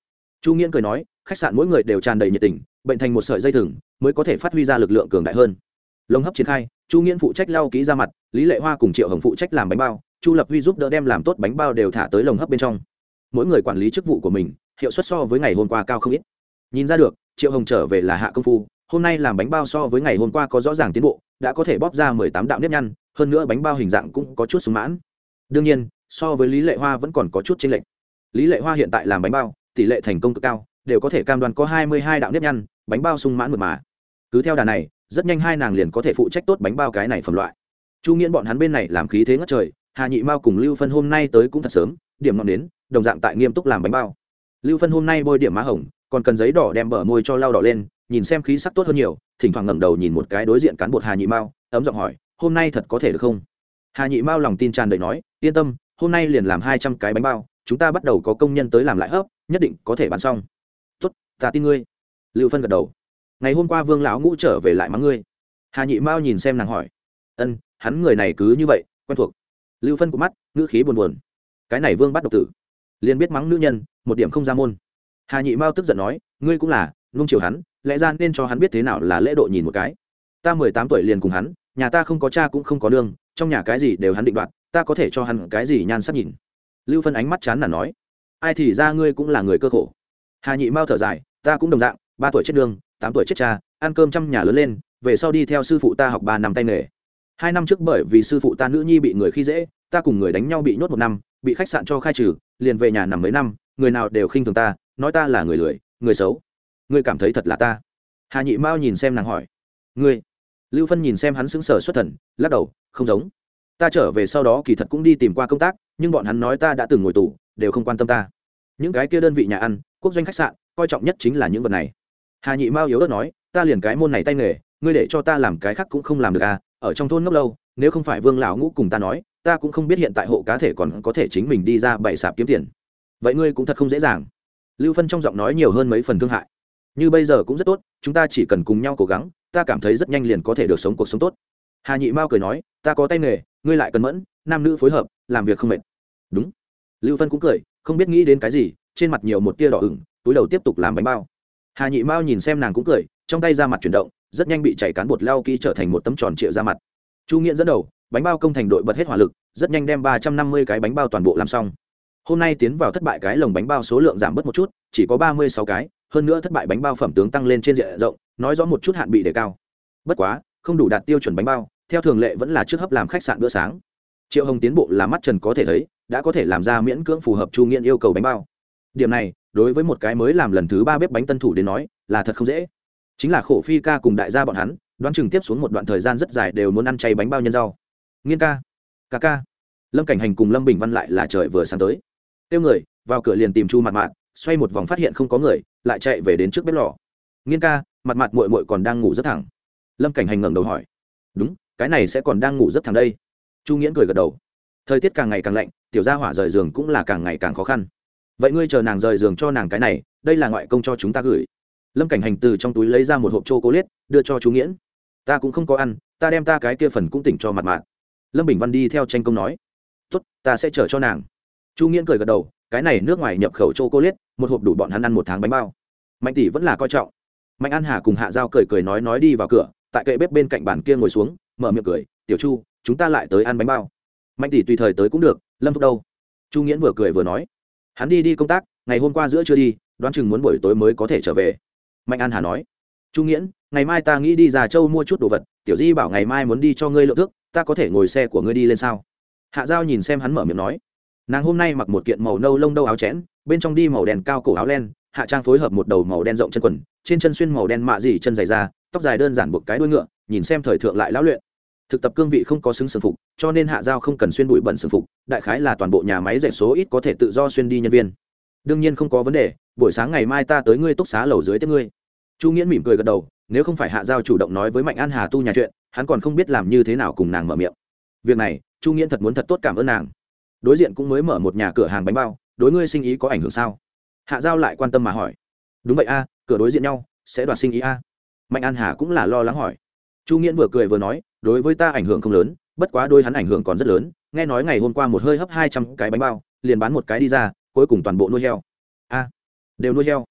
Chu nghiễn cười nói, khách sạn mỗi người đều tràn đầy nhiệt tình, bệnh thành một sợi dây thừng, mới có thể phát huy ra lực lượng cường đại hơn. Lồng hấp triển khai, chu nghiễn phụ trách lau ký ra mặt, lý lệ hoa cùng triệu hồng phụ trách làm bánh bao, chu lập huy giúp đỡ đem làm tốt bánh bao đều thả tới lồng hấp bên trong. Mỗi người quản lý chức vụ của mình, hiệu suất so với ngày hôm qua cao không ít. Nhìn ra được, triệu hồng trở về là hạ công phu hôm nay làm bánh bao so với ngày hôm qua có rõ ràng tiến bộ, đã có thể bóp ra mười tám đạo nếp nhăn, hơn nữa bánh bao hình dạng cũng có chút sung mãn. Đương nhiên, so với lý lệ hoa vẫn còn có chút chênh lệch. Lý lệ hoa hiện tại làm bánh bao, tỷ lệ thành công cực cao, đều có thể cam đoan có hai mươi hai đạo nếp nhăn, bánh bao sung mãn mượt mà. Cứ theo đà này, rất nhanh hai nàng liền có thể phụ trách tốt bánh bao cái này phẩm loại. Chu nghiễn bọn hắn bên này làm khí thế ngất trời, hà nhị mao cùng lưu phân hôm nay tới cũng thật sớm, điểm ngọn đến, đồng dạng tại nghiêm túc làm bánh bao. Lưu phân hôm nay bôi điểm má hồng, còn cần giấy đỏ đem bờ môi cho lau đỏ lên nhìn xem khí sắc tốt hơn nhiều, thỉnh thoảng ngẩng đầu nhìn một cái đối diện cán bộ hà nhị mao, ấm giọng hỏi, hôm nay thật có thể được không? Hà nhị mao lòng tin tràn đầy nói, yên tâm, hôm nay liền làm hai trăm cái bánh bao, chúng ta bắt đầu có công nhân tới làm lại hấp, nhất định có thể bán xong. Tốt, ta tin ngươi. Lưu phân gật đầu. Ngày hôm qua vương lão ngũ trở về lại mắng ngươi. Hà nhị mao nhìn xem nàng hỏi, ân, hắn người này cứ như vậy, quen thuộc. Lưu phân của mắt, ngữ khí buồn buồn. Cái này vương bắt độc tử, liền biết mắng nữ nhân, một điểm không ra môn. Hà nhị mao tức giận nói, ngươi cũng là nung chiều hắn lẽ ra nên cho hắn biết thế nào là lễ độ nhìn một cái. Ta mười tám tuổi liền cùng hắn, nhà ta không có cha cũng không có nương, trong nhà cái gì đều hắn định đoạt, ta có thể cho hắn cái gì nhan sắc nhìn? Lưu phân ánh mắt chán là nói. Ai thì ra ngươi cũng là người cơ khổ. Hà nhị mao thở dài, ta cũng đồng dạng, ba tuổi chết nương, tám tuổi chết cha, ăn cơm trăm nhà lớn lên, về sau đi theo sư phụ ta học ba năm tay nghề. Hai năm trước bởi vì sư phụ ta nữ nhi bị người khi dễ, ta cùng người đánh nhau bị nhốt một năm, bị khách sạn cho khai trừ, liền về nhà nằm mấy năm, người nào đều khinh thường ta, nói ta là người lười, người xấu ngươi cảm thấy thật là ta? Hà nhị mao nhìn xem nàng hỏi. Ngươi? Lưu phân nhìn xem hắn xứng sở xuất thần, lắc đầu, không giống. Ta trở về sau đó kỳ thật cũng đi tìm qua công tác, nhưng bọn hắn nói ta đã từng ngồi tù, đều không quan tâm ta. Những cái kia đơn vị nhà ăn, quốc doanh khách sạn, coi trọng nhất chính là những vật này. Hà nhị mao yếu ớt nói, ta liền cái môn này tay nghề, ngươi để cho ta làm cái khác cũng không làm được à ở trong thôn ngốc lâu, nếu không phải vương lão ngũ cùng ta nói, ta cũng không biết hiện tại hộ cá thể còn có thể chính mình đi ra bày sạp kiếm tiền. Vậy ngươi cũng thật không dễ dàng. Lưu phân trong giọng nói nhiều hơn mấy phần thương hại như bây giờ cũng rất tốt, chúng ta chỉ cần cùng nhau cố gắng, ta cảm thấy rất nhanh liền có thể được sống cuộc sống tốt. Hà nhị mao cười nói, ta có tay nghề, ngươi lại cần mẫn, nam nữ phối hợp, làm việc không mệt. Đúng. Lưu phân cũng cười, không biết nghĩ đến cái gì, trên mặt nhiều một tia đỏ ửng, túi đầu tiếp tục làm bánh bao. Hà nhị mao nhìn xem nàng cũng cười, trong tay ra mặt chuyển động, rất nhanh bị chảy cán bột lao kỹ trở thành một tấm tròn trịa ra mặt. Chu nghiện dẫn đầu, bánh bao công thành đội bật hết hỏa lực, rất nhanh đem ba trăm năm mươi cái bánh bao toàn bộ làm xong hôm nay tiến vào thất bại cái lồng bánh bao số lượng giảm bớt một chút, chỉ có ba mươi sáu cái, hơn nữa thất bại bánh bao phẩm tướng tăng lên trên diện rộng, nói rõ một chút hạn bị đề cao. Bất quá, không đủ đạt tiêu chuẩn bánh bao, theo thường lệ vẫn là trước hấp làm khách sạn bữa sáng. Triệu hồng tiến bộ là mắt trần có thể thấy, đã có thể làm ra miễn cưỡng phù hợp chu nghiễn yêu cầu bánh bao. Điểm này, đối với một cái mới làm lần thứ ba bếp bánh tân thủ đến nói, là thật không dễ. Chính là khổ phi ca cùng đại gia bọn hắn, đoán chừng tiếp xuống một đoạn thời gian rất dài đều muốn ăn chay bánh bao nhân rau. Nghiên ca. Ca ca. Lâm cảnh hành cùng lâm bình văn lại là trời vừa sáng tới tiêu người, vào cửa liền tìm chu mặt mạn xoay một vòng phát hiện không có người, lại chạy về đến trước bếp lò. Nghiên ca mặt mặt mội mội còn đang ngủ rất thẳng. Lâm cảnh hành ngẩng đầu hỏi. Đúng, cái này sẽ còn đang ngủ rất thẳng đây. Chu nghiễn cười gật đầu. Thời tiết càng ngày càng lạnh, tiểu gia hỏa rời giường cũng là càng ngày càng khó khăn. Vậy ngươi chờ nàng rời giường cho nàng cái này, đây là ngoại công cho chúng ta gửi. Lâm cảnh hành từ trong túi lấy ra một hộp chô cố liết đưa cho chú nghiễn. Ta cũng không có ăn, ta đem ta cái kia phần cũng tỉnh cho mặt mạng lâm bình văn đi theo tranh công nói. Tốt, ta sẽ chở cho nàng chu nghiễn cười gật đầu, cái này nước ngoài nhập khẩu chô cô liết một hộp đủ bọn hắn ăn một tháng bánh bao. Mạnh tỷ vẫn là coi trọng. Mạnh an hà cùng hạ giao cười cười nói nói đi vào cửa, tại kệ bếp bên cạnh bàn kia ngồi xuống, mở miệng cười, tiểu chu, chúng ta lại tới ăn bánh bao. Mạnh tỷ tùy thời tới cũng được, lâm thúc đâu? Chu nghiễn vừa cười vừa nói, hắn đi đi công tác, ngày hôm qua giữa chưa đi, đoán chừng muốn buổi tối mới có thể trở về. Mạnh an hà nói, chu nghiễn, ngày mai ta nghĩ đi già châu mua chút đồ vật, tiểu di bảo ngày mai muốn đi cho ngươi lượng thước, ta có thể ngồi xe của ngươi đi lên sao? Hạ giao nhìn xem hắn mở miệng nói nàng hôm nay mặc một kiện màu nâu lông đâu áo chẽn, bên trong đi màu đen cao cổ áo len, hạ trang phối hợp một đầu màu đen rộng chân quần, trên chân xuyên màu đen mạ dì chân dày da, tóc dài đơn giản buộc cái đuôi ngựa, nhìn xem thời thượng lại lão luyện. Thực tập cương vị không có xứng sừng phục, cho nên hạ giao không cần xuyên bụi bẩn sừng phục, đại khái là toàn bộ nhà máy dạy số ít có thể tự do xuyên đi nhân viên. Đương nhiên không có vấn đề, buổi sáng ngày mai ta tới ngươi túc xá lầu dưới tiếp ngươi. Chu nghiễn mỉm cười gật đầu, nếu không phải hạ giao chủ động nói với mạnh an hà tu nhà chuyện, hắn còn không biết làm như thế nào cùng nàng mở miệng. Việc này, chu nghiễn thật muốn thật tốt cảm ơn nàng đối diện cũng mới mở một nhà cửa hàng bánh bao, đối ngươi sinh ý có ảnh hưởng sao? Hạ giao lại quan tâm mà hỏi. Đúng vậy a, cửa đối diện nhau, sẽ đoạt sinh ý a. Mạnh an hà cũng là lo lắng hỏi. Chu nghiễn vừa cười vừa nói, đối với ta ảnh hưởng không lớn, bất quá đôi hắn ảnh hưởng còn rất lớn, nghe nói ngày hôm qua một hơi hấp hai trăm cái bánh bao, liền bán một cái đi ra, cuối cùng toàn bộ nuôi heo. A, đều nuôi heo.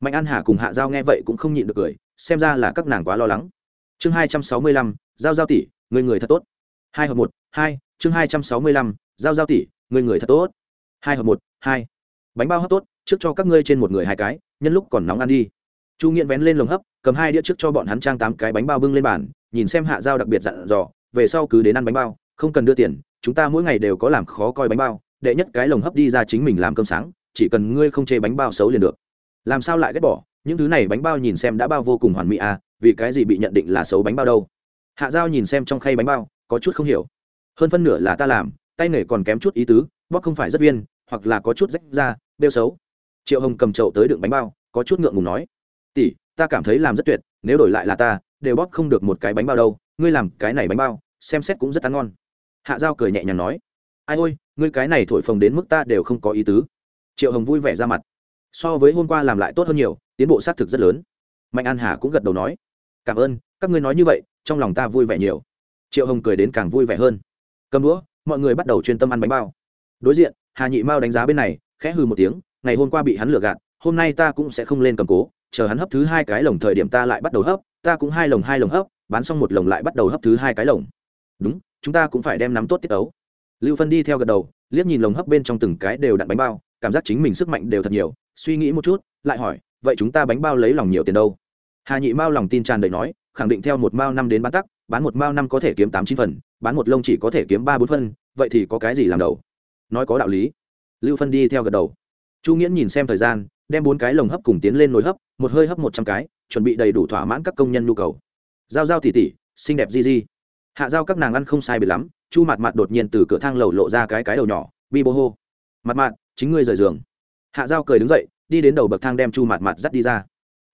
Mạnh an hà cùng hạ giao nghe vậy cũng không nhịn được cười, xem ra là các nàng quá lo lắng. Chương hai trăm sáu mươi lăm, giao giao tỷ, người người thật tốt. Hai hợp một, hai, chương hai trăm sáu mươi lăm, giao giao tỷ người người thật tốt. Hai hợp một, hai. Bánh bao hấp tốt, trước cho các ngươi trên một người hai cái, nhân lúc còn nóng ăn đi. Chu nghiện vén lên lồng hấp, cầm hai đĩa trước cho bọn hắn trang tám cái bánh bao bưng lên bàn, nhìn xem hạ giao đặc biệt dặn dò, về sau cứ đến ăn bánh bao, không cần đưa tiền, chúng ta mỗi ngày đều có làm khó coi bánh bao, đệ nhất cái lồng hấp đi ra chính mình làm cơm sáng, chỉ cần ngươi không chê bánh bao xấu liền được. Làm sao lại ghét bỏ, những thứ này bánh bao nhìn xem đã bao vô cùng hoàn mỹ à vì cái gì bị nhận định là xấu bánh bao đâu. Hạ giao nhìn xem trong khay bánh bao, có chút không hiểu. Hơn phân nửa là ta làm tay nghề còn kém chút ý tứ bóc không phải rất viên, hoặc là có chút rách ra đeo xấu. Triệu hồng cầm chậu tới đựng bánh bao, có chút ngượng ngùng nói, tỷ, ta cảm thấy làm rất tuyệt, nếu đổi lại là ta, đều bóc không được một cái bánh bao đâu, ngươi làm cái này bánh bao, xem xét cũng rất ăn ngon. Hạ giao cười nhẹ nhàng nói, ai ôi, ngươi cái này thổi phồng đến mức ta đều không có ý tứ. Triệu hồng vui vẻ ra mặt, so với hôm qua làm lại tốt hơn nhiều, tiến bộ xác thực rất lớn. Mạnh an hà cũng gật đầu nói, cảm ơn, các ngươi nói như vậy, trong lòng ta vui vẻ nhiều. Triệu hồng cười đến càng vui vẻ hơn, cầm đũa mọi người bắt đầu chuyên tâm ăn bánh bao. Đối diện, hà nhị mao đánh giá bên này, khẽ hư một tiếng, ngày hôm qua bị hắn lừa gạt, hôm nay ta cũng sẽ không lên cầm cố, chờ hắn hấp thứ hai cái lồng thời điểm ta lại bắt đầu hấp, ta cũng hai lồng hai lồng hấp, bán xong một lồng lại bắt đầu hấp thứ hai cái lồng. Đúng, chúng ta cũng phải đem nắm tốt tiết ấu. Lưu phân đi theo gật đầu, liếc nhìn lồng hấp bên trong từng cái đều đặn bánh bao, cảm giác chính mình sức mạnh đều thật nhiều, suy nghĩ một chút, lại hỏi, vậy chúng ta bánh bao lấy lòng nhiều tiền đâu? Hà nhị mao lòng tin tràn đầy nói, khẳng định theo một mao năm đến bán tắc, bán một mao năm có thể kiếm tám chín phần bán một lông chỉ có thể kiếm ba bốn phân, vậy thì có cái gì làm đầu? Nói có đạo lý. Lưu phân đi theo gật đầu. Chu nghiễn nhìn xem thời gian, đem bốn cái lồng hấp cùng tiến lên nồi hấp, một hơi hấp một trăm cái, chuẩn bị đầy đủ thỏa mãn các công nhân nhu cầu. Giao giao tỉ tỉ, xinh đẹp di di. Hạ giao các nàng ăn không sai biệt lắm, chu mặt mặt đột nhiên từ cửa thang lầu lộ ra cái cái đầu nhỏ, bi bô hô. Mặt mặt chính ngươi rời giường. Hạ giao cười đứng dậy, đi đến đầu bậc thang đem chu mặt mặt dắt đi ra.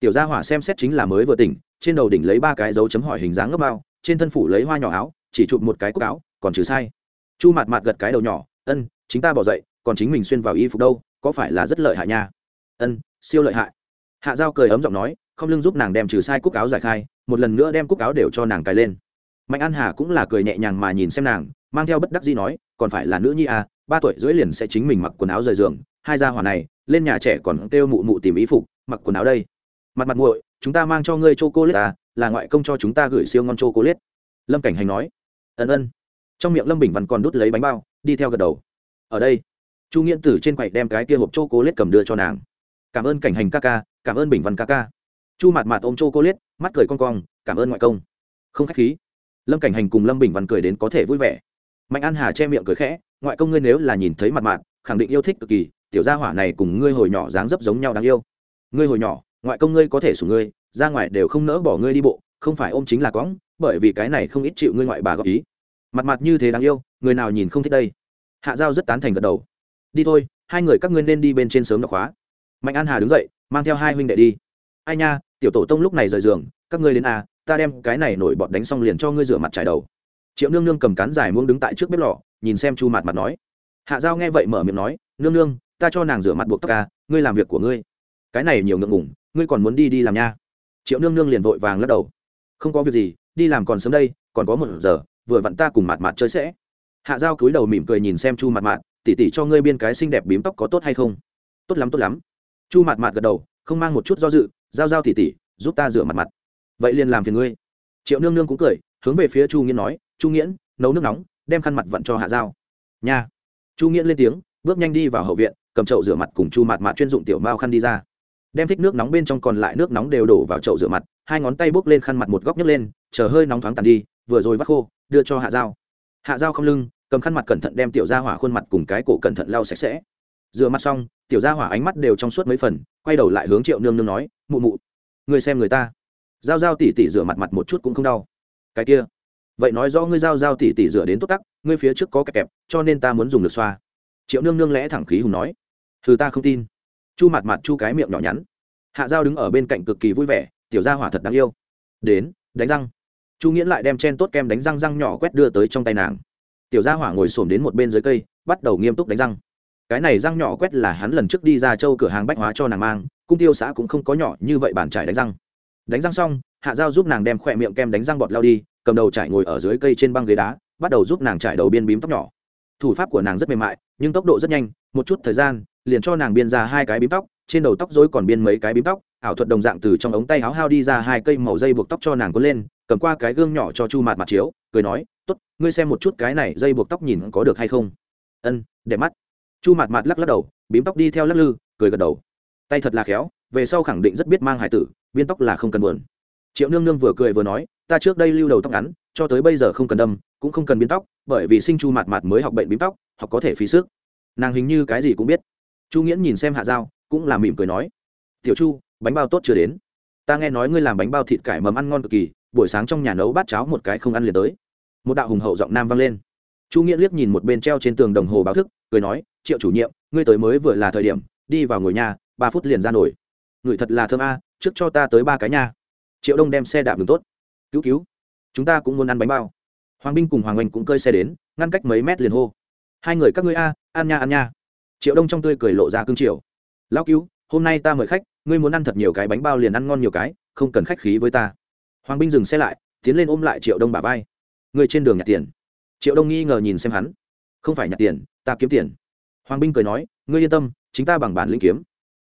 Tiểu gia hỏa xem xét chính là mới vừa tỉnh, trên đầu đỉnh lấy ba cái dấu chấm hỏi hình dáng ngấp bao, trên thân phủ lấy hoa nhỏ áo chỉ chụp một cái cúc áo còn trừ sai. Chu mạt mạt gật cái đầu nhỏ ân chính ta bỏ dậy còn chính mình xuyên vào y phục đâu có phải là rất lợi hại nha? Ân siêu lợi hại. Hạ giao cười ấm giọng nói không lưng giúp nàng đem trừ sai cúc áo giải khai một lần nữa đem cúc áo đều cho nàng cài lên. Mạnh an hà cũng là cười nhẹ nhàng mà nhìn xem nàng mang theo bất đắc gì nói còn phải là nữ nhi à ba tuổi rưỡi liền sẽ chính mình mặc quần áo rời giường hai gia hỏa này lên nhà trẻ còn kêu mụ mụ tìm ý phục mặc quần áo đây. Mặt mặt nguội chúng ta mang cho ngươi chocolate, à là ngoại công cho chúng ta gửi siêu ngon chocolate. lâm cảnh hành nói ân ân. Trong miệng lâm bình văn còn đút lấy bánh bao đi theo gật đầu. Ở đây chu nghiễn Tử trên quầy đem cái kia hộp c h o cố lết cầm đưa cho nàng. Cảm ơn cảnh hành ca ca cảm ơn bình văn ca ca. Chu Mạt Mạt ôm c h o cố lết mắt cười con cong cảm ơn ngoại công. Không k h á c h khí. Lâm cảnh hành cùng lâm bình văn cười đến có thể vui vẻ. Mạnh an hà che miệng cười khẽ ngoại công ngươi nếu là nhìn thấy mặt mạt, khẳng định yêu thích cực kỳ tiểu gia hỏa này cùng ngươi hồi nhỏ dáng dấp giống nhau đáng yêu. Ngươi hồi nhỏ ngoại công ngươi có thể sủ ngươi ra ngoài đều không nỡ bỏ ngươi đi bộ không phải ôm chính là cõng bởi vì cái này không ít chịu ngươi ngoại bà góp ý. Mặt mặt như thế đáng yêu, người nào nhìn không thích đây? Hạ giao rất tán thành gật đầu. Đi thôi, hai người các ngươi nên đi bên trên sớm đọc khóa. Mạnh an hà đứng dậy, mang theo hai huynh đệ đi. Ai nha, tiểu tổ tông lúc này rời giường, các ngươi đến à ta đem cái này nổi bọt đánh xong liền cho ngươi rửa mặt trải đầu. Triệu nương nương cầm cán dài muông đứng tại trước bếp lò, nhìn xem chu mặt mặt nói. Hạ giao nghe vậy mở miệng nói, nương nương, ta cho nàng rửa mặt buộc tóc ca ngươi làm việc của ngươi. Cái này nhiều ngượng ngủng ngươi còn muốn đi đi làm nha. Triệu nương nương liền vội vàng lắc đầu. Không có việc gì đi làm còn sớm đây, còn có một giờ, vừa vặn ta cùng mặt mạt chơi sẽ. Hạ giao cúi đầu mỉm cười nhìn xem chu mặt mạt tỉ tỉ cho ngươi biên cái xinh đẹp bím tóc có tốt hay không? Tốt lắm tốt lắm. Chu mặt mạt gật đầu, không mang một chút do dự, giao giao tỉ tỉ giúp ta rửa mặt mặt. Vậy liền làm phiền ngươi. Triệu nương nương cũng cười, hướng về phía chu nghiễn nói, chu nghiễn, nấu nước nóng, đem khăn mặt vặn cho hạ giao. Nha. Chu nghiễn lên tiếng, bước nhanh đi vào hậu viện, cầm chậu rửa mặt cùng chu mặt mạt chuyên dụng tiểu mao khăn đi ra. Đem thích nước nóng bên trong còn lại nước nóng đều đổ vào chậu rửa mặt hai ngón tay bốc lên khăn mặt một góc nhấc lên, chờ hơi nóng thoáng tàn đi, vừa rồi vắt khô, đưa cho hạ dao hạ dao không lưng, cầm khăn mặt cẩn thận đem tiểu ra hỏa khuôn mặt cùng cái cổ cẩn thận lau sạch sẽ. Rửa mặt xong, tiểu ra hỏa ánh mắt đều trong suốt mấy phần, quay đầu lại hướng triệu nương nương nói, mụ mụ người xem người ta. Giao giao tỉ tỉ rửa mặt mặt một chút cũng không đau. Cái kia, vậy nói rõ ngươi giao giao tỉ tỉ rửa đến tốt tắc, ngươi phía trước có kẹp kẹp, cho nên ta muốn dùng được xoa. Triệu nương nương lẽ thẳng khí hùng nói thứ ta không tin. Chu mặt mặt chu cái miệng nhỏ nhắn. Hạ giao đứng ở bên cạnh cực kỳ vui vẻ tiểu gia hỏa thật đáng yêu. Đến, đánh răng. Chu nghiễn lại đem chen tốt kem đánh răng răng nhỏ quét đưa tới trong tay nàng. Tiểu gia hỏa ngồi xổm đến một bên dưới cây, bắt đầu nghiêm túc đánh răng. Cái này răng nhỏ quét là hắn lần trước đi ra châu cửa hàng bách hóa cho nàng mang, cung tiêu xã cũng không có nhỏ như vậy bàn trải đánh răng. Đánh răng xong, hạ dao giúp nàng đem khỏe miệng kem đánh răng bọt lao đi, cầm đầu trải ngồi ở dưới cây trên băng ghế đá, bắt đầu giúp nàng trải đầu biên bím tóc nhỏ. Thủ pháp của nàng rất mềm mại, nhưng tốc độ rất nhanh, một chút thời gian, liền cho nàng biên ra hai cái bím tóc, trên đầu tóc dối còn biên mấy cái bím tóc ảo thuật đồng dạng từ trong ống tay háo hao đi ra hai cây màu dây buộc tóc cho nàng cuốn lên, cầm qua cái gương nhỏ cho chu mạt mặt chiếu, cười nói t ố t ngươi xem một chút cái này dây buộc tóc nhìn có được hay không? Ân đẹp mắt. Chu mạt mặt lắc lắc đầu, bím tóc đi theo lắc lư, cười gật đầu. Tay thật là khéo, về sau khẳng định rất biết mang hải tử biên tóc là không cần buồn. Triệu nương nương vừa cười vừa nói, ta trước đây lưu đầu tóc ngắn, cho tới bây giờ không cần đâm, cũng không cần biến tóc, bởi vì sinh chu mạt mạt mới học bệnh bím tóc, học có thể phí sức. Nàng hình như cái gì cũng biết. Chu nghiễn nhìn xem hạ dao cũng là mỉm cười nói, tiểu chu bánh bao tốt chưa đến. Ta nghe nói ngươi làm bánh bao thịt cải mầm ăn ngon cực kỳ, buổi sáng trong nhà nấu bát cháo một cái không ăn liền tới. Một đạo hùng hậu giọng nam vang lên. Chu nghĩa liếc nhìn một bên treo trên tường đồng hồ báo thức, cười nói, triệu chủ nhiệm, ngươi tới mới vừa là thời điểm, đi vào ngồi nhà, ba phút liền ra nổi. Người thật là thơm a, trước cho ta tới ba cái nhà. triệu đông đem xe đạp đường tốt. Cứu cứu, chúng ta cũng muốn ăn bánh bao. Hoàng binh cùng hoàng oanh cũng cơi xe đến, ngăn cách mấy mét liền hô. Hai người các ngươi a, ăn nha ăn nha. Triệu đông trong tươi cười lộ ra cương triều. Lão cứu, hôm nay ta mời khách ngươi muốn ăn thật nhiều cái bánh bao liền ăn ngon nhiều cái, không cần khách khí với ta. Hoàng binh dừng xe lại, tiến lên ôm lại triệu đông bà vai. Ngươi trên đường nhặt tiền. Triệu đông nghi ngờ nhìn xem hắn. Không phải nhặt tiền, ta kiếm tiền. Hoàng binh cười nói, ngươi yên tâm, chính ta bằng bản lĩnh kiếm.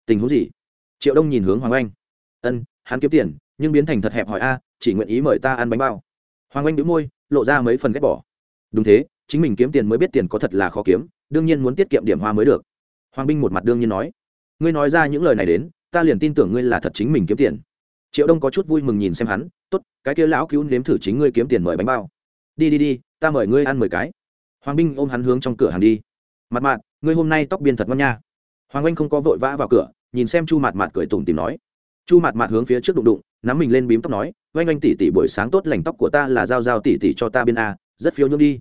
Tình huống gì? Triệu đông nhìn hướng hoàng anh ân, hắn kiếm tiền, nhưng biến thành thật hẹp hỏi a, chỉ nguyện ý mời ta ăn bánh bao. Hoàng anh đĩu môi, lộ ra mấy phần ghét bỏ. Đúng thế, chính mình kiếm tiền mới biết tiền có thật là khó kiếm, đương nhiên muốn tiết kiệm điểm hoa mới được. Hoàng binh một mặt đương nhiên nói. Ngươi nói ra những lời này đến ta liền tin tưởng ngươi là thật chính mình kiếm tiền. Triệu đông có chút vui mừng nhìn xem hắn t ố t cái kia lão cứu nếm thử chính ngươi kiếm tiền mời bánh bao. Đi đi đi, ta mời ngươi ăn mười cái. Hoàng binh ôm hắn hướng trong cửa hàng đi. Mặt mạt, ngươi hôm nay tóc biên thật ngon nha. Hoàng anh không có vội vã vào cửa, nhìn xem chu mặt mạt cười tủm tìm nói. Chu mặt mạt hướng phía trước đụng đụng, nắm mình lên bím tóc nói, oanh oanh tỉ tỉ buổi sáng tốt lành tóc của ta là dao dao tỉ tỉ cho ta biên a, rất phiếu nhung đi.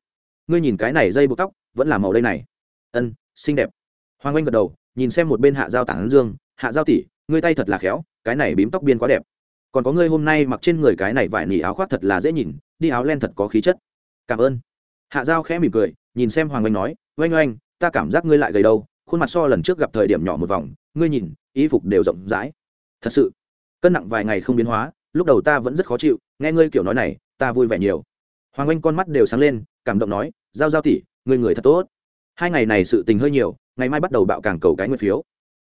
Ngươi nhìn cái này dây buộc tóc, vẫn là màu đây này. Ân, xinh đẹp. Hoàng anh gật đầu, nhìn xem một bên hạ dao tản dương, hạ dao tỉ ngươi tay thật là khéo, cái này bím tóc biên quá đẹp. Còn có ngươi hôm nay mặc trên người cái này vải nỉ áo khoác thật là dễ nhìn, đi áo len thật có khí chất. Cảm ơn. Hạ giao khẽ mỉm cười, nhìn xem hoàng anh nói, oanh oanh, ta cảm giác ngươi lại gầy đâu, khuôn mặt so lần trước gặp thời điểm nhỏ một vòng, ngươi nhìn, y phục đều rộng rãi. Thật sự? Cân nặng vài ngày không biến hóa, lúc đầu ta vẫn rất khó chịu, nghe ngươi kiểu nói này, ta vui vẻ nhiều. Hoàng anh con mắt đều sáng lên, cảm động nói, giao giao tỉ ngươi người thật tốt. Hai ngày này sự tình hơi nhiều, ngày mai bắt đầu bạo càng cầu cái nguyên phiếu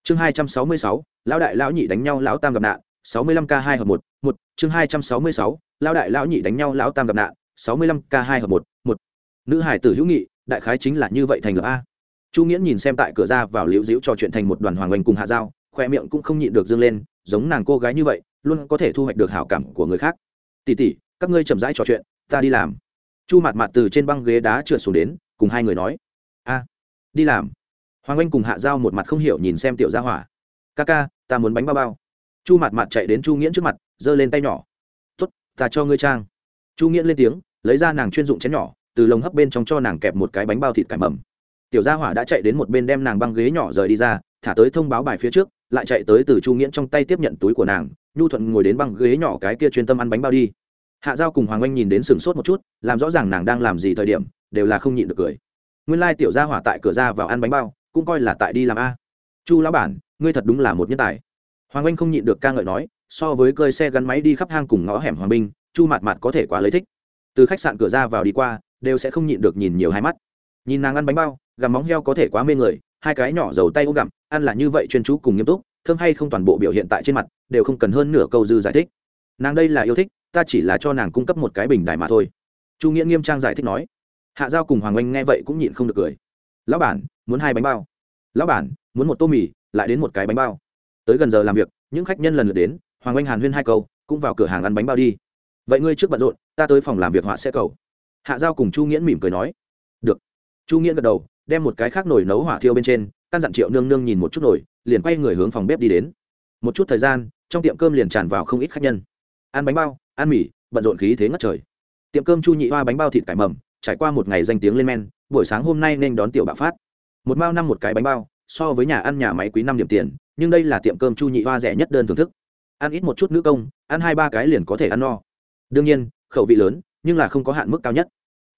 chương hai trăm sáu mươi sáu, lão đại lão nhị đánh nhau lão tam gặp nạn, sáu mươi lăm k hai hợp một một, chương hai trăm sáu mươi sáu đại lão nhị đánh nhau lão tam gặp nạn, sáu mươi lăm k hai hợp một một. Nữ hải tử hữu nghị, đại khái chính là như vậy thành lập a. Chu nghiễn nhìn xem tại cửa ra vào liễu diễu trò chuyện thành một đoàn hoàng oanh cùng hạ giao, khoe miệng cũng không nhịn được dâng lên, giống nàng cô gái như vậy, luôn có thể thu hoạch được hảo cảm của người khác. Tỉ tỉ các ngươi chậm rãi trò chuyện, ta đi làm. Chu mặt mặt từ trên băng ghế đá trượt xuống đến, cùng hai người nói. A, đi làm hoàng anh cùng hạ giao một mặt không hiểu nhìn xem tiểu gia hỏa. Ca ca, ta muốn bánh bao bao. Chu mặt mặt chạy đến chu nghiễn trước mặt, giơ lên tay nhỏ. Tuất ta cho ngươi trang. Chu nghiễn lên tiếng, lấy ra nàng chuyên dụng chén nhỏ, từ lồng hấp bên trong cho nàng kẹp một cái bánh bao thịt cải mầm. Tiểu gia hỏa đã chạy đến một bên đem nàng băng ghế nhỏ rời đi ra, thả tới thông báo bài phía trước, lại chạy tới từ chu nghiễn trong tay tiếp nhận túi của nàng, nhu thuận ngồi đến băng ghế nhỏ cái kia chuyên tâm ăn bánh bao đi. Hạ giao cùng hoàng anh nhìn đến sừng sốt một chút, làm rõ ràng nàng đang làm gì thời điểm, đều là không nhịn được cười. Nguyên lai tiểu gia hỏa tại cửa ra vào ăn bánh bao cũng coi là tại đi làm a. Chu lão bản, ngươi thật đúng là một nhân tài. Hoàng anh không nhịn được ca ngợi nói, so với cơi xe gắn máy đi khắp hang cùng ngõ hẻm hoàng binh, chu mạt mạt có thể quá lấy thích. Từ khách sạn cửa ra vào đi qua, đều sẽ không nhịn được nhìn nhiều hai mắt. Nhìn nàng ăn bánh bao, gặm móng heo có thể quá mê người, hai cái nhỏ dầu tay ôm gặm, ăn là như vậy chuyên chú cùng nghiêm túc, thơm hay không toàn bộ biểu hiện tại trên mặt, đều không cần hơn nửa câu dư giải thích. Nàng đây là yêu thích, ta chỉ là cho nàng cung cấp một cái bình đài mà thôi. Chu nghĩa nghiêm trang giải thích nói. Hạ giao cùng hoàng Anh nghe vậy cũng nhịn không được cười lão bản, muốn hai bánh bao. Lão bản, muốn một tô mì, lại đến một cái bánh bao. Tới gần giờ làm việc, những khách nhân lần lượt đến, hoàng anh hàn huyên hai câu, cũng vào cửa hàng ăn bánh bao đi. Vậy ngươi trước bận rộn, ta tới phòng làm việc họa sẽ cầu. Hạ giao cùng chu nghiễn mỉm cười nói. Được. Chu nghiễn gật đầu, đem một cái khác nồi nấu hỏa thiêu bên trên, căn dặn triệu nương nương nhìn một chút nồi, liền quay người hướng phòng bếp đi đến. Một chút thời gian, trong tiệm cơm liền tràn vào không ít khách nhân. Ăn bánh bao, ăn mì, bận rộn khí thế ngất trời. Tiệm cơm chu nhị hoa bánh bao thịt cải mầm trải qua một ngày danh tiếng lên men, buổi sáng hôm nay nên đón tiểu bạo phát. Một mao năm một cái bánh bao, so với nhà ăn nhà máy quý năm điểm tiền, nhưng đây là tiệm cơm chu nhị hoa rẻ nhất đơn thưởng thức. Ăn ít một chút nữ công, ăn hai ba cái liền có thể ăn no. Đương nhiên, khẩu vị lớn, nhưng là không có hạn mức cao nhất.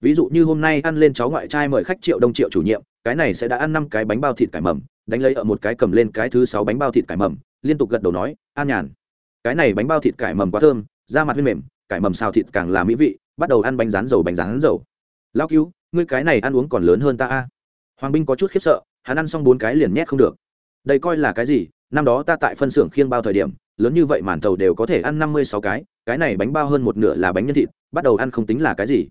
Ví dụ như hôm nay ăn lên cháu ngoại trai mời khách triệu đông triệu chủ nhiệm, cái này sẽ đã ăn năm cái bánh bao thịt cải mầm, đánh lấy ở một cái cầm lên cái thứ sáu bánh bao thịt cải mầm, liên tục gật đầu nói, an nhàn. Cái này bánh bao thịt cải mầm quá thơm, da mặt huyên mềm, cải mầm xào thịt càng là mỹ vị, bắt đầu ăn bánh rán dầu bánh rán dầu lao cứu, ngươi cái này ăn uống còn lớn hơn ta a. Hoàng binh có chút khiếp sợ, hắn ăn xong bốn cái liền nhét không được. Đây coi là cái gì? Năm đó ta tại phân xưởng khiêng bao thời điểm, lớn như vậy màn thầu đều có thể ăn năm mươi sáu cái cái này bánh bao hơn một nửa là bánh nhân thịt, bắt đầu ăn không tính là cái gì.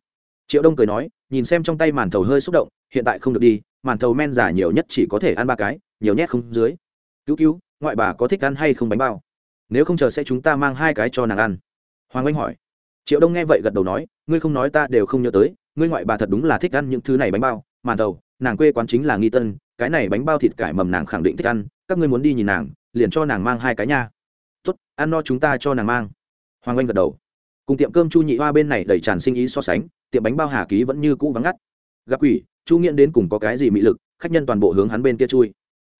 Triệu đông cười nói, nhìn xem trong tay màn thầu hơi xúc động, hiện tại không được đi, màn thầu men giả nhiều nhất chỉ có thể ăn ba cái, nhiều nhét không dưới. Cứu cứu, ngoại bà có thích ăn hay không bánh bao? Nếu không chờ sẽ chúng ta mang hai cái cho nàng ăn. Hoàng anh hỏi. Triệu đông nghe vậy gật đầu nói, ngươi không nói ta đều không nhớ tới ngươi ngoại bà thật đúng là thích ăn những thứ này bánh bao màn đầu, nàng quê quán chính là nghi tân cái này bánh bao thịt cải mầm nàng khẳng định thích ăn các ngươi muốn đi nhìn nàng liền cho nàng mang hai cái nha. Tốt ăn no chúng ta cho nàng mang. Hoàng anh gật đầu. Cùng tiệm cơm chu nhị hoa bên này đầy tràn sinh ý so sánh tiệm bánh bao hà ký vẫn như cũ vắng ngắt. Gặp quỷ chu nghiện đến cùng có cái gì mị lực khách nhân toàn bộ hướng hắn bên kia chui.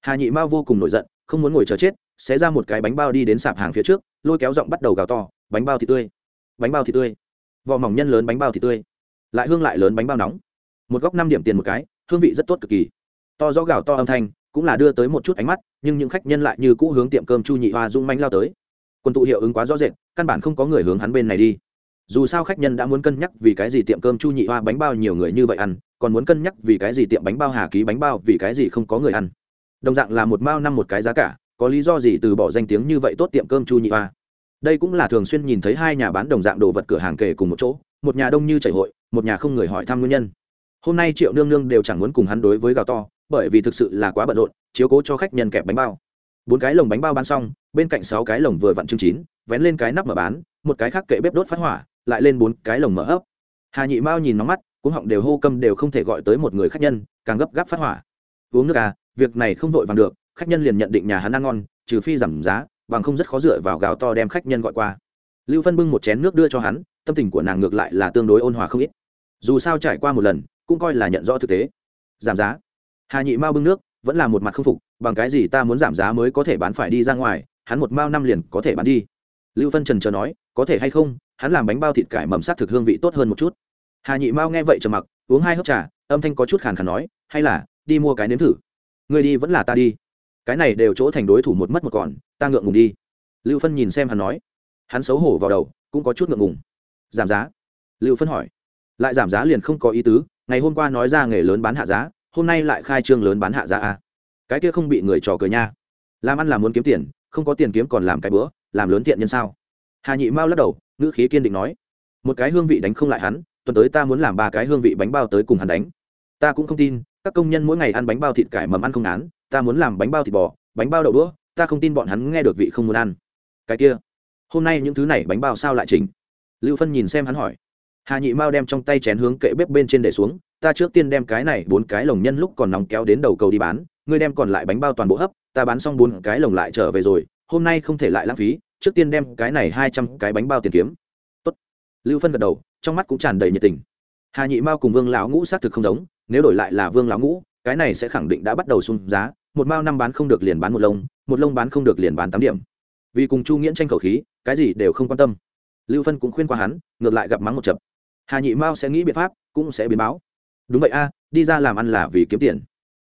Hà nhị mao vô cùng nổi giận không muốn ngồi chờ chết sẽ ra một cái bánh bao đi đến sạp hàng phía trước lôi kéo giọng bắt đầu gào to bánh bao thì tươi bánh bao thì tươi. Vỏ mỏng nhân lớn bánh bao thì tươi lại hương lại lớn bánh bao nóng. Một góc năm điểm tiền một cái, hương vị rất tốt cực kỳ. To gió gào to âm thanh, cũng là đưa tới một chút ánh mắt, nhưng những khách nhân lại như cũ hướng tiệm cơm chu nhị hoa dung manh lao tới. Quân tụ hiệu ứng quá rõ rệt, căn bản không có người hướng hắn bên này đi. Dù sao khách nhân đã muốn cân nhắc vì cái gì tiệm cơm chu nhị hoa bánh bao nhiều người như vậy ăn, còn muốn cân nhắc vì cái gì tiệm bánh bao hà ký bánh bao vì cái gì không có người ăn. Đồng dạng là một mao năm một cái giá cả, có lý do gì từ bỏ danh tiếng như vậy tốt tiệm cơm chu nhị hoa? Đây cũng là thường xuyên nhìn thấy hai nhà bán đồng dạng đồ vật cửa hàng kề cùng một chỗ, một nhà đông như chảy hội một nhà không người hỏi thăm nguyên nhân. Hôm nay triệu nương nương đều chẳng muốn cùng hắn đối với gào to, bởi vì thực sự là quá bận rộn, chiếu cố cho khách nhân kẹp bánh bao. Bốn cái lồng bánh bao bán xong, bên cạnh sáu cái lồng vừa vặn chương chín, vén lên cái nắp mở bán, một cái khác kệ bếp đốt phát hỏa, lại lên bốn cái lồng mở hấp. Hà nhị mao nhìn nóng mắt cũng họng đều hô câm đều không thể gọi tới một người khách nhân, càng gấp gáp phát hỏa. Uống nước à việc này không vội vàng được, khách nhân liền nhận định nhà hắn ăn ngon, trừ phi giảm giá, bằng không rất khó dựa vào gào to đem khách nhân gọi qua. Lưu phân bưng một chén nước đưa cho hắn tâm tình của nàng ngược lại là tương đối ôn hòa không ít. Dù sao trải qua một lần, cũng coi là nhận rõ thực tế. Giảm giá. Hà nhị mao bưng nước, vẫn là một mặt không phục, bằng cái gì ta muốn giảm giá mới có thể bán phải đi ra ngoài, hắn một mao năm liền có thể bán đi. Lưu phân trần chờ nói, có thể hay không, hắn làm bánh bao thịt cải mầm sắc thực hương vị tốt hơn một chút. Hà nhị mao nghe vậy trầm mặc, uống hai hớp trà, âm thanh có chút khàn khàn nói, hay là, đi mua cái nếm thử. Người đi vẫn là ta đi. Cái này đều chỗ thành đối thủ một mất một còn, ta ngượng ngùng đi. Lưu phân nhìn xem hắn nói. Hắn xấu hổ vào đầu, cũng có chút ngượng ngùng giảm giá. Lưu phân hỏi. Lại giảm giá liền không có ý tứ, ngày hôm qua nói ra nghề lớn bán hạ giá, hôm nay lại khai trương lớn bán hạ giá à? cái kia không bị người trò cười nha. Làm ăn là muốn kiếm tiền, không có tiền kiếm còn làm cái bữa, làm lớn thiện nhân sao? Hà nhị mao lắc đầu, ngữ khí kiên định nói. Một cái hương vị đánh không lại hắn, tuần tới ta muốn làm ba cái hương vị bánh bao tới cùng hắn đánh. Ta cũng không tin, các công nhân mỗi ngày ăn bánh bao thịt cải mầm ăn không án ta muốn làm bánh bao thịt bò, bánh bao đậu đũa, ta không tin bọn hắn nghe được vị không muốn ăn. Cái kia, hôm nay những thứ này bánh bao sao lại chỉnh? Lưu phân nhìn xem hắn hỏi. Hà nhị mao đem trong tay chén hướng kệ bếp bên trên để xuống, ta trước tiên đem cái này bốn cái lồng nhân lúc còn nóng kéo đến đầu cầu đi bán, ngươi đem còn lại bánh bao toàn bộ hấp, ta bán xong bốn cái lồng lại trở về rồi, hôm nay không thể lại lãng phí, trước tiên đem cái này hai trăm cái bánh bao tiền kiếm. Tốt. lưu phân gật đầu, trong mắt cũng tràn đầy nhiệt tình. Hà nhị mao cùng vương lão ngũ xác thực không giống, nếu đổi lại là vương lão ngũ, cái này sẽ khẳng định đã bắt đầu xuống giá, một mao năm bán không được liền bán một lông một lông bán không được liền bán tám điểm. Vì cùng chu nghiễn tranh khẩu khí, cái gì đều không quan tâm lưu phân cũng khuyên qua hắn, ngược lại gặp mắng một chập. Hà nhị mao sẽ nghĩ biện pháp, cũng sẽ biến báo. Đúng vậy a, đi ra làm ăn là vì kiếm tiền.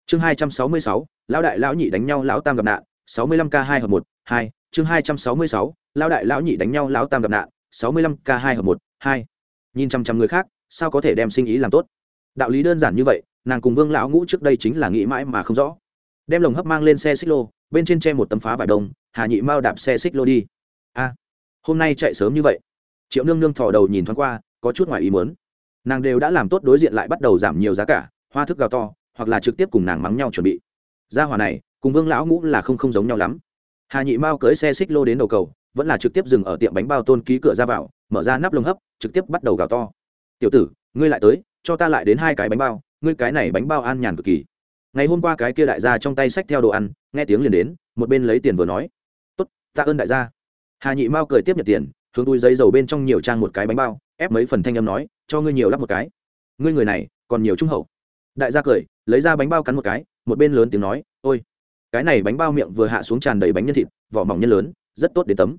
Chương hai trăm sáu mươi sáu, lão đại lão nhị đánh nhau, lão tam gặp nạn. sáu mươi lăm k hai hợp một, hai. Chương hai trăm sáu mươi sáu, lão đại lão nhị đánh nhau, lão tam gặp nạn. sáu mươi lăm k hai hợp một, hai. Nhìn chăm chăm người khác, sao có thể đem sinh ý làm tốt? Đạo lý đơn giản như vậy, nàng cùng vương lão ngũ trước đây chính là nghĩ mãi mà không rõ. Đem lồng hấp mang lên xe xích lô, bên trên tre một tấm phá vải đông hà nhị mao đạp xe xích lô đi. A, hôm nay chạy sớm như vậy triệu nương nương thò đầu nhìn thoáng qua, có chút ngoài ý muốn. Nàng đều đã làm tốt đối diện lại bắt đầu giảm nhiều giá cả, hoa thức gào to, hoặc là trực tiếp cùng nàng mắng nhau chuẩn bị. Gia hòa này, cùng vương lão ngũ là không không giống nhau lắm. Hà nhị mao cưới xe xích lô đến đầu cầu, vẫn là trực tiếp dừng ở tiệm bánh bao tôn ký cửa ra vào, mở ra nắp lồng hấp, trực tiếp bắt đầu gào to. Tiểu tử, ngươi lại tới, cho ta lại đến hai cái bánh bao, ngươi cái này bánh bao an nhàn cực kỳ. Ngày hôm qua cái kia đại gia trong tay sách theo đồ ăn, nghe tiếng liền đến, một bên lấy tiền vừa nói. Tốt, tạ ơn đại gia. Hà nhị mao cười tiếp nhận tiền hướng túi giấy dầu bên trong nhiều trang một cái bánh bao, ép mấy phần thanh âm nói, cho ngươi nhiều lắp một cái. Ngươi người này, còn nhiều trung hậu. Đại gia cười, lấy ra bánh bao cắn một cái, một bên lớn tiếng nói, ôi, cái này bánh bao miệng vừa hạ xuống tràn đầy bánh nhân thịt, vỏ mỏng nhân lớn, rất tốt đến tấm.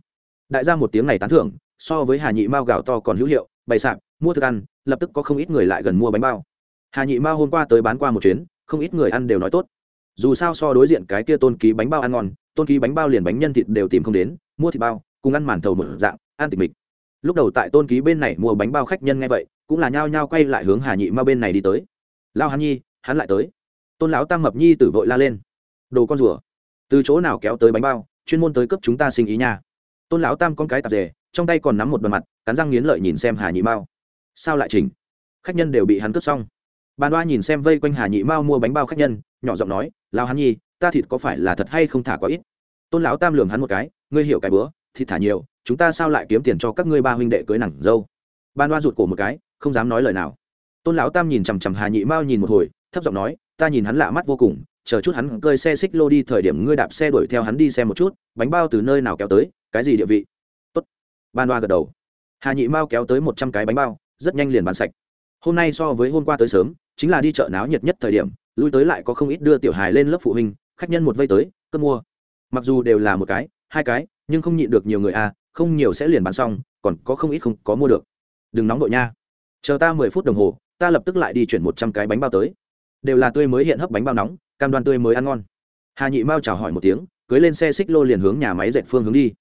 Đại gia một tiếng này tán thưởng, so với hà nhị mao gạo to còn hữu hiệu, bày sạp, mua thức ăn, lập tức có không ít người lại gần mua bánh bao. Hà nhị mao hôm qua tới bán qua một chuyến, không ít người ăn đều nói tốt. Dù sao so đối diện cái kia tôn ký bánh bao ăn ngon, tôn ký bánh bao liền bánh nhân thịt đều tìm không đến, mua thịt bao, cùng ăn màn thầu một dạng An tịch mịch. Lúc đầu tại tôn ký bên này mua bánh bao khách nhân nghe vậy, cũng là nhao nhao quay lại hướng hà nhị mao bên này đi tới. Lao hắn nhi, hắn lại tới. Tôn lão tam mập nhi tử vội la lên. Đồ con rùa, từ chỗ nào kéo tới bánh bao, chuyên môn tới cấp chúng ta sinh ý nha. Tôn lão tam con cái tạp rề trong tay còn nắm một bàn mặt, cắn răng nghiến lợi nhìn xem hà nhị mao. Sao lại chỉnh? Khách nhân đều bị hắn cướp xong. Bàn đoa nhìn xem vây quanh hà nhị mao mua bánh bao khách nhân, nhỏ giọng nói, lao hắn nhi, ta thịt có phải là thật hay không thả quá ít? Tôn lão tam lường hắn một cái, ngươi hiểu cái bữa thịt thả nhiều, chúng ta sao lại kiếm tiền cho các ngươi ba huynh đệ cưới nặng dâu? Ban đoa rụt cổ một cái, không dám nói lời nào. Tôn lão tam nhìn chằm chằm hà nhị mao nhìn một hồi, thấp giọng nói, ta nhìn hắn lạ mắt vô cùng, chờ chút hắn cơi xe xích lô đi thời điểm ngươi đạp xe đuổi theo hắn đi xem một chút, bánh bao từ nơi nào kéo tới, cái gì địa vị? Tốt. Ban đoa gật đầu. Hà nhị mao kéo tới một trăm cái bánh bao, rất nhanh liền bán sạch. Hôm nay so với hôm qua tới sớm, chính là đi chợ náo nhiệt nhất thời điểm, lui tới lại có không ít đưa tiểu hài lên lớp phụ huynh, khách nhân một vây tới, cơm mua. Mặc dù đều là một cái, hai cái nhưng không nhịn được nhiều người à không nhiều sẽ liền bán xong, còn có không ít không có mua được. Đừng nóng vội nha. Chờ ta mười phút đồng hồ, ta lập tức lại đi chuyển một trăm cái bánh bao tới. Đều là tươi mới hiện hấp bánh bao nóng, cam đoan tươi mới ăn ngon. Hà nhị mao chào hỏi một tiếng, cưới lên xe xích lô liền hướng nhà máy dệt phương hướng đi.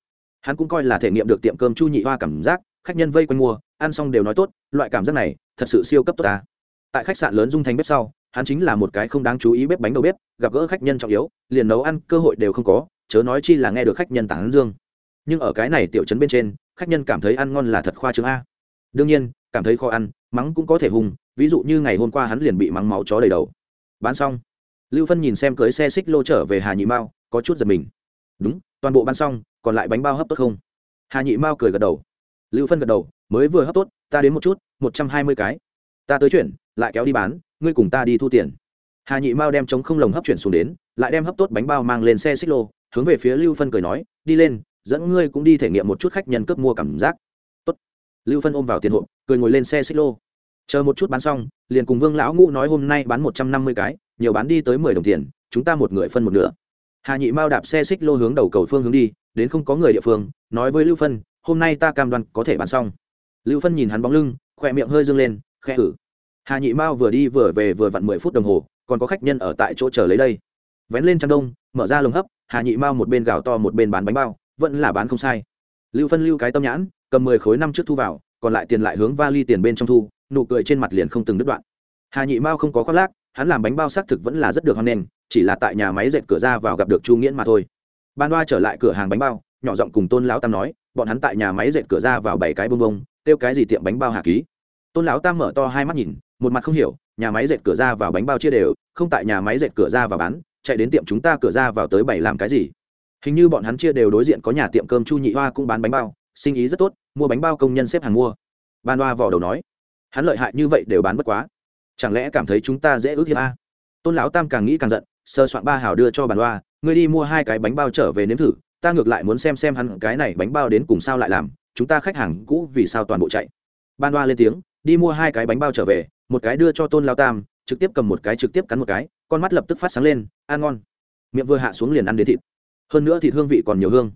Hắn cũng coi là thể nghiệm được tiệm cơm chu nhị hoa cảm giác, khách nhân vây quanh mua, ăn xong đều nói tốt, loại cảm giác này, thật sự siêu cấp tốt ta. Tại khách sạn lớn dung thành bếp sau, hắn chính là một cái không đáng chú ý bếp bánh đầu bếp, gặp gỡ khách nhân trọng yếu, liền nấu ăn, cơ hội đều không có chớ nói chi là nghe được khách nhân tán dương. Nhưng ở cái này tiểu trấn bên trên, khách nhân cảm thấy ăn ngon là thật khoa trương a. Đương nhiên, cảm thấy khó ăn, mắng cũng có thể hùng ví dụ như ngày hôm qua hắn liền bị mắng máu chó đầy đầu. Bán xong. Lưu phân nhìn xem cưới xe xích lô trở về hà nhị mao, có chút giật mình. Đúng, toàn bộ bán xong, còn lại bánh bao hấp tốt không? Hà nhị mao cười gật đầu. Lưu phân gật đầu, mới vừa hấp tốt, ta đến một chút, một trăm hai mươi cái. Ta tới chuyển, lại kéo đi bán, ngươi cùng ta đi thu tiền. Hà nhị mao đem chống không lồng hấp chuyển xuống đến, lại đem hấp tốt bánh bao mang lên xe xích lô hướng về phía lưu phân cười nói, đi lên, dẫn ngươi cũng đi thể nghiệm một chút khách nhân cướp mua cảm giác. Tốt. lưu phân ôm vào tiền hộp, cười ngồi lên xe xích lô. Chờ một chút bán xong, liền cùng vương lão ngũ nói hôm nay bán một trăm năm mươi cái, nhiều bán đi tới mười đồng tiền, chúng ta một người phân một nửa. Hà nhị mao đạp xe xích lô hướng đầu cầu phương hướng đi, đến không có người địa phương, nói với lưu phân, hôm nay ta cam đoan có thể bán xong. Lưu phân nhìn hắn bóng lưng, khỏe miệng hơi dâng lên, khẽ ử hà nhị mao vừa đi vừa về vừa vặn mười phút đồng hồ, còn có khách nhân ở tại chỗ chờ lấy đây vén lên trang đông, mở ra lồng hấp, hà nhị mao một bên gào to một bên bán bánh bao, vẫn là bán không sai. Lưu phân lưu cái tâm nhãn, cầm mười khối năm trước thu vào, còn lại tiền lại hướng vali tiền bên trong thu, nụ cười trên mặt liền không từng đứt đoạn. Hà nhị mao không có khoác lác, hắn làm bánh bao xác thực vẫn là rất được hoan nghênh, chỉ là tại nhà máy dệt cửa ra vào gặp được chu nghiễn mà thôi. Ban đoa trở lại cửa hàng bánh bao, nhỏ giọng cùng tôn lão tam nói, bọn hắn tại nhà máy dệt cửa ra vào bảy cái bông bông, kêu cái gì tiệm bánh bao hà ký. Tôn lão tam mở to hai mắt nhìn, một mặt không hiểu, nhà máy dệt cửa ra vào bánh bao chia đều, không tại nhà máy dệt cửa ra vào bán chạy đến tiệm chúng ta cửa ra vào tới bảy làm cái gì? Hình như bọn hắn chia đều đối diện có nhà tiệm cơm chu nhị hoa cũng bán bánh bao, sinh ý rất tốt, mua bánh bao công nhân xếp hàng mua. Ban hoa vò đầu nói, hắn lợi hại như vậy đều bán bất quá. Chẳng lẽ cảm thấy chúng ta dễ ước hiếp a? Tôn lão tam càng nghĩ càng giận, sơ soạn ba hào đưa cho bàn hoa, ngươi đi mua hai cái bánh bao trở về nếm thử, ta ngược lại muốn xem xem hắn cái này bánh bao đến cùng sao lại làm, chúng ta khách hàng cũ vì sao toàn bộ chạy. Ban hoa lên tiếng, đi mua hai cái bánh bao trở về, một cái đưa cho tôn lao tam trực tiếp cầm một cái, trực tiếp cắn một cái, con mắt lập tức phát sáng lên, ăn ngon. Miệng vừa hạ xuống liền ăn đến thịt. Hơn nữa thịt hương vị còn nhiều hương.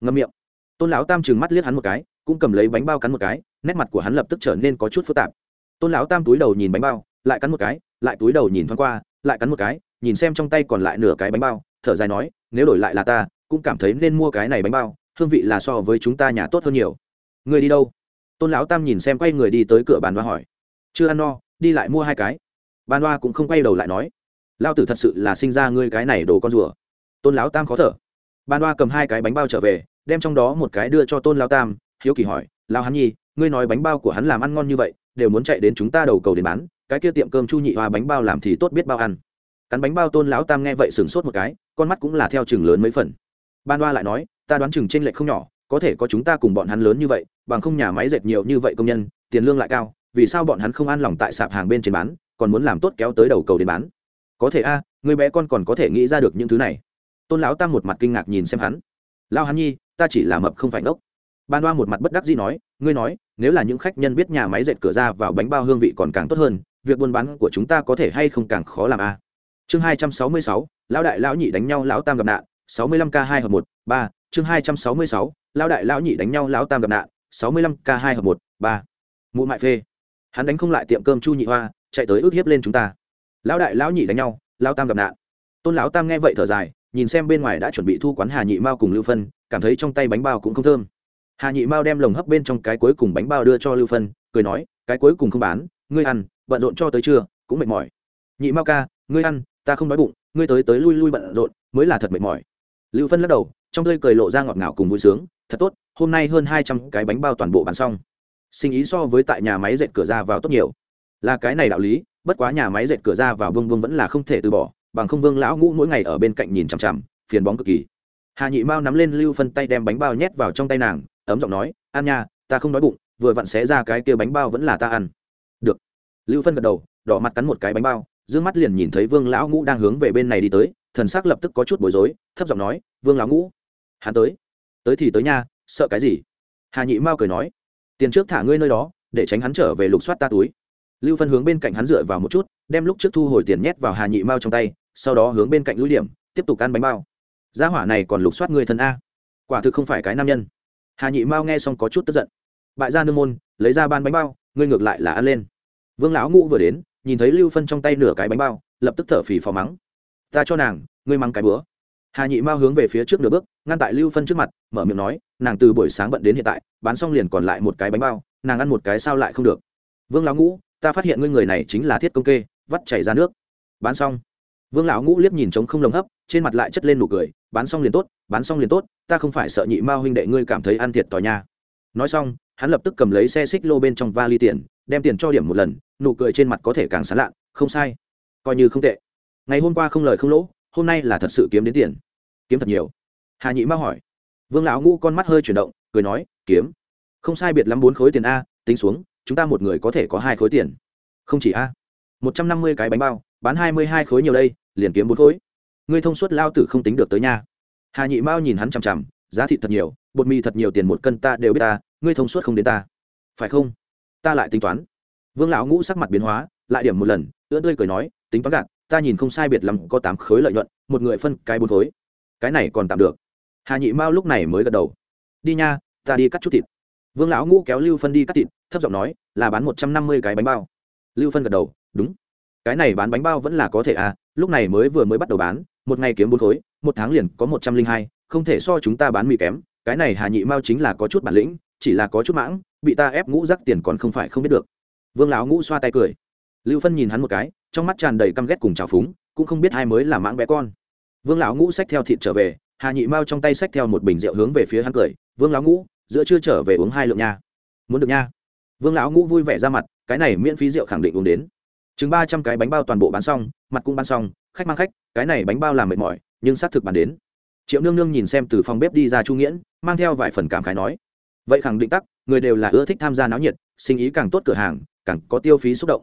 Ngâm miệng. Tôn lão tam trừng mắt liếc hắn một cái, cũng cầm lấy bánh bao cắn một cái, nét mặt của hắn lập tức trở nên có chút phức tạp. Tôn lão tam túi đầu nhìn bánh bao, lại cắn một cái, lại túi đầu nhìn thoáng qua, lại cắn một cái, nhìn xem trong tay còn lại nửa cái bánh bao, thở dài nói, nếu đổi lại là ta, cũng cảm thấy nên mua cái này bánh bao, hương vị là so với chúng ta nhà tốt hơn nhiều. Người đi đâu? Tôn lão tam nhìn xem quay người đi tới cửa bàn và hỏi. Chưa ăn no, đi lại mua hai cái. Ban hoa cũng không quay đầu lại nói lao tử thật sự là sinh ra ngươi cái này đồ con rùa. Tôn lão tam khó thở. Ban hoa cầm hai cái bánh bao trở về, đem trong đó một cái đưa cho tôn lão tam, hiếu kỳ hỏi lao hắn nhi, ngươi nói bánh bao của hắn làm ăn ngon như vậy, đều muốn chạy đến chúng ta đầu cầu đến bán, cái kia tiệm cơm chu nhị hoa bánh bao làm thì tốt biết bao ăn. Cắn bánh bao tôn lão tam nghe vậy sửng sốt một cái, con mắt cũng là theo chừng lớn mấy phần. Ban hoa lại nói, ta đoán chừng t r ê n lệch không nhỏ, có thể có chúng ta cùng bọn hắn lớn như vậy, bằng không nhà máy dệt nhiều như vậy công nhân, tiền lương lại cao, vì sao bọn hắn không ăn lòng tại sạp hàng bên trên bán còn muốn làm tốt kéo tới đầu cầu đến bán. Có thể a, người bé con còn có thể nghĩ ra được những thứ này. Tôn lão tam một mặt kinh ngạc nhìn xem hắn. Lao hắn nhi, ta chỉ là mập không phải ngốc. Ban đoa một mặt bất đắc dĩ nói, ngươi nói, nếu là những khách nhân biết nhà máy dệt cửa ra vào bánh bao hương vị còn càng tốt hơn, việc buôn bán của chúng ta có thể hay không càng khó làm a? Chương hai trăm sáu mươi sáu, lão đại lão nhị đánh nhau lão tam gặp nạn, sáu mươi lăm k hai hợp một, ba, chương hai trăm sáu mươi sáu, lão đại lão nhị đánh nhau lão tam gặp nạn, sáu mươi lăm k hai hợp một, ba. Mụ mại phê. Hắn đánh không lại tiệm cơm chu nhị hoa chạy tới ước hiếp lên chúng ta. Lão đại, lão nhị đánh nhau, lão tam gặp nạn. Tôn lão tam nghe vậy thở dài, nhìn xem bên ngoài đã chuẩn bị thu quán hà nhị mao cùng lưu phân, cảm thấy trong tay bánh bao cũng không thơm. Hà nhị mao đem lồng hấp bên trong cái cuối cùng bánh bao đưa cho lưu phân, cười nói, cái cuối cùng không bán, ngươi ăn, bận rộn cho tới trưa, cũng mệt mỏi. Nhị mao ca, ngươi ăn, ta không đói bụng, ngươi tới tới lui lui bận rộn, mới là thật mệt mỏi. Lưu phân lắc đầu, trong tươi cười lộ ra ngọt ngào cùng vui sướng, thật tốt, hôm nay hơn hai trăm cái bánh bao toàn bộ bán xong. Sinh ý so với tại nhà máy dệt cửa ra vào tốt nhiều là cái này đạo lý, bất quá nhà máy dệt cửa ra vào vương vương vẫn là không thể từ bỏ, bằng không vương lão ngũ mỗi ngày ở bên cạnh nhìn chằm chằm, phiền bóng cực kỳ. Hà nhị mao nắm lên lưu phân tay đem bánh bao nhét vào trong tay nàng, ấm giọng nói ăn nha, ta không đói bụng, vừa vặn xé ra cái kia bánh bao vẫn là ta ăn. Được. Lưu phân gật đầu, đỏ mặt cắn một cái bánh bao d mắt liền nhìn thấy vương lão ngũ đang hướng về bên này đi tới, thần sắc lập tức có chút bối rối, thấp giọng nói, vương lão ngũ, hắn tới. Tới thì tới nha, sợ cái gì? Hà nhị mao cười nói, tiền trước thả ngươi nơi đó, để tránh hắn trở về lục soát ta túi lưu phân hướng bên cạnh hắn dựa vào một chút, đem lúc trước thu hồi tiền nhét vào hà nhị mao trong tay, sau đó hướng bên cạnh lũi điểm, tiếp tục ăn bánh bao. Gia hỏa này còn lục soát người thân a. Quả thực không phải cái nam nhân. Hà nhị mao nghe xong có chút tức giận. Bại gia nương môn, lấy ra ban bánh bao, ngươi ngược lại là ăn lên. Vương lão ngũ vừa đến, nhìn thấy lưu phân trong tay nửa cái bánh bao, lập tức thở phì phò mắng. Ta cho nàng, ngươi mắng cái bữa. Hà nhị mao hướng về phía trước nửa bước, ngăn tại lưu phân trước mặt, mở miệng nói, nàng từ buổi sáng bận đến hiện tại, bán xong liền còn lại một cái bánh bao, nàng ăn một cái sao lại không được. Vương lão ngũ ta phát hiện ngươi người này chính là thiết công kê, vắt chảy ra nước. Bán xong. Vương lão ngũ liếc nhìn trống không lồng hấp, trên mặt lại chất lên nụ cười, bán xong liền tốt, bán xong liền tốt, ta không phải sợ nhị mao huynh đệ ngươi cảm thấy ăn thiệt tỏi nha. Nói xong, hắn lập tức cầm lấy xe xích lô bên trong vali tiền, đem tiền cho điểm một lần, nụ cười trên mặt có thể càng sán lạ không sai. Coi như không tệ. Ngày hôm qua không lời không lỗ, hôm nay là thật sự kiếm đến tiền. Kiếm thật nhiều. Hà nhị mao hỏi. Vương lão ngũ con mắt hơi chuyển động, cười nói, kiếm? Không sai biệt lắm bốn khối tiền a, tính xuống chúng ta một người có thể có hai khối tiền. Không chỉ a, một trăm năm mươi cái bánh bao, bán hai mươi hai khối nhiều đây, liền kiếm bốn khối. Ngươi thông suốt lao tử không tính được tới nha. Hà nhị mao nhìn hắn chằm chằm, giá thịt thật nhiều, bột mì thật nhiều tiền một cân ta đều biết ta, ngươi thông suốt không đến ta. Phải không? Ta lại tính toán. Vương lão ngũ sắc mặt biến hóa, lại điểm một lần, ưỡn tươi cười nói, tính toán gạt, ta nhìn không sai biệt lắm, có tám khối lợi nhuận, một người phân cái bốn khối. Cái này còn tạm được. Hà nhị mao lúc này mới gật đầu. Đi nha, ta đi cắt chút thịt vương lão ngũ kéo lưu phân đi cắt thịt, thấp giọng nói, là bán một trăm năm mươi cái bánh bao. Lưu phân gật đầu, đúng. Cái này bán bánh bao vẫn là có thể à lúc này mới vừa mới bắt đầu bán, một ngày kiếm bốn khối, một tháng liền có một trăm linh hai, không thể so chúng ta bán mì kém, cái này hà nhị mao chính là có chút bản lĩnh, chỉ là có chút mãng, bị ta ép ngũ rắc tiền còn không phải không biết được. Vương lão ngũ xoa tay cười. Lưu phân nhìn hắn một cái, trong mắt tràn đầy căm ghét cùng trào phúng, cũng không biết ai mới là mãng bé con. Vương lão ngũ xách theo thịt trở về, hà nhị mao trong tay xách theo một bình rượu hướng về phía hắn cười, vương lão ngũ giữa chưa trở về uống hai lượng nha. Muốn được nha. Vương lão ngũ vui vẻ ra mặt, cái này miễn phí rượu khẳng định uống đến. Chừng ba trăm cái bánh bao toàn bộ bán xong, mặt cũng bán xong, khách mang khách, cái này bánh bao làm mệt mỏi, nhưng xác thực bán đến. Triệu nương nương nhìn xem từ phòng bếp đi ra chu nghiễn, mang theo vài phần cảm khái nói, vậy khẳng định tắc, người đều là ưa thích tham gia náo nhiệt, sinh ý càng tốt cửa hàng, càng có tiêu phí xúc động.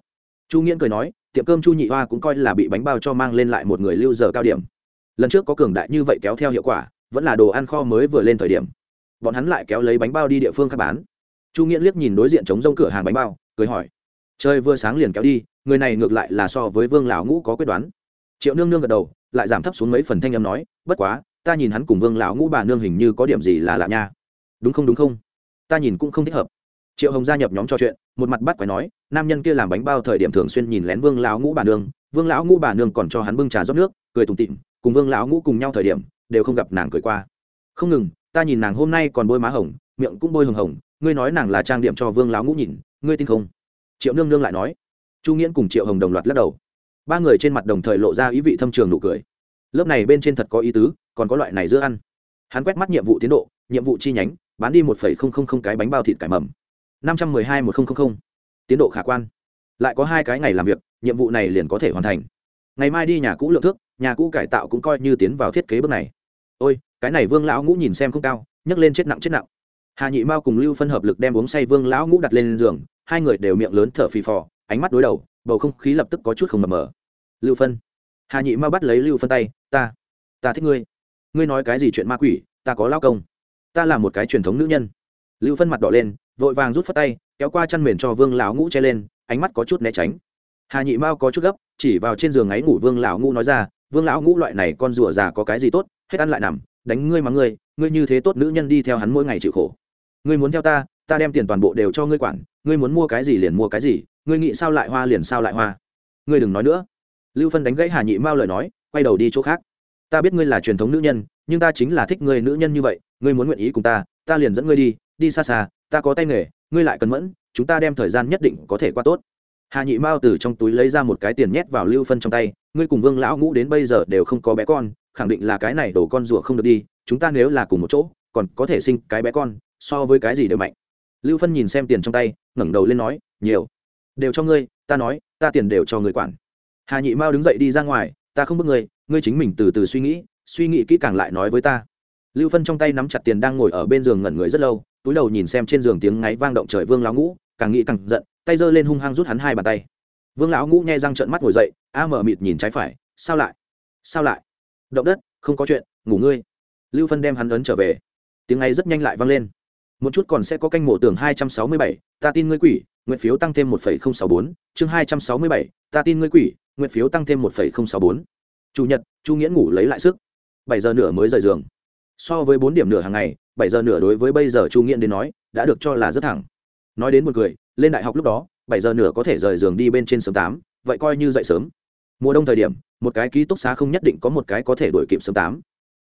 Chu nghiễn cười nói, tiệm cơm chu nhị hoa cũng coi là bị bánh bao cho mang lên lại một người lưu giờ cao điểm. Lần trước có cường đại như vậy kéo theo hiệu quả, vẫn là đồ ăn kho mới vừa lên thời điểm bọn hắn lại kéo lấy bánh bao đi địa phương khác bán. Chu nghiễn liếc nhìn đối diện chống rông cửa hàng bánh bao, cười hỏi chơi vừa sáng liền kéo đi, người này ngược lại là so với vương lão ngũ có quyết đoán. Triệu nương nương gật đầu, lại giảm thấp xuống mấy phần thanh âm nói, bất quá, ta nhìn hắn cùng vương lão ngũ bà nương hình như có điểm gì là lạ nha. Đúng không đúng không? Ta nhìn cũng không thích hợp. Triệu hồng gia nhập nhóm trò chuyện, một mặt bắt quái nói, nam nhân kia làm bánh bao thời điểm thường xuyên nhìn lén vương lão ngũ bà nương, vương lão ngũ bà nương còn cho hắn bưng trà rót nước, cười tùng tịm cùng vương lão ngũ cùng nhau thời điểm, đều không gặp nàng cười qua. Không ngừng ta nhìn nàng hôm nay còn bôi má hồng, miệng cũng bôi hồng hồng, ngươi nói nàng là trang điểm cho vương láo ngũ nhìn, ngươi tin không? Triệu nương nương lại nói. Chu nghiễn cùng triệu hồng đồng loạt lắc đầu. Ba người trên mặt đồng thời lộ ra ý vị thâm trường nụ cười. Lớp này bên trên thật có ý tứ, còn có loại này giữa ăn. Hắn quét mắt nhiệm vụ tiến độ, nhiệm vụ chi nhánh, bán đi một cái bánh bao thịt cải mầm. Năm trăm mười hai một nghìn tiến độ khả quan. Lại có hai cái ngày làm việc, nhiệm vụ này liền có thể hoàn thành. Ngày mai đi nhà cũ lượng thước, nhà cũ cải tạo cũng coi như tiến vào thiết kế bước này. Ôi cái này vương lão ngũ nhìn xem không cao, nhấc lên chết nặng chết nặng. Hà nhị mao cùng lưu phân hợp lực đem uống say vương lão ngũ đặt lên giường, hai người đều miệng lớn thở phì phò, ánh mắt đối đầu, bầu không khí lập tức có chút không mờ mờ. Lưu phân, hà nhị mao bắt lấy lưu phân tay, ta ta thích ngươi. Ngươi nói cái gì chuyện ma quỷ, ta có lao công. Ta là một cái truyền thống nữ nhân. Lưu phân mặt đỏ lên, vội vàng rút phất tay, kéo qua chăn mền cho vương lão ngũ che lên, ánh mắt có chút né tránh. Hà nhị mao có chút gấp, chỉ vào trên giường ấy ngủ vương lão ngũ nói ra, vương lão ngũ loại này con rùa già có cái gì tốt, hết ăn lại nằm đánh ngươi mắng ngươi ngươi như thế tốt nữ nhân đi theo hắn mỗi ngày chịu khổ. Ngươi muốn theo ta ta đem tiền toàn bộ đều cho ngươi quản, ngươi muốn mua cái gì liền mua cái gì, ngươi nghĩ sao lại hoa liền sao lại hoa. Ngươi đừng nói nữa. Lưu phân đánh gãy hà nhị mao lời nói, quay đầu đi chỗ khác. Ta biết ngươi là truyền thống nữ nhân, nhưng ta chính là thích ngươi nữ nhân như vậy, ngươi muốn nguyện ý cùng ta ta liền dẫn ngươi đi đi xa xa, ta có tay nghề, ngươi lại cần mẫn, chúng ta đem thời gian nhất định có thể qua tốt. Hà nhị mao từ trong túi lấy ra một cái tiền nhét vào lưu phân trong tay, ngươi cùng vương lão ngũ đến bây giờ đều không có bé con khẳng định là cái này đổ con rùa không được đi, chúng ta nếu là cùng một chỗ, còn có thể sinh cái bé con, so với cái gì đều mạnh. Lưu phân nhìn xem tiền trong tay, ngẩng đầu lên nói, nhiều. Đều cho ngươi, ta nói, ta tiền đều cho ngươi quản. Hà nhị mao đứng dậy đi ra ngoài, ta không bức ngươi ngươi chính mình từ từ suy nghĩ suy nghĩ kỹ càng lại nói với ta. Lưu phân trong tay nắm chặt tiền đang ngồi ở bên giường ngẩn người rất lâu, túi đầu nhìn xem trên giường tiếng ngáy vang động trời vương lão ngũ, càng nghĩ càng giận, tay giơ lên hung hăng rút hắn hai bàn tay. Vương lão ngũ nghe răng trợn mắt ngồi dậy, a mở mịt nhìn trái phải, sao lại? Sao lại? Động đất, không có chuyện, ngủ ngươi. Lưu phân đem hắn ấn trở về. Tiếng ấy rất nhanh lại vang lên. Một chút còn sẽ có canh mộ tưởng hai trăm sáu mươi bảy, ta tin ngươi quỷ, nguyện phiếu tăng thêm một phẩy không sáu bốn, chương hai trăm sáu mươi bảy, ta tin ngươi quỷ, nguyện phiếu tăng thêm một phẩy không sáu bốn. Chủ nhật, chu nghĩa ngủ lấy lại sức. Bảy giờ nửa mới rời giường. So với bốn điểm nửa hàng ngày, bảy giờ nửa đối với bây giờ chu nghĩa đến nói, đã được cho là rất thẳng. Nói đến một người lên đại học lúc đó, bảy giờ nửa có thể rời giường đi bên trên sớm tám, vậy coi như dậy sớm. Mùa đông thời điểm một cái ký túc xá không nhất định có một cái có thể đổi kịp sớm tám.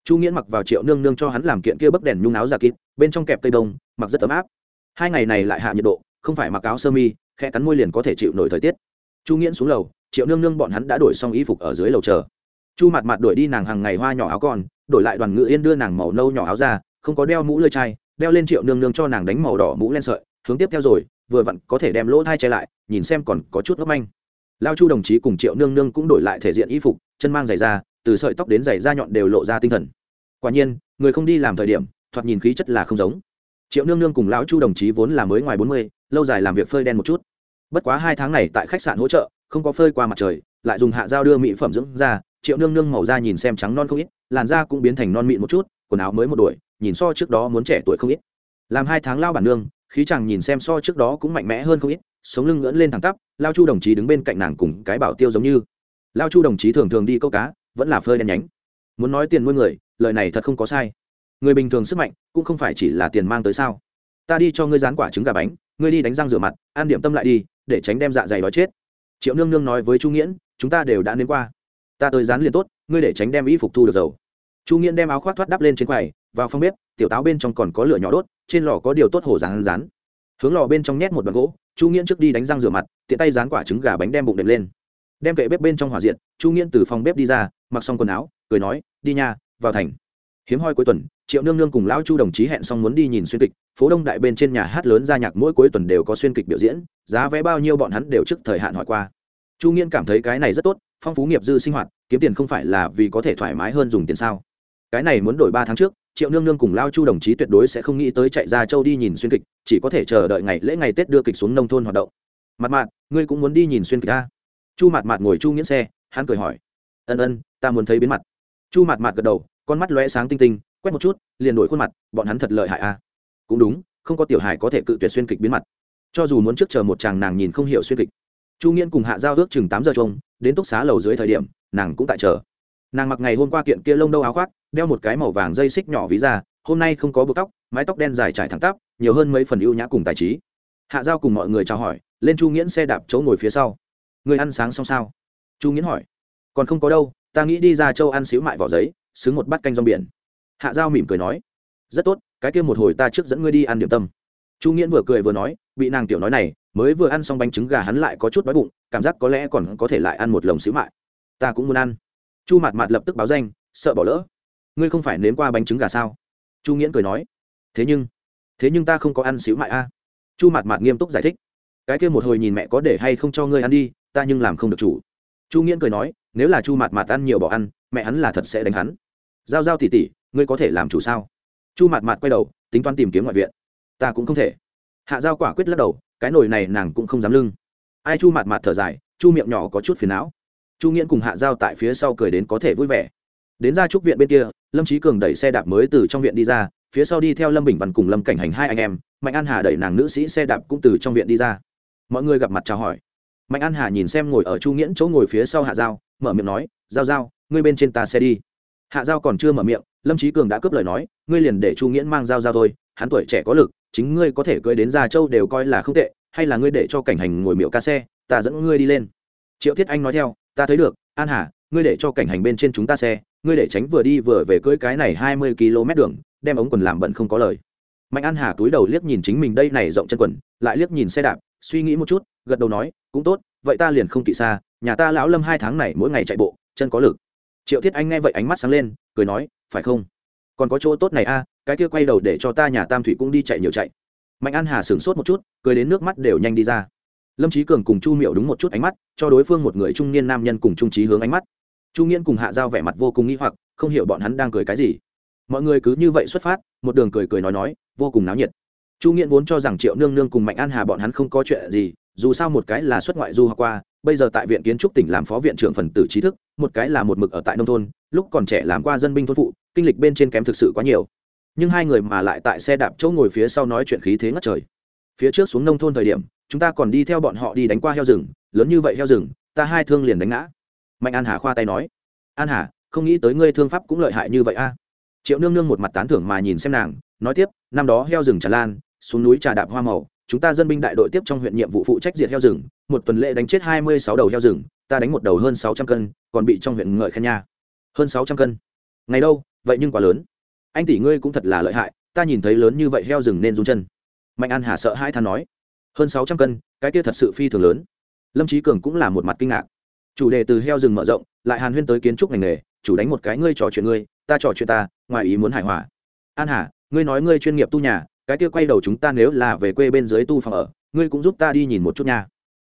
Chu nghiễn mặc vào triệu nương nương cho hắn làm kiện kia bấc đèn nhung áo giả kịp, bên trong kẹp cây đông, mặc rất ấm áp. Hai ngày này lại hạ nhiệt độ, không phải mặc áo sơ mi khe cắn môi liền có thể chịu nổi thời tiết. Chu nghiễn xuống lầu, triệu nương nương bọn hắn đã đổi xong y phục ở dưới lầu chờ. Chu mặt mặt đổi đi nàng hàng ngày hoa nhỏ áo con, đổi lại đoàn ngự yên đưa nàng màu nâu nhỏ áo ra, không có đeo mũ lơi chai, đeo lên triệu nương nương cho nàng đánh màu đỏ mũ len sợi, hướng tiếp theo rồi, vừa vặn có thể đem lỗ thai che lại, nhìn xem còn có chút ngốc manh lao chu đồng chí cùng triệu nương nương cũng đổi lại thể diện y phục, chân mang giày da, từ sợi tóc đến giày da nhọn đều lộ ra tinh thần. Quả nhiên, người không đi làm thời điểm, thoạt nhìn khí chất là không giống. Triệu nương nương cùng lão chu đồng chí vốn là mới ngoài bốn mươi, lâu dài làm việc phơi đen một chút. Bất quá hai tháng này tại khách sạn hỗ trợ, không có phơi qua mặt trời, lại dùng hạ dao đưa mỹ phẩm dưỡng da, triệu nương nương màu da nhìn xem trắng non không ít, làn da cũng biến thành non mịn một chút, quần áo mới một đuổi nhìn so trước đó muốn trẻ tuổi không ít. Làm hai tháng lao bản nương, khí chàng nhìn xem so trước đó cũng mạnh mẽ hơn không ít sống lưng ngẩng lên thẳng tắp, lao chu đồng chí đứng bên cạnh nàng cùng cái bảo tiêu giống như. Lao chu đồng chí thường thường đi câu cá, vẫn là phơi đen nhánh. Muốn nói tiền nuôi người, lời này thật không có sai. Người bình thường sức mạnh, cũng không phải chỉ là tiền mang tới sao. Ta đi cho ngươi rán quả trứng gà bánh, ngươi đi đánh răng rửa mặt, ăn điểm tâm lại đi, để tránh đem dạ dày đói chết. Triệu nương nương nói với chu nghiễn, chúng ta đều đã đến qua. Ta tới rán liền tốt, ngươi để tránh đem y phục thu được dầu. Chu nghiễn đem áo khoác thoát đắp lên trên quầy, vào phòng bếp, tiểu táo bên trong còn có lửa nhỏ đốt, trên lò có điều tốt hổ rán rán. Hướng lò bên trong nhét một đoạn gỗ chu nghiễn trước đi đánh răng rửa mặt, tiện tay dán quả trứng gà bánh đem bụng đệm lên. Đem kệ bếp bên trong hỏa diện chu nghiễn từ phòng bếp đi ra, mặc xong quần áo, cười nói, đi nha, vào thành. Hiếm hoi cuối tuần, triệu nương nương cùng lão chu đồng chí hẹn xong muốn đi nhìn xuyên kịch, phố đông đại bên trên nhà hát lớn ra nhạc mỗi cuối tuần đều có xuyên kịch biểu diễn, giá vé bao nhiêu bọn hắn đều trước thời hạn hỏi qua. Chu nghiễn cảm thấy cái này rất tốt, phong phú nghiệp dư sinh hoạt, kiếm tiền không phải là vì có thể thoải mái hơn dùng tiền sao. Cái này muốn đổi ba tháng trước triệu nương nương cùng lao chu đồng chí tuyệt đối sẽ không nghĩ tới chạy ra châu đi nhìn xuyên kịch, chỉ có thể chờ đợi ngày lễ ngày tết đưa kịch xuống nông thôn hoạt động. Mặt mạt, ngươi cũng muốn đi nhìn xuyên kịch ta chu mặt mạt ngồi chu nghiến xe, hắn cười hỏi. Ân ân, ta muốn thấy biến mặt. Chu mặt mạt gật đầu, con mắt lóe sáng tinh tinh, quét một chút, liền đổi khuôn mặt, bọn hắn thật lợi hại a cũng đúng, không có tiểu Hải có thể cự tuyệt xuyên kịch biến mặt. Cho dù muốn trước chờ một chàng nàng nhìn không hiểu xuyên kịch. Chu nghiễn cùng hạ giao ước chừng tám giờ trông, đến túc xá lầu dưới thời điểm, nàng cũng tại chờ. Nàng mặc ngày hôm qua kiện kia lông đâu áo khoác đeo một cái màu vàng dây xích nhỏ ví ra, hôm nay không có buộc tóc, mái tóc đen dài trải thẳng tắp, nhiều hơn mấy phần ưu nhã cùng tài trí. Hạ giao cùng mọi người chào hỏi, lên chu nghiễn xe đạp chỗ ngồi phía sau. Người ăn sáng xong sao? Chu nghiễn hỏi. Còn không có đâu, ta nghĩ đi ra châu ăn xíu mại vỏ giấy, xứng một bát canh rong biển. Hạ giao mỉm cười nói. Rất tốt, cái kia một hồi ta trước dẫn ngươi đi ăn điểm tâm. Chu nghiễn vừa cười vừa nói, bị nàng tiểu nói này, mới vừa ăn xong bánh trứng gà hắn lại có chút đói bụng, cảm giác có lẽ còn có thể lại ăn một lồng xíu mại. Ta cũng muốn ăn. Chu mạt mạt lập tức báo danh, sợ bỏ lỡ ngươi không phải nếm qua bánh trứng gà sao? Chu nghiễn cười nói. Thế nhưng thế nhưng ta không có ăn xíu mại a. Chu mạt mạt nghiêm túc giải thích. Cái kia một hồi nhìn mẹ có để hay không cho ngươi ăn đi, ta nhưng làm không được chủ. Chu nghiễn cười nói, nếu là chu mạt mạt ăn nhiều bỏ ăn, mẹ hắn là thật sẽ đánh hắn. Giao giao tỉ tỉ ngươi có thể làm chủ sao? Chu mạt mạt quay đầu, tính toán tìm kiếm ngoại viện. Ta cũng không thể. Hạ giao quả quyết lắc đầu, cái nồi này nàng cũng không dám lưng. Ai chu mạt mạt thở dài, chu miệng nhỏ có chút phiền não. Chu nghiễn cùng hạ giao tại phía sau cười đến có thể vui vẻ. Đến ra trúc viện bên kia lâm trí cường đẩy xe đạp mới từ trong viện đi ra, phía sau đi theo lâm bình văn cùng lâm cảnh hành hai anh em, mạnh an hà đẩy nàng nữ sĩ xe đạp cũng từ trong viện đi ra. Mọi người gặp mặt chào hỏi. Mạnh an hà nhìn xem ngồi ở chu nghiễn chỗ ngồi phía sau hạ giao, mở miệng nói, giao giao, ngươi bên trên ta xe đi. Hạ giao còn chưa mở miệng, lâm trí cường đã cướp lời nói, ngươi liền để chu nghiễn mang giao giao thôi, hắn tuổi trẻ có lực, chính ngươi có thể cưới đến gia châu đều coi là không tệ, hay là ngươi để cho cảnh hành ngồi miệng ca xe, ta dẫn ngươi đi lên. Triệu thiết anh nói theo, ta thấy được, an hà, ngươi để cho cảnh hành bên trên chúng ta xe ngươi để tránh vừa đi vừa về cưỡi cái này hai mươi km đường, đem ống quần làm bận không có lời. Mạnh an hà túi đầu liếc nhìn chính mình đây này rộng chân quần, lại liếc nhìn xe đạp, suy nghĩ một chút, gật đầu nói, cũng tốt, vậy ta liền không kỵ xa, nhà ta lão lâm hai tháng này mỗi ngày chạy bộ, chân có lực. Triệu thiết anh nghe vậy ánh mắt sáng lên, cười nói, phải không? Còn có chỗ tốt này a, cái kia quay đầu để cho ta nhà tam thủy cũng đi chạy nhiều chạy. Mạnh an hà sửng sốt một chút, cười đến nước mắt đều nhanh đi ra. Lâm trí cường cùng chu miệu đúng một chút ánh mắt, cho đối phương một người trung niên nam nhân cùng trung trí hướng ánh mắt chu nghiễn cùng hạ giao vẻ mặt vô cùng nghĩ hoặc, không hiểu bọn hắn đang cười cái gì. Mọi người cứ như vậy xuất phát, một đường cười cười nói nói, vô cùng náo nhiệt. Chu nghiễn vốn cho rằng triệu nương nương cùng mạnh an hà bọn hắn không có chuyện gì, dù sao một cái là xuất ngoại du học qua, bây giờ tại viện kiến trúc tỉnh làm phó viện trưởng phần tử trí thức, một cái là một mực ở tại nông thôn, lúc còn trẻ làm qua dân binh thôn phụ, kinh lịch bên trên kém thực sự quá nhiều. Nhưng hai người mà lại tại xe đạp chỗ ngồi phía sau nói chuyện khí thế ngất trời. Phía trước xuống nông thôn thời điểm, chúng ta còn đi theo bọn họ đi đánh qua heo rừng, lớn như vậy heo rừng, ta hai thương liền đánh ngã mạnh an hà khoa tay nói, an hà, không nghĩ tới ngươi thương pháp cũng lợi hại như vậy a. Triệu nương nương một mặt tán thưởng mà nhìn xem nàng, nói tiếp, năm đó heo rừng tràn lan, xuống núi trà đạp hoa màu, chúng ta dân binh đại đội tiếp trong huyện nhiệm vụ phụ trách diệt heo rừng, một tuần lễ đánh chết hai mươi sáu đầu heo rừng, ta đánh một đầu hơn sáu trăm cân, còn bị trong huyện ngợi khen nha. Hơn sáu trăm cân? Ngày đâu? Vậy nhưng quá lớn. Anh tỷ ngươi cũng thật là lợi hại, ta nhìn thấy lớn như vậy heo rừng nên run chân. Mạnh an hà sợ hai than nói, hơn sáu trăm cân, cái kia thật sự phi thường lớn. Lâm trí cường cũng là một mặt kinh ngạc chủ đề từ heo rừng mở rộng, lại hàn huyên tới kiến trúc ngành nghề, chủ đánh một cái ngươi trò chuyện ngươi, ta trò chuyện ta, ngoài ý muốn hài hòa. An hà, ngươi nói ngươi chuyên nghiệp tu nhà, cái kia quay đầu chúng ta nếu là về quê bên dưới tu phòng ở, ngươi cũng giúp ta đi nhìn một chút nha.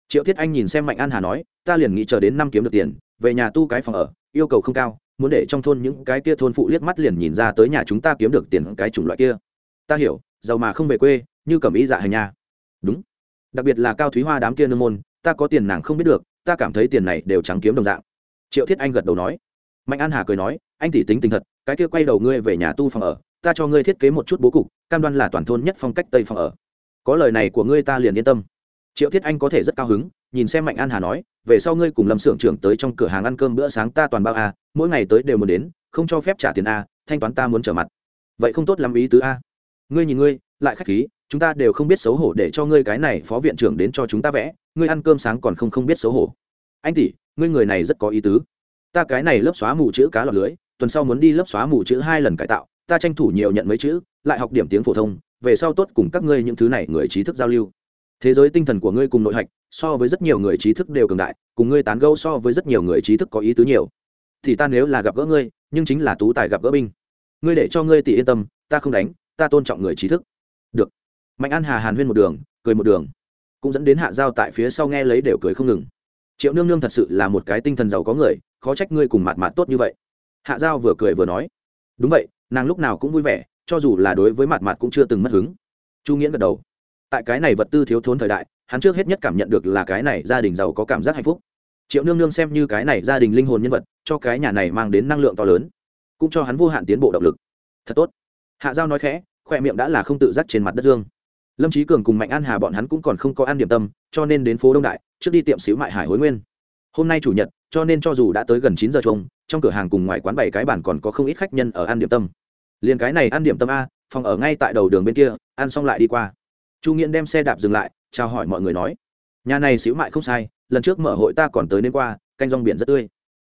Triệu thiết anh nhìn xem mạnh an hà nói, ta liền nghĩ chờ đến năm kiếm được tiền, về nhà tu cái phòng ở, yêu cầu không cao, muốn để trong thôn những cái kia thôn phụ liếc mắt liền nhìn ra tới nhà chúng ta kiếm được tiền cái chủng loại kia. Ta hiểu, giàu mà không về quê, như cầm ý dạ hành nha. Đúng. Đặc biệt là cao thúy hoa đám kia nương môn, ta có tiền nàng không biết được ta cảm thấy tiền này đều trắng kiếm đồng dạng. Triệu thiết anh gật đầu nói. Mạnh an hà cười nói, anh tỷ tính tình thật, cái kia quay đầu ngươi về nhà tu phòng ở, ta cho ngươi thiết kế một chút bố cục, cam đoan là toàn thôn nhất phong cách tây phòng ở. Có lời này của ngươi ta liền yên tâm. Triệu thiết anh có thể rất cao hứng, nhìn xem mạnh an hà nói, về sau ngươi cùng lâm xưởng trưởng tới trong cửa hàng ăn cơm bữa sáng ta toàn bao a, mỗi ngày tới đều muốn đến, không cho phép trả tiền a, thanh toán ta muốn trở mặt. Vậy không tốt lắm ý tứ a. Ngươi nhìn ngươi, lại khách khí, chúng ta đều không biết xấu hổ để cho ngươi cái này phó viện trưởng đến cho chúng ta vẽ ngươi ăn cơm sáng còn không không biết xấu hổ. Anh tỷ, ngươi người này rất có ý tứ. Ta cái này lớp xóa mù chữ cá lọt lưới, tuần sau muốn đi lớp xóa mù chữ hai lần cải tạo, ta tranh thủ nhiều nhận mấy chữ, lại học điểm tiếng phổ thông, về sau tốt cùng các ngươi những thứ này người trí thức giao lưu. Thế giới tinh thần của ngươi cùng nội hạch, so với rất nhiều người trí thức đều cường đại, cùng ngươi tán gẫu so với rất nhiều người trí thức có ý tứ nhiều. Thì ta nếu là gặp gỡ ngươi, nhưng chính là tú tài gặp gỡ binh. Ngươi để cho ngươi tỷ yên tâm, ta không đánh, ta tôn trọng người trí thức. Được. Mạnh an hà hàn huyên một đường, cười một đường cũng dẫn đến hạ giao tại phía sau nghe lấy đều cười không ngừng. Triệu nương nương thật sự là một cái tinh thần giàu có người, khó trách ngươi cùng mạt mạt tốt như vậy. Hạ giao vừa cười vừa nói, đúng vậy, nàng lúc nào cũng vui vẻ, cho dù là đối với mạt mạt cũng chưa từng mất hứng. Chu nghiễn gật đầu. Tại cái này vật tư thiếu thốn thời đại, hắn trước hết nhất cảm nhận được là cái này gia đình giàu có cảm giác hạnh phúc. Triệu nương nương xem như cái này gia đình linh hồn nhân vật, cho cái nhà này mang đến năng lượng to lớn, cũng cho hắn vô hạn tiến bộ động lực. Thật tốt. Hạ giao nói khẽ, khoe miệng đã là không tự giác trên mặt đất dương lâm trí cường cùng mạnh an hà bọn hắn cũng còn không có ăn điểm tâm, cho nên đến phố đông đại, trước đi tiệm xíu mại hải hối nguyên. Hôm nay chủ nhật, cho nên cho dù đã tới gần chín giờ chung trong cửa hàng cùng ngoài quán bảy cái bản còn có không ít khách nhân ở ăn điểm tâm. Liền cái này ăn điểm tâm a, phòng ở ngay tại đầu đường bên kia, ăn xong lại đi qua. Chu nghiễn đem xe đạp dừng lại, chào hỏi mọi người nói, nhà này xíu mại không sai, lần trước mở hội ta còn tới nên qua, canh rong biển rất tươi.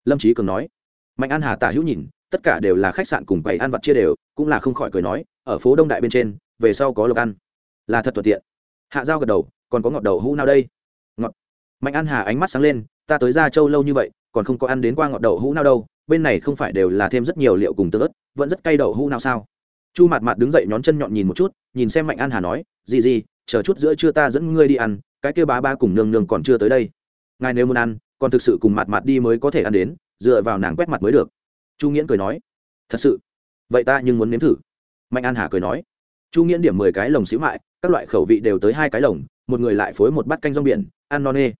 Lâm trí cường nói. Mạnh an hà tả hữu nhìn, tất cả đều là khách sạn cùng bảy ăn vặt chia đều, cũng là không khỏi cười nói, ở phố đông đại bên trên, về sau có lộc ăn là thật thuận tiện. Hạ dao gật đầu, còn có ngọt đầu hũ nào đây? Ngọt. Mạnh an hà ánh mắt sáng lên, ta tới ra châu lâu như vậy, còn không có ăn đến qua ngọt đậu hũ nào đâu, bên này không phải đều là thêm rất nhiều liệu cùng tương ớt, vẫn rất cay đậu hũ nào sao? Chu mạt mạt đứng dậy nhón chân nhọn nhìn một chút, nhìn xem mạnh an hà nói gì gì chờ chút giữa trưa ta dẫn ngươi đi ăn, cái kia bá ba cùng nương nương còn chưa tới đây. Ngài nếu muốn ăn, còn thực sự cùng mạt mạt đi mới có thể ăn đến, dựa vào nàng quét mặt mới được. Chu nghiễn cười nói, thật sự? Vậy ta nhưng muốn nếm thử. Mạnh an hà cười nói, chu nghiễn điểm mười cái lồng xíu mại các loại khẩu vị đều tới hai cái lồng, một người lại phối một bát canh rong biển, ăn non nê.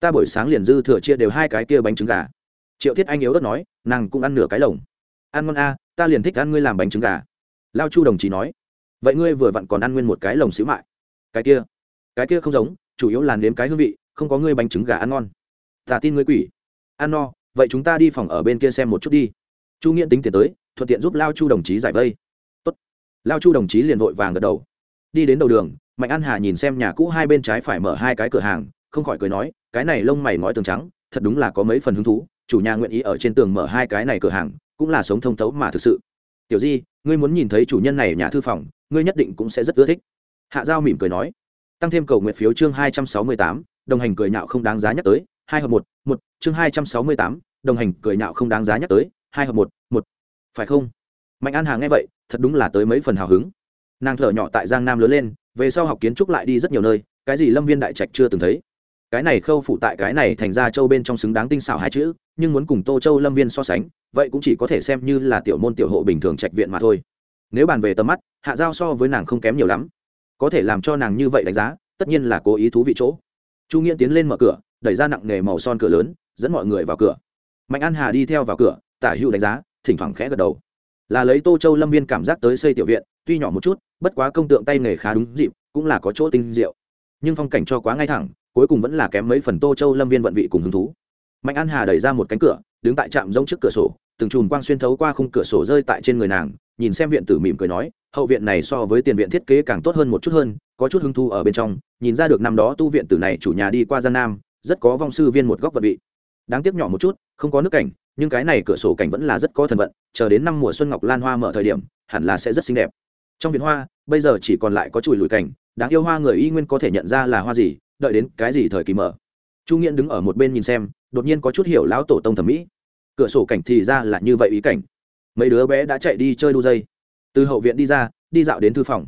Ta buổi sáng liền dư thừa chia đều hai cái kia bánh trứng gà. Triệu thiết anh yếu đất nói, nàng cũng ăn nửa cái lồng. Ăn ngon a, ta liền thích ăn ngươi làm bánh trứng gà. Lao chu đồng chí nói, vậy ngươi vừa vặn còn ăn nguyên một cái lồng xíu mại. Cái kia cái kia không giống, chủ yếu là nếm cái hương vị, không có ngươi bánh trứng gà ăn ngon. Ta tin ngươi quỷ. Ăn no, vậy chúng ta đi phòng ở bên kia xem một chút đi. Chu nghiện tính tiền tới, thuận tiện giúp lao chu đồng chí giải vây. Tốt. lao chu đồng chí liền vội vàng gật đầu đi đến đầu đường, mạnh an hà nhìn xem nhà cũ hai bên trái phải mở hai cái cửa hàng, không khỏi cười nói, cái này lông mày ngói tường trắng, thật đúng là có mấy phần hứng thú, chủ nhà nguyện ý ở trên tường mở hai cái này cửa hàng, cũng là sống thông thấu mà thực sự. Tiểu di, ngươi muốn nhìn thấy chủ nhân này nhà thư phòng, ngươi nhất định cũng sẽ rất ưa thích. Hạ giao mỉm cười nói, tăng thêm cầu nguyện phiếu chương hai trăm sáu mươi tám, đồng hành cười nhạo không đáng giá nhắc tới, hai hợp một một, chương hai trăm sáu mươi tám, đồng hành cười nhạo không đáng giá nhắc tới, hai hợp một một. Phải không? Mạnh an hà nghe vậy, thật đúng là tới mấy phần hào hứng nàng thở nhỏ tại giang nam lớn lên về sau học kiến trúc lại đi rất nhiều nơi cái gì lâm viên đại trạch chưa từng thấy cái này khâu phụ tại cái này thành ra châu bên trong xứng đáng tinh xảo hai chữ nhưng muốn cùng tô châu lâm viên so sánh vậy cũng chỉ có thể xem như là tiểu môn tiểu hộ bình thường trạch viện mà thôi nếu bàn về tầm mắt hạ giao so với nàng không kém nhiều lắm có thể làm cho nàng như vậy đánh giá tất nhiên là cố ý thú vị chỗ chu nghĩa tiến lên mở cửa đẩy ra nặng nghề màu son cửa lớn dẫn mọi người vào cửa mạnh an hà đi theo vào cửa tả hữu đánh giá thỉnh thoảng khẽ gật đầu là lấy tô châu lâm viên cảm giác tới xây tiểu viện tuy nhỏ một chút, bất quá công tượng tay nghề khá đúng dịp, cũng là có chỗ tinh diệu. Nhưng phong cảnh cho quá ngay thẳng, cuối cùng vẫn là kém mấy phần tô châu lâm viên vận vị cùng hứng thú. Mạnh an hà đẩy ra một cánh cửa, đứng tại trạm rông trước cửa sổ, từng chùm quang xuyên thấu qua khung cửa sổ rơi tại trên người nàng, nhìn xem viện tử mỉm cười nói, hậu viện này so với tiền viện thiết kế càng tốt hơn một chút hơn, có chút hứng thu ở bên trong, nhìn ra được năm đó tu viện tử này chủ nhà đi qua gian nam, rất có vong sư viên một góc vật vị. Đáng tiếc nhỏ một chút, không có nước cảnh, nhưng cái này cửa sổ cảnh vẫn là rất có thần vận, chờ đến năm mùa xuân ngọc lan hoa mở thời điểm, hẳn là sẽ rất xinh đẹp trong viện hoa, bây giờ chỉ còn lại có chùi lùi cảnh, đáng yêu hoa người y nguyên có thể nhận ra là hoa gì, đợi đến cái gì thời kỳ mở. Chu nghiễn đứng ở một bên nhìn xem, đột nhiên có chút hiểu lão tổ tông thẩm mỹ. Cửa sổ cảnh thì ra là như vậy ý cảnh. Mấy đứa bé đã chạy đi chơi đu dây. Từ hậu viện đi ra, đi dạo đến thư phòng.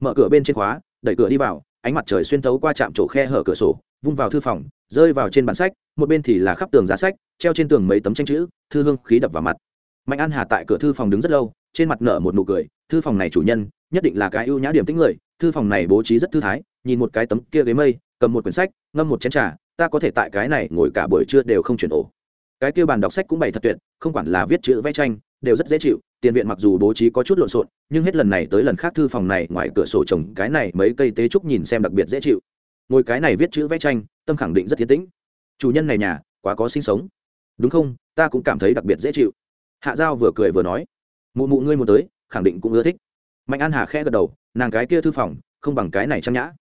Mở cửa bên trên khóa, đẩy cửa đi vào, ánh mặt trời xuyên thấu qua trạm chỗ khe hở cửa sổ, vung vào thư phòng, rơi vào trên bàn sách, một bên thì là khắp tường giá sách, treo trên tường mấy tấm tranh chữ, thư hương khí đập vào mặt. Mạnh an hà tại cửa thư phòng đứng rất lâu trên mặt nở một nụ cười, thư phòng này chủ nhân, nhất định là cái ưu nhã điểm tính người, thư phòng này bố trí rất thư thái, nhìn một cái tấm kia ghế mây, cầm một quyển sách, ngâm một chén trà, ta có thể tại cái này ngồi cả buổi trưa đều không chuyển ổ. Cái kia bàn đọc sách cũng bày thật tuyệt, không quản là viết chữ vẽ tranh, đều rất dễ chịu, tiền viện mặc dù bố trí có chút lộn xộn, nhưng hết lần này tới lần khác thư phòng này ngoài cửa sổ trồng cái này mấy cây tế trúc nhìn xem đặc biệt dễ chịu. Ngồi cái này viết chữ vẽ tranh, tâm khẳng định rất thiên tĩnh. Chủ nhân này nhà, quá có sinh sống. Đúng không? Ta cũng cảm thấy đặc biệt dễ chịu. Hạ giao vừa cười vừa nói mụ mụ ngươi muốn tới, khẳng định cũng ưa thích. Mạnh an hà khẽ gật đầu, nàng cái kia thư phòng, không bằng cái này trang nhã.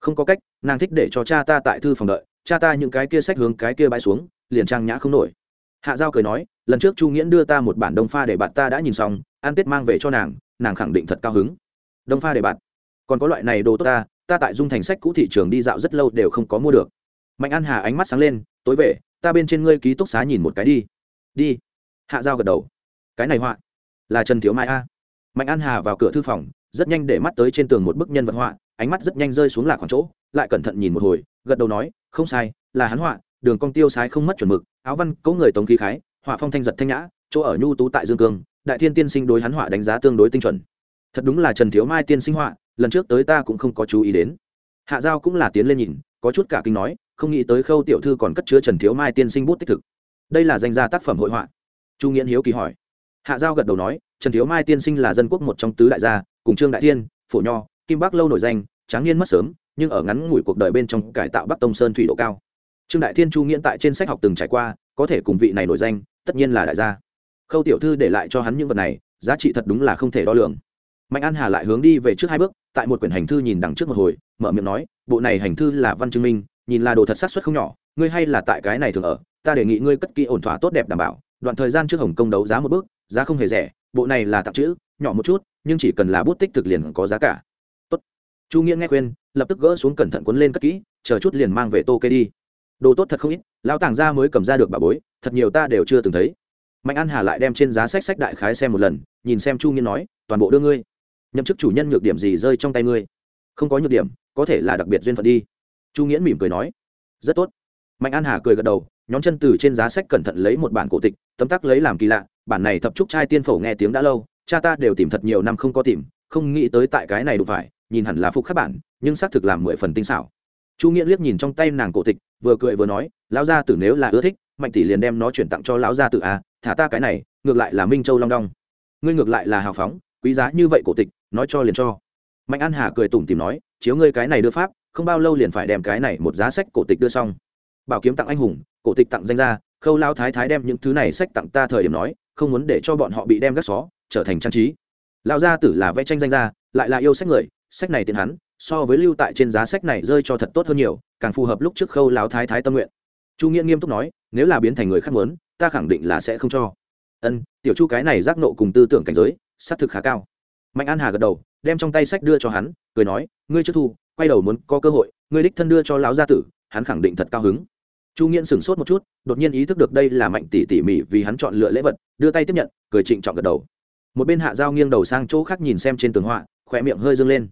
Không có cách, nàng thích để cho cha ta tại thư phòng đợi, cha ta những cái kia sách hướng cái kia bãi xuống, liền trang nhã không nổi. Hạ giao cười nói, lần trước chu nghiễn đưa ta một bản đông pha để bạn ta đã nhìn xong An tết mang về cho nàng nàng khẳng định thật cao hứng. Đông pha để bạn. Còn có loại này đồ tốt ta ta tại dung thành sách cũ thị trường đi dạo rất lâu đều không có mua được. Mạnh an hà ánh mắt sáng lên, tối về, ta bên trên ngươi ký túc xá nhìn một cái đi. Đi. Hạ giao gật đầu. Cái này họa là trần thiếu mai a. Mạnh an hà vào cửa thư phòng, rất nhanh để mắt tới trên tường một bức nhân vật họa, ánh mắt rất nhanh rơi xuống lạc khoảng chỗ, lại cẩn thận nhìn một hồi, gật đầu nói, không sai, là hắn họa, đường cong tiêu sái không mất chuẩn mực, áo văn, cấu người tống khí khái, họa phong thanh giật thanh nhã, chỗ ở nhu tú tại dương cương, đại thiên tiên sinh đối hắn họa đánh giá tương đối tinh chuẩn. Thật đúng là trần thiếu mai tiên sinh họa, lần trước tới ta cũng không có chú ý đến. Hạ giao cũng là tiến lên nhìn, có chút cả kinh nói, không nghĩ tới khâu tiểu thư còn cất chứa trần thiếu mai tiên sinh bút tích thực. Đây là danh gia tác phẩm hội họa. Chu nghiễn hiếu kỳ hỏi hạ giao gật đầu nói, trần thiếu mai tiên sinh là dân quốc một trong tứ đại gia, cùng trương đại thiên, phổ nho, kim bắc lâu nổi danh, tráng niên mất sớm, nhưng ở ngắn ngủi cuộc đời bên trong cải tạo bắc tông sơn thủy độ cao. Trương đại thiên chu nghiễn tại trên sách học từng trải qua, có thể cùng vị này nổi danh, tất nhiên là đại gia. Khâu tiểu thư để lại cho hắn những vật này, giá trị thật đúng là không thể đo lường. Mạnh an hà lại hướng đi về trước hai bước, tại một quyển hành thư nhìn đằng trước một hồi, mở miệng nói, bộ này hành thư là văn chứng minh, nhìn là đồ thật xác suất không nhỏ, ngươi hay là tại cái này thường ở, ta đề nghị ngươi cất kỹ ổn thỏa tốt đẹp đảm bảo đoạn thời gian trước hồng công đấu giá một bước, giá không hề rẻ, bộ này là tặng chữ, nhỏ một chút, nhưng chỉ cần là bút tích thực liền có giá cả. Tốt. chu nghĩa nghe khuyên, lập tức gỡ xuống cẩn thận cuốn lên cất kỹ, chờ chút liền mang về tô kê đi. Đồ tốt thật không ít, lão tàng gia mới cầm ra được bà bối, thật nhiều ta đều chưa từng thấy. Mạnh an hà lại đem trên giá sách sách đại khái xem một lần, nhìn xem chu nghiên nói, toàn bộ đưa ngươi. Nhậm chức chủ nhân nhược điểm gì rơi trong tay ngươi? Không có nhược điểm, có thể là đặc biệt duyên phận đi. Chu nghiễn mỉm cười nói, rất tốt. Mạnh an hà cười gật đầu nhóm chân từ trên giá sách cẩn thận lấy một bản cổ tịch, tấm tắc lấy làm kỳ lạ, bản này thập trúc trai tiên phổ nghe tiếng đã lâu, cha ta đều tìm thật nhiều năm không có tìm, không nghĩ tới tại cái này đủ phải, nhìn hẳn là phục khắc bản, nhưng xác thực làm mười phần tinh xảo. Chu nghĩa liếc nhìn trong tay nàng cổ tịch, vừa cười vừa nói, lão gia tử nếu là ưa thích, mạnh tỷ liền đem nó chuyển tặng cho lão gia tử à thả ta cái này, ngược lại là minh châu long đong. Ngươi ngược lại là hào phóng, quý giá như vậy cổ tịch, nói cho liền cho. Mạnh an hà cười tủm tìm nói, chiếu ngươi cái này đưa pháp, không bao lâu liền phải đem cái này một giá sách cổ tịch đưa xong. Bảo kiếm tặng anh hùng cổ tịch tặng danh gia, khâu lao thái thái đem những thứ này sách tặng ta thời điểm nói, không muốn để cho bọn họ bị đem gác xó, trở thành trang trí. Lão gia tử là vẽ tranh danh gia, lại là yêu sách người, sách này tiền hắn, so với lưu tại trên giá sách này rơi cho thật tốt hơn nhiều, càng phù hợp lúc trước khâu lão thái thái tâm nguyện. Chu nghĩa nghiêm túc nói, nếu là biến thành người khác muốn, ta khẳng định là sẽ không cho. Ân, tiểu chu cái này giác nộ cùng tư tưởng cảnh giới, xác thực khá cao. Mạnh an hà gật đầu, đem trong tay sách đưa cho hắn, cười nói, ngươi trước thu, quay đầu muốn có cơ hội, ngươi đích thân đưa cho lão gia tử, hắn khẳng định thật cao hứng chu nghiễn sửng sốt một chút, đột nhiên ý thức được đây là mạnh tỷ tỉ mỉ vì hắn chọn lựa lễ vật, đưa tay tiếp nhận, cười trịnh trọng gật đầu. Một bên hạ dao nghiêng đầu sang chỗ khác nhìn xem trên tường họa khỏe miệng hơi dâng lên.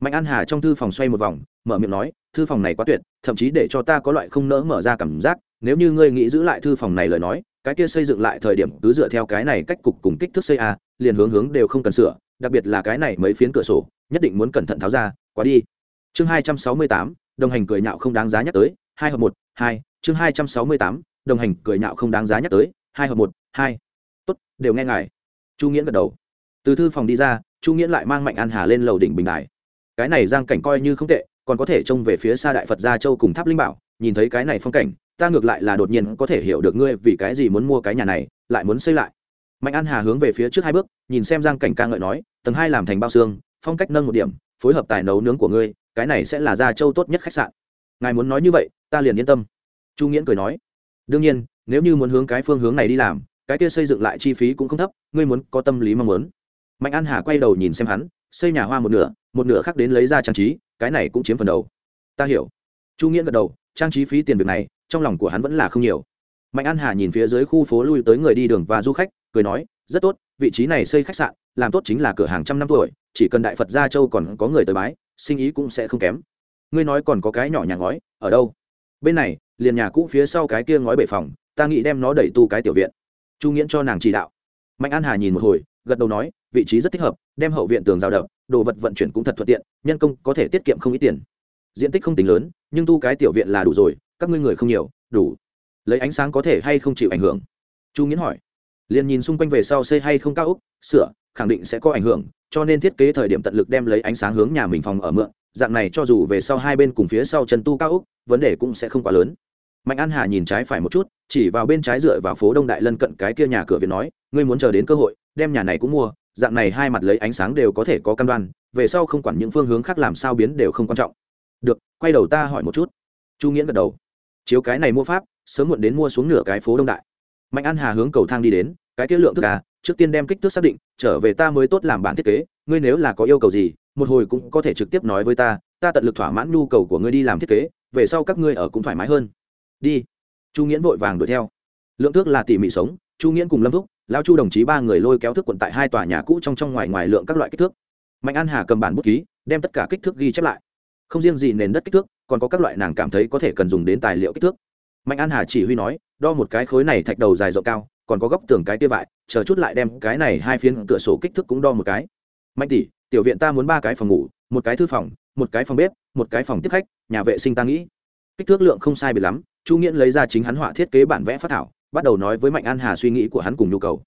Mạnh an hà trong thư phòng xoay một vòng, mở miệng nói, thư phòng này quá tuyệt, thậm chí để cho ta có loại không nỡ mở ra cảm giác, nếu như ngươi nghĩ giữ lại thư phòng này lời nói, cái kia xây dựng lại thời điểm cứ dựa theo cái này cách cục cùng kích thước xây a, liền hướng hướng đều không cần sửa, đặc biệt là cái này mấy phiến cửa sổ, nhất định muốn cẩn thận tháo ra, quá đi. Chương hai trăm sáu mươi tám, đồng hành cười nhạo không đáng giá nhắc tới, hai hợp một hai, chương hai trăm sáu mươi tám, đồng hành cười nhạo không đáng giá nhắc tới, hai hợp một, hai. Tốt, đều nghe ngài. Chu nghiễn gật đầu. Từ thư phòng đi ra, chu nghiễn lại mang mạnh an hà lên lầu đỉnh bình đài. Cái này giang cảnh coi như không tệ, còn có thể trông về phía xa đại phật gia châu cùng tháp linh bảo, nhìn thấy cái này phong cảnh, ta ngược lại là đột nhiên có thể hiểu được ngươi vì cái gì muốn mua cái nhà này, lại muốn xây lại. Mạnh an hà hướng về phía trước hai bước, nhìn xem giang cảnh ca ngợi nói, tầng hai làm thành bao xương, phong cách nâng một điểm, phối hợp tài nấu nướng của ngươi, cái này sẽ là gia châu tốt nhất khách sạn ngài muốn nói như vậy, ta liền yên tâm. Chu nghiễn cười nói. Đương nhiên, nếu như muốn hướng cái phương hướng này đi làm, cái kia xây dựng lại chi phí cũng không thấp, ngươi muốn có tâm lý mong muốn. Mạnh an hà quay đầu nhìn xem hắn, xây nhà hoa một nửa một nửa khác đến lấy ra trang trí, cái này cũng chiếm phần đầu. Ta hiểu. Chu nghiễn gật đầu, trang trí phí tiền việc này, trong lòng của hắn vẫn là không nhiều. Mạnh an hà nhìn phía dưới khu phố lui tới người đi đường và du khách, cười nói, rất tốt, vị trí này xây khách sạn, làm tốt chính là cửa hàng trăm năm tuổi, chỉ cần đại phật gia châu còn có người tới bái, sinh ý cũng sẽ không kém ngươi nói còn có cái nhỏ nhà ngói, ở đâu? Bên này, liền nhà cũ phía sau cái kia ngói bể phòng, ta nghĩ đem nó đẩy tu cái tiểu viện. Chu nghiễn cho nàng chỉ đạo. Mạnh an hà nhìn một hồi, gật đầu nói, vị trí rất thích hợp, đem hậu viện tường rào đập, đồ vật vận chuyển cũng thật thuận tiện, nhân công có thể tiết kiệm không ít tiền. Diện tích không tính lớn, nhưng tu cái tiểu viện là đủ rồi, các ngươi người không nhiều, đủ. Lấy ánh sáng có thể hay không chịu ảnh hưởng? Chu nghiễn hỏi. Liền nhìn xung quanh về sau xây hay không cao úc sửa, khẳng định sẽ có ảnh hưởng, cho nên thiết kế thời điểm tận lực đem lấy ánh sáng hướng nhà mình phòng ở mượn dạng này cho dù về sau hai bên cùng phía sau chân tu cao úc, vấn đề cũng sẽ không quá lớn. Mạnh an hà nhìn trái phải một chút, chỉ vào bên trái dựa vào phố đông đại lân cận cái kia nhà cửa việt nói, ngươi muốn chờ đến cơ hội, đem nhà này cũng mua, dạng này hai mặt lấy ánh sáng đều có thể có căn đoan, về sau không quản những phương hướng khác làm sao biến đều không quan trọng. Được, quay đầu ta hỏi một chút. Chu nghiễn gật đầu. Chiếu cái này mua pháp, sớm muộn đến mua xuống nửa cái phố đông đại. Mạnh an hà hướng cầu thang đi đến, cái kia lượng thức à trước tiên đem kích thước xác định, trở về ta mới tốt làm bản thiết kế, ngươi nếu là có yêu cầu gì một hồi cũng có thể trực tiếp nói với ta ta tận lực thỏa mãn nhu cầu của ngươi đi làm thiết kế, về sau các ngươi ở cũng thoải mái hơn. Đi. Chu nghiễn vội vàng đuổi theo. Lượng thước là tỉ mỉ sống, chu nghiễn cùng lâm thúc, lão chu đồng chí ba người lôi kéo thước quận tại hai tòa nhà cũ trong trong ngoài ngoài lượng các loại kích thước. Mạnh an hà cầm bản bút ký, đem tất cả kích thước ghi chép lại. Không riêng gì nền đất kích thước, còn có các loại nàng cảm thấy có thể cần dùng đến tài liệu kích thước. Mạnh an hà chỉ huy nói, đo một cái khối này thạch đầu dài rộng cao, còn có góc tường cái tia vại chờ chút lại đem cái này hai phiến cửa sổ kích thước cũng đo một cái. Mạnh tỷ tiểu viện ta muốn ba cái phòng ngủ, một cái thư phòng, một cái phòng bếp, một cái phòng tiếp khách, nhà vệ sinh ta nghĩ. Kích thước lượng không sai biệt lắm, chu nghiễn lấy ra chính hắn họa thiết kế bản vẽ phát thảo, bắt đầu nói với mạnh an hà suy nghĩ của hắn cùng nhu cầu.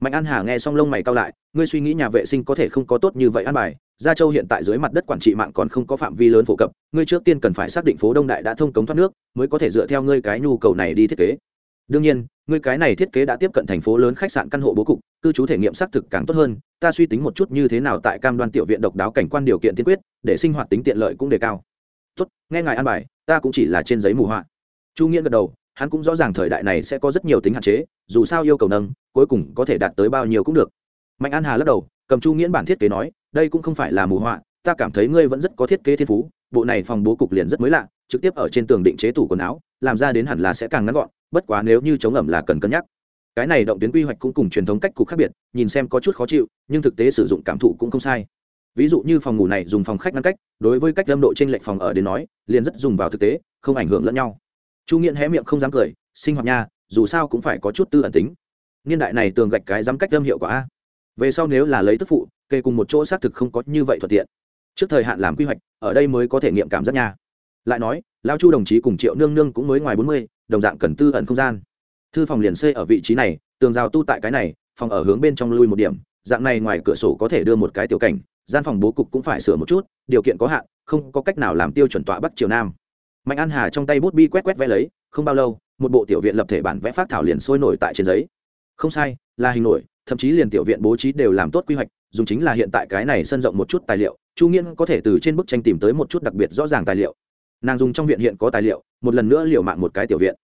Mạnh an hà nghe xong lông mày cao lại, ngươi suy nghĩ nhà vệ sinh có thể không có tốt như vậy an bài, gia châu hiện tại dưới mặt đất quản trị mạng còn không có phạm vi lớn phổ cập, ngươi trước tiên cần phải xác định phố đông đại đã thông cống thoát nước, mới có thể dựa theo ngươi cái nhu cầu này đi thiết kế đương nhiên, ngươi cái này thiết kế đã tiếp cận thành phố lớn khách sạn căn hộ bố cục, cư trú thể nghiệm xác thực càng tốt hơn, ta suy tính một chút như thế nào tại cam đoan tiểu viện độc đáo cảnh quan điều kiện tiên quyết, để sinh hoạt tính tiện lợi cũng đề cao. Tốt, nghe ngài an bài, ta cũng chỉ là trên giấy mù họa. Chu nghĩa gật đầu, hắn cũng rõ ràng thời đại này sẽ có rất nhiều tính hạn chế, dù sao yêu cầu nâng, cuối cùng có thể đạt tới bao nhiêu cũng được. Mạnh an hà lắc đầu, cầm chu nghiễn bản thiết kế nói, đây cũng không phải là mù họa, ta cảm thấy ngươi vẫn rất có thiết kế thiên phú bộ này phòng bố cục liền rất mới lạ, trực tiếp ở trên tường định chế tủ quần áo, làm ra đến hẳn là sẽ càng ngắn gọn, bất quá nếu như chống ẩm là cần cân nhắc. Cái này động tuyến quy hoạch cũng cùng truyền thống cách cục khác biệt, nhìn xem có chút khó chịu, nhưng thực tế sử dụng cảm thụ cũng không sai. Ví dụ như phòng ngủ này dùng phòng khách ngăn cách, đối với cách lâm độ trên lệch phòng ở đến nói, liền rất dùng vào thực tế, không ảnh hưởng lẫn nhau. Chu nghiện hé miệng không dám cười, sinh hoạt nha, dù sao cũng phải có chút tư ẩn tính. Niên đại này tường gạch cái dám cách lâm hiệu quả a. Về sau nếu là lấy tức phụ, kê cùng một chỗ xác thực không có như vậy thuận tiện trước thời hạn làm quy hoạch, ở đây mới có thể nghiệm cảm giác nha. Lại nói, lao chu đồng chí cùng triệu nương nương cũng mới ngoài bốn mươi, đồng dạng cần tư ẩn không gian. Thư phòng liền xây ở vị trí này, tường rào tu tại cái này, phòng ở hướng bên trong lui một điểm, dạng này ngoài cửa sổ có thể đưa một cái tiểu cảnh, gian phòng bố cục cũng phải sửa một chút, điều kiện có hạn, không có cách nào làm tiêu chuẩn tọa bắc triều nam. Mạnh an hà trong tay bút bi quét quét vẽ lấy, không bao lâu, một bộ tiểu viện lập thể bản vẽ phát thảo liền sôi nổi tại trên giấy. Không sai, là hình nổi, thậm chí liền tiểu viện bố trí đều làm tốt quy hoạch, dùng chính là hiện tại cái này sân rộng một chút tài liệu chu nghiễn có thể từ trên bức tranh tìm tới một chút đặc biệt rõ ràng tài liệu. Nàng dùng trong viện hiện có tài liệu, một lần nữa liệu mạng một cái tiểu viện.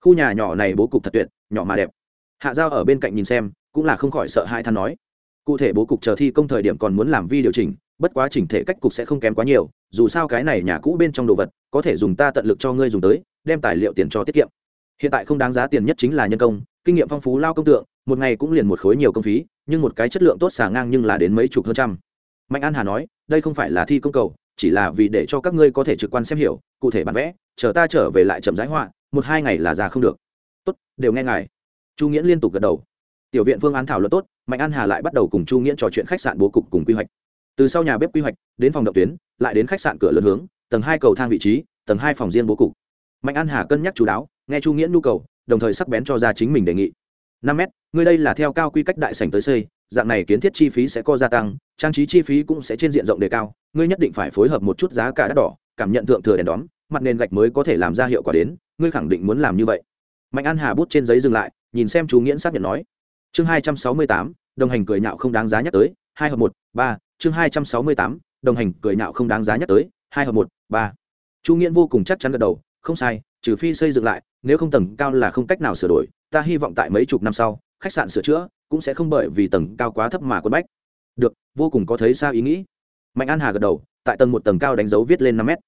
Khu nhà nhỏ này bố cục thật tuyệt, nhỏ mà đẹp. Hạ giao ở bên cạnh nhìn xem, cũng là không khỏi sợ hai than nói. Cụ thể bố cục chờ thi công thời điểm còn muốn làm vi điều chỉnh, bất quá chỉnh thể cách cục sẽ không kém quá nhiều, dù sao cái này nhà cũ bên trong đồ vật, có thể dùng ta tận lực cho ngươi dùng tới, đem tài liệu tiền cho tiết kiệm. Hiện tại không đáng giá tiền nhất chính là nhân công, kinh nghiệm phong phú lao công tượng, một ngày cũng liền một khối nhiều công phí, nhưng một cái chất lượng tốt xả ngang nhưng là đến mấy chục hơn trăm mạnh an hà nói, đây không phải là thi công cầu, chỉ là vì để cho các ngươi có thể trực quan xem hiểu, cụ thể bản vẽ, chờ ta trở về lại chậm rãi họa, một hai ngày là ra không được. Tốt, đều nghe ngài. Chu nghĩa liên tục gật đầu. Tiểu viện phương án thảo luận tốt, mạnh an hà lại bắt đầu cùng chu nghĩa trò chuyện khách sạn bố cục cùng quy hoạch. Từ sau nhà bếp quy hoạch, đến phòng động tuyến, lại đến khách sạn cửa lớn hướng, tầng hai cầu thang vị trí, tầng hai phòng riêng bố cục. Mạnh an hà cân nhắc chú đáo, nghe chu nghĩa nhu cầu, đồng thời sắc bén cho ra chính mình đề nghị. Năm m người đây là theo cao quy cách đại sảnh tới xây, dạng này kiến thiết chi phí sẽ có gia tăng trang trí chi phí cũng sẽ trên diện rộng đề cao, ngươi nhất định phải phối hợp một chút giá cả đắt đỏ, cảm nhận thượng thừa đèn đóm, mặt nền gạch mới có thể làm ra hiệu quả đến, ngươi khẳng định muốn làm như vậy. Mạnh an hà bút trên giấy dừng lại, nhìn xem chú nghiễn xác nhận nói. Chương hai trăm sáu mươi tám, đồng hành cười nhạo không đáng giá nhắc tới, hai hợp một, ba, chương hai trăm sáu mươi tám, đồng hành cười nhạo không đáng giá nhắc tới, hai hợp một, ba. Chu nghiễn vô cùng chắc chắn gật đầu, không sai, trừ phi xây dựng lại, nếu không tầng cao là không cách nào sửa đổi, ta hy vọng tại mấy chục năm sau, khách sạn sửa chữa cũng sẽ không bởi vì tầng cao quá thấp mà quân bách được, vô cùng có thấy sao ý nghĩ. Mạnh an hà gật đầu, tại tầng một tầng cao đánh dấu viết lên năm mét.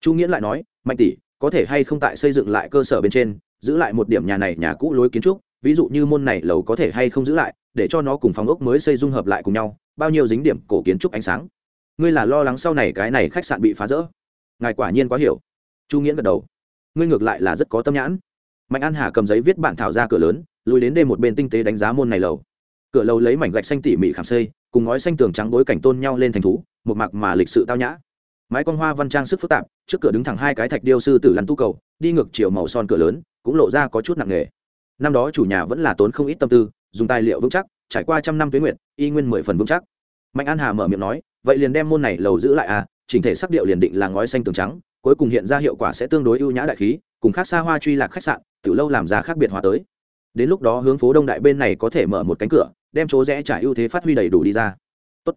Chu nghĩa lại nói, mạnh tỷ, có thể hay không tại xây dựng lại cơ sở bên trên, giữ lại một điểm nhà này, nhà cũ lối kiến trúc, ví dụ như môn này lầu có thể hay không giữ lại, để cho nó cùng phòng ốc mới xây dung hợp lại cùng nhau, bao nhiêu dính điểm cổ kiến trúc ánh sáng. Ngươi là lo lắng sau này cái này khách sạn bị phá rỡ. Ngài quả nhiên quá hiểu. Chu nghĩa gật đầu. Ngươi ngược lại là rất có tâm nhãn. Mạnh an hà cầm giấy viết bản thảo ra cửa lớn, lùi đến đêm một bên tinh tế đánh giá môn này lầu. Cửa lầu lấy mảnh gạch xanh tỉ mỉ khảm xây cùng ngói xanh tường trắng bối cảnh tôn nhau lên thành thú, một mặc mà lịch sự tao nhã. Mái con hoa văn trang sức phức tạp, trước cửa đứng thẳng hai cái thạch điêu sư tử lăn tu cầu, đi ngược chiều màu son cửa lớn, cũng lộ ra có chút nặng nghề. năm đó chủ nhà vẫn là tốn không ít tâm tư, dùng tài liệu vững chắc, trải qua trăm năm tuyến nguyện, y nguyên mười phần vững chắc. Mạnh an hà mở miệng nói, vậy liền đem môn này lầu giữ lại à chỉnh thể sắc điệu liền định là ngói xanh tường trắng, cuối cùng hiện ra hiệu quả sẽ tương đối ưu nhã đại khí, cùng khác xa hoa truy lạc khách sạn, từ lâu làm ra khác biệt hóa tới. Đến lúc đó hướng phố đông đại bên này có thể mở một cánh cửa đem chỗ rẽ trả ưu thế phát huy đầy đủ đi ra. Tốt.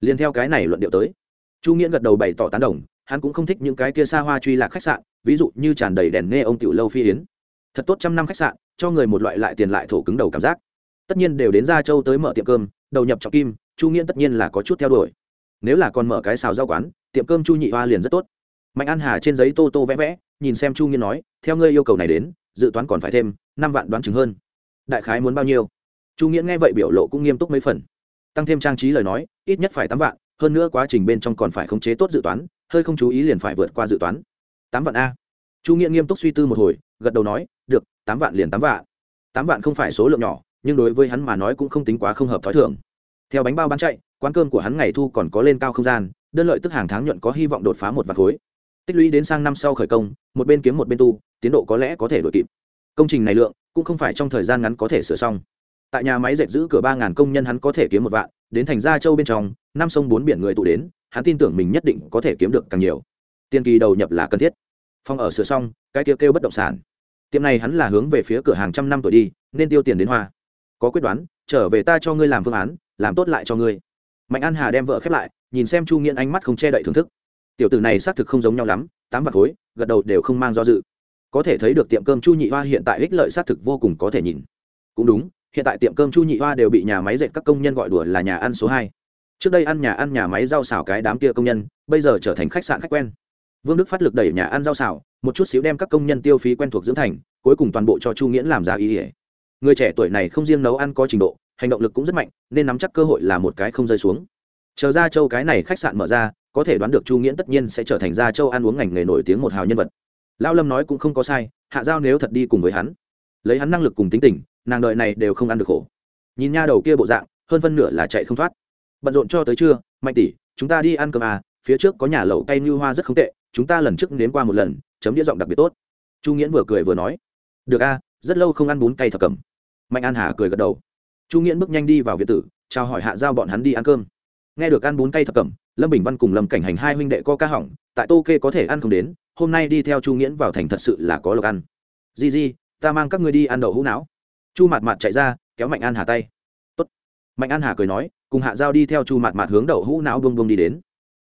Liền theo cái này luận điệu tới. Chu nghĩa gật đầu bày tỏ tán đồng, hắn cũng không thích những cái kia xa hoa truy lạc khách sạn, ví dụ như tràn đầy đèn nghe ông tiểu lâu phi yến. Thật tốt trăm năm khách sạn, cho người một loại lại tiền lại thổ cứng đầu cảm giác. Tất nhiên đều đến gia châu tới mở tiệm cơm, đầu nhập trọng kim, chu nghĩa tất nhiên là có chút theo đuổi. Nếu là còn mở cái xào rau quán, tiệm cơm chu nhị hoa liền rất tốt. Mạnh an hà trên giấy tô tô vẽ vẽ, nhìn xem chu nghiễn nói, theo ngươi yêu cầu này đến, dự toán còn phải thêm năm vạn đoán chừng hơn. Đại khái muốn bao nhiêu? Chu nghĩa nghe vậy biểu lộ cũng nghiêm túc mấy phần. Tăng thêm trang trí lời nói, ít nhất phải tám vạn, hơn nữa quá trình bên trong còn phải khống chế tốt dự toán, hơi không chú ý liền phải vượt qua dự toán. Tám vạn a. Chu nghĩa nghiêm túc suy tư một hồi, gật đầu nói, được, tám vạn liền tám vạn. Tám vạn không phải số lượng nhỏ, nhưng đối với hắn mà nói cũng không tính quá không hợp t h ó i thưởng theo bánh bao bán chạy, quán cơm của hắn ngày thu còn có lên cao không gian, đơn lợi tức hàng tháng nhuận có hy vọng đột phá một vạt khối. Tích lũy đến sang năm sau khởi công, một bên kiếm một bên tu, tiến độ có lẽ có thể đổi kịp. Công trình này lượng cũng không phải trong thời gian ngắn có thể sửa xong tại nhà máy dệt giữ cửa ba ngàn công nhân hắn có thể kiếm một vạn, đến thành gia châu bên trong, năm sông bốn biển người tụ đến, hắn tin tưởng mình nhất định có thể kiếm được càng nhiều. Tiền kỳ đầu nhập là cần thiết. Phòng ở sửa xong, cái kia kêu bất động sản. Tiệm này hắn là hướng về phía cửa hàng trăm năm tuổi đi, nên tiêu tiền đến hoa. Có quyết đoán, trở về ta cho ngươi làm phương án, làm tốt lại cho ngươi. Mạnh an hà đem vợ khép lại, nhìn xem chu nghiễn ánh mắt không che đậy thưởng thức. Tiểu tử này xác thực không giống nhau lắm, tám vạt khối, gật đầu đều không mang do dự. Có thể thấy được tiệm cơm chu nhị hoa hiện tại ích lợi xác thực vô cùng có thể nhìn. Cũng đúng hiện tại tiệm cơm chu nhị hoa đều bị nhà máy dệt các công nhân gọi đùa là nhà ăn số hai. Trước đây ăn nhà ăn nhà máy rau xào cái đám kia công nhân, bây giờ trở thành khách sạn khách quen. Vương đức phát lực đẩy nhà ăn rau xào, một chút xíu đem các công nhân tiêu phí quen thuộc dưỡng thành, cuối cùng toàn bộ cho chu nghiễn làm giá ý ỉa người trẻ tuổi này không riêng nấu ăn có trình độ, hành động lực cũng rất mạnh, nên nắm chắc cơ hội là một cái không rơi xuống. Chờ ra châu cái này khách sạn mở ra, có thể đoán được chu nghiễn tất nhiên sẽ trở thành Ra châu ăn uống ngành nghề nổi tiếng một hào nhân vật. Lão lâm nói cũng không có sai, hạ giao nếu thật đi cùng với hắn lấy hắn năng lực cùng tính tình, nàng đợi này đều không ăn được khổ. Nhìn nha đầu kia bộ dạng, hơn phân nửa là chạy không thoát. Bận rộn cho tới trưa, mạnh tỷ, chúng ta đi ăn cơm à phía trước có nhà lẩu cay như hoa rất không tệ, chúng ta lần trước nếm qua một lần, chấm đĩa giọng đặc biệt tốt. Chu nghiễn vừa cười vừa nói, được a rất lâu không ăn bún cay thập cẩm. Mạnh an hà cười gật đầu. Chu nghiễn bước nhanh đi vào viện tử, chào hỏi hạ giao bọn hắn đi ăn cơm. Nghe được ăn bún cay thập cẩm, lâm bình văn cùng lâm cảnh hành hai huynh đệ co ca hỏng, tại tô kê có thể ăn không đến, hôm nay đi theo chu nghiễn vào thành thật sự là có lộc ăn. Di di ta mang các ngươi đi ăn đậu hũ não. Chu mạt mạt chạy ra, kéo mạnh an hà tay. Tốt. mạnh an hà cười nói, cùng hạ giao đi theo chu mạt mạt hướng đậu hũ não bông bông đi đến.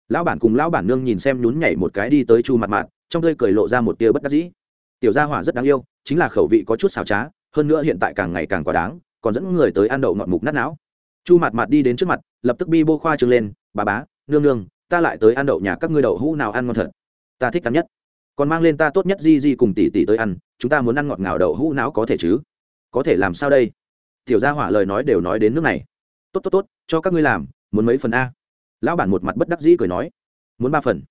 Lão bản cùng lão bản nương nhìn xem nhún nhảy một cái đi tới chu Mạt mạt, trong tươi cười lộ ra một tia bất đắc dĩ. Tiểu gia hỏa rất đáng yêu, chính là khẩu vị có chút xào trá, hơn nữa hiện tại càng ngày càng quá đáng, còn dẫn người tới ăn đậu ngọt mục nát não. Chu Mạt Mạt đi đến trước mặt, lập tức bi bô khoa trương lên, bà bá, nương nương, ta lại tới ăn đậu nhà các ngươi đậu hũ nào ăn ngon thật. Ta thích ăn nhất. Còn mang lên ta tốt nhất di di cùng tỷ tỷ tới ăn chúng ta muốn ăn ngọt ngào đậu hũ não có thể chứ? Có thể làm sao đây? Tiểu gia hỏa lời nói đều nói đến nước này. Tốt tốt tốt, cho các ngươi làm, muốn mấy phần a. Lão bản một mặt bất đắc dĩ cười nói. Muốn ba phần.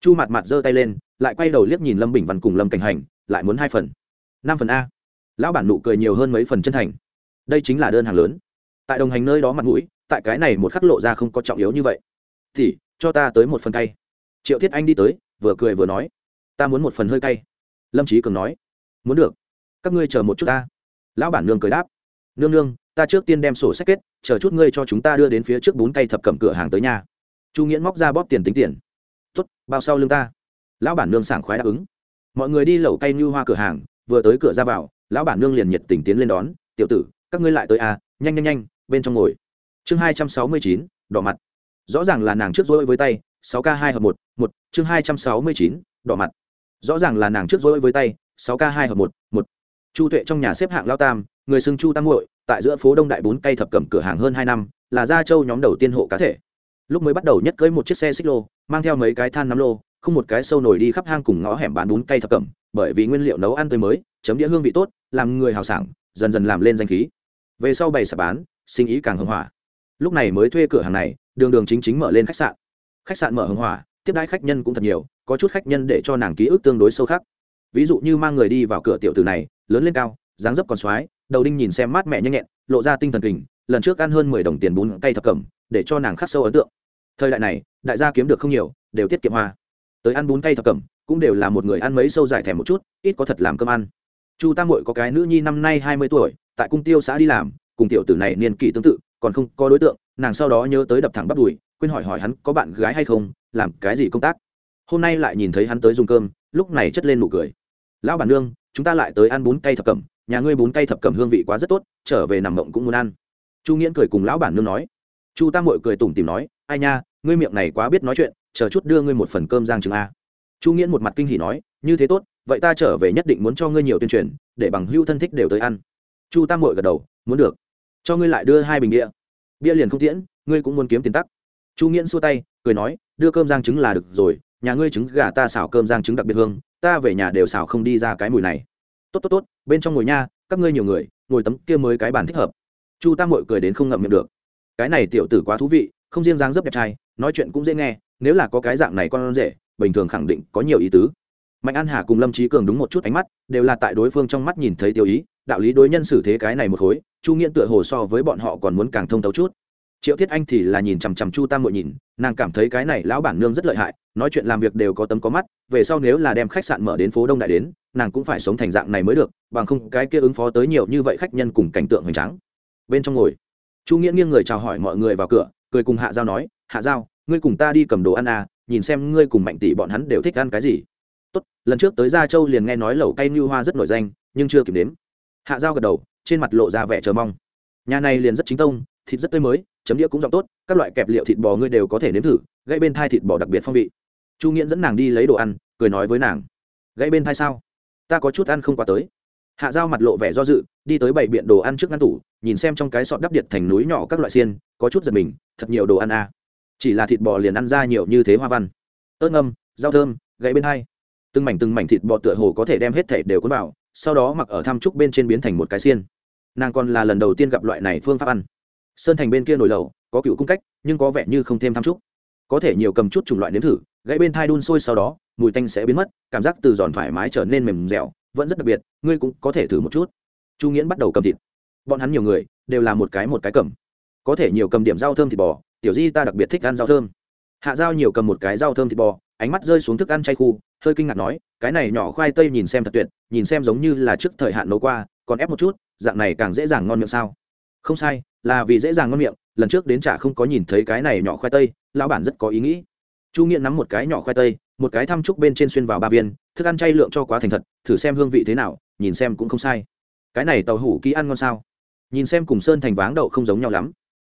Chu mặt mặt giơ tay lên, lại quay đầu liếc nhìn lâm bình văn cùng lâm cảnh hành, lại muốn hai phần. Năm phần a. Lão bản nụ cười nhiều hơn mấy phần chân thành. Đây chính là đơn hàng lớn. Tại đồng hành nơi đó mặt mũi, tại cái này một khắc lộ ra không có trọng yếu như vậy. Thì, cho ta tới một phần cay. Triệu thiết anh đi tới, vừa cười vừa nói. Ta muốn một phần hơi cay. Lâm trí cường nói muốn được. Các ngươi chờ một chút ta. Lão bản nương cười đáp. Nương nương, ta trước tiên đem sổ sách kết, chờ chút ngươi cho chúng ta đưa đến phía trước bốn cây thập cẩm cửa hàng tới nhà. Chu nghiễn móc ra bóp tiền tính tiền. Tuất bao sau lưng ta. Lão bản nương sảng khoái đáp ứng. Mọi người đi lẩu cây như hoa cửa hàng, vừa tới cửa ra vào, lão bản nương liền nhiệt tình tiến lên đón. Tiểu tử, các ngươi lại tới à nhanh nhanh nhanh, bên trong ngồi. Chương hai trăm sáu mươi chín, đỏ mặt. Rõ ràng là nàng trước dối với tay, sáu k hai hợp một một, chương hai trăm sáu mươi chín, đỏ mặt. Rõ ràng là nàng trước dối với tay sáu k hai hợp một một. Chu tuệ trong nhà xếp hạng lao tam, người xưng chu tam hội tại giữa phố đông đại bốn cây thập cẩm cửa hàng hơn hai năm, là gia châu nhóm đầu tiên hộ cá thể. Lúc mới bắt đầu nhất cưới một chiếc xe xích lô, mang theo mấy cái than nắm lô, không một cái sâu nổi đi khắp hang cùng ngõ hẻm bán bún cây thập cẩm, bởi vì nguyên liệu nấu ăn tươi mới, chấm đĩa hương vị tốt, làm người hào sảng, dần dần làm lên danh khí. Về sau bày sạp bán, sinh ý càng hưng hỏa. Lúc này mới thuê cửa hàng này, đường đường chính chính mở lên khách sạn. Khách sạn mở hưng hỏa, tiếp đãi khách nhân cũng thật nhiều, có chút khách nhân để cho nàng ký ức tương đối sâu khắc ví dụ như mang người đi vào cửa tiểu tử này, lớn lên cao, dáng dấp còn xoái, đầu đinh nhìn xem mát mẹ nhanh nhẹn, lộ ra tinh thần kình, lần trước ăn hơn mười đồng tiền bún cây thập cẩm, để cho nàng khắc sâu ấn tượng. Thời đại này, đại gia kiếm được không nhiều, đều tiết kiệm hoa. Tới ăn bún cây thập cẩm, cũng đều là một người ăn mấy sâu dài thèm một chút, ít có thật làm cơm ăn. Chu tam hội có cái nữ nhi năm nay hai mươi tuổi, tại cung tiêu xã đi làm, cùng tiểu tử này niên kỷ tương tự, còn không có đối tượng, nàng sau đó nhớ tới đập thẳng bắt đùi, quên hỏi hỏi hắn có bạn gái hay không, làm cái gì công tác. Hôm nay lại nhìn thấy hắn tới dùng cơm, lúc này chất lên nụ cười lão bản nương, chúng ta lại tới ăn bún cây thập cẩm, nhà ngươi bún cây thập cẩm hương vị quá rất tốt, trở về nằm mộng cũng muốn ăn. Chu nghiễn cười cùng lão bản nương nói. Chu tam mội cười tủm tìm nói, ai nha, ngươi miệng này quá biết nói chuyện, chờ chút đưa ngươi một phần cơm giang trứng a. Chu nghiễn một mặt kinh hỉ nói, như thế tốt, vậy ta trở về nhất định muốn cho ngươi nhiều tuyên truyền, để bằng hưu thân thích đều tới ăn. Chu tam mội gật đầu, muốn được. Cho ngươi lại đưa hai bình bia. Bia liền không tiễn, ngươi cũng muốn kiếm tiền tắc. Chu nghiễn xua tay, cười nói, đưa cơm giang trứng là được rồi nhà ngươi trứng gà ta xào cơm rang trứng đặc biệt hương, ta về nhà đều xào không đi ra cái mùi này. Tốt tốt tốt, bên trong ngồi nha, các ngươi nhiều người, ngồi tấm kia mới cái bàn thích hợp. Chu tam mội cười đến không ngậm miệng được. Cái này tiểu tử quá thú vị, không riêng dáng dấp đẹp trai, nói chuyện cũng dễ nghe, nếu là có cái dạng này con rể, bình thường khẳng định có nhiều ý tứ. Mạnh an hà cùng lâm trí cường đúng một chút ánh mắt, đều là tại đối phương trong mắt nhìn thấy tiêu ý, đạo lý đối nhân xử thế cái này một khối chu nghiễn tựa hồ so với bọn họ còn muốn càng thông tấu chút. Triệu thiết anh thì là nhìn chằm chằm chu tam mội nhìn, nàng cảm thấy cái này lão bản nương rất lợi hại nói chuyện làm việc đều có tấm có mắt, về sau nếu là đem khách sạn mở đến phố đông đại đến, nàng cũng phải sống thành dạng này mới được, bằng không cái kia ứng phó tới nhiều như vậy khách nhân cùng cảnh tượng hoành tráng. Bên trong ngồi, chu nghĩa nghiêng người chào hỏi mọi người vào cửa, cười cùng hạ giao nói, hạ giao, ngươi cùng ta đi cầm đồ ăn à nhìn xem ngươi cùng mạnh tỷ bọn hắn đều thích ăn cái gì. Tốt, lần trước tới gia châu liền nghe nói lẩu cay như hoa rất nổi danh, nhưng chưa kịp đến hạ giao gật đầu, trên mặt lộ ra vẻ chờ mong. Nhà này liền rất chính tông, thịt rất tươi mới, chấm đĩa cũng giọng tốt, các loại kẹp liệu thịt bò ngươi đều có thể nếm thử gây bên thai thịt bò đặc biệt phong vị chu nghiễn dẫn nàng đi lấy đồ ăn cười nói với nàng gãy bên thai sao? Ta có chút ăn không qua tới. Hạ giao mặt lộ vẻ do dự đi tới bảy biện đồ ăn trước ngăn tủ nhìn xem trong cái sọt đắp điện thành núi nhỏ các loại xiên có chút giật mình thật nhiều đồ ăn à. chỉ là thịt bò liền ăn ra nhiều như thế hoa văn. Ớt ngâm rau thơm gãy bên hai. Từng mảnh từng mảnh thịt bò tựa hồ có thể đem hết thể đều cuốn vào sau đó mặc ở tham trúc bên trên biến thành một cái xiên. Nàng còn là lần đầu tiên gặp loại này phương pháp ăn. Sơn thành bên kia nổi lầu, có cựu cung cách nhưng có vẻ như không thêm tham trúc có thể nhiều cầm chút chủng loại nếm thử, gãy bên thai đun sôi sau đó, mùi tanh sẽ biến mất, cảm giác từ giòn thoải mái trở nên mềm dẻo, vẫn rất đặc biệt, ngươi cũng có thể thử một chút. Chu nghiễn bắt đầu cầm thịt. Bọn hắn nhiều người, đều là một cái một cái cầm. Có thể nhiều cầm điểm rau thơm thịt bò, tiểu di ta đặc biệt thích ăn rau thơm. Hạ dao nhiều cầm một cái rau thơm thịt bò, ánh mắt rơi xuống thức ăn chay khu, hơi kinh ngạc nói, cái này nhỏ khoai tây nhìn xem thật tuyệt, nhìn xem giống như là trước thời hạn nấu qua, còn ép một chút, dạng này càng dễ dàng ngon miệng sao? Không sai, là vì dễ dàng ngon miệng lần trước đến chả không có nhìn thấy cái này nhỏ khoai tây, lão bản rất có ý nghĩ. Chu nghiện nắm một cái nhỏ khoai tây, một cái thăm trúc bên trên xuyên vào ba viên, thức ăn chay lượng cho quá thành thật, thử xem hương vị thế nào, nhìn xem cũng không sai. Cái này tàu hủ ký ăn ngon sao? Nhìn xem cùng sơn thành váng đậu không giống nhau lắm.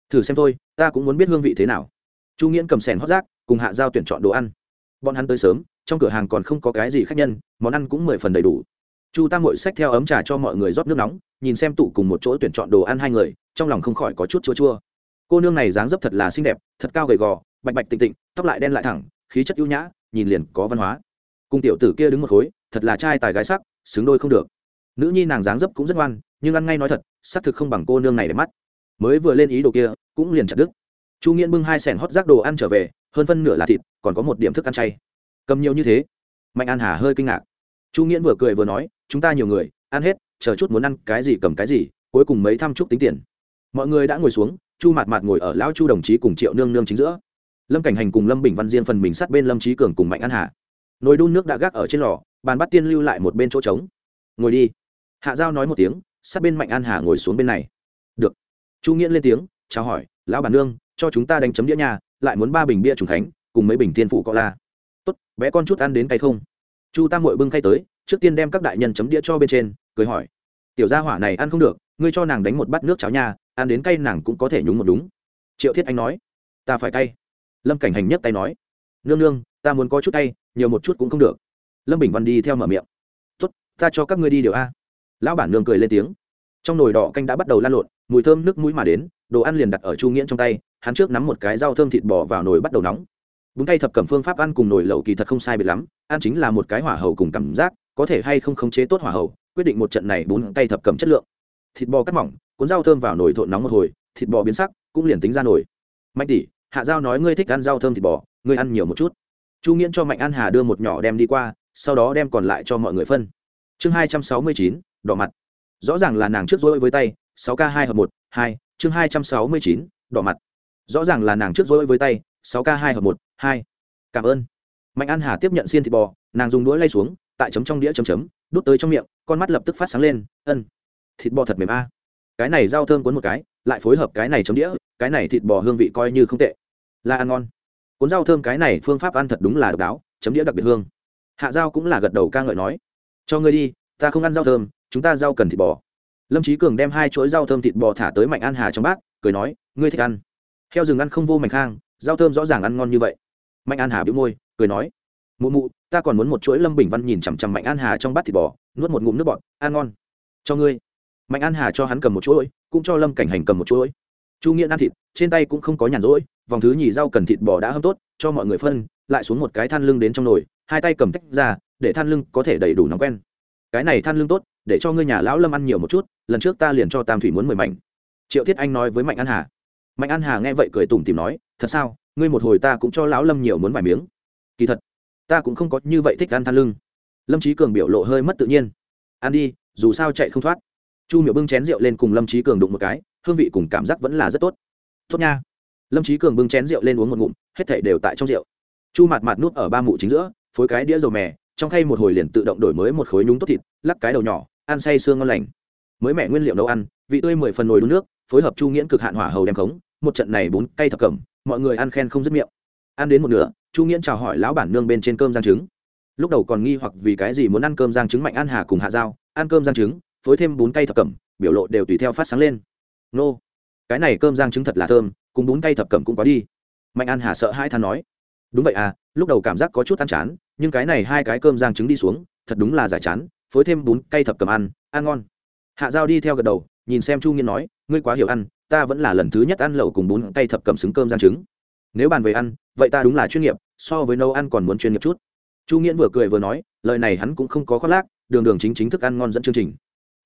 Thử xem thôi, ta cũng muốn biết hương vị thế nào. Chu nghiễn cầm sèn hót rác cùng hạ giao tuyển chọn đồ ăn. Bọn hắn tới sớm, trong cửa hàng còn không có cái gì khác nhân, món ăn cũng mười phần đầy đủ. Chu tam hội xách theo ấm trà cho mọi người rót nước nóng, nhìn xem tụ cùng một chỗ tuyển chọn đồ ăn hai người, trong lòng không khỏi có chút chua chua cô nương này dáng dấp thật là xinh đẹp, thật cao gầy gò, bạch bạch tịnh tịnh, tóc lại đen lại thẳng, khí chất ưu nhã, nhìn liền có văn hóa. Cùng tiểu tử kia đứng một khối, thật là trai tài gái sắc, xứng đôi không được. Nữ nhi nàng dáng dấp cũng rất ngoan, nhưng ăn ngay nói thật, xác thực không bằng cô nương này để mắt. Mới vừa lên ý đồ kia, cũng liền chặt đứt. Chu nghiễn bưng hai sẻn hót rác đồ ăn trở về, hơn phân nửa là thịt, còn có một điểm thức ăn chay. Cầm nhiều như thế, mạnh an hà hơi kinh ngạc. Chu nghiễn vừa cười vừa nói, chúng ta nhiều người, ăn hết, chờ chút muốn ăn cái gì cầm cái gì, cuối cùng mấy thăm chút tính tiền. Mọi người đã ngồi xuống chu mạt mạt ngồi ở lão chu đồng chí cùng triệu nương nương chính giữa. Lâm cảnh hành cùng lâm bình văn riêng phần mình sát bên lâm trí cường cùng mạnh an hà. Nồi đun nước đã gác ở trên lò, bàn bắt tiên lưu lại một bên chỗ trống. Ngồi đi. Hạ giao nói một tiếng, sát bên mạnh an hà ngồi xuống bên này. Được. Chu nghiễn lên tiếng, chào hỏi, lão bản nương, cho chúng ta đánh chấm đĩa nhà lại muốn ba bình bia trùng khánh, cùng mấy bình thiên phụ cọ la. Tốt, bé con chút ăn đến tay không? Chu tam mội bưng khay tới, trước tiên đem các đại nhân chấm đĩa cho bên trên, cười hỏi, tiểu gia hỏa này ăn không được, ngươi cho nàng đánh một bát nước cháo nha ăn đến cay nàng cũng có thể nhúng một đúng. Triệu thiết anh nói, ta phải cay. Lâm cảnh hành nhất tay nói, nương nương, ta muốn có chút cay, nhiều một chút cũng không được. Lâm bình văn đi theo mở miệng, tốt, ta cho các ngươi đi điều a. Lão bản nương cười lên tiếng. Trong nồi đỏ canh đã bắt đầu lan lộn, mùi thơm nước mũi mà đến, đồ ăn liền đặt ở chu nghiễn trong tay, hắn trước nắm một cái rau thơm thịt bò vào nồi bắt đầu nóng. Bún tay thập cẩm phương pháp ăn cùng nồi lẩu kỳ thật không sai biệt lắm, ăn chính là một cái hỏa hầu cùng cảm giác, có thể hay không khống chế tốt hỏa hầu, quyết định một trận này bún tay thập cẩm chất lượng. Thịt bò cắt mỏng cuốn rau thơm vào nồi thộn nóng một hồi, thịt bò biến sắc, cũng liền tính ra nồi. Mạnh tỷ, hạ giao nói ngươi thích ăn rau thơm thịt bò, ngươi ăn nhiều một chút. Chu nghiễn cho mạnh an hà đưa một nhỏ đem đi qua, sau đó đem còn lại cho mọi người phân. Chương hai trăm sáu mươi chín, đỏ mặt. Rõ ràng là nàng trước dối với tay, sáu k hai hợp một, hai, chương hai trăm sáu mươi chín, đỏ mặt. Rõ ràng là nàng trước dối với tay, sáu k hai hợp một, hai. Cảm ơn. Mạnh an hà tiếp nhận xiên thịt bò, nàng dùng đũa lay xuống, tại chấm trong đĩa chấm chấm, đút tới trong miệng, con mắt lập tức phát sáng lên, ân, thịt bò thật mềm a cái này rau thơm cuốn một cái, lại phối hợp cái này chấm đĩa, cái này thịt bò hương vị coi như không tệ. Là ăn ngon. Cuốn rau thơm cái này phương pháp ăn thật đúng là độc đáo, chấm đĩa đặc biệt hương. Hạ rau cũng là gật đầu ca ngợi nói, cho ngươi đi, ta không ăn rau thơm, chúng ta rau cần thịt bò. Lâm trí cường đem hai chuỗi rau thơm thịt bò thả tới mạnh an hà trong bát, cười nói, ngươi thích ăn. Heo rừng ăn không vô mạnh khang, rau thơm rõ ràng ăn ngon như vậy. Mạnh an hà bĩu môi, cười nói, mụ mụ, ta còn muốn một chuỗi lâm bình văn nhìn chằm chằm mạnh an hà trong bát thịt bò, nuốt một ngụm nước bọt, ăn ngon. Cho ngươi mạnh an hà cho hắn cầm một chuỗi, cũng cho lâm cảnh hành cầm một chuỗi. chu nghĩa ăn thịt, trên tay cũng không có nhàn rỗi, vòng thứ nhì rau cần thịt bò đã hâm tốt, cho mọi người phân, lại xuống một cái than lưng đến trong nồi, hai tay cầm tách ra, để than lưng có thể đầy đủ nóng quen. cái này than lưng tốt, để cho ngươi nhà lão lâm ăn nhiều một chút, lần trước ta liền cho tam thủy muốn mười mảnh. triệu thiết anh nói với mạnh an hà. mạnh an hà nghe vậy cười tủm tìm nói, thật sao, ngươi một hồi ta cũng cho lão lâm nhiều muốn vài miếng. kỳ thật, ta cũng không có như vậy thích ăn than lưng. lâm trí cường biểu lộ hơi mất tự nhiên. ăn đi, dù sao chạy không thoát chu miệu bưng chén rượu lên cùng lâm trí cường đụng một cái, hương vị cùng cảm giác vẫn là rất tốt. Tốt nha. Lâm trí cường bưng chén rượu lên uống một ngụm, hết thể đều tại trong rượu. Chu Mạt Mạt nuốt ở ba mụ chính giữa, phối cái đĩa dầu mè, trong khay một hồi liền tự động đổi mới một khối nhúng tốt thịt, lắc cái đầu nhỏ, ăn say xương ngon lành. Mới mẹ nguyên liệu nấu ăn, vị tươi mười phần nồi đun nước, phối hợp chu nghiễn cực hạn hỏa hầu đem khống, một trận này bún cay thập cẩm, mọi người ăn khen không dứt miệng. Ăn đến một nửa, chu nghiễn chào hỏi lão bản nương bên trên cơm giang trứng. Lúc đầu còn nghi hoặc vì cái gì muốn ăn cơm giang trứng mạnh ăn hà cùng hạ dao ăn cơm giang trứng phối thêm bún cay thập cẩm, biểu lộ đều tùy theo phát sáng lên. Nô, cái này cơm giang trứng thật là thơm, cùng bún cay thập cẩm cũng có đi. Mạnh an hà sợ hai than nói. Đúng vậy à lúc đầu cảm giác có chút ăn chán, nhưng cái này hai cái cơm giang trứng đi xuống, thật đúng là giải chán, phối thêm bún cay thập cẩm ăn ăn ngon. Hạ giao đi theo gật đầu, nhìn xem chu nghiên nói, ngươi quá hiểu ăn, ta vẫn là lần thứ nhất ăn lẩu cùng bún cay thập cẩm xứng cơm giang trứng. Nếu bàn về ăn, vậy ta đúng là chuyên nghiệp, so với nấu ăn còn muốn chuyên nghiệp chút. Chu nghiễn vừa cười vừa nói, lời này hắn cũng không có khoác lác, đường đường chính chính thức ăn ngon dẫn chương trình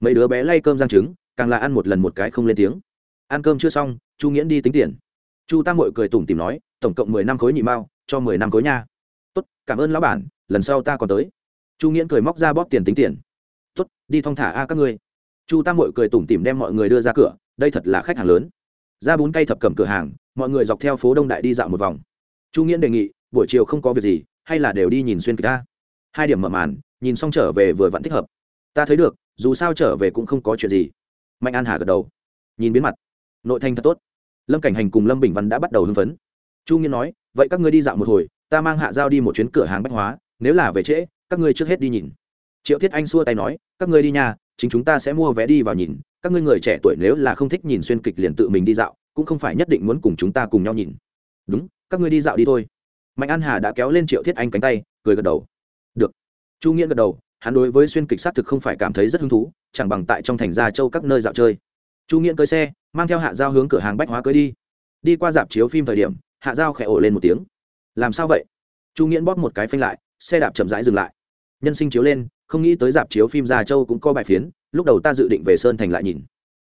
mấy đứa bé lay cơm giang trứng, càng là ăn một lần một cái không lên tiếng. Ăn cơm chưa xong, chu nghiễn đi tính tiền. Chu tam mội cười tủm tìm nói, tổng cộng mười năm khối nhị mao, cho mười năm khối nha. Tốt, cảm ơn lão bản, lần sau ta còn tới. Chu nghiễn cười móc ra bóp tiền tính tiền. Tốt, đi thong thả a các ngươi. Chu tam mội cười tủm tìm đem mọi người đưa ra cửa, đây thật là khách hàng lớn. Ra bún cây thập cầm cửa hàng, mọi người dọc theo phố đông đại đi dạo một vòng. Chu nghiễn đề nghị, buổi chiều không có việc gì, hay là đều đi nhìn xuyên kịch ta hai điểm mở màn, nhìn xong trở về vừa vẫn thích hợp. Ta thấy được dù sao trở về cũng không có chuyện gì. Mạnh an hà gật đầu, nhìn biến mặt. Nội thành thật tốt. Lâm cảnh hành cùng lâm bình văn đã bắt đầu hưng phấn. Chu nghiên nói, vậy các ngươi đi dạo một hồi, ta mang hạ giao đi một chuyến cửa hàng bách hóa, nếu là về trễ, các ngươi trước hết đi nhìn. Triệu thiết anh xua tay nói, các ngươi đi nhà chính chúng ta sẽ mua vé đi vào nhìn, các ngươi người trẻ tuổi nếu là không thích nhìn xuyên kịch liền tự mình đi dạo, cũng không phải nhất định muốn cùng chúng ta cùng nhau nhìn. Đúng, các ngươi đi dạo đi thôi. Mạnh an hà đã kéo lên triệu thiết anh cánh tay, cười gật đầu. Được. Chu nghĩa gật đầu hắn đối với xuyên kịch xác thực không phải cảm thấy rất hứng thú, chẳng bằng tại trong thành gia châu các nơi dạo chơi. Chu nghĩa cưới xe, mang theo hạ giao hướng cửa hàng bách hóa cưới đi. Đi qua dạp chiếu phim thời điểm, hạ giao khẽ ổ lên một tiếng. Làm sao vậy? Chu nghĩa bóp một cái phanh lại, xe đạp chậm rãi dừng lại. Nhân sinh chiếu lên, không nghĩ tới dạp chiếu phim gia châu cũng có bài phiến, lúc đầu ta dự định về sơn thành lại nhìn.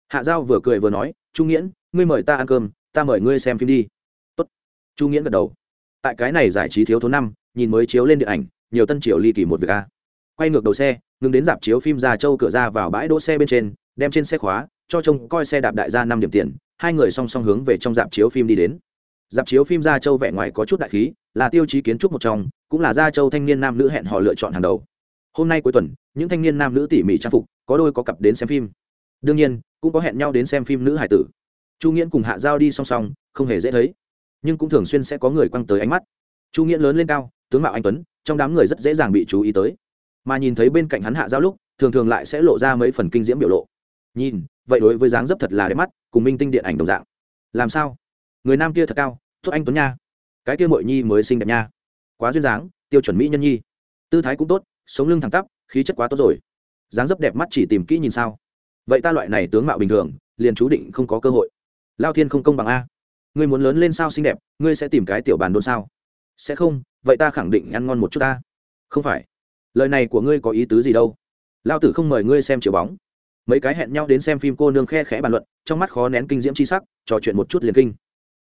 Hạ giao vừa cười vừa nói, chu nghiễn, ngươi mời ta ăn cơm, ta mời ngươi xem phim đi. Tốt. chu nghiễn gật đầu. Tại cái này giải trí thiếu thốn năm, nhìn mới chiếu lên điện ảnh, nhiều tân triều ly kỳ một việc a quay ngược đầu xe, ngừng đến dạp chiếu phim già châu cửa ra vào bãi đỗ xe bên trên, đem trên xe khóa, cho trông coi xe đạp đại gia năm điểm tiền, hai người song song hướng về trong dạp chiếu phim đi đến. Dạp chiếu phim gia châu vẻ ngoài có chút đại khí, là tiêu chí kiến trúc một trong, cũng là gia châu thanh niên nam nữ hẹn họ lựa chọn hàng đầu. Hôm nay cuối tuần, những thanh niên nam nữ tỉ mỉ trang phục, có đôi có cặp đến xem phim. Đương nhiên, cũng có hẹn nhau đến xem phim nữ hải tử. Chu nghiễn cùng hạ giao đi song song, không hề dễ thấy. Nhưng cũng thường xuyên sẽ có người quăng tới ánh mắt. Chu nghiễn lớn lên cao, tướng mạo anh tuấn, trong đám người rất dễ dàng bị chú ý tới mà nhìn thấy bên cạnh hắn hạ giao lúc, thường thường lại sẽ lộ ra mấy phần kinh diễm biểu lộ. Nhìn, vậy đối với dáng dấp thật là đẹp mắt, cùng minh tinh điện ảnh đồng dạng. Làm sao? Người nam kia thật cao thúc anh tuấn nha. Cái kia mội nhi mới xinh đẹp nha. Quá duyên dáng, tiêu chuẩn mỹ nhân nhi. Tư thái cũng tốt, sống lưng thẳng tắp, khí chất quá tốt rồi. Dáng dấp đẹp mắt chỉ tìm kỹ nhìn sao. Vậy ta loại này tướng mạo bình thường, liền chú định không có cơ hội. Lao thiên không công bằng a. Ngươi muốn lớn lên sao xinh đẹp, ngươi sẽ tìm cái tiểu bàn đôn sao? Sẽ không, vậy ta khẳng định ăn ngon một chút ta. Không phải lời này của ngươi có ý tứ gì đâu? Lao tử không mời ngươi xem chiều bóng. Mấy cái hẹn nhau đến xem phim, cô nương khe khẽ bàn luận, trong mắt khó nén kinh diễm c h i sắc, trò chuyện một chút liền kinh.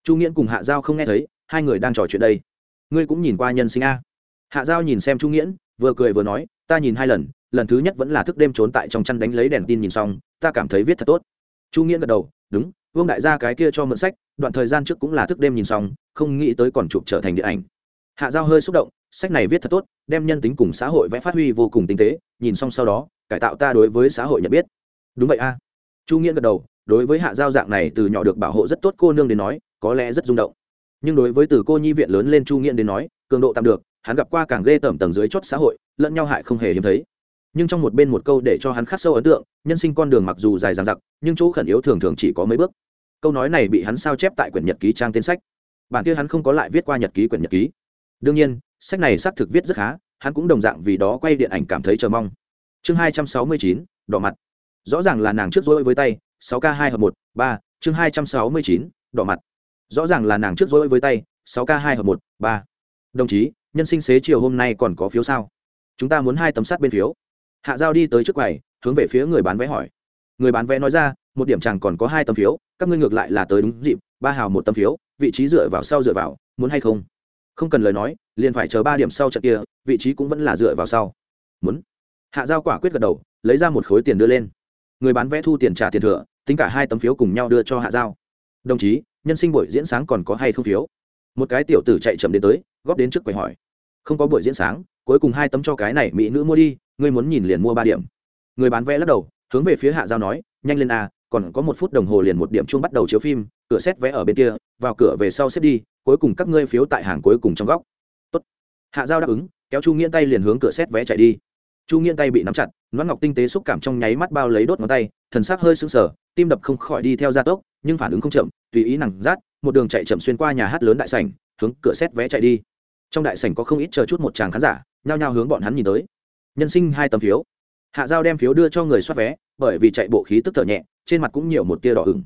Chu nghiễn cùng hạ giao không nghe thấy, hai người đang trò chuyện đây. Ngươi cũng nhìn qua nhân sinh a. Hạ giao nhìn xem chu nghiễn, vừa cười vừa nói, ta nhìn hai lần lần thứ nhất vẫn là thức đêm trốn tại trong chăn đánh lấy đèn tin nhìn xong, ta cảm thấy viết thật tốt. Chu nghiễn gật đầu, đúng, vương đại gia cái kia cho mượn sách, đoạn thời gian trước cũng là thức đêm nhìn xong, không nghĩ tới còn chụp trở thành điện ảnh. Hạ giao hơi xúc động, sách này viết thật tốt đem nhân tính cùng xã hội vẽ phát huy vô cùng tinh tế, nhìn xong sau đó, cải tạo ta đối với xã hội nhận biết. Đúng vậy a. Chu nghĩa gật đầu, đối với hạ giao dạng này từ nhỏ được bảo hộ rất tốt cô nương đến nói, có lẽ rất rung động. Nhưng đối với từ cô nhi viện lớn lên chu nghĩa đến nói, cường độ tạm được, hắn gặp qua càng ghê tởm tầng dưới chót xã hội, lẫn nhau hại không hề hiếm thấy. Nhưng trong một bên một câu để cho hắn khắc sâu ấn tượng, nhân sinh con đường mặc dù dài dằng dặc, nhưng chỗ khẩn yếu thường thường chỉ có mấy bước. Câu nói này bị hắn sao chép tại quyển nhật ký trang tên sách. Bản kia hắn không có lại viết qua nhật ký quyển nhật ký. Đương nhiên sách này xác thực viết rất khá, hắn cũng đồng dạng vì đó quay điện ảnh cảm thấy chờ mong. Chương hai trăm sáu mươi chín, đỏ mặt. Rõ ràng là nàng trước dối với tay, sáu k hai hợp một, ba, chương hai trăm sáu mươi chín, đỏ mặt. Rõ ràng là nàng trước dối với tay, sáu k hai hợp một, ba. Đồng chí, nhân sinh xế chiều hôm nay còn có phiếu sao? Chúng ta muốn hai tấm sắt bên phiếu. Hạ giao đi tới trước quầy, hướng về phía người bán vé hỏi. Người bán vé nói ra, một điểm chàng còn có hai tấm phiếu, các ngươi ngược lại là tới đúng dịp, ba hào một tấm phiếu, vị trí dựa vào sau dựa vào, muốn hay không? Không cần lời nói, liền phải chờ ba điểm sau trận kia, vị trí cũng vẫn là dựa vào sau. Muốn. Hạ giao quả quyết gật đầu, lấy ra một khối tiền đưa lên. Người bán vé thu tiền trả tiền thừa, tính cả hai tấm phiếu cùng nhau đưa cho hạ giao. Đồng chí, nhân sinh buổi diễn sáng còn có hay không phiếu? Một cái tiểu tử chạy chậm đến tới, góp đến trước quầy hỏi. Không có buổi diễn sáng, cuối cùng hai tấm cho cái này mỹ nữ mua đi, ngươi muốn nhìn liền mua ba điểm. Người bán vé lắc đầu, hướng về phía hạ giao nói, nhanh lên a còn có một phút đồng hồ liền một điểm chung bắt đầu chiếu phim cửa xét vé ở bên kia, vào cửa về sau xếp đi, cuối cùng các ngươi phiếu tại hàng cuối cùng trong góc. Tốt. hạ giao đáp ứng, kéo chu nghiễn tay liền hướng cửa xét vé chạy đi. Chu nghiễn tay bị nắm chặt nón ngọc tinh tế xúc cảm trong nháy mắt bao lấy đốt ngón tay, thần sắc hơi sưng sờ, tim đập không khỏi đi theo gia tốc, nhưng phản ứng không chậm, tùy ý nặng rát một đường chạy chậm xuyên qua nhà hát lớn đại sảnh, hướng cửa xét vé chạy đi. Trong đại sảnh có không ít chờ chút một chàng khán giả, nhao nhao hướng bọn hắn nhìn tới. Nhân sinh hai tấm phiếu. Hạ giao đem phiếu đưa cho người soát vé, bởi vì chạy bộ khí tức thở nhẹ, trên mặt cũng nhiều một tia đỏ ửng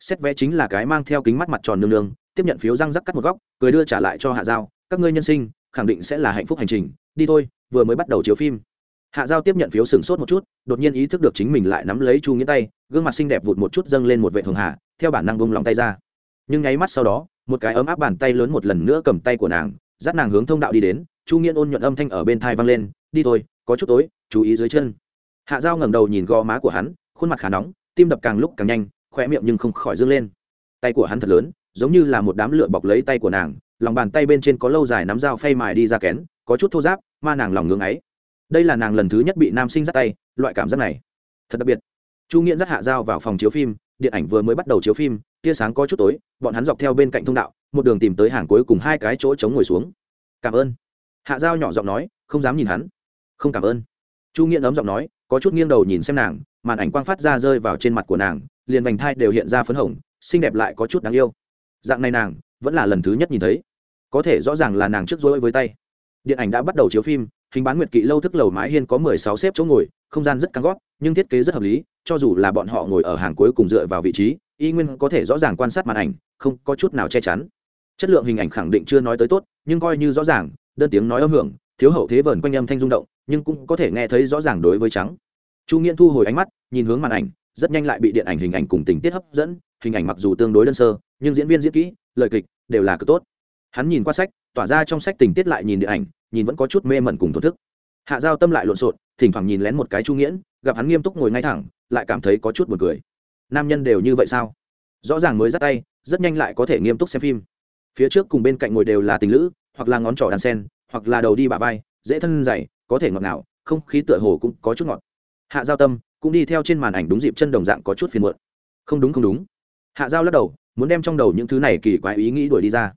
xét vé chính là cái mang theo kính mắt mặt tròn nương nương, tiếp nhận phiếu răng rắc cắt một góc, cười đưa trả lại cho hạ giao, các ngươi nhân sinh, khẳng định sẽ là hạnh phúc hành trình, đi thôi, vừa mới bắt đầu chiếu phim. Hạ giao tiếp nhận phiếu sừng sốt một chút, đột nhiên ý thức được chính mình lại nắm lấy chu nghĩa tay, gương mặt xinh đẹp vụt một chút dâng lên một vệ thường hạ theo bản năng bông lòng tay ra. Nhưng nháy mắt sau đó, một cái ấm áp bàn tay lớn một lần nữa cầm tay của nàng, dắt nàng hướng thông đạo đi đến, chu nghiễn ôn nhuận âm thanh ở bên thai vang lên, đi thôi, có chút tối, chú ý dưới chân. Hạ dao ngẩng đầu nhìn gò má của hắn, khuôn mặt khá nóng, tim đập càng lúc càng nhanh khỏe miệng nhưng không khỏi dâng lên. Tay của hắn thật lớn, giống như là một đám lửa bọc lấy tay của nàng, lòng bàn tay bên trên có lâu dài nắm dao phay mài đi ra kén, có chút thô giáp ma nàng lòng ngưng ấy. Đây là nàng lần thứ nhất bị nam sinh dắt tay, loại cảm giác này, thật đặc biệt. Chu nghiễn dắt hạ dao vào phòng chiếu phim, điện ảnh vừa mới bắt đầu chiếu phim, tia sáng có chút tối, bọn hắn dọc theo bên cạnh thông đạo, một đường tìm tới hàng cuối cùng hai cái chỗ trống ngồi xuống. Cảm ơn. Hạ dao nhỏ giọng nói, không dám nhìn hắn. Không cảm ơn. Chu nghiễn ấm giọng nói, có chút nghiêng đầu nhìn xem nàng, màn ảnh quang phát ra rơi vào trên mặt của nàng liền vành thai đều hiện ra phấn hồng, xinh đẹp lại có chút đáng yêu. Dạng này nàng, vẫn là lần thứ nhất nhìn thấy. Có thể rõ ràng là nàng trước rối với tay. Điện ảnh đã bắt đầu chiếu phim, hình bán nguyệt kỵ lâu thức lầu mái hiên có mười sáu xếp chỗ ngồi, không gian rất căng gót nhưng thiết kế rất hợp lý, cho dù là bọn họ ngồi ở hàng cuối cùng dựa vào vị trí, y nguyên có thể rõ ràng quan sát màn ảnh, không có chút nào che chắn. Chất lượng hình ảnh khẳng định chưa nói tới tốt, nhưng coi như rõ ràng, đơn tiếng nói âm hưởng, thiếu hậu thế vờn quanh âm thanh rung động, nhưng cũng có thể nghe thấy rõ ràng đối với trắng. Chu nghiễn thu hồi ánh mắt, nhìn hướng màn ảnh rất nhanh lại bị điện ảnh hình ảnh cùng tình tiết hấp dẫn, hình ảnh mặc dù tương đối đơn sơ, nhưng diễn viên diễn kỹ, lời kịch đều là cực tốt. Hắn nhìn qua sách, tỏa ra trong sách tình tiết lại nhìn điện ảnh, nhìn vẫn có chút mê mẩn cùng thổn thức. Hạ giao tâm lại lộn xộn, thỉnh thoảng nhìn lén một cái trung nghiễn, gặp hắn nghiêm túc ngồi ngay thẳng, lại cảm thấy có chút buồn cười. Nam nhân đều như vậy sao? Rõ ràng mới dắt tay, rất nhanh lại có thể nghiêm túc xem phim. Phía trước cùng bên cạnh ngồi đều là tình lữ, hoặc là ngón trỏ đàn sen, hoặc là đầu đi bả vai, dễ thân dày, có thể ngọt ngào, không khí tựa hồ cũng có chút ngọt. Hạ giao tâm cũng đi theo trên màn ảnh đúng dịp chân đồng dạng có chút phiền muộn. Không đúng không đúng. Hạ giao lắc đầu, muốn đem trong đầu những thứ này kỳ quái ý nghĩ đuổi đi ra.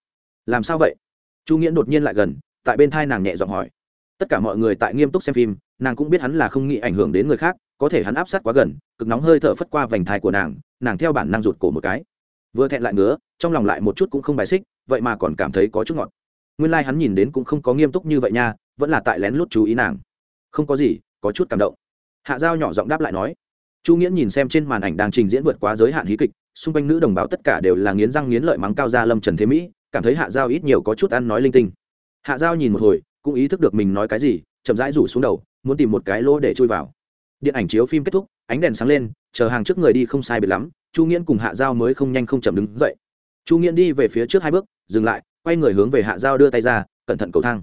Làm sao vậy? Chu nghiễn đột nhiên lại gần, tại bên thai nàng nhẹ giọng hỏi. Tất cả mọi người tại nghiêm túc xem phim, nàng cũng biết hắn là không nghĩ ảnh hưởng đến người khác, có thể hắn áp sát quá gần, cực nóng hơi thở phất qua vành thai của nàng nàng theo bản năng rụt cổ một cái. Vừa thẹn lại ngứa, trong lòng lại một chút cũng không bài xích, vậy mà còn cảm thấy có chút ngọt. Nguyên lai、like、hắn nhìn đến cũng không có nghiêm túc như vậy nha, vẫn là tại lén lút chú ý nàng. Không có gì, có chút cảm động hạ giao nhỏ giọng đáp lại nói, chu nghiễn nhìn xem trên màn ảnh đang trình diễn vượt quá giới hạn hí kịch, xung quanh nữ đồng bào tất cả đều là nghiến răng nghiến lợi mắng cao gia lâm trần thế mỹ, cảm thấy hạ giao ít nhiều có chút ăn nói linh tinh. Hạ giao nhìn một hồi, cũng ý thức được mình nói cái gì, chậm rãi rủ xuống đầu, muốn tìm một cái lỗ để chui vào. Điện ảnh chiếu phim kết thúc, ánh đèn sáng lên, chờ hàng trước người đi không sai biệt lắm, chu nghiễn cùng hạ giao mới không nhanh không chậm đứng dậy. Chu nghiễn đi về phía trước hai bước, dừng lại, quay người hướng về hạ giao đưa tay ra, cẩn thận cầu thang.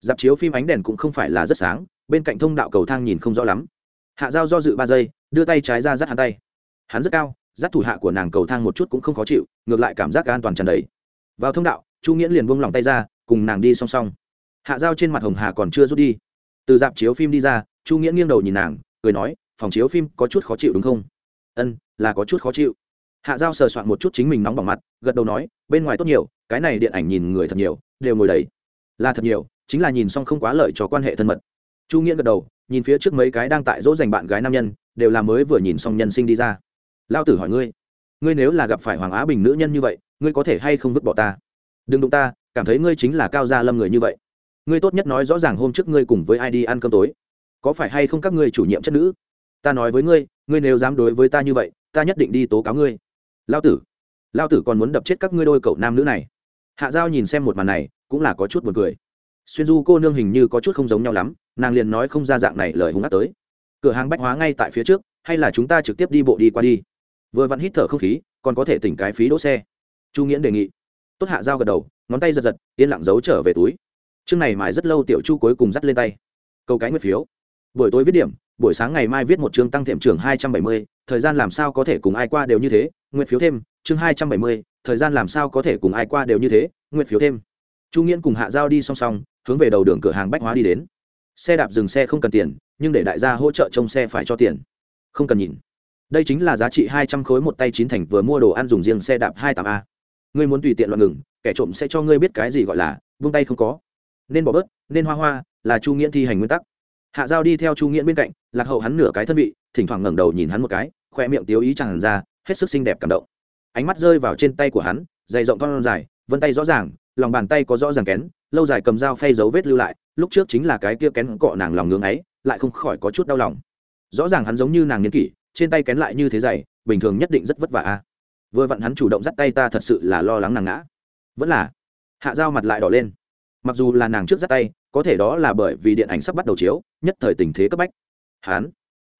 Dạp chiếu phim ánh đèn cũng không phải là rất sáng, bên cạnh thông đạo cầu thang nhìn không rõ lắm hạ giao do dự ba giây đưa tay trái ra dắt hắn tay. Hắn rất cao dắt thủ hạ của nàng cầu thang một chút cũng không khó chịu ngược lại cảm giác an toàn tràn đầy. Vào thông đạo chu nghĩa liền buông lòng tay ra cùng nàng đi song song. Hạ giao trên mặt hồng hà còn chưa rút đi. Từ dạp chiếu phim đi ra chu nghĩa nghiêng đầu nhìn nàng cười nói phòng chiếu phim có chút khó chịu đúng không? Ân là có chút khó chịu. Hạ giao sờ soạn một chút chính mình nóng bỏng mặt gật đầu nói bên ngoài tốt nhiều cái này điện ảnh nhìn người thật nhiều đều ngồi đấy, là thật nhiều chính là nhìn xong không quá lợi cho quan hệ thân mật. Chu nghĩa gật đầu nhìn phía trước mấy cái đang tại dỗ dành bạn gái nam nhân, đều là mới vừa nhìn xong nhân sinh đi ra. Lao tử hỏi ngươi ngươi nếu là gặp phải hoàng á bình nữ nhân như vậy, ngươi có thể hay không vứt bỏ ta? Đừng đụng ta, cảm thấy ngươi chính là cao gia lâm người như vậy. Ngươi tốt nhất nói rõ ràng hôm trước ngươi cùng với ai đi ăn cơm tối. Có phải hay không các ngươi chủ nhiệm chất nữ? Ta nói với ngươi ngươi nếu dám đối với ta như vậy, ta nhất định đi tố cáo ngươi. Lao tử lao tử còn muốn đập chết các ngươi đôi cậu nam nữ này. Hạ giao nhìn xem một màn này, cũng là có chút b u ồ n cười xuyên du cô nương hình như có chút không giống nhau lắm, nàng liền nói không ra dạng này lời hung hát tới. Cửa hàng bách hóa ngay tại phía trước, hay là chúng ta trực tiếp đi bộ đi qua đi? Vừa vặn hít thở không khí, còn có thể tỉnh cái phí đỗ xe. Chu nghiễn đề nghị. Tốt hạ dao gật đầu, ngón tay giật giật, yên lặng giấu trở về túi. Chương này mãi rất lâu tiểu chu cuối cùng dắt lên tay. Câu cái nguyệt phiếu. Buổi tối viết điểm, buổi sáng ngày mai viết một chương tăng thêm trưởng hai trăm bảy mươi, thời gian làm sao có thể cùng ai qua đều như thế nguyệt phiếu thêm, chương hai trăm bảy mươi, thời gian làm sao có thể cùng ai qua đều như thế nguyệt phiếu thêm. Chu nghiễn cùng hạ giao đi song song hướng về đầu đường cửa hàng bách hóa đi đến. Xe đạp dừng xe không cần tiền, nhưng để đại gia hỗ trợ trông xe phải cho tiền. Không cần nhìn. Đây chính là giá trị hai trăm khối một tay chín thành vừa mua đồ ăn dùng riêng xe đạp hai tám a. Ngươi muốn tùy tiện loạn ngừng, kẻ trộm sẽ cho ngươi biết cái gì gọi là, vung tay không có. Nên bỏ bớt, nên hoa hoa, là chu nghiễn thi hành nguyên tắc. Hạ giao đi theo chu nghiễn bên cạnh, lạc hậu hắn nửa cái thân vị, thỉnh thoảng ngẩng đầu nhìn hắn một cái, khoe miệng tiếu ý tràn ra, hết sức xinh đẹp cảm động. Ánh mắt rơi vào trên tay của hắn, dày rộng con dài, vân tay rõ ràng, lòng bàn tay có rõ ràng kén lâu dài cầm dao phay dấu vết lưu lại, lúc trước chính là cái kia kén cọ nàng lòng ngưng ấy, lại không khỏi có chút đau lòng. Rõ ràng hắn giống như nàng niên kỷ, trên tay kén lại như thế dày, bình thường nhất định rất vất vả a. Vừa vặn hắn chủ động dắt tay ta thật sự là lo lắng nàng ngã. Vẫn là, hạ dao mặt lại đỏ lên. Mặc dù là nàng trước dắt tay, có thể đó là bởi vì điện ảnh sắp bắt đầu chiếu, nhất thời tình thế cấp bách. Hắn,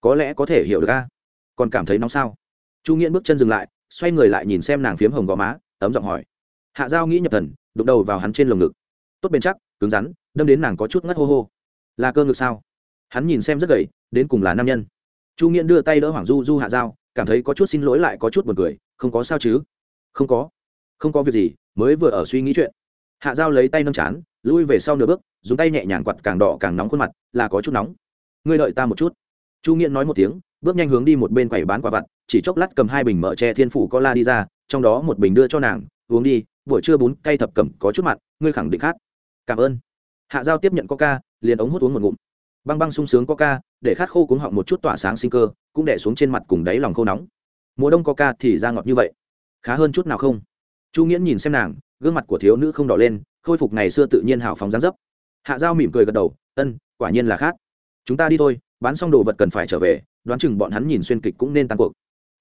có lẽ có thể hiểu được a. Còn cảm thấy nóng sao? Chu nghiễn bước chân dừng lại, xoay người lại nhìn xem nàng phiếm hồng gò má, ấm giọng hỏi. Hạ dao nghĩ nhập thần, đụng đầu vào hắn trên lồng ngực tốt bền chắc, cứng rắn, đâm đến nàng có chút ngất hô hô. Là cơ ngực sao? Hắn nhìn xem rất gầy, đến cùng là nam nhân. Chu nghiễn đưa tay đỡ hoàng du du hạ dao, cảm thấy có chút xin lỗi lại có chút b u ồ n cười. Không có sao chứ? Không có. Không có việc gì, mới vừa ở suy nghĩ chuyện. Hạ dao lấy tay nâng chán, lui về sau nửa bước, dùng tay nhẹ nhàng quặt càng đỏ càng nóng khuôn mặt, là có chút nóng. Ngươi đợi ta một chút. Chu nghiễn nói một tiếng, bước nhanh hướng đi một bên quầy bán quả vặt, chỉ chốc lát cầm hai bình mỡ tre thiên phủ co la đi ra, trong đó một bình đưa cho nàng, uống đi, buổi trưa bún cay thập cẩm có chút mặn, ngươi khẳng định khát cảm ơn. Hạ giao tiếp nhận coca, liền ống hút uống một ngụm. Băng băng sung sướng coca, để khát khô cuống họng một chút tỏa sáng sinh cơ, cũng đẻ xuống trên mặt cùng đáy lòng khô nóng. Mùa đông coca thì ra ngọt như vậy. Khá hơn chút nào không? Chu nghiễn nhìn xem nàng, gương mặt của thiếu nữ không đỏ lên, khôi phục ngày xưa tự nhiên hào phóng gián dấp. Hạ giao mỉm cười gật đầu, ân, quả nhiên là khát. Chúng ta đi thôi, bán xong đồ vật cần phải trở về, đoán chừng bọn hắn nhìn xuyên kịch cũng nên tăng cuộc.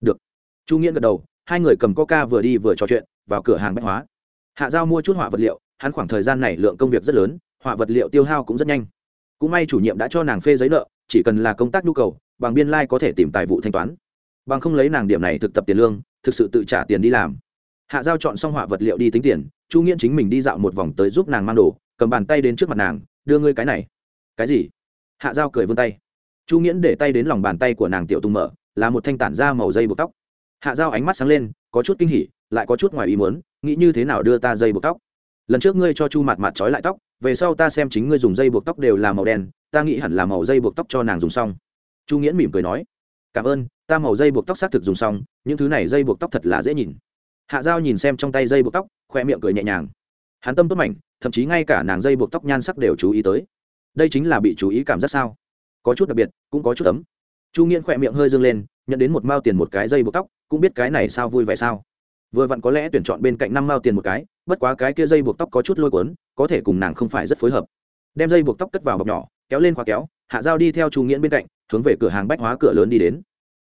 Được. Chu nghiễn gật đầu, hai người cầm coca vừa đi vừa trò chuyện, vào cửa hàng bách hóa. Hạ giao mua chút họa vật liệu hắn khoảng thời gian này lượng công việc rất lớn, họa vật liệu tiêu hao cũng rất nhanh. Cũng may chủ nhiệm đã cho nàng phê giấy nợ, chỉ cần là công tác nhu cầu, bằng biên lai、like、có thể tìm tài vụ thanh toán. Bằng không lấy nàng điểm này thực tập tiền lương, thực sự tự trả tiền đi làm. Hạ giao chọn xong họa vật liệu đi tính tiền, chu nghiễn chính mình đi dạo một vòng tới giúp nàng mang đồ, cầm bàn tay đến trước mặt nàng, đưa ngươi cái này. Cái gì? Hạ giao cười vươn tay. Chu nghiễn để tay đến lòng bàn tay của nàng tiểu tùng mở, là một thanh tản da màu dây buộc tóc. Hạ giao ánh mắt sáng lên, có chút kinh hỉ, lại có chút ngoài ý muốn, nghĩ như thế nào đưa ta dây buộc tóc? Lần trước ngươi cho chu mặt mặt trói lại tóc, về sau ta xem chính ngươi dùng dây buộc tóc đều là màu đen, ta nghĩ hẳn là màu dây buộc tóc cho nàng dùng xong. Chu nghiễn mỉm cười nói. Cảm ơn, ta màu dây buộc tóc xác thực dùng xong, những thứ này dây buộc tóc thật là dễ nhìn. Hạ giao nhìn xem trong tay dây buộc tóc khoe miệng cười nhẹ nhàng. Hắn tâm tốt mảnh, thậm chí ngay cả nàng dây buộc tóc nhan sắc đều chú ý tới. Đây chính là bị chú ý cảm giác sao? Có chút đặc biệt, cũng có chút ấm. Chu nghiễn khoe miệng hơi dâng lên, nhận đến một mao tiền một cái dây buộc tóc, cũng biết cái này sao vui vẻ sao. Vừa vặn có lẽ tuyển chọn bên cạnh năm mao tiền một cái bất quá cái kia dây buộc tóc có chút lôi cuốn, có thể cùng nàng không phải rất phối hợp. Đem dây buộc tóc cất vào bọc nhỏ, kéo lên khóa kéo, hạ dao đi theo chu nghiễn bên cạnh, hướng về cửa hàng bách hóa cửa lớn đi đến.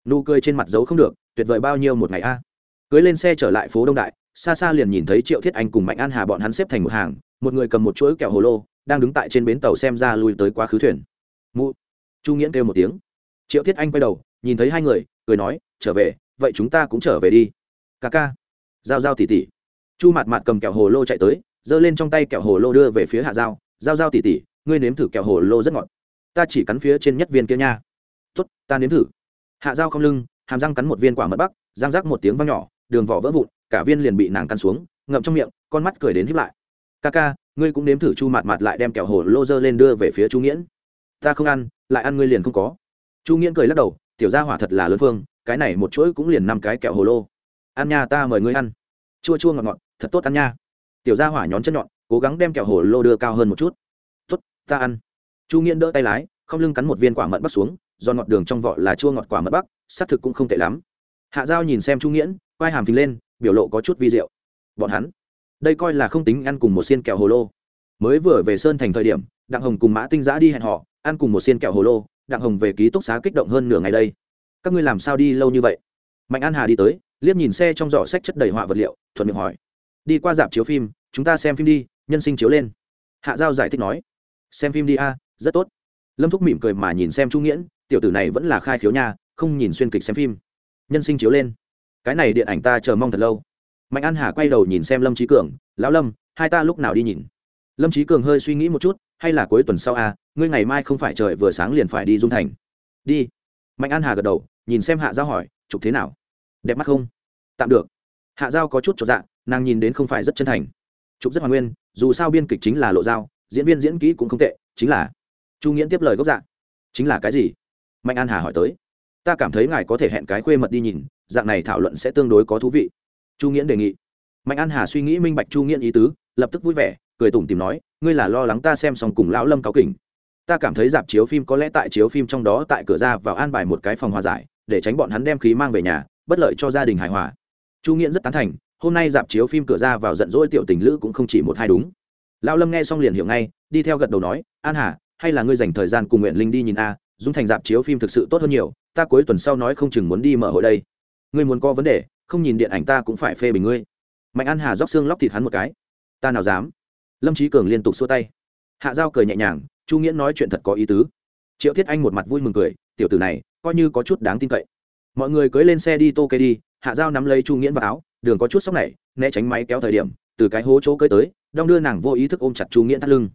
Nụ cười trên mặt giấu không được, tuyệt vời bao nhiêu một ngày a. Cưới lên xe trở lại phố đông đại, xa xa liền nhìn thấy triệu thiết anh cùng mạnh an hà bọn hắn xếp thành một hàng, một người cầm một chuỗi kẹo hồ lô, đang đứng tại trên bến tàu xem ra lui tới quá khứ thuyền. Mụ. Chu nghiễn kêu một tiếng. Triệu thiết anh quay đầu, nhìn thấy hai người, cười nói, trở về, vậy chúng ta cũng trở về đi. Ca ca. Giao giao tỉ tỉ chu mặt mặt cầm kẹo hồ lô chạy tới, giơ lên trong tay kẹo hồ lô đưa về phía hạ giao. Giao giao tỉ tỉ, ngươi nếm thử kẹo hồ lô rất ngọt. Ta chỉ cắn phía trên nhất viên kia nha. Tuất ta nếm thử. Hạ giao không lưng, hàm răng cắn một viên quả mật bắc, răng rác một tiếng vang nhỏ, đường vỏ vỡ vụn, cả viên liền bị nàng cắn xuống, ngậm trong miệng, con mắt cười đến hiếp lại. Ca ca, ngươi cũng nếm thử chu mặt mặt lại đem kẹo hồ lô dơ lên đưa về phía chu nghiễn. Ta không ăn, lại ăn ngươi liền không có. Chu nghiễn cười lắc đầu, tiểu gia hỏa thật là lớn phương, cái này một chuỗi cũng liền năm cái kẹo hồ lô. Ăn nha, ta mời ngươi ăn. Chua chua ngọt ngọt thật tốt ăn nha. Tiểu gia hỏa nhón chân nhọn, cố gắng đem kẹo hồ lô đưa cao hơn một chút. Tốt, ta ăn. Chu nghiễn đỡ tay lái, không lưng cắn một viên quả mận bắc xuống, do ngọt đường trong vỏ là chua ngọt quả mận bắc, xác thực cũng không tệ lắm. Hạ giao nhìn xem chu nghiễn quai hàm phình lên, biểu lộ có chút vi diệu. Bọn hắn, đây coi là không tính ăn cùng một xiên kẹo hồ lô. Mới vừa về sơn thành thời điểm, đặng hồng cùng mã tinh giã đi hẹn họ ăn cùng một xiên kẹo hồ lô, đặng hồng về ký túc xá kích động hơn nửa ngày đây. Các ngươi làm sao đi lâu như vậy? Mạnh an hà đi tới, liếc nhìn xe trong giỏ sách chất đầy họa vật liệu, thuận miệng hỏi đi qua dạp chiếu phim, chúng ta xem phim đi, nhân sinh chiếu lên. Hạ giao giải thích nói. Xem phim đi a, rất tốt. Lâm thúc mỉm cười mà nhìn xem trung nghiễn, tiểu tử này vẫn là khai khiếu nha, không nhìn xuyên kịch xem phim. Nhân sinh chiếu lên. Cái này điện ảnh ta chờ mong thật lâu. Mạnh an hà quay đầu nhìn xem lâm trí cường, lão lâm, hai ta lúc nào đi nhìn? Lâm trí cường hơi suy nghĩ một chút, hay là cuối tuần sau à ngươi ngày mai không phải trời vừa sáng liền phải đi dung thành? Đi. Mạnh an hà gật đầu, nhìn xem hạ giao hỏi, chụp thế nào? Đẹp mắt không? Tạm được. Hạ giao có chút cho dạ nàng nhìn đến không phải rất chân thành. Chụp rất hoàn nguyên dù sao biên kịch chính là lộ dao, diễn viên diễn kỹ cũng không tệ chính là chu nghiễn tiếp lời gốc dạ chính là cái gì? Mạnh an hà hỏi tới. Ta cảm thấy ngài có thể hẹn cái khuê mật đi nhìn dạng này thảo luận sẽ tương đối có thú vị. Chu nghiễn đề nghị. Mạnh an hà suy nghĩ minh bạch chu nghiễn ý tứ lập tức vui vẻ cười tủm tìm nói ngươi là lo lắng ta xem xong cùng lão lâm cáo kỉnh. Ta cảm thấy dạp chiếu phim có lẽ tại chiếu phim trong đó tại cửa ra vào an bài một cái phòng hòa giải để tránh bọn hắn đem khí mang về nhà bất lợi cho gia đình hài hòa. Chu nghiễn rất tán thành hôm nay dạp chiếu phim cửa ra vào giận dỗi tiểu tình lữ cũng không chỉ một hai đúng. Lão lâm nghe xong liền hiểu ngay, đi theo gật đầu nói, an hà, hay là ngươi dành thời gian cùng nguyện linh đi nhìn a, dung thành dạp chiếu phim thực sự tốt hơn nhiều, ta cuối tuần sau nói không chừng muốn đi mở hội đây. Ngươi muốn có vấn đề, không nhìn điện ảnh ta cũng phải phê bình ngươi. Mạnh an hà róc xương lóc thịt hắn một cái. Ta nào dám. Lâm trí cường liên tục xua tay. Hạ giao cười nhẹ nhàng, chu nghĩa nói chuyện thật có ý tứ. Triệu thiết anh một mặt vui mừng cười, tiểu tử này, coi như có chút đáng tin cậy. Mọi người cưới lên xe đi tô kê đi, hạ giao nắm lấy chu nghĩa vào áo đường có chút sốc này, né tránh máy kéo thời điểm, từ cái hố chỗ cưới tới, đong đưa nàng vô ý thức ôm chặt chu nghiễn thắt lưng.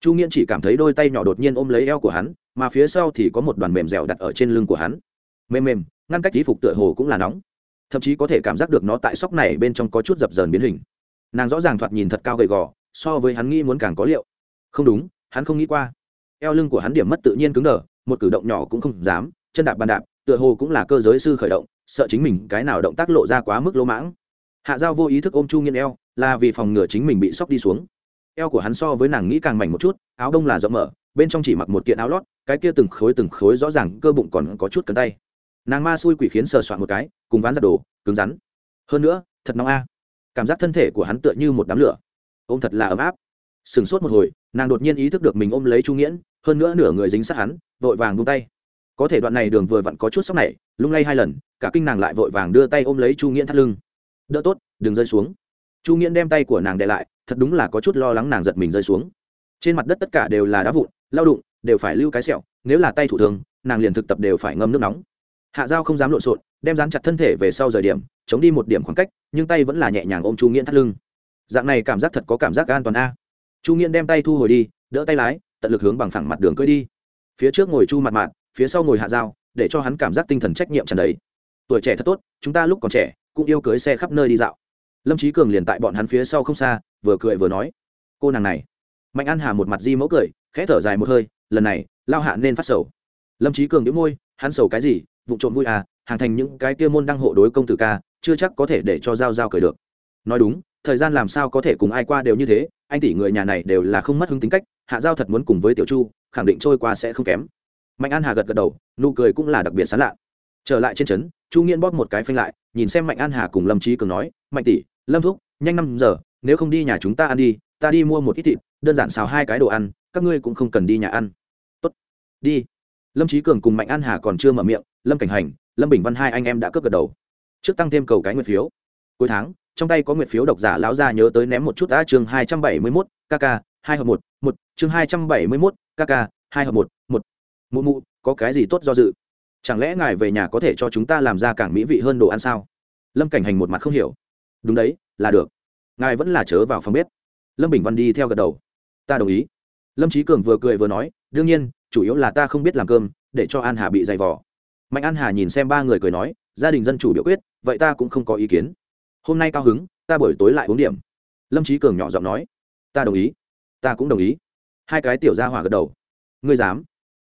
Chu nghiễn chỉ cảm thấy đôi tay nhỏ đột nhiên ôm lấy eo của hắn, mà phía sau thì có một đoàn mềm dẻo đặt ở trên lưng của hắn. Mềm mềm, ngăn cách tí phục tựa hồ cũng là nóng. Thậm chí có thể cảm giác được nó tại sóc này bên trong có chút dập dờn biến hình. Nàng rõ ràng thoạt nhìn thật cao gầy gò, so với hắn nghĩ muốn càng có liệu. Không đúng, hắn không nghĩ qua. Eo lưng của hắn điểm mất tự nhiên cứng đờ, một cử động nhỏ cũng không dám, chân đạp bàn đạp, tựa hồ cũng là cơ giới sư khởi động, sợ chính mình cái nào động tác lộ ra quá mức lỗ mãng hạ giao vô ý thức ôm chu nghiên eo, là vì phòng ngừa chính mình bị sóc đi xuống. Eo của hắn so với nàng nghĩ càng mảnh một chút, áo đông là rộng mở, bên trong chỉ mặc một kiện áo lót, cái kia từng khối từng khối rõ ràng cơ bụng còn có chút cấn tay. Nàng ma xui quỷ khiến sờ soạn một cái, cùng ván giặt đồ, cứng rắn. Hơn nữa, thật nóng a. Cảm giác thân thể của hắn tựa như một đám lửa. Ôm thật là ấm áp. Sừng sốt một hồi, nàng đột nhiên ý thức được mình ôm lấy chu nghiễn, hơn nữa nửa người dính sát hắn, vội vàng buông tay. Có thể đoạn này đường vừa vặn có chút sóc này, lung lay hai lần, cả kinh nàng lại vội vàng đưa tay ôm lấy chu nghiễn thắt lưng đỡ tốt, đừng rơi xuống. Chu nghiễn đem tay của nàng để lại, thật đúng là có chút lo lắng nàng giật mình rơi xuống. Trên mặt đất tất cả đều là đá vụn lao đụng, đều phải lưu cái sẹo, nếu là tay thủ thường, nàng liền thực tập đều phải ngâm nước nóng. Hạ dao không dám lộn xộn, đem dán chặt thân thể về sau rời điểm, chống đi một điểm khoảng cách, nhưng tay vẫn là nhẹ nhàng ôm chu nghiễn thắt lưng. Dạng này cảm giác thật có cảm giác an toàn a. Chu nghiễn đem tay thu hồi đi, đỡ tay lái, tận lực hướng bằng phẳng mặt đường cưỡi đi. Phía trước ngồi chu mặt mạn phía sau ngồi hạ dao để cho hắn cảm giác tinh thần trách nhiệm trần đấy. tuổi trẻ thật tốt, chúng ta lúc còn trẻ cũng yêu cưới xe khắp nơi đi dạo. Lâm trí cường liền tại bọn hắn phía sau không xa, vừa cười vừa nói, cô nàng này. Mạnh an hà một mặt di mẫu cười, khẽ thở dài một hơi, lần này, lao hạ nên phát sầu. Lâm trí cường đĩu môi, hắn sầu cái gì? Vụ trộm vui à hàng thành những cái kia môn đăng hộ đối công tử ca, chưa chắc có thể để cho giao giao cười được. Nói đúng, thời gian làm sao có thể cùng ai qua đều như thế, anh tỷ người nhà này đều là không mất hứng tính cách, hạ giao thật muốn cùng với tiểu chu, khẳng định trôi qua sẽ không kém. Mạnh an hà gật gật đầu, nụ cười cũng là đặc biệt sán lạ trở lại trên trấn, chu nghiễn bóp một cái phanh lại, nhìn xem mạnh an hà cùng lâm trí cường nói, mạnh tỷ, lâm thúc, nhanh năm giờ, nếu không đi nhà chúng ta ăn đi, ta đi mua một ít thịt, đơn giản xào hai cái đồ ăn, các ngươi cũng không cần đi nhà ăn. Tốt, đi. Lâm trí cường cùng mạnh an hà còn chưa mở miệng, lâm cảnh hành, lâm bình văn hai anh em đã cướp gật đầu. Trước tăng thêm cầu cái nguyệt phiếu. Cuối tháng, trong tay có nguyệt phiếu độc giả lão ra nhớ tới ném một chút đã chương hai trăm bảy mươi mốt kk hai hợp một một, chương hai trăm bảy mươi mốt kk hai hợp một một. Mụ mụ, có cái gì tốt do dự? Chẳng lẽ ngài về nhà có thể cho chúng ta làm ra càng mỹ vị hơn đồ ăn sao? Lâm cảnh hành một mặt không hiểu. Đúng đấy, là được. Ngài vẫn là chớ vào phòng bếp. Lâm bình văn đi theo gật đầu. Ta đồng ý. Lâm trí cường vừa cười vừa nói, đương nhiên, chủ yếu là ta không biết làm cơm, để cho an hà bị dày vỏ mạnh an hà nhìn xem ba người cười nói, gia đình dân chủ biểu quyết, vậy ta cũng không có ý kiến. Hôm nay cao hứng, ta buổi tối lại uống điểm. Lâm trí cường nhỏ giọng nói, ta đồng ý. Ta cũng đồng ý. Hai cái tiểu ra hỏa gật đầu. Ngươi dám.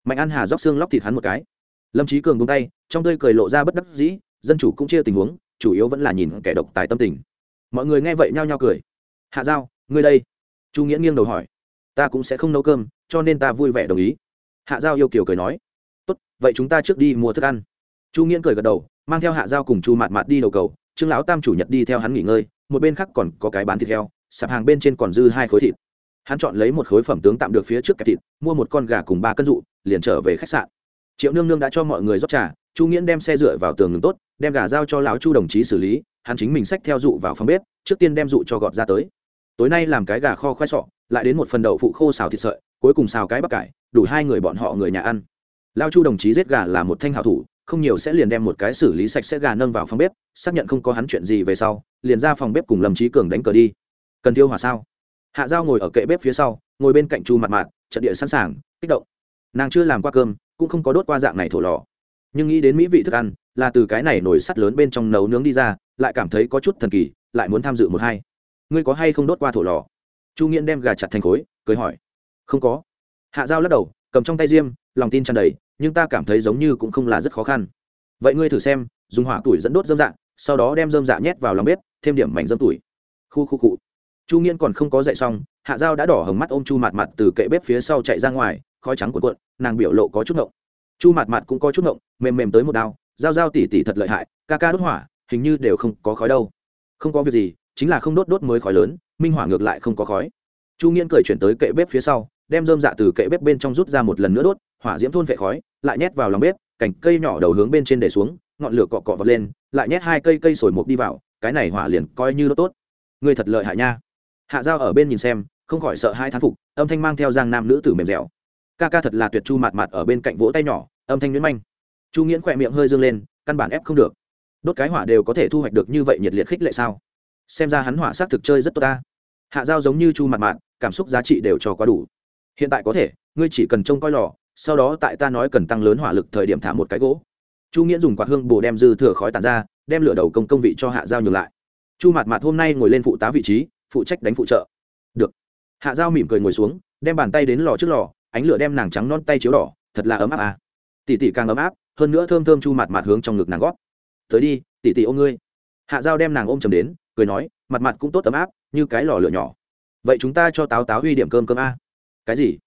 Mạnh an hà róc xương lóc thịt hắn một cái lâm trí cường bung tay, trong tơi cười lộ ra bất đắc dĩ, dân chủ cũng chia tình huống, chủ yếu vẫn là nhìn kẻ độc tài tâm tình. Mọi người nghe vậy nhao nhao cười. Hạ giao, ngươi đây. Chu nghĩa nghiêng đầu hỏi. Ta cũng sẽ không nấu cơm, cho nên ta vui vẻ đồng ý. Hạ giao yêu kiều cười nói. Tốt, vậy chúng ta trước đi mua thức ăn. Chu nghĩa cười gật đầu, mang theo hạ giao cùng chu mạt mạt đi đầu cầu, trương lão tam chủ nhật đi theo hắn nghỉ ngơi, một bên khác còn có cái bán thịt heo, sạp hàng bên trên còn dư hai khối thịt. Hắn chọn lấy một khối phẩm tướng tạm được phía trước kẹp thịt, mua một con gà cùng ba cân dụ, liền trở về khách sạn triệu nương nương đã cho mọi người rót trà, chu nghiễn đem xe dựa vào tường ngừng tốt, đem gà giao cho lão chu đồng chí xử lý, hắn chính mình xách theo dụ vào phòng bếp, trước tiên đem dụ cho gọt ra tới. Tối nay làm cái gà kho khoai sọ, lại đến một phần đậu phụ khô xào thịt sợi, cuối cùng xào cái bắp cải, đủ hai người bọn họ người nhà ăn. Lao chu đồng chí giết gà là một thanh hảo thủ, không nhiều sẽ liền đem một cái xử lý sạch sẽ gà nâng vào phòng bếp, xác nhận không có hắn chuyện gì về sau, liền ra phòng bếp cùng lâm trí cường đánh cờ đi. Cần tiêu hỏa sao? Hạ giao ngồi ở kệ bếp phía sau, ngồi bên cạnh chu mặt mạt, trận địa sẵn sàng, kích động. Nàng chưa làm qua cơm cũng không có đốt qua dạng này thổ lò. Nhưng nghĩ đến mỹ vị thức ăn, là từ cái này nổi sắt lớn bên trong nấu nướng đi ra, lại cảm thấy có chút thần kỳ, lại muốn tham dự một hai. Ngươi có hay không đốt qua thổ lò? Chu nghiễn đem gà chặt thành khối, cười hỏi. Không có. Hạ giao lắc đầu, cầm trong tay diêm, lòng tin tràn đầy, nhưng ta cảm thấy giống như cũng không là rất khó khăn. Vậy ngươi thử xem, dùng hỏa tuổi dẫn đốt dơm dạ sau đó đem dơm dạ nhét vào lòng bếp, thêm điểm mảnh dơm tuổi. Khu khu cụ chu nghiễn còn không có dậy xong, hạ dao đã đỏ hồng mắt ôm chu mặt mặt từ kệ bếp phía sau chạy ra ngoài khói trắng cuộn cuộn, nàng biểu lộ có chút ngộng. Chu mạt mạt cũng có chút ngộng, mềm mềm tới một đao dao dao tỉ tỉ thật lợi hại, ca ca đốt hỏa, hình như đều không có khói đâu. Không có việc gì, chính là không đốt đốt mới khói lớn, minh hỏa ngược lại không có khói. Chu nghiễn cười chuyển tới kệ bếp phía sau, đem dơm dạ từ kệ bếp bên trong rút ra một lần nữa đốt, hỏa diễm thôn vệ khói, lại nhét vào lòng bếp, cành cây nhỏ đầu hướng bên trên để xuống, ngọn lửa cọ cọ vật lên, lại nhét hai cây cây sồi mục đi vào, cái này hỏa liền coi như nó tốt. Người thật lợi hại nha. Hạ dao ở bên nhìn xem, không khỏi sợ hai thán phục, âm thanh mang theo giang nam nữ tử mềm dẻo ca ca thật là tuyệt chu mạt mạt ở bên cạnh vỗ tay nhỏ, âm thanh nhuyễn manh. Chu nghiễn khỏe miệng hơi dương lên, căn bản ép không được. Đốt cái hỏa đều có thể thu hoạch được như vậy nhiệt liệt khích lệ sao? Xem ra hắn hỏa s á c thực chơi rất tốt ta. Hạ giao giống như chu mặt mạn cảm xúc giá trị đều cho quá đủ. Hiện tại có thể, ngươi chỉ cần trông coi lò, sau đó tại ta nói cần tăng lớn hỏa lực thời điểm thả một cái gỗ. Chu nghĩa dùng quạt hương bồ đem dư thừa khói tàn ra, đem lửa đầu công công vị cho hạ giao nhường lại. Chu mặt mạt hôm nay ngồi lên phụ tá vị trí, phụ trách đánh phụ trợ. Được. Hạ giao mỉm cười ngồi xuống, đem bàn tay đến lò trước lò ánh lửa đem nàng trắng non tay chiếu đỏ, thật là ấm áp à. Tỉ tỉ càng ấm áp, hơn nữa thơm thơm chu mặt mặt hướng trong ngực nàng gót tới đi tỉ tỉ ôm ngươi. Hạ giao đem nàng ôm chầm đến, cười nói mặt mặt cũng tốt ấm áp, như cái lò lửa nhỏ. Vậy chúng ta cho táo táo huy điểm cơm cơm a. Cái gì?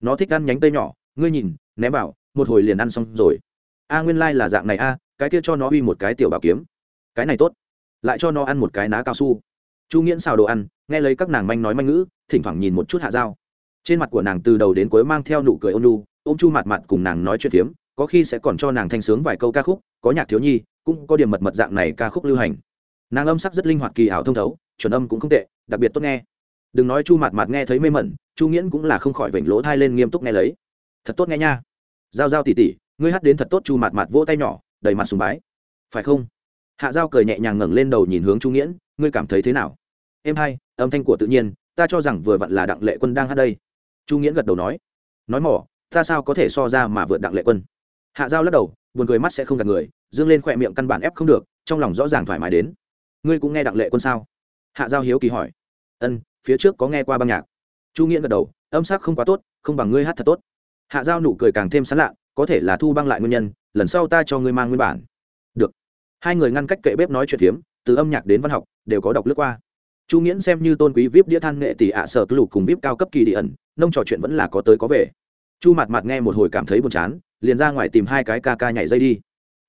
Nó thích ăn nhánh cây nhỏ, ngươi nhìn, ném vào, một hồi liền ăn xong rồi. A nguyên lai、like、là dạng này a, cái kia cho nó uy một cái tiểu bảo kiếm. Cái này tốt. Lại cho nó ăn một cái ná cao su. Chu nghiễn xào đồ ăn, nghe lấy các nàng manh nói manh ngữ, thỉnh thoảng nhìn một chút hạ dao trên mặt của nàng từ đầu đến cuối mang theo nụ cười ôn lu ôm chu mặt mặt cùng nàng nói chuyện phiếm, có khi sẽ còn cho nàng thanh sướng vài câu ca khúc, có nhạc thiếu nhi, cũng có điểm mật mật dạng này ca khúc lưu hành. Nàng âm sắc rất linh hoạt kỳ ảo thông thấu, chuẩn âm cũng không tệ, đặc biệt tốt nghe. Đừng nói chu mặt mặt nghe thấy mê mẩn, chu nghiễn cũng là không khỏi vểnh lỗ thai lên nghiêm túc nghe lấy. Thật tốt nghe nha. Giao giao tỉ tỉ ngươi hát đến thật tốt chu mặt mặt vỗ tay nhỏ, đầy mặt sùng bái. Phải không? Hạ giao cười nhẹ nhàng ngẩng lên đầu nhìn hướng chu nghiễn, ngươi cảm thấy thế nào? Em hay, âm thanh của tự nhiên, ta cho rằng vừa vặn là đặng lệ quân đang hát đây chu nghiễn gật đầu nói nói mỏ, ta sao có thể so ra mà vượt đặng lệ quân? Hạ giao lắc đầu, buồn cười mắt sẽ không gạt người, dương lên khỏe miệng căn bản ép không được, trong lòng rõ ràng thoải mái đến. Ngươi cũng nghe đặng lệ quân sao? Hạ giao hiếu kỳ hỏi. Ân, phía trước có nghe qua băng nhạc. Chu nghiễn gật đầu, âm sắc không quá tốt, không bằng ngươi hát thật tốt. Hạ giao nụ cười càng thêm sán lạ, có thể là thu băng lại nguyên nhân, lần sau ta cho ngươi mang nguyên bản. Được. Hai người ngăn cách kệ bếp nói chuyện phiếm, từ âm nhạc đến văn học, đều có đọc lướt qua chu nghiễn xem như tôn quý vip đĩa than nghệ tỷ ạ sở cứ lục cùng vip cao cấp kỳ địa ẩn, nông trò chuyện vẫn là có tới có về. Chu mặt mặt nghe một hồi cảm thấy buồn chán, liền ra ngoài tìm hai cái ca ca nhảy dây đi.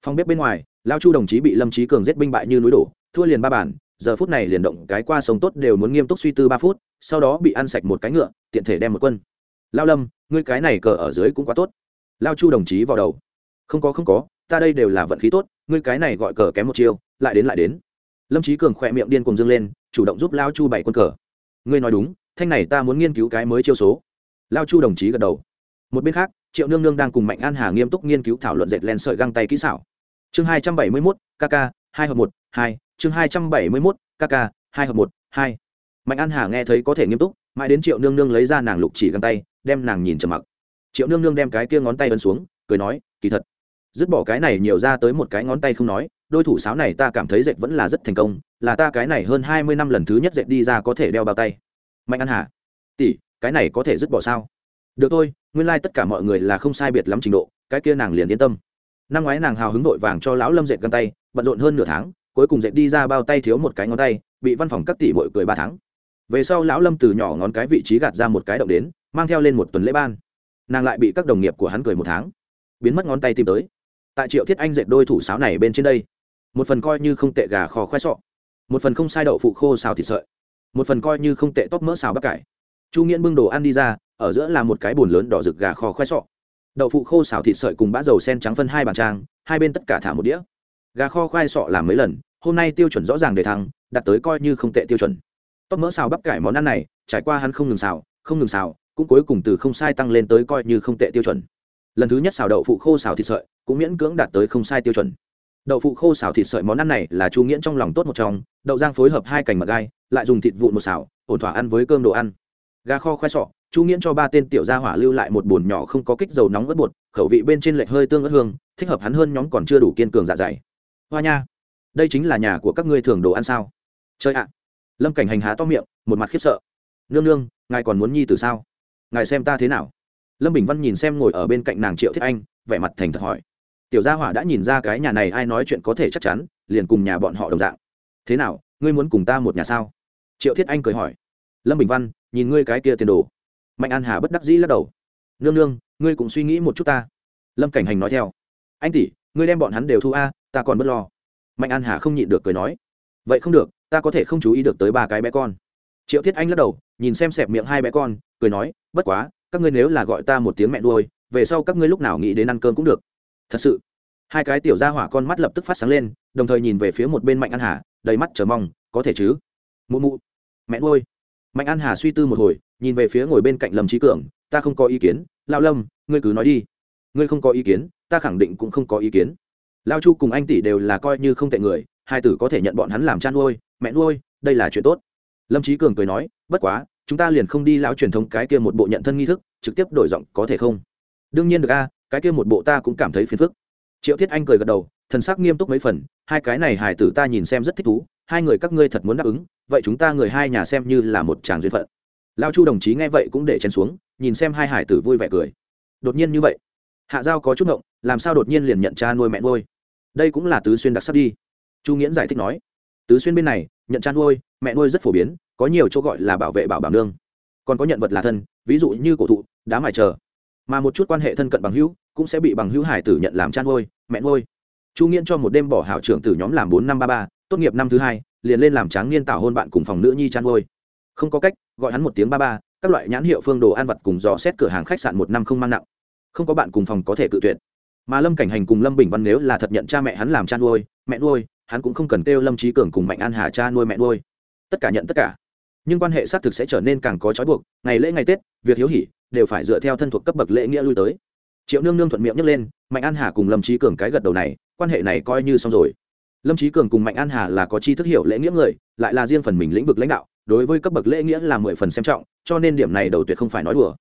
Phòng bếp bên ngoài, lao chu đồng chí bị lâm trí cường giết binh bại như núi đổ, thua liền ba bản giờ phút này liền động cái qua sống tốt đều muốn nghiêm túc suy tư ba phút, sau đó bị ăn sạch một cái ngựa, tiện thể đem một quân. Lao lâm, ngươi cái này cờ ở dưới cũng quá tốt. Lao chu đồng chí vào đầu. Không có không có, ta đây đều là vận khí tốt, ngươi cái này gọi cờ kém một chiêu, lại đến lại đến. Lâm trí cường khỏe miệng điên cùng dâng lên chủ động giúp lao chu bảy quân cờ. Ngươi nói đúng, thanh này ta muốn nghiên cứu cái mới chiêu số. Lao chu đồng chí gật đầu. Một bên khác, triệu nương nương đang cùng mạnh an hà nghiêm túc nghiên cứu thảo luận dệt len sợi găng tay kỹ xảo. Chương hai trăm bảy mươi mốt kk hai hợp một, hai. Chương hai trăm bảy mươi mốt kk hai hợp một, hai. Mạnh an hà nghe thấy có thể nghiêm túc, mãi đến triệu nương nương lấy ra nàng lục chỉ găng tay, đem nàng nhìn trầm mặc. Triệu nương nương đem cái kia ngón tay ấn xuống, cười nói, kỳ thật. Dứt bỏ cái này nhiều ra tới một cái ngón tay không nói đôi thủ sáo này ta cảm thấy dệt vẫn là rất thành công, là ta cái này hơn hai mươi năm lần thứ nhất dệt đi ra có thể đeo bao tay. Mạnh an hà, tỷ, cái này có thể dứt bỏ sao? Được thôi, nguyên lai、like、tất cả mọi người là không sai biệt lắm trình độ, cái kia nàng liền yên tâm. Năm ngoái nàng hào hứng vội vàng cho lão lâm dệt găng tay, bận rộn hơn nửa tháng, cuối cùng dệt đi ra bao tay thiếu một cái ngón tay, bị văn phòng các tỷ bội cười ba tháng. Về sau lão lâm từ nhỏ ngón cái vị trí gạt ra một cái động đến, mang theo lên một tuần lễ ban. Nàng lại bị các đồng nghiệp của hắn cười một tháng. Biến mất ngón tay tìm tới. Tại triệu thiết anh dệt đôi thủ sáo này bên trên đây một phần coi như không tệ gà kho khoai sọ, một phần không sai đậu phụ khô xào thịt sợi, một phần coi như không tệ tóp mỡ xào bắp cải. Chu nghiễn bưng đồ ăn đi ra, ở giữa là một cái bồn lớn đỏ rực gà kho khoai sọ. Đậu phụ khô xào thịt sợi cùng bã dầu sen trắng phân hai bàn trang, hai bên tất cả thả một đĩa. Gà kho khoai sọ làm mấy lần, hôm nay tiêu chuẩn rõ ràng để thăng đặt tới coi như không tệ tiêu chuẩn. Tóc mỡ xào bắp cải món ăn này, trải qua hắn không ngừng xào, không ngừng xào, cũng cuối cùng từ không sai tăng lên tới coi như không tệ tiêu chuẩn. Lần thứ nhất xào đậu phụ khô xào thịt sợi, cũng miễn cưỡng đạt tới không sai tiêu chuẩn đậu phụ khô xào thịt sợi món ăn này là chu nghiễn trong lòng tốt một trong, đậu giang phối hợp hai cành mật gai, lại dùng thịt vụn một xào, ổn thỏa ăn với cơm đồ ăn. Gà kho khoai sọ, chu nghiễn cho ba tên tiểu gia hỏa lưu lại một bồn nhỏ không có kích dầu nóng ớt bột, khẩu vị bên trên lệch hơi tương ớt hương, thích hợp hắn hơn nhóm còn chưa đủ kiên cường dạ dày. Hoa nha, đây chính là nhà của các ngươi thường đồ ăn sao? Chơi ạ. Lâm cảnh hành há to miệng, một mặt khiếp sợ. Nương nương, ngài còn muốn nhi từ sao? Ngài xem ta thế nào? Lâm bình văn nhìn xem ngồi ở bên cạnh nàng triệu thiết anh, vẻ mặt thành thật hỏi tiểu gia hỏa đã nhìn ra cái nhà này ai nói chuyện có thể chắc chắn, liền cùng nhà bọn họ đồng dạng. Thế nào, ngươi muốn cùng ta một nhà sao? Triệu thiết anh cười hỏi. Lâm bình văn, nhìn ngươi cái kia tiền đồ. Mạnh an hà bất đắc dĩ lắc đầu. Nương nương, ngươi cũng suy nghĩ một chút ta. Lâm cảnh hành nói theo. Anh tỷ, ngươi đem bọn hắn đều thu a, ta còn bất lo. Mạnh an hà không nhịn được cười nói. Vậy không được, ta có thể không chú ý được tới ba cái bé con. Triệu thiết anh lắc đầu, nhìn xem xẹp miệng hai bé con, cười nói, bất quá, các ngươi nếu là gọi ta một tiếng mẹ nuôi, về sau các ngươi lúc nào nghĩ đến ăn cơm cũng được thật sự. Hai cái tiểu ra hỏa con mắt lập tức phát sáng lên, đồng thời nhìn về phía một bên mạnh an hà, đầy mắt chờ mong, có thể chứ? Mụ mụ. Mẹ nuôi. Mạnh an hà suy tư một hồi, nhìn về phía ngồi bên cạnh lâm trí cường, ta không có ý kiến lao lâm, ngươi cứ nói đi. Ngươi không có ý kiến, ta khẳng định cũng không có ý kiến. Lao chu cùng anh tỷ đều là coi như không tệ người, hai tử có thể nhận bọn hắn làm chăn nuôi, mẹ nuôi, đây là chuyện tốt. Lâm trí cường cười nói, bất quá, chúng ta liền không đi lão truyền thống cái kia một bộ nhận thân nghi thức, trực tiếp đổi giọng có thể không? Đương nhiên được a cái kia một bộ ta cũng cảm thấy phiền phức. Triệu thiết anh cười gật đầu, thần sắc nghiêm túc mấy phần, hai cái này hài tử ta nhìn xem rất thích thú, hai người các ngươi thật muốn đáp ứng, vậy chúng ta người hai nhà xem như là một chàng duyên phận. Lao chu đồng chí nghe vậy cũng để chân xuống, nhìn xem hai hải tử vui vẻ cười. Đột nhiên như vậy, hạ giao có chút ngộng, làm sao đột nhiên liền nhận cha nuôi mẹ nuôi? Đây cũng là tứ xuyên đặc sắc đi. Chu nghiễn giải thích nói, tứ xuyên bên này, nhận cha nuôi, mẹ nuôi rất phổ biến, có nhiều chỗ gọi là bảo vệ bảo bảo nương. Còn có nhận vật là thân, ví dụ như cổ thụ, đá mài chờ mà một chút quan hệ thân cận bằng hữu cũng sẽ bị bằng hữu hải tử nhận làm chăn nuôi, mẹ nuôi. Chu nghiễn cho một đêm bỏ hảo trưởng từ nhóm làm bốn năm ba ba, tốt nghiệp năm thứ hai, liền lên làm tráng niên tảo hôn bạn cùng phòng nữ nhi chăn nuôi. Không có cách, gọi hắn một tiếng ba ba, các loại nhãn hiệu phương đồ ăn vặt cùng dò xét cửa hàng khách sạn một năm không mang nặng. Không có bạn cùng phòng có thể cự tuyệt. Mà lâm cảnh hành cùng lâm bình văn nếu là thật nhận cha mẹ hắn làm cha nuôi, mẹ nuôi, hắn cũng không cần kêu lâm trí cường cùng mạnh an hà cha nuôi mẹ nuôi. Tất cả nhận tất cả. Nhưng quan hệ xác thực sẽ trở nên càng có trói buộc, ngày lễ ngày tết, việc hiếu hỉ đều phải dựa theo thân thuộc cấp bậc lễ nghĩa lui tới. Triệu nương nương thuận miệng nhấc lên, mạnh an hà cùng lâm trí cường cái gật đầu này, quan hệ này coi như xong rồi. Lâm trí cường cùng mạnh an hà là có chi thức hiểu lễ nghĩa người, lại là riêng phần mình lĩnh vực lãnh đạo, đối với cấp bậc lễ nghĩa là mười phần xem trọng, cho nên điểm này đầu tuyệt không phải nói đùa.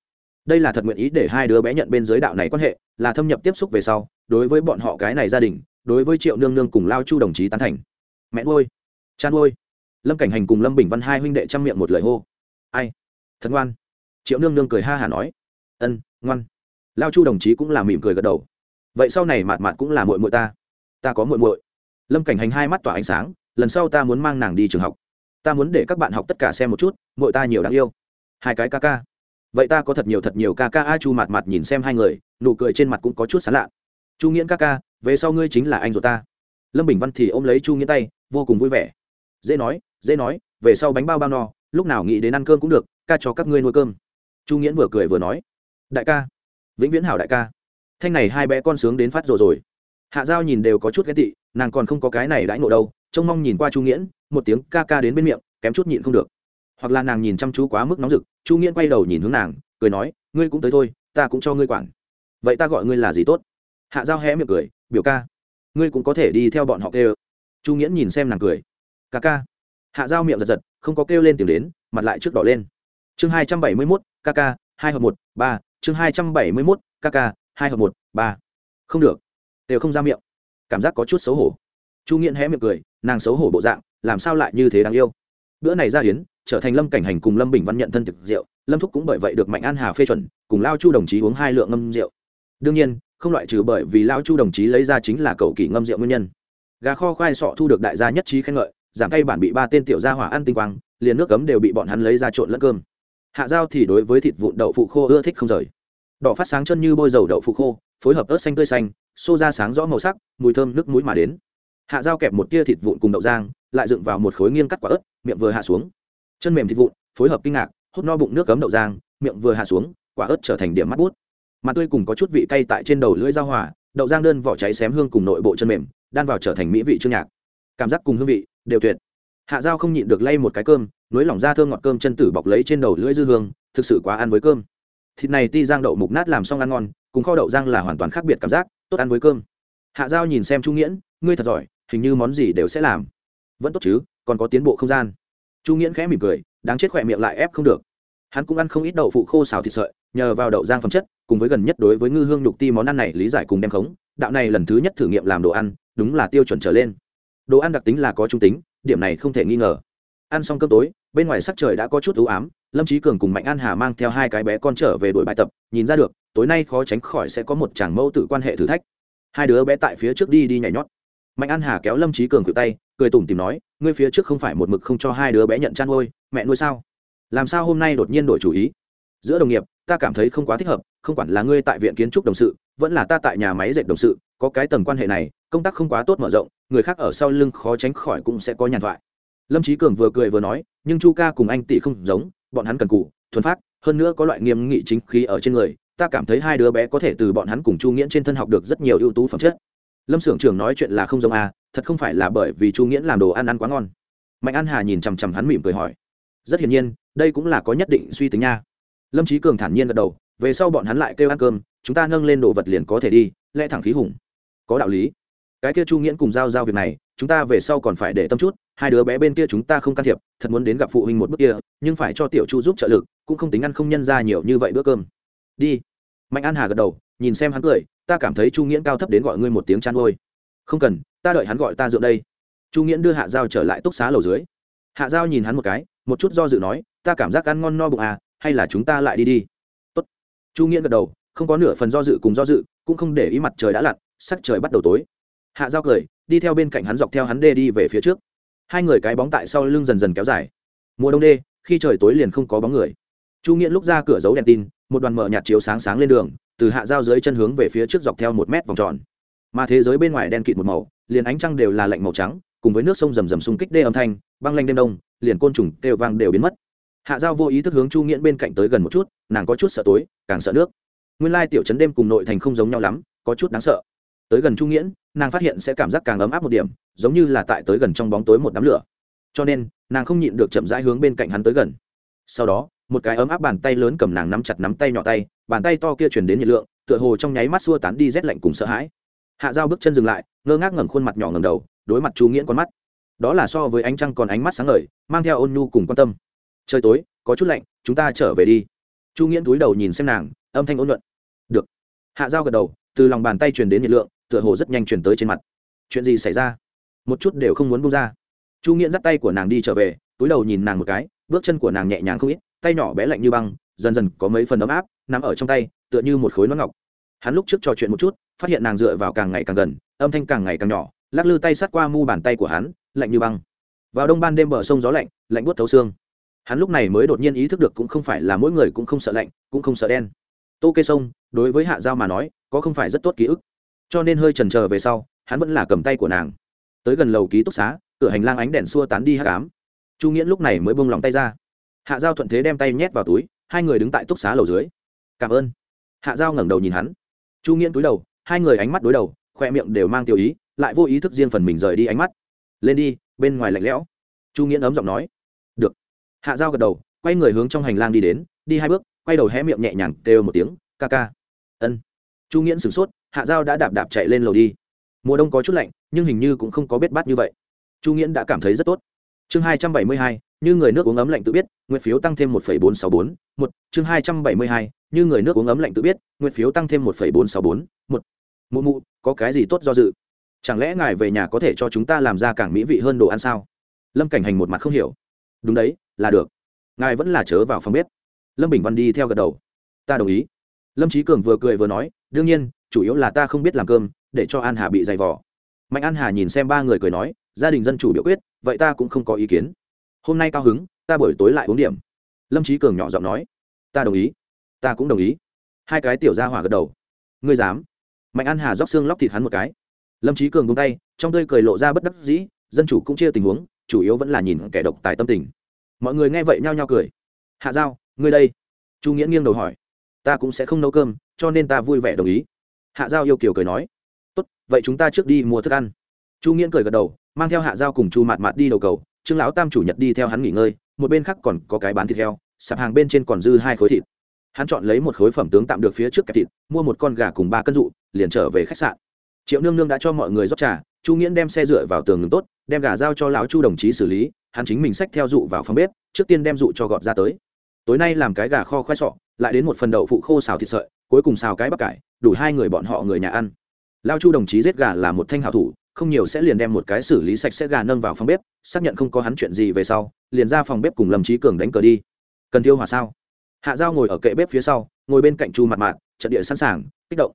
Đây là thật nguyện ý để hai đứa bé nhận bên giới đạo này quan hệ, là thâm nhập tiếp xúc về sau, đối với bọn họ cái này gia đình, đối với triệu nương nương cùng lao chu đồng chí tán thành. Mẹ nuôi, cha nuôi. Lâm cảnh hành cùng lâm bình văn hai huynh đệ chăm miệng một lời hô. Ai? Thật ngoan triệu nương nương cười ha hả nói, ân, ngoan. Lao chu đồng chí cũng là mỉm cười gật đầu. Vậy sau này mạt mạt cũng là muội muội ta. Ta có muội muội. Lâm cảnh hành hai mắt tỏa ánh sáng, lần sau ta muốn mang nàng đi trường học. Ta muốn để các bạn học tất cả xem một chút, muội ta nhiều đáng yêu. Hai cái ca ca. Vậy ta có thật nhiều thật nhiều ca ca. A chu Mạt Mạt nhìn xem hai người, nụ cười trên mặt cũng có chút sán lạ. Chu nghiễn ca ca, về sau ngươi chính là anh ruột ta. Lâm bình văn thì ôm lấy chu nghiễn tay, vô cùng vui vẻ. Dễ nói dễ nói, về sau bánh bao bao no, lúc nào nghĩ đến ăn cơm cũng được, ca cho các ngươi nuôi cơm chu nghiễn vừa cười vừa nói, đại ca, vĩnh viễn hảo đại ca, thanh này hai bé con sướng đến phát rồi rồi. Hạ giao nhìn đều có chút ghét tị, nàng còn không có cái này đãi ngộ đâu, trông mong nhìn qua chu nghiễn, một tiếng ca ca đến bên miệng, kém chút nhịn không được. Hoặc là nàng nhìn chăm chú quá mức nóng rực, chu nghiễn quay đầu nhìn hướng nàng, cười nói, ngươi cũng tới thôi, ta cũng cho ngươi quản. Vậy ta gọi ngươi là gì tốt? Hạ giao hé miệng cười, biểu ca, ngươi cũng có thể đi theo bọn họ kêu. Chu nghiễn nhìn xem nàng cười, ca ca. Hạ giao miệng giật giật, không có kêu lên tiếng đến, mặt lại trước đỏ lên. Chương hai trăm bảy mươi mốt kk, hai hợp một, ba, chương hai trăm bảy mươi mốt, kk, hai hợp một, ba. Không được. Đều không ra miệng. Cảm giác có chút xấu hổ. Chu nghiễn hé miệng cười, nàng xấu hổ bộ dạng, làm sao lại như thế đáng yêu? Bữa này ra hiến trở thành lâm cảnh hành cùng lâm bình văn nhận thân thực rượu, lâm thúc cũng bởi vậy được mạnh an hà phê chuẩn, cùng lao chu đồng chí uống hai lượng ngâm rượu. Đương nhiên, không loại trừ bởi vì lao chu đồng chí lấy ra chính là cầu kỳ ngâm rượu nguyên nhân. Gà kho khoai sọ thu được đại gia nhất trí khen ngợi, giảm cây bản bị ba tên tiểu gia hỏa ăn tinh quang, liền nước cấm đều bị bọn hắn lấy ra trộn lẫn cơm hạ dao thì đối với thịt vụn đậu phụ khô ưa thích không rời. Đỏ phát sáng chân như bôi dầu đậu phụ khô phối hợp ớt xanh tươi xanh xô ra sáng rõ màu sắc mùi thơm nước mũi mà đến. Hạ dao kẹp một tia thịt vụn cùng đậu rang, lại dựng vào một khối nghiêng cắt quả ớt miệng vừa hạ xuống. Chân mềm thịt vụn phối hợp kinh ngạc hút no bụng nước cấm đậu rang, miệng vừa hạ xuống quả ớt trở thành điểm mắt bút. Mà tươi cùng có chút vị cay tại trên đầu lưỡi dao hỏa đậu rang đơn vỏ cháy xém hương cùng nội bộ chân mềm đan vào trở thành mỹ vị chương nhạc. Cảm giác cùng hương vị đều tuyệt. Hạ dao không nhịn được lay một cái cơm nối lỏng ra thơm ngọt cơm chân tử bọc lấy trên đầu lưỡi dư hương, thực sự quá ăn với cơm. Thịt này ti giang đậu mục nát làm xong ăn ngon, cùng kho đậu giang là hoàn toàn khác biệt cảm giác, tốt ăn với cơm. Hạ giao nhìn xem chu nghiễn, ngươi thật giỏi, hình như món gì đều sẽ làm. Vẫn tốt chứ, còn có tiến bộ không gian. Chu nghiễn khẽ mỉm cười, đáng chết khỏe miệng lại ép không được. Hắn cũng ăn không ít đậu phụ khô xào thịt sợi, nhờ vào đậu giang phẩm chất, cùng với gần nhất đối với ngư hương nhục ti món ăn này lý giải cùng đem khống, đạo này lần thứ nhất thử nghiệm làm đồ ăn, đúng là tiêu chuẩn trở lên. Đồ ăn đặc tính là có trung tính, điểm này không thể nghi ngờ ăn xong cơm tối, bên ngoài sắc trời đã có chút ưu ám, lâm trí cường cùng mạnh an hà mang theo hai cái bé con trở về đội bài tập, nhìn ra được, tối nay khó tránh khỏi sẽ có một chàng mẫu tự quan hệ thử thách. Hai đứa bé tại phía trước đi đi nhảy nhót. Mạnh an hà kéo lâm trí cường cự tay, cười tủm tìm nói, ngươi phía trước không phải một mực không cho hai đứa bé nhận chăn nuôi, mẹ nuôi sao? Làm sao hôm nay đột nhiên đổi chủ ý? Giữa đồng nghiệp, ta cảm thấy không quá thích hợp, không quản là ngươi tại viện kiến trúc đồng sự, vẫn là ta tại nhà máy dệt đồng sự, có cái tầng quan hệ này, công tác không quá tốt mở rộng, người khác ở sau lưng khó tránh khỏi cũng sẽ có nhàn thoại lâm trí cường vừa cười vừa nói, nhưng chu ca cùng anh tỷ không giống, bọn hắn cần cụ thuần phát hơn nữa có loại nghiêm nghị chính khí ở trên người, ta cảm thấy hai đứa bé có thể từ bọn hắn cùng chu nghĩa trên thân học được rất nhiều ưu tú phẩm chất. Lâm s ư ở n g trưởng nói chuyện là không giống à thật không phải là bởi vì chu nghĩa làm đồ ăn ăn quá ngon. Mạnh an hà nhìn chằm chằm hắn mỉm cười hỏi, rất hiển nhiên, đây cũng là có nhất định suy tính nha. Lâm trí cường thản nhiên gật đầu, về sau bọn hắn lại kêu ăn cơm, chúng ta nâng lên đồ vật liền có thể đi, lẽ thẳng khí hùng. Có đạo lý. Cái kia chu nghĩa cùng giao giao việc này, chúng ta về sau còn phải để tâm chút hai đứa bé bên kia chúng ta không can thiệp, thật muốn đến gặp phụ huynh một bước kia, nhưng phải cho tiểu chu giúp trợ lực, cũng không tính ăn không nhân ra nhiều như vậy bữa cơm. Đi. Mạnh an hà gật đầu, nhìn xem hắn cười, ta cảm thấy chu nghiễn cao thấp đến gọi ngươi một tiếng chăn ngôi không cần, ta đợi hắn gọi ta dựa đây. Chu nghiễn đưa hạ giao trở lại túc xá lầu dưới. Hạ giao nhìn hắn một cái, một chút do dự nói, ta cảm giác ăn ngon no bụng à hay là chúng ta lại đi đi. Tốt. chu nghiễn gật đầu, không có nửa phần do dự cùng do dự, cũng không để ý mặt trời đã lặn, sắc trời bắt đầu tối. Hạ giao cười, đi theo bên cạnh hắn dọc theo hắn đê đi về phía trước hai người cái bóng tại sau lưng dần dần kéo dài. Mùa đông đê, khi trời tối liền không có bóng người. Chu nghiễn lúc ra cửa giấu đèn tin, một đoàn mở nhạt chiếu sáng sáng lên đường, từ hạ giao dưới chân hướng về phía trước dọc theo một mét vòng tròn. Mà thế giới bên ngoài đen kịt một màu, liền ánh trăng đều là lạnh màu trắng, cùng với nước sông rầm rầm xung kích đê âm thanh, băng lanh đêm đông, liền côn trùng đều vang đều biến mất. Hạ giao vô ý thức hướng chu nghiễn bên cạnh tới gần một chút, nàng có chút sợ tối, càng sợ nước. Nguyên lai tiểu trấn đêm cùng nội thành không giống nhau lắm, có chút đáng sợ. Tới gần chu nghiễn, nàng phát hiện sẽ cảm giác càng ấm áp một điểm giống như là tại tới gần trong bóng tối một đám lửa. Cho nên, nàng không nhịn được chậm rãi hướng bên cạnh hắn tới gần. Sau đó, một cái ấm áp bàn tay lớn cầm nàng nắm chặt nắm tay nhỏ tay, bàn tay to kia chuyển đến nhiệt lượng, tựa hồ trong nháy mắt xua tán đi rét lạnh cùng sợ hãi. Hạ dao bước chân dừng lại, ngơ ngác ngẩng khuôn mặt nhỏ ngầm đầu, đối mặt chu nghiễn con mắt. Đó là so với ánh trăng còn ánh mắt sáng ngời, mang theo ôn nhu cùng quan tâm. Trời tối, có chút lạnh, chúng ta trở về đi. Chu nghiễn túi đầu nhìn xem nàng, âm thanh ôn luận được. Hạ dao gật đầu, từ lòng bàn tay truyền đến nhiệt lượng, tựa hồ rất nhanh truyền tới trên mặt. Chuyện gì xảy ra? Một chút đều không muốn buông ra. Chu nghiễn dắt tay của nàng đi trở về, túi đầu nhìn nàng một cái, bước chân của nàng nhẹ nhàng không ít, tay nhỏ bé lạnh như băng, dần dần có mấy phần ấm áp, nằm ở trong tay, tựa như một khối nón ngọc. Hắn lúc trước trò chuyện một chút, phát hiện nàng dựa vào càng ngày càng gần, âm thanh càng ngày càng nhỏ, lắc lư tay sát qua mu bàn tay của hắn, lạnh như băng. Vào đông ban đêm bờ sông gió lạnh lạnh buốt thấu xương. Hắn lúc này mới đột nhiên ý thức được cũng không phải là mỗi người cũng không sợ lạnh, cũng không sợ đen. Tô kê sông, đối với hạ giao mà nói, có không phải rất tốt ký ức. Cho nên hơi trần trờ về sau, hắn vẫn là cầm tay của nàng tới gần lầu ký túc xá, cửa hành lang ánh đèn xua tán đi hát cám chu nghĩa lúc này mới bông lòng tay ra. Hạ giao thuận thế đem tay nhét vào túi, hai người đứng tại túc xá lầu dưới. Cảm ơn. Hạ giao ngẩng đầu nhìn hắn. Chu nghĩa túi đầu, hai người ánh mắt đối đầu, khoe miệng đều mang tiêu ý, lại vô ý thức riêng phần mình rời đi ánh mắt. Lên đi, bên ngoài lạnh lẽo. Chu nghĩa ấm giọng nói. Được. Hạ giao gật đầu, quay người hướng trong hành lang đi đến, đi hai bước, quay đầu hé miệng nhẹ nhàng kêu một tiếng, ca ca. Ân. Chu nghĩa sửng sốt, hạ giao đã đạp đạp chạy lên lầu đi mùa đông có chút lạnh, nhưng hình như cũng không có biết bát như vậy. Chu nghiễn đã cảm thấy rất tốt. Chương hai trăm bảy mươi hai, như người nước uống ấm lạnh tự biết nguyện phiếu tăng thêm một bốn sáu bốn, một, chương hai trăm bảy mươi hai, như người nước uống ấm lạnh tự biết nguyện phiếu tăng thêm một bốn sáu bốn, một. Mụ mụ, có cái gì tốt do dự? Chẳng lẽ ngài về nhà có thể cho chúng ta làm ra càng mỹ vị hơn đồ ăn sao? Lâm cảnh hành một mặt không hiểu. Đúng đấy, là được. Ngài vẫn là chớ vào phòng bếp. Lâm bình văn đi theo gật đầu. Ta đồng ý. Lâm trí cường vừa cười vừa nói, đương nhiên, chủ yếu là ta không biết làm cơm để cho an hà bị dày vò, mạnh an hà nhìn xem ba người cười nói gia đình dân chủ biểu quyết vậy ta cũng không có ý kiến. Hôm nay cao hứng ta buổi tối lại uống điểm. Lâm trí cường nhỏ giọng nói ta đồng ý ta cũng đồng ý. Hai cái tiểu ra hỏa gật đầu. Ngươi dám? Mạnh an hà róc xương lóc thịt hắn một cái. Lâm trí cường bông tay trong tơi cười lộ ra bất đắc dĩ dân chủ cũng chia tình huống chủ yếu vẫn là nhìn kẻ độc tài tâm tình. Mọi người nghe vậy nhao nhao cười. Hạ giao ngươi đây. Chu nghĩa nghiêng đầu hỏi ta cũng sẽ không nấu cơm cho nên ta vui vẻ đồng ý. Hạ giao yêu kiều cười nói tốt, vậy chúng ta trước đi mua thức ăn. Chu nghiễn cười gật đầu, mang theo hạ dao cùng chu mạt mạt đi đầu cầu, trương lão tam chủ nhật đi theo hắn nghỉ ngơi, một bên khác còn có cái bán thịt heo, sạp hàng bên trên còn dư hai khối thịt. Hắn chọn lấy một khối phẩm tướng tạm được phía trước kẹp thịt, mua một con gà cùng ba cân dụ, liền trở về khách sạn. Triệu nương nương đã cho mọi người rót trà, chu nghiễn đem xe dựa vào tường ngừng tốt, đem gà giao cho lão chu đồng chí xử lý, hắn chính mình xách theo dụ vào phòng bếp, trước tiên đem dụ cho gọt ra tới. Tối nay làm cái gà kho khoai sọ, lại đến một phần đậu phụ khô xào thịt sợi, cuối cùng xào cái bắp cải, đủ hai người bọn họ người nhà ăn lao chu đồng chí giết gà là một thanh hảo thủ, không nhiều sẽ liền đem một cái xử lý sạch sẽ gà nâng vào phòng bếp, xác nhận không có hắn chuyện gì về sau, liền ra phòng bếp cùng lâm trí cường đánh cờ đi. Cần tiêu hỏa sao? Hạ giao ngồi ở kệ bếp phía sau, ngồi bên cạnh chu mặt mạn trận địa sẵn sàng, kích động.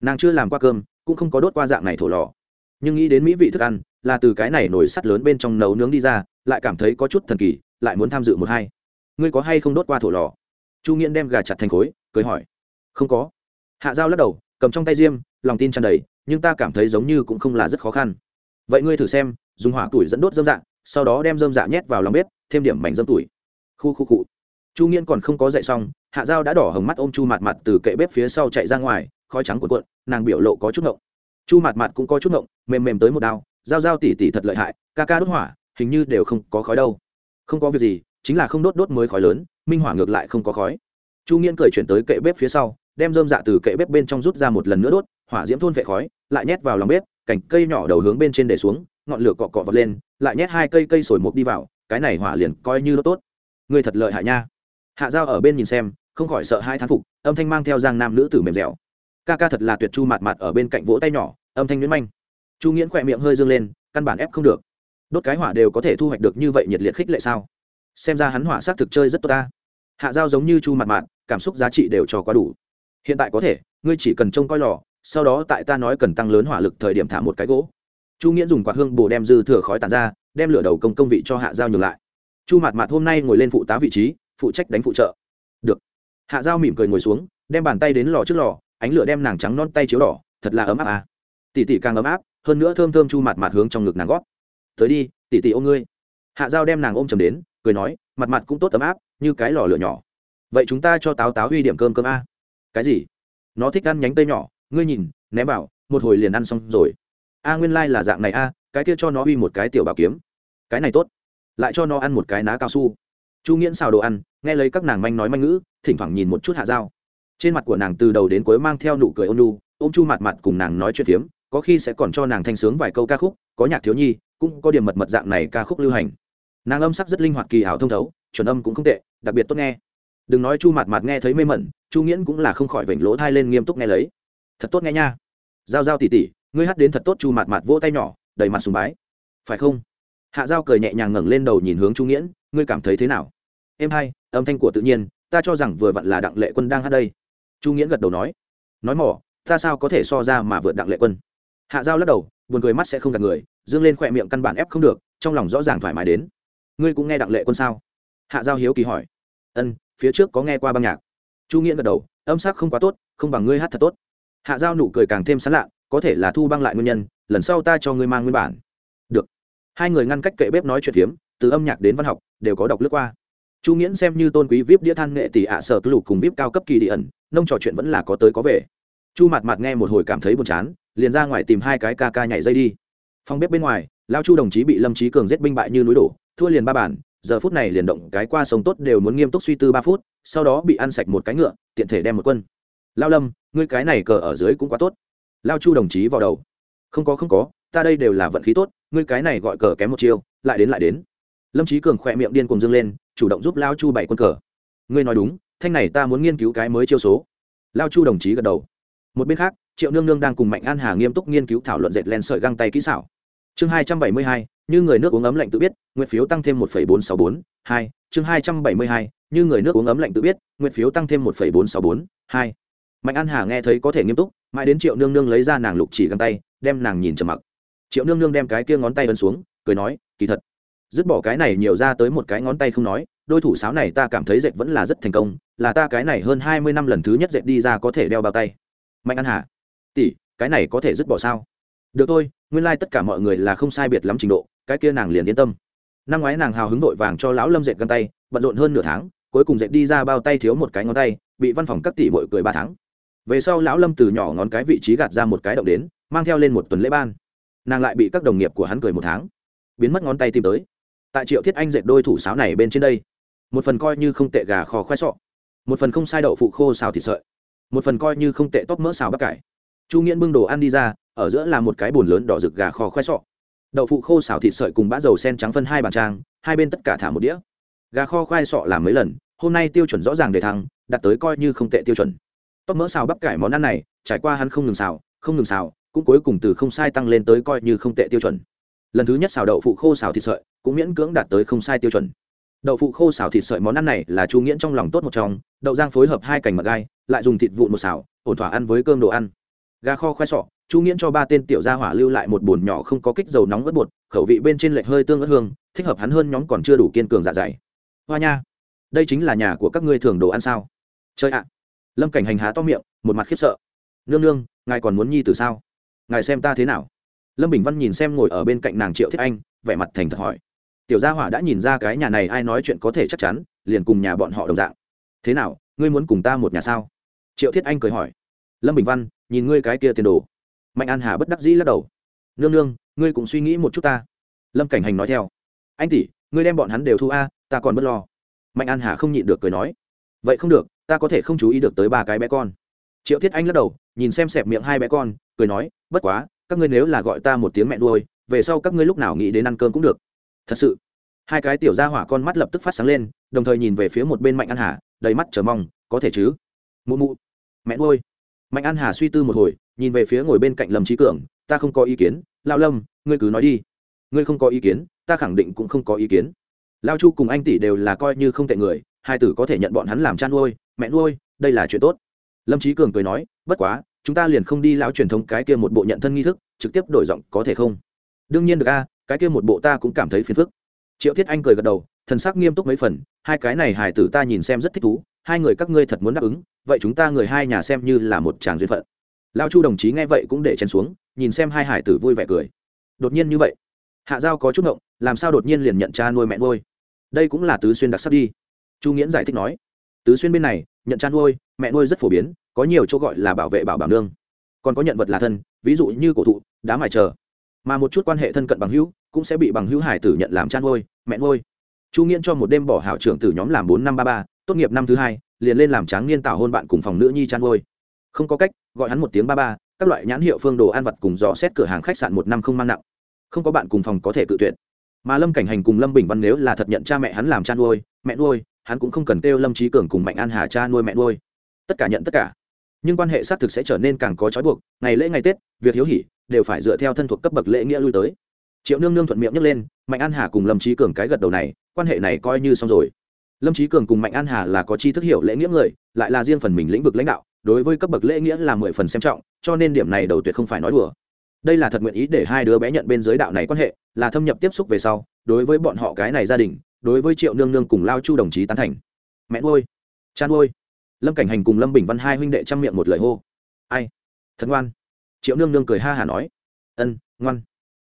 Nàng chưa làm qua cơm, cũng không có đốt qua dạng này thổ lò. Nhưng nghĩ đến mỹ vị thức ăn, là từ cái này nồi sắt lớn bên trong nấu nướng đi ra, lại cảm thấy có chút thần kỳ, lại muốn tham dự một hai. Ngươi có hay không đốt qua thổ lò? Chu nghiễn đem gà chặt thành khối, cười hỏi. Không có. Hạ giao lắc đầu, cầm trong tay diêm, lòng tin tràn đầy nhưng ta cảm thấy giống như cũng không là rất khó khăn. Vậy ngươi thử xem, dùng hỏa tuổi dẫn đốt dơm dạ sau đó đem dơm dạ nhét vào lòng bếp, thêm điểm mảnh dơm tuổi. Khu khu cụ chu nghiễn còn không có dậy xong, hạ dao đã đỏ hồng mắt ôm chu mặt mặt từ kệ bếp phía sau chạy ra ngoài, khói trắng cuộn cuộn, nàng biểu lộ có chút ngộng. Chu mặt mặt cũng có chút ngộng, mềm mềm tới một đao dao dao tỉ tỉ thật lợi hại, ca ca đốt hỏa, hình như đều không có khói đâu. Không có việc gì, chính là không đốt đốt mới khói lớn, minh hỏa ngược lại không có khói. Chu nghiễn cười chuyển tới kệ bếp phía sau, đem dơm dạ từ kệ bếp bên trong rút ra một lần nữa đốt hỏa diễm thôn vệ khói, lại nhét vào lòng bếp, cành cây nhỏ đầu hướng bên trên để xuống, ngọn lửa cọ cọ vật lên, lại nhét hai cây cây sồi mục đi vào, cái này hỏa liền coi như nó tốt. Ngươi thật lợi hại nha. Hạ giao ở bên nhìn xem, không khỏi sợ hai thán phục, âm thanh mang theo giang nam nữ tử mềm dẻo. Ca ca thật là tuyệt chu mạt mạt ở bên cạnh vỗ tay nhỏ, âm thanh nhuyễn manh. Chu nghiễn khỏe miệng hơi dương lên, căn bản ép không được. Đốt cái hỏa đều có thể thu hoạch được như vậy nhiệt liệt khích lệ sao? Xem ra hắn hỏa s á c thực chơi rất tốt ta. Hạ giao giống như chu mặt mạn cảm xúc giá trị đều cho quá đủ. Hiện tại có thể, ngươi chỉ cần trông coi lò sau đó tại ta nói cần tăng lớn hỏa lực thời điểm thả một cái gỗ. Chu nghĩa dùng quạt hương bồ đem dư thừa khói tàn ra, đem lửa đầu công công vị cho hạ giao nhường lại. Chu mạt mạt hôm nay ngồi lên phụ tá vị trí, phụ trách đánh phụ trợ. Được. Hạ giao mỉm cười ngồi xuống, đem bàn tay đến lò trước lò, ánh lửa đem nàng trắng non tay chiếu đỏ, thật là ấm áp à. Tỉ tỉ càng ấm áp, hơn nữa thơm thơm chu mạt mạt hướng trong ngực nàng gót tới đi tỉ tỉ ôm ngươi. Hạ giao đem nàng ôm chầm đến, cười nói mặt mặt cũng tốt ấm áp, như cái lò lửa nhỏ. Vậy chúng ta cho táo táo huy điểm cơm cơm a. Cái gì? Nó thích ăn nhánh cây nhỏ ngươi nhìn, ném vào, một hồi liền ăn xong rồi. A nguyên lai、like、là dạng này a, cái kia cho nó uy một cái tiểu bảo kiếm. Cái này tốt. Lại cho nó ăn một cái ná cao su. Chu nghiễn xào đồ ăn, nghe lấy các nàng manh nói manh ngữ, thỉnh thoảng nhìn một chút hạ dao. Trên mặt của nàng từ đầu đến cuối mang theo nụ cười ôn lu ô m chu mặt mặt cùng nàng nói chuyện phiếm, có khi sẽ còn cho nàng thanh sướng vài câu ca khúc, có nhạc thiếu nhi, cũng có điểm mật mật dạng này ca khúc lưu hành. Nàng âm sắc rất linh hoạt kỳ ảo thông thấu, chuẩn âm cũng không tệ, đặc biệt tốt nghe. Đừng nói chu mặt mặt nghe thấy mê mẩn, chu nghiễn cũng là không khỏi vểnh lỗ thai lên nghiêm túc nghe lấy thật tốt nghe nha. Giao giao tỉ tỉ, ngươi hát đến thật tốt, chu mạt mạt vỗ tay nhỏ, đầy mặt sùng bái. Phải không? Hạ giao cười nhẹ nhàng ngẩng lên đầu nhìn hướng chu nghiễn, ngươi cảm thấy thế nào? Em hay, âm thanh của tự nhiên, ta cho rằng vừa vặn là đặng lệ quân đang hát đây. Chu nghiễn gật đầu nói. Nói mỏ, ta sao có thể so ra mà vượt đặng lệ quân? Hạ giao lắc đầu, buồn cười mắt sẽ không gạt người, dương lên khỏe miệng căn bản ép không được, trong lòng rõ ràng thoải mái đến. Ngươi cũng nghe đặng lệ quân sao? Hạ giao hiếu kỳ hỏi. Ân, phía trước có nghe qua băng nhạc. Chu nghiễn gật đầu, âm sắc không quá tốt, không bằng ngươi hát thật tốt hạ giao nụ cười càng thêm sán lạ, có thể là thu băng lại nguyên nhân, lần sau ta cho ngươi mang nguyên bản. Được. Hai người ngăn cách kệ bếp nói chuyện phiếm, từ âm nhạc đến văn học, đều có đọc lướt qua. Chu nghiễn xem như tôn quý vip đĩa than nghệ tỷ ạ sở lục cùng vip cao cấp kỳ địa ẩn, nông trò chuyện vẫn là có tới có về. Chu mặt mặt nghe một hồi cảm thấy buồn chán, liền ra ngoài tìm hai cái ca ca nhảy dây đi. Phòng bếp bên ngoài lao chu đồng chí bị lâm trí cường giết binh bại như núi đổ, thua liền ba bản giờ phút này liền động cái qua sống tốt đều muốn nghiêm túc suy tư ba phút, sau đó bị ăn sạch một cái ngựa, tiện thể đem một quân. Lao lâm ngươi cái này cờ ở dưới cũng quá tốt. Lao chu đồng chí vào đầu. Không có không có, ta đây đều là vận khí tốt, ngươi cái này gọi cờ kém một chiêu, lại đến lại đến. Lâm trí cường khỏe miệng điên cùng dâng lên, chủ động giúp lao chu bảy quân cờ. Ngươi nói đúng, thanh này ta muốn nghiên cứu cái mới chiêu số. Lao chu đồng chí gật đầu. Một bên khác, triệu nương nương đang cùng mạnh an hà nghiêm túc nghiên cứu thảo luận dệt len sợi găng tay kỹ xảo. Chương hai trăm bảy mươi hai, như người nước uống ấm lạnh tự biết nguyện phiếu tăng thêm một bốn sáu bốn, hai, chương hai trăm bảy mươi hai, như người nước uống ấm lạnh tự biết nguyện phiếu tăng thêm một bốn sáu bốn, hai mạnh an hà nghe thấy có thể nghiêm túc, mãi đến triệu nương nương lấy ra nàng lục chỉ găng tay, đem nàng nhìn trầm mặc. Triệu nương nương đem cái kia ngón tay ấn xuống, cười nói, kỳ thật, dứt bỏ cái này nhiều ra tới một cái ngón tay không nói, đôi thủ sáo này ta cảm thấy dệt vẫn là rất thành công, là ta cái này hơn hai mươi năm lần thứ nhất dệt đi ra có thể đeo bao tay. Mạnh an hà, tỷ, cái này có thể dứt bỏ sao? Được thôi, nguyên lai、like、tất cả mọi người là không sai biệt lắm trình độ, cái kia nàng liền yên tâm. Năm ngoái nàng hào hứng vội vàng cho lão lâm dệt găng tay, bận rộn hơn nửa tháng, cuối cùng dệt đi ra bao tay thiếu một cái ngón tay, bị văn phòng các tỷ bội cười ba tháng về sau lão lâm từ nhỏ ngón cái vị trí gạt ra một cái động đến, mang theo lên một tuần lễ ban. Nàng lại bị các đồng nghiệp của hắn cười một tháng. Biến mất ngón tay tìm tới. Tại triệu thiết anh dệt đôi thủ sáo này bên trên đây. Một phần coi như không tệ gà kho khoai sọ. Một phần không sai đậu phụ khô xào thịt sợi. Một phần coi như không tệ tóc mỡ xào bắp cải. Chu nghiễn bưng đồ ăn đi ra, ở giữa là một cái bồn lớn đỏ rực gà kho khoai sọ. Đậu phụ khô xào thịt sợi cùng bã dầu sen trắng phân hai bàn trang, hai bên tất cả thả một đĩa. Gà kho khoai sọ làm mấy lần, hôm nay tiêu chuẩn rõ ràng để thăng đặt tới coi như không tệ tiêu chuẩn tóc mỡ xào bắp cải món ăn này, trải qua hắn không ngừng xào, không ngừng xào, cũng cuối cùng từ không sai tăng lên tới coi như không tệ tiêu chuẩn. Lần thứ nhất xào đậu phụ khô xào thịt sợi, cũng miễn cưỡng đạt tới không sai tiêu chuẩn. Đậu phụ khô xào thịt sợi món ăn này là chu nghiễn trong lòng tốt một trong, đậu giang phối hợp hai cành mật gai, lại dùng thịt vụn một xào, ổn thỏa ăn với cơm đồ ăn. Gà kho khoai sọ, chu nghiễn cho ba tên tiểu gia hỏa lưu lại một bồn nhỏ không có kích dầu nóng ớt bột, khẩu vị bên trên lệch hơi tương ớt hương, thích hợp hắn hơn nhóm còn chưa đủ kiên cường dạ dày. Hoa nha, đây chính là nhà của các ngươi thường đồ ăn sao? Chơi ạ lâm cảnh hành há to miệng, một mặt khiếp sợ. Nương nương, ngài còn muốn nhi từ sao? Ngài xem ta thế nào? Lâm bình văn nhìn xem ngồi ở bên cạnh nàng triệu thiết anh, vẻ mặt thành thật hỏi. Tiểu gia hỏa đã nhìn ra cái nhà này ai nói chuyện có thể chắc chắn, liền cùng nhà bọn họ đồng dạng. Thế nào, ngươi muốn cùng ta một nhà sao? Triệu thiết anh cười hỏi. Lâm bình văn, nhìn ngươi cái kia tiền đồ. Mạnh an hà bất đắc dĩ lắc đầu. Nương nương, ngươi cũng suy nghĩ một chút ta. Lâm cảnh hành nói theo. Anh tỷ, ngươi đem bọn hắn đều thu a, ta còn bất lo. Mạnh an hà không nhịn được cười nói. Vậy không được ta có thể không chú ý được tới ba cái bé con. Triệu thiết anh lắc đầu, nhìn xem xẹp miệng hai bé con, cười nói, bất quá, các ngươi nếu là gọi ta một tiếng mẹ nuôi, về sau các ngươi lúc nào nghĩ đến ăn cơm cũng được. Thật sự, hai cái tiểu ra hỏa con mắt lập tức phát sáng lên, đồng thời nhìn về phía một bên mạnh an hà, đầy mắt chờ mong, có thể chứ? Mụ mụ, mẹ nuôi. Mạnh an hà suy tư một hồi, nhìn về phía ngồi bên cạnh lâm trí cường, ta không có ý kiến, lao lâm, ngươi cứ nói đi. Ngươi không có ý kiến, ta khẳng định cũng không có ý kiến. Lao chu cùng anh tỷ đều là coi như không tệ người hai tử có thể nhận bọn hắn làm cha nuôi, mẹ nuôi, đây là chuyện tốt. Lâm trí cường cười nói, bất quá, chúng ta liền không đi lão truyền thống cái kia một bộ nhận thân nghi thức, trực tiếp đổi giọng, có thể không? Đương nhiên được a, cái kia một bộ ta cũng cảm thấy phiền phức. Triệu thiết anh cười gật đầu, thần sắc nghiêm túc mấy phần, hai cái này hài tử ta nhìn xem rất thích thú, hai người các ngươi thật muốn đáp ứng, vậy chúng ta người hai nhà xem như là một tràng duyên phận. Lao chu đồng chí nghe vậy cũng để chen xuống, nhìn xem hai hải tử vui vẻ cười. Đột nhiên như vậy, hạ giao có chút ngộng, làm sao đột nhiên liền nhận cha nuôi mẹ nuôi? Đây cũng là tứ xuyên đặc sắc đi chu nghiễn giải thích nói, tứ xuyên bên này, nhận chăn nuôi, mẹ nuôi rất phổ biến, có nhiều chỗ gọi là bảo vệ bảo bảo nương. Còn có nhận vật là thân, ví dụ như cổ thụ, đá mài chờ. Mà một chút quan hệ thân cận bằng hữu, cũng sẽ bị bằng hữu hải tử nhận làm chăn nuôi, mẹ nuôi. Chu nghiễn cho một đêm bỏ hảo trưởng từ nhóm làm bốn năm ba ba, tốt nghiệp năm thứ hai, liền lên làm tráng niên tảo hôn bạn cùng phòng nữ nhi chăn nuôi. Không có cách, gọi hắn một tiếng ba ba, các loại nhãn hiệu phương đồ ăn vật cùng dò xét cửa hàng khách sạn một năm không mang nặng. Không có bạn cùng phòng có thể tự tuyển mà lâm cảnh hành cùng lâm bình văn nếu là thật nhận cha mẹ hắn làm chăn nuôi, mẹ nuôi hắn cũng không cần kêu lâm trí cường cùng mạnh an hà cha nuôi mẹ nuôi. Tất cả nhận tất cả. Nhưng quan hệ xác thực sẽ trở nên càng có trói buộc, ngày lễ ngày tết, việc hiếu hỉ đều phải dựa theo thân thuộc cấp bậc lễ nghĩa lui tới. Triệu nương nương thuận miệng nhấc lên, mạnh an hà cùng lâm trí cường cái gật đầu này, quan hệ này coi như xong rồi. Lâm trí cường cùng mạnh an hà là có chi thức hiểu lễ nghĩa người, lại là riêng phần mình lĩnh vực lãnh đạo, đối với cấp bậc lễ nghĩa là mười phần xem trọng, cho nên điểm này đầu tuyệt không phải nói đùa. Đây là thật nguyện ý để hai đứa bé nhận bên giới đạo này quan hệ, là thâm nhập tiếp xúc về sau, đối với bọn họ cái này gia đình đối với triệu nương nương cùng lao chu đồng chí tán thành mẹ nuôi cha nuôi lâm cảnh hành cùng lâm bình văn hai huynh đệ chăm miệng một lời hô ai thật ngoan triệu nương nương cười ha hả nói ân ngoan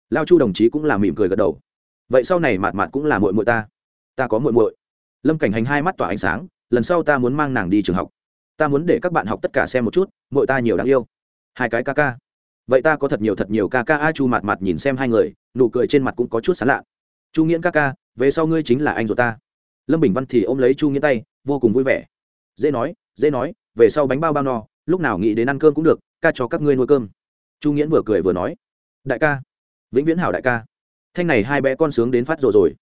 lao chu đồng chí cũng là mỉm cười gật đầu vậy sau này mạt mạt cũng là muội muội ta ta có muội muội lâm cảnh hành hai mắt tỏa ánh sáng lần sau ta muốn mang nàng đi trường học ta muốn để các bạn học tất cả xem một chút muội ta nhiều đáng yêu hai cái ca ca vậy ta có thật nhiều thật nhiều ca ca a chu mạt mạt nhìn xem hai người nụ cười trên mặt cũng có chút sán lạ chu nghiễn ca ca về sau ngươi chính là anh ruột ta. Lâm bình văn thì ôm lấy chu nghiễn tay, vô cùng vui vẻ. Dễ nói dễ nói, về sau bánh bao bao no, lúc nào nghĩ đến ăn cơm cũng được, ca cho các ngươi nuôi cơm. Chu nghiễn vừa cười vừa nói, đại ca, vĩnh viễn hảo đại ca. Thanh này hai bé con sướng đến phát rồi rồi.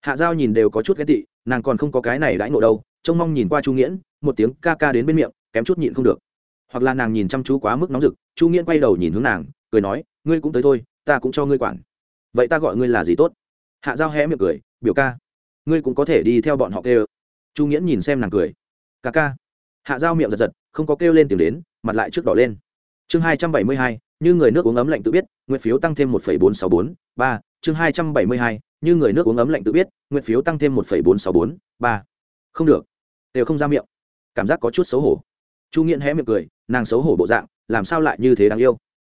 Hạ giao nhìn đều có chút ghét tị, nàng còn không có cái này đãi ngộ đâu, trông mong nhìn qua chu nghiễn một tiếng ca ca đến bên miệng, kém chút nhịn không được. Hoặc là nàng nhìn chăm chú quá mức nóng rực, chu nghiễn quay đầu nhìn hướng nàng, cười nói, ngươi cũng tới thôi, ta cũng cho ngươi quản. Vậy ta gọi ngươi là gì tốt? Hạ giao hé miệng cười biểu ca, ngươi cũng có thể đi theo bọn họ kêu. Chu nghiễn nhìn xem nàng cười. Ca ca. Hạ giao miệng giật giật, không có kêu lên tìm đến, mặt lại trước đỏ lên. Chương hai trăm bảy mươi hai, như người nước uống ấm lạnh tự biết, nguyện phiếu tăng thêm một bốn sáu bốn, ba. Chương hai trăm bảy mươi hai, như người nước uống ấm lạnh tự biết, nguyện phiếu tăng thêm một bốn sáu bốn, ba. Không được. Đều không ra miệng. Cảm giác có chút xấu hổ. Chu nghiễn hé miệng cười, nàng xấu hổ bộ dạng, làm sao lại như thế đáng yêu?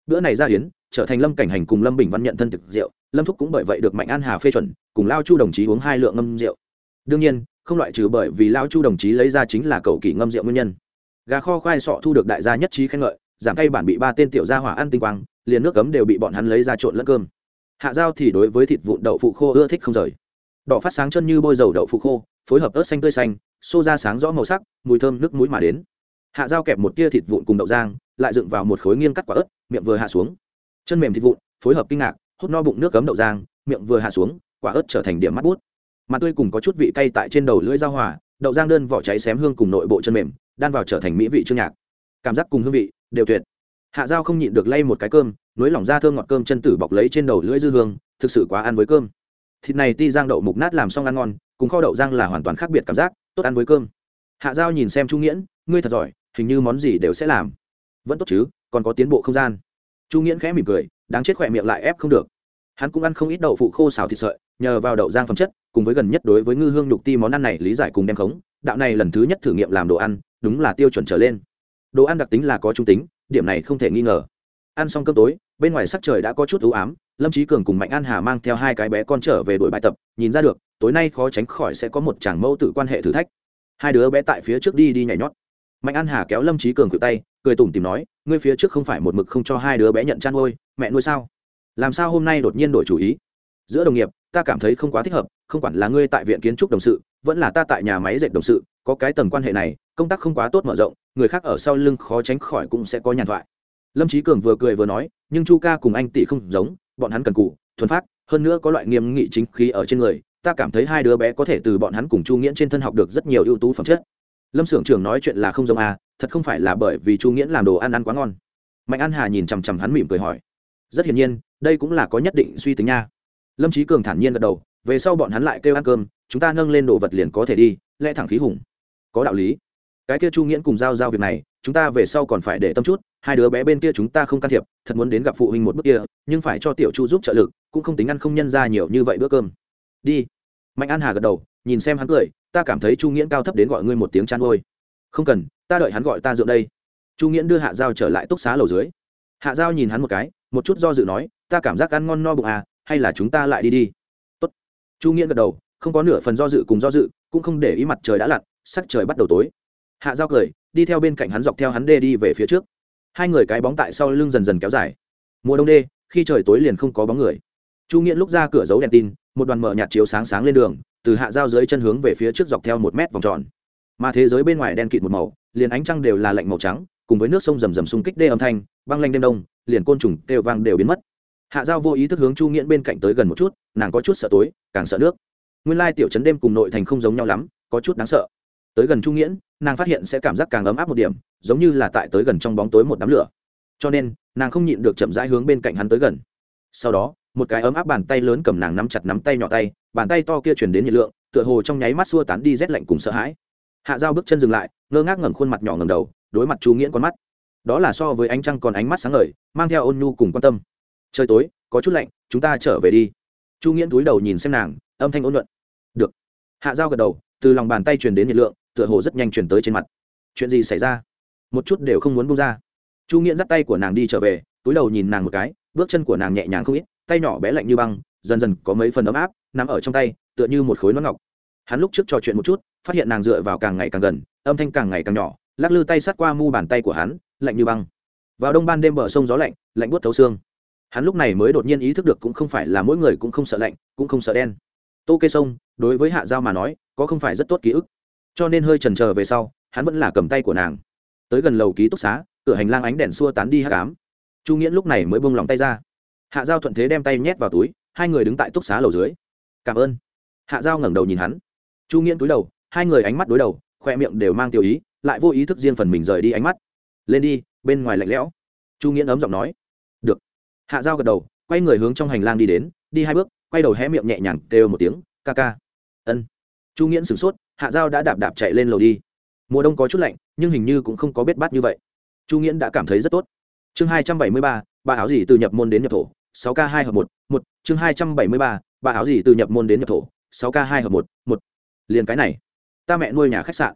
Bữa này ra hiến trở thành lâm cảnh hành cùng lâm bình văn nhận thân thực rượu. Lâm thúc cũng bởi vậy được mạnh an hà phê chuẩn, cùng lao chu đồng chí uống hai lượng ngâm rượu. Đương nhiên, không loại trừ bởi vì lao chu đồng chí lấy ra chính là cầu kỷ ngâm rượu nguyên nhân. Gà kho khoai sọ thu được đại gia nhất trí khen ngợi, giảm tay bản bị ba tên tiểu gia hỏa ăn tinh quang, liền nước cấm đều bị bọn hắn lấy ra trộn lẫn cơm. Hạ dao thì đối với thịt vụn đậu phụ khô ưa thích không rời. Đỏ phát sáng chân như bôi dầu đậu phụ khô, phối hợp ớt xanh tươi xanh, xô ra sáng rõ màu sắc, mùi thơm nước muối mà đến. Hạ dao kẹp một tia thịt vụn cùng đậu giang lại dựng vào một khối nghiêng cắt quả ớt, miệng vừa hạ xuống chân mềm thịt vụn, phối hợp kinh ngạc, hút no bụng nước cấm đậu giang miệng vừa hạ xuống, quả ớt trở thành điểm mắt bút. Mặt tươi cùng có chút vị cay tại trên đầu lưỡi giao hòa, đậu giang đơn vỏ cháy xém hương cùng nội bộ chân mềm, đan vào trở thành mỹ vị trương nhạc. Cảm giác cùng hương vị, đều tuyệt. Hạ dao không nhịn được lay một cái cơm, nối lỏng ra thơm ngọt cơm chân tử bọc lấy trên đầu lưỡi dư hương, thực sự quá ăn với cơm. Thịt này ti giang đậu mục nát làm xong ăn ngon, cùng kho đậu giang là hoàn toàn khác biệt cảm giác, tốt ăn với cơm. Hạ giao nhìn xem Trung nghiễn, ngươi thật giỏi, hình như món gì đều sẽ làm. Vẫn tốt chứ, còn có tiến bộ không gian chu nghiễn khẽ mỉm cười, đáng chết khỏe miệng lại ép không được. Hắn cũng ăn không ít đậu phụ khô xào thịt sợi, nhờ vào đậu giang phẩm chất, cùng với gần nhất đối với ngư hương nhục ti món ăn này lý giải cùng đem khống, đạo này lần thứ nhất thử nghiệm làm đồ ăn, đúng là tiêu chuẩn trở lên. Đồ ăn đặc tính là có trung tính, điểm này không thể nghi ngờ. Ăn xong cơm tối, bên ngoài sắc trời đã có chút ưu ám, lâm trí cường cùng mạnh an hà mang theo hai cái bé con trở về đội bài tập, nhìn ra được, tối nay khó tránh khỏi sẽ có một chàng mẫu tự quan hệ thử thách. Hai đứa bé tại phía trước đi đi nhảy nhót mạnh an hà kéo lâm trí cường cự tay, cười tủm tìm nói, ngươi phía trước không phải một mực không cho hai đứa bé nhận chăn nuôi, mẹ nuôi sao? Làm sao hôm nay đột nhiên đổi chủ ý? Giữa đồng nghiệp, ta cảm thấy không quá thích hợp, không quản là ngươi tại viện kiến trúc đồng sự, vẫn là ta tại nhà máy dệt đồng sự, có cái tầng quan hệ này, công tác không quá tốt mở rộng, người khác ở sau lưng khó tránh khỏi cũng sẽ có nhàn thoại. Lâm trí cường vừa cười vừa nói, nhưng chu ca cùng anh tỷ không giống, bọn hắn cần cụ thuần phát, hơn nữa có loại nghiêm nghị chính khí ở trên người, ta cảm thấy hai đứa bé có thể từ bọn hắn cùng chu nghiễn trên thân học được rất nhiều ưu tú phẩm chất lâm sưởng trưởng nói chuyện là không giống à thật không phải là bởi vì chu nghiễn làm đồ ăn ăn quá ngon. Mạnh an hà nhìn chằm chằm hắn mỉm cười hỏi, rất hiển nhiên, đây cũng là có nhất định suy tính nha. Lâm trí cường thản nhiên gật đầu, về sau bọn hắn lại kêu ăn cơm, chúng ta nâng lên đồ vật liền có thể đi, lẽ thẳng khí hùng. Có đạo lý. Cái kia chu nghiễn cùng giao giao việc này, chúng ta về sau còn phải để tâm chút, hai đứa bé bên kia chúng ta không can thiệp, thật muốn đến gặp phụ huynh một bước kia, nhưng phải cho tiểu chu giúp trợ lực, cũng không tính ăn không nhân ra nhiều như vậy bữa cơm. Đi. Mạnh an hà gật đầu, nhìn xem hắn cười ta cảm thấy chu nghiễn cao thấp đến gọi ngươi một tiếng chăn ôi. Không cần, ta đợi hắn gọi ta dựa đây. Chu nghiễn đưa hạ giao trở lại túc xá lầu dưới. Hạ giao nhìn hắn một cái, một chút do dự nói, ta cảm giác ăn ngon no bụng à hay là chúng ta lại đi đi. Tốt. chu nghiễn gật đầu, không có nửa phần do dự cùng do dự, cũng không để ý mặt trời đã lặn, sắc trời bắt đầu tối. Hạ giao cười, đi theo bên cạnh hắn dọc theo hắn đê đi về phía trước. Hai người cái bóng tại sau lưng dần dần kéo dài. Mùa đông đê, khi trời tối liền không có bóng người. Chu nghiễn lúc ra cửa giấu đèn tin, một đoàn mở nhạt chiếu sáng sáng lên đường từ hạ giao dưới chân hướng về phía trước dọc theo một mét vòng tròn. Mà thế giới bên ngoài đen kịt một màu, liền ánh trăng đều là lạnh màu trắng, cùng với nước sông rầm rầm xung kích đê âm thanh, băng lanh đêm đông, liền côn trùng đều vang đều biến mất. Hạ giao vô ý thức hướng chu nghiễn bên cạnh tới gần một chút, nàng có chút sợ tối, càng sợ nước. Nguyên lai tiểu trấn đêm cùng nội thành không giống nhau lắm, có chút đáng sợ. Tới gần chu nghiễn, nàng phát hiện sẽ cảm giác càng ấm áp một điểm, giống như là tại tới gần trong bóng tối một đám lửa. Cho nên, nàng không nhịn được chậm rãi hướng bên cạnh hắn tới gần. Sau đó một cái ấm áp bàn tay lớn cầm nàng nắm chặt nắm tay nhỏ tay, bàn tay to kia chuyển đến nhiệt lượng, tựa hồ trong nháy mắt xua tán đi rét lạnh cùng sợ hãi. Hạ dao bước chân dừng lại, ngơ ngác ngẩng khuôn mặt nhỏ ngầm đầu, đối mặt chu nghiễn con mắt. Đó là so với ánh trăng còn ánh mắt sáng ngời, mang theo ôn nhu cùng quan tâm. Trời tối, có chút lạnh, chúng ta trở về đi. Chu nghiễn túi đầu nhìn xem nàng, âm thanh ôn luận được. Hạ dao gật đầu, từ lòng bàn tay truyền đến nhiệt lượng, tựa hồ rất nhanh chuyển tới trên mặt. Chuyện gì xảy ra? Một chút đều không muốn bung ra. Chu nghiễn dắt tay của nàng đi trở về, túi đầu nhìn nàng một cái, bước chân của nàng nhẹ nhàng không ít tay nhỏ bé lạnh như băng, dần dần có mấy phần ấm áp, nằm ở trong tay, tựa như một khối nón ngọc. Hắn lúc trước trò chuyện một chút, phát hiện nàng dựa vào càng ngày càng gần, âm thanh càng ngày càng nhỏ, lắc lư tay sát qua mu bàn tay của hắn, lạnh như băng. Vào đông ban đêm bờ sông gió lạnh lạnh buốt thấu xương. Hắn lúc này mới đột nhiên ý thức được cũng không phải là mỗi người cũng không sợ lạnh, cũng không sợ đen. Tô kê sông, đối với hạ giao mà nói, có không phải rất tốt ký ức. Cho nên hơi trần trờ về sau, hắn vẫn là cầm tay của nàng. Tới gần lầu ký túc xá, cửa hành lang ánh đèn xua tán đi hát cám chu nghĩa lúc này mới bông lòng tay ra hạ giao thuận thế đem tay nhét vào túi, hai người đứng tại túc xá lầu dưới. Cảm ơn. Hạ giao ngẩng đầu nhìn hắn. Chu nghiễn túi đầu, hai người ánh mắt đối đầu, khoe miệng đều mang tiêu ý, lại vô ý thức riêng phần mình rời đi ánh mắt. Lên đi, bên ngoài lạnh lẽo. Chu nghiễn ấm giọng nói. Được. Hạ giao gật đầu, quay người hướng trong hành lang đi đến, đi hai bước, quay đầu hé miệng nhẹ nhàng kêu một tiếng, ca ca. Ân. Chu nghiễn sửng sốt, hạ giao đã đạp đạp chạy lên lầu đi. Mùa đông có chút lạnh, nhưng hình như cũng không có biết bát như vậy. Chu nghiễn đã cảm thấy rất tốt. Chương hai trăm bảy mươi ba ba áo gì từ nhập môn đến nhập thổ sáu k hai hợp một một, chương hai trăm bảy mươi ba, bà áo gì từ nhập môn đến nhập thổ, sáu k hai hợp một một. Liền cái này. Ta mẹ nuôi nhà khách sạn.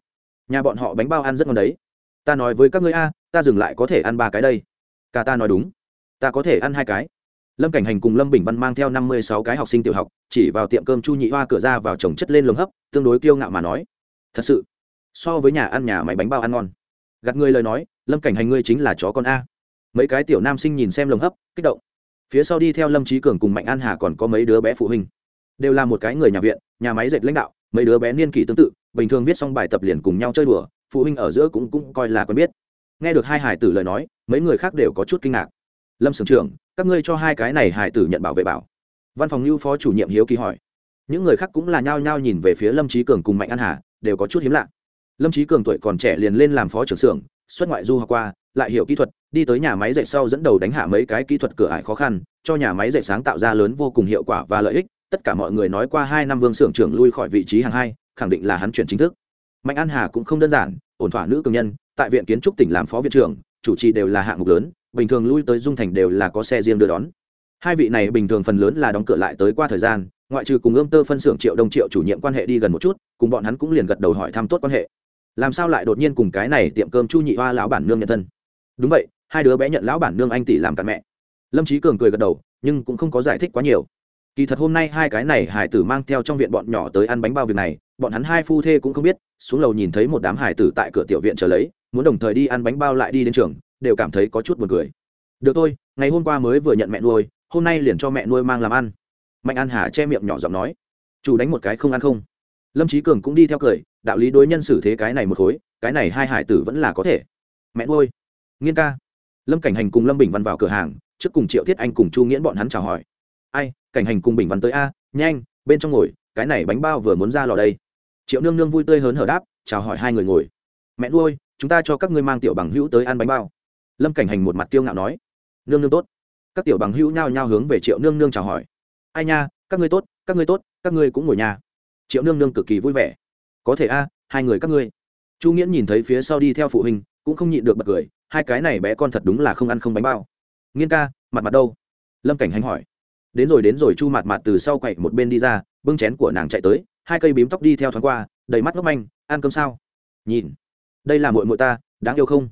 Nhà bọn họ bánh bao ăn rất ngon đấy. Ta nói với các ngươi a, ta dừng lại có thể ăn ba cái đây. Cả ta nói đúng. Ta có thể ăn hai cái. Lâm cảnh hành cùng lâm bình văn mang theo năm mươi sáu cái học sinh tiểu học, chỉ vào tiệm cơm chu nhị hoa cửa ra vào trồng chất lên lồng hấp, tương đối kiêu ngạo mà nói. Thật sự, so với nhà ăn nhà máy bánh bao ăn ngon. Gạt người lời nói, lâm cảnh hành ngươi chính là chó con a. Mấy cái tiểu nam sinh nhìn xem lồng hấp, kích động phía sau đi theo lâm trí cường cùng mạnh an hà còn có mấy đứa bé phụ huynh. Đều là một cái người nhà viện, nhà máy dệt lãnh đạo, mấy đứa bé niên kỷ tương tự, bình thường viết xong bài tập liền cùng nhau chơi đùa, phụ huynh ở giữa cũng cũng coi là quen biết. Nghe được hai hải tử lời nói, mấy người khác đều có chút kinh ngạc. Lâm sưởng trưởng, các ngươi cho hai cái này hải tử nhận bảo vệ bảo. Văn phòng lưu phó chủ nhiệm hiếu kỳ hỏi. Những người khác cũng là nhao nhao nhìn về phía lâm trí cường cùng mạnh an hà, đều có chút hiếm lạ. Lâm trí cường tuổi còn trẻ liền lên làm phó trưởng xưởng, xuất ngoại du học qua lại hiểu kỹ thuật, đi tới nhà máy dệt sau dẫn đầu đánh hạ mấy cái kỹ thuật cửa ải khó khăn, cho nhà máy dệt sáng tạo ra lớn vô cùng hiệu quả và lợi ích, tất cả mọi người nói qua hai năm vương xưởng trưởng lui khỏi vị trí hàng hai, khẳng định là hắn chuyển chính thức. Mạnh an hà cũng không đơn giản, ổn thỏa nữ cường nhân, tại viện kiến trúc tỉnh làm phó viện trưởng, chủ trì đều là hạng mục lớn, bình thường lui tới dung thành đều là có xe riêng đưa đón. Hai vị này bình thường phần lớn là đóng cửa lại tới qua thời gian, ngoại trừ cùng ươm tơ phân xưởng triệu đông triệu chủ nhiệm quan hệ đi gần một chút, cùng bọn hắn cũng liền gật đầu hỏi thăm tốt quan hệ. Làm sao lại đột nhiên cùng cái này tiệm cơm chu nhị hoa lão bản nương nhận thân? Đúng vậy, hai đứa bé nhận lão bản nương anh tỷ làm cặn mẹ. Lâm trí cường cười gật đầu, nhưng cũng không có giải thích quá nhiều. Kỳ thật hôm nay hai cái này hải tử mang theo trong viện bọn nhỏ tới ăn bánh bao việc này, bọn hắn hai phu thê cũng không biết, xuống lầu nhìn thấy một đám hải tử tại cửa tiểu viện chờ lấy, muốn đồng thời đi ăn bánh bao lại đi đến trường, đều cảm thấy có chút buồn cười. Được thôi, ngày hôm qua mới vừa nhận mẹ nuôi, hôm nay liền cho mẹ nuôi mang làm ăn. Mạnh an hà che miệng nhỏ giọng nói. Chủ đánh một cái không ăn không. Lâm trí cường cũng đi theo cười, đạo lý đối nhân xử thế cái này một khối, cái này hai hải tử vẫn là có thể. Mẹ nuôi nghiên ca. Lâm cảnh hành cùng lâm bình văn vào cửa hàng, trước cùng triệu thiết anh cùng chu nghiễn bọn hắn chào hỏi. Ai, cảnh hành cùng bình văn tới a, nhanh, bên trong ngồi, cái này bánh bao vừa muốn ra lò đây. Triệu nương nương vui tươi hớn hở đáp, chào hỏi hai người ngồi. Mẹ nuôi, chúng ta cho các ngươi mang tiểu bằng hữu tới ăn bánh bao. Lâm cảnh hành một mặt tiêu ngạo nói. Nương nương tốt. Các tiểu bằng hữu nhao nhao hướng về triệu nương nương chào hỏi. Ai nha, các ngươi tốt, các ngươi tốt, các ngươi cũng ngồi nhà. Triệu nương nương cực kỳ vui vẻ. Có thể a, hai người các ngươi. Chu nghiễn nhìn thấy phía sau đi theo phụ huynh, cũng không nhịn được bật cười hai cái này bé con thật đúng là không ăn không bánh bao. Nghiên ca, mặt mặt đâu? Lâm cảnh hành hỏi. Đến rồi đến rồi, chu mặt mặt từ sau quậy một bên đi ra, bưng chén của nàng chạy tới, hai cây bím tóc đi theo thoáng qua, đầy mắt ngốc manh, ăn cơm sao? Nhìn. Đây là mội mội ta, đáng yêu không?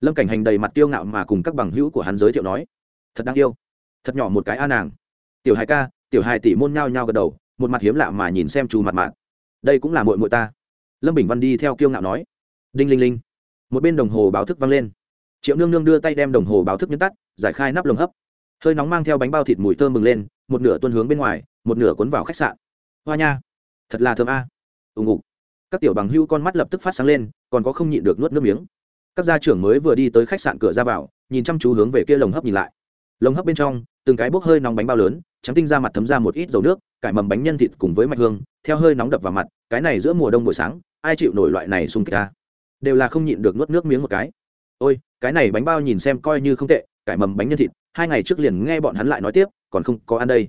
Lâm cảnh hành đầy mặt tiêu ngạo mà cùng các bằng hữu của hắn giới thiệu nói. Thật đáng yêu. Thật nhỏ một cái a nàng. Tiểu hai ca, tiểu hai tỷ môn nhao nhao gật đầu, một mặt hiếm lạ mà nhìn xem chu mặt mặt đây cũng là mội mội ta. Lâm bình văn đi theo kiêu ngạo nói. Đinh linh linh. Một bên đồng hồ báo thức vang lên triệu nương nương đưa tay đem đồng hồ báo thức nhấn tắt, giải khai nắp lồng hấp. Hơi nóng mang theo bánh bao thịt mùi thơm mừng lên, một nửa tuân hướng bên ngoài, một nửa cuốn vào khách sạn. Hoa nha, thật là thơm a. À. ù ngục. Các tiểu bằng hưu con mắt lập tức phát sáng lên, còn có không nhịn được nuốt nước miếng. Các gia trưởng mới vừa đi tới khách sạn cửa ra vào, nhìn chăm chú hướng về kia lồng hấp nhìn lại. Lồng hấp bên trong, từng cái bốc hơi nóng bánh bao lớn, trắng tinh ra mặt thấm ra một ít dầu nước, cải mầm bánh nhân thịt cùng với mạch hương, theo hơi nóng đập vào mặt, cái này giữa mùa đông buổi sáng, ai chịu nổi loại này xung kích ta đều là không nhịn được nuốt nước miếng một cái ôi, cái này bánh bao nhìn xem coi như không tệ, cải mầm bánh nhân thịt, hai ngày trước liền nghe bọn hắn lại nói tiếp, còn không có ăn đây.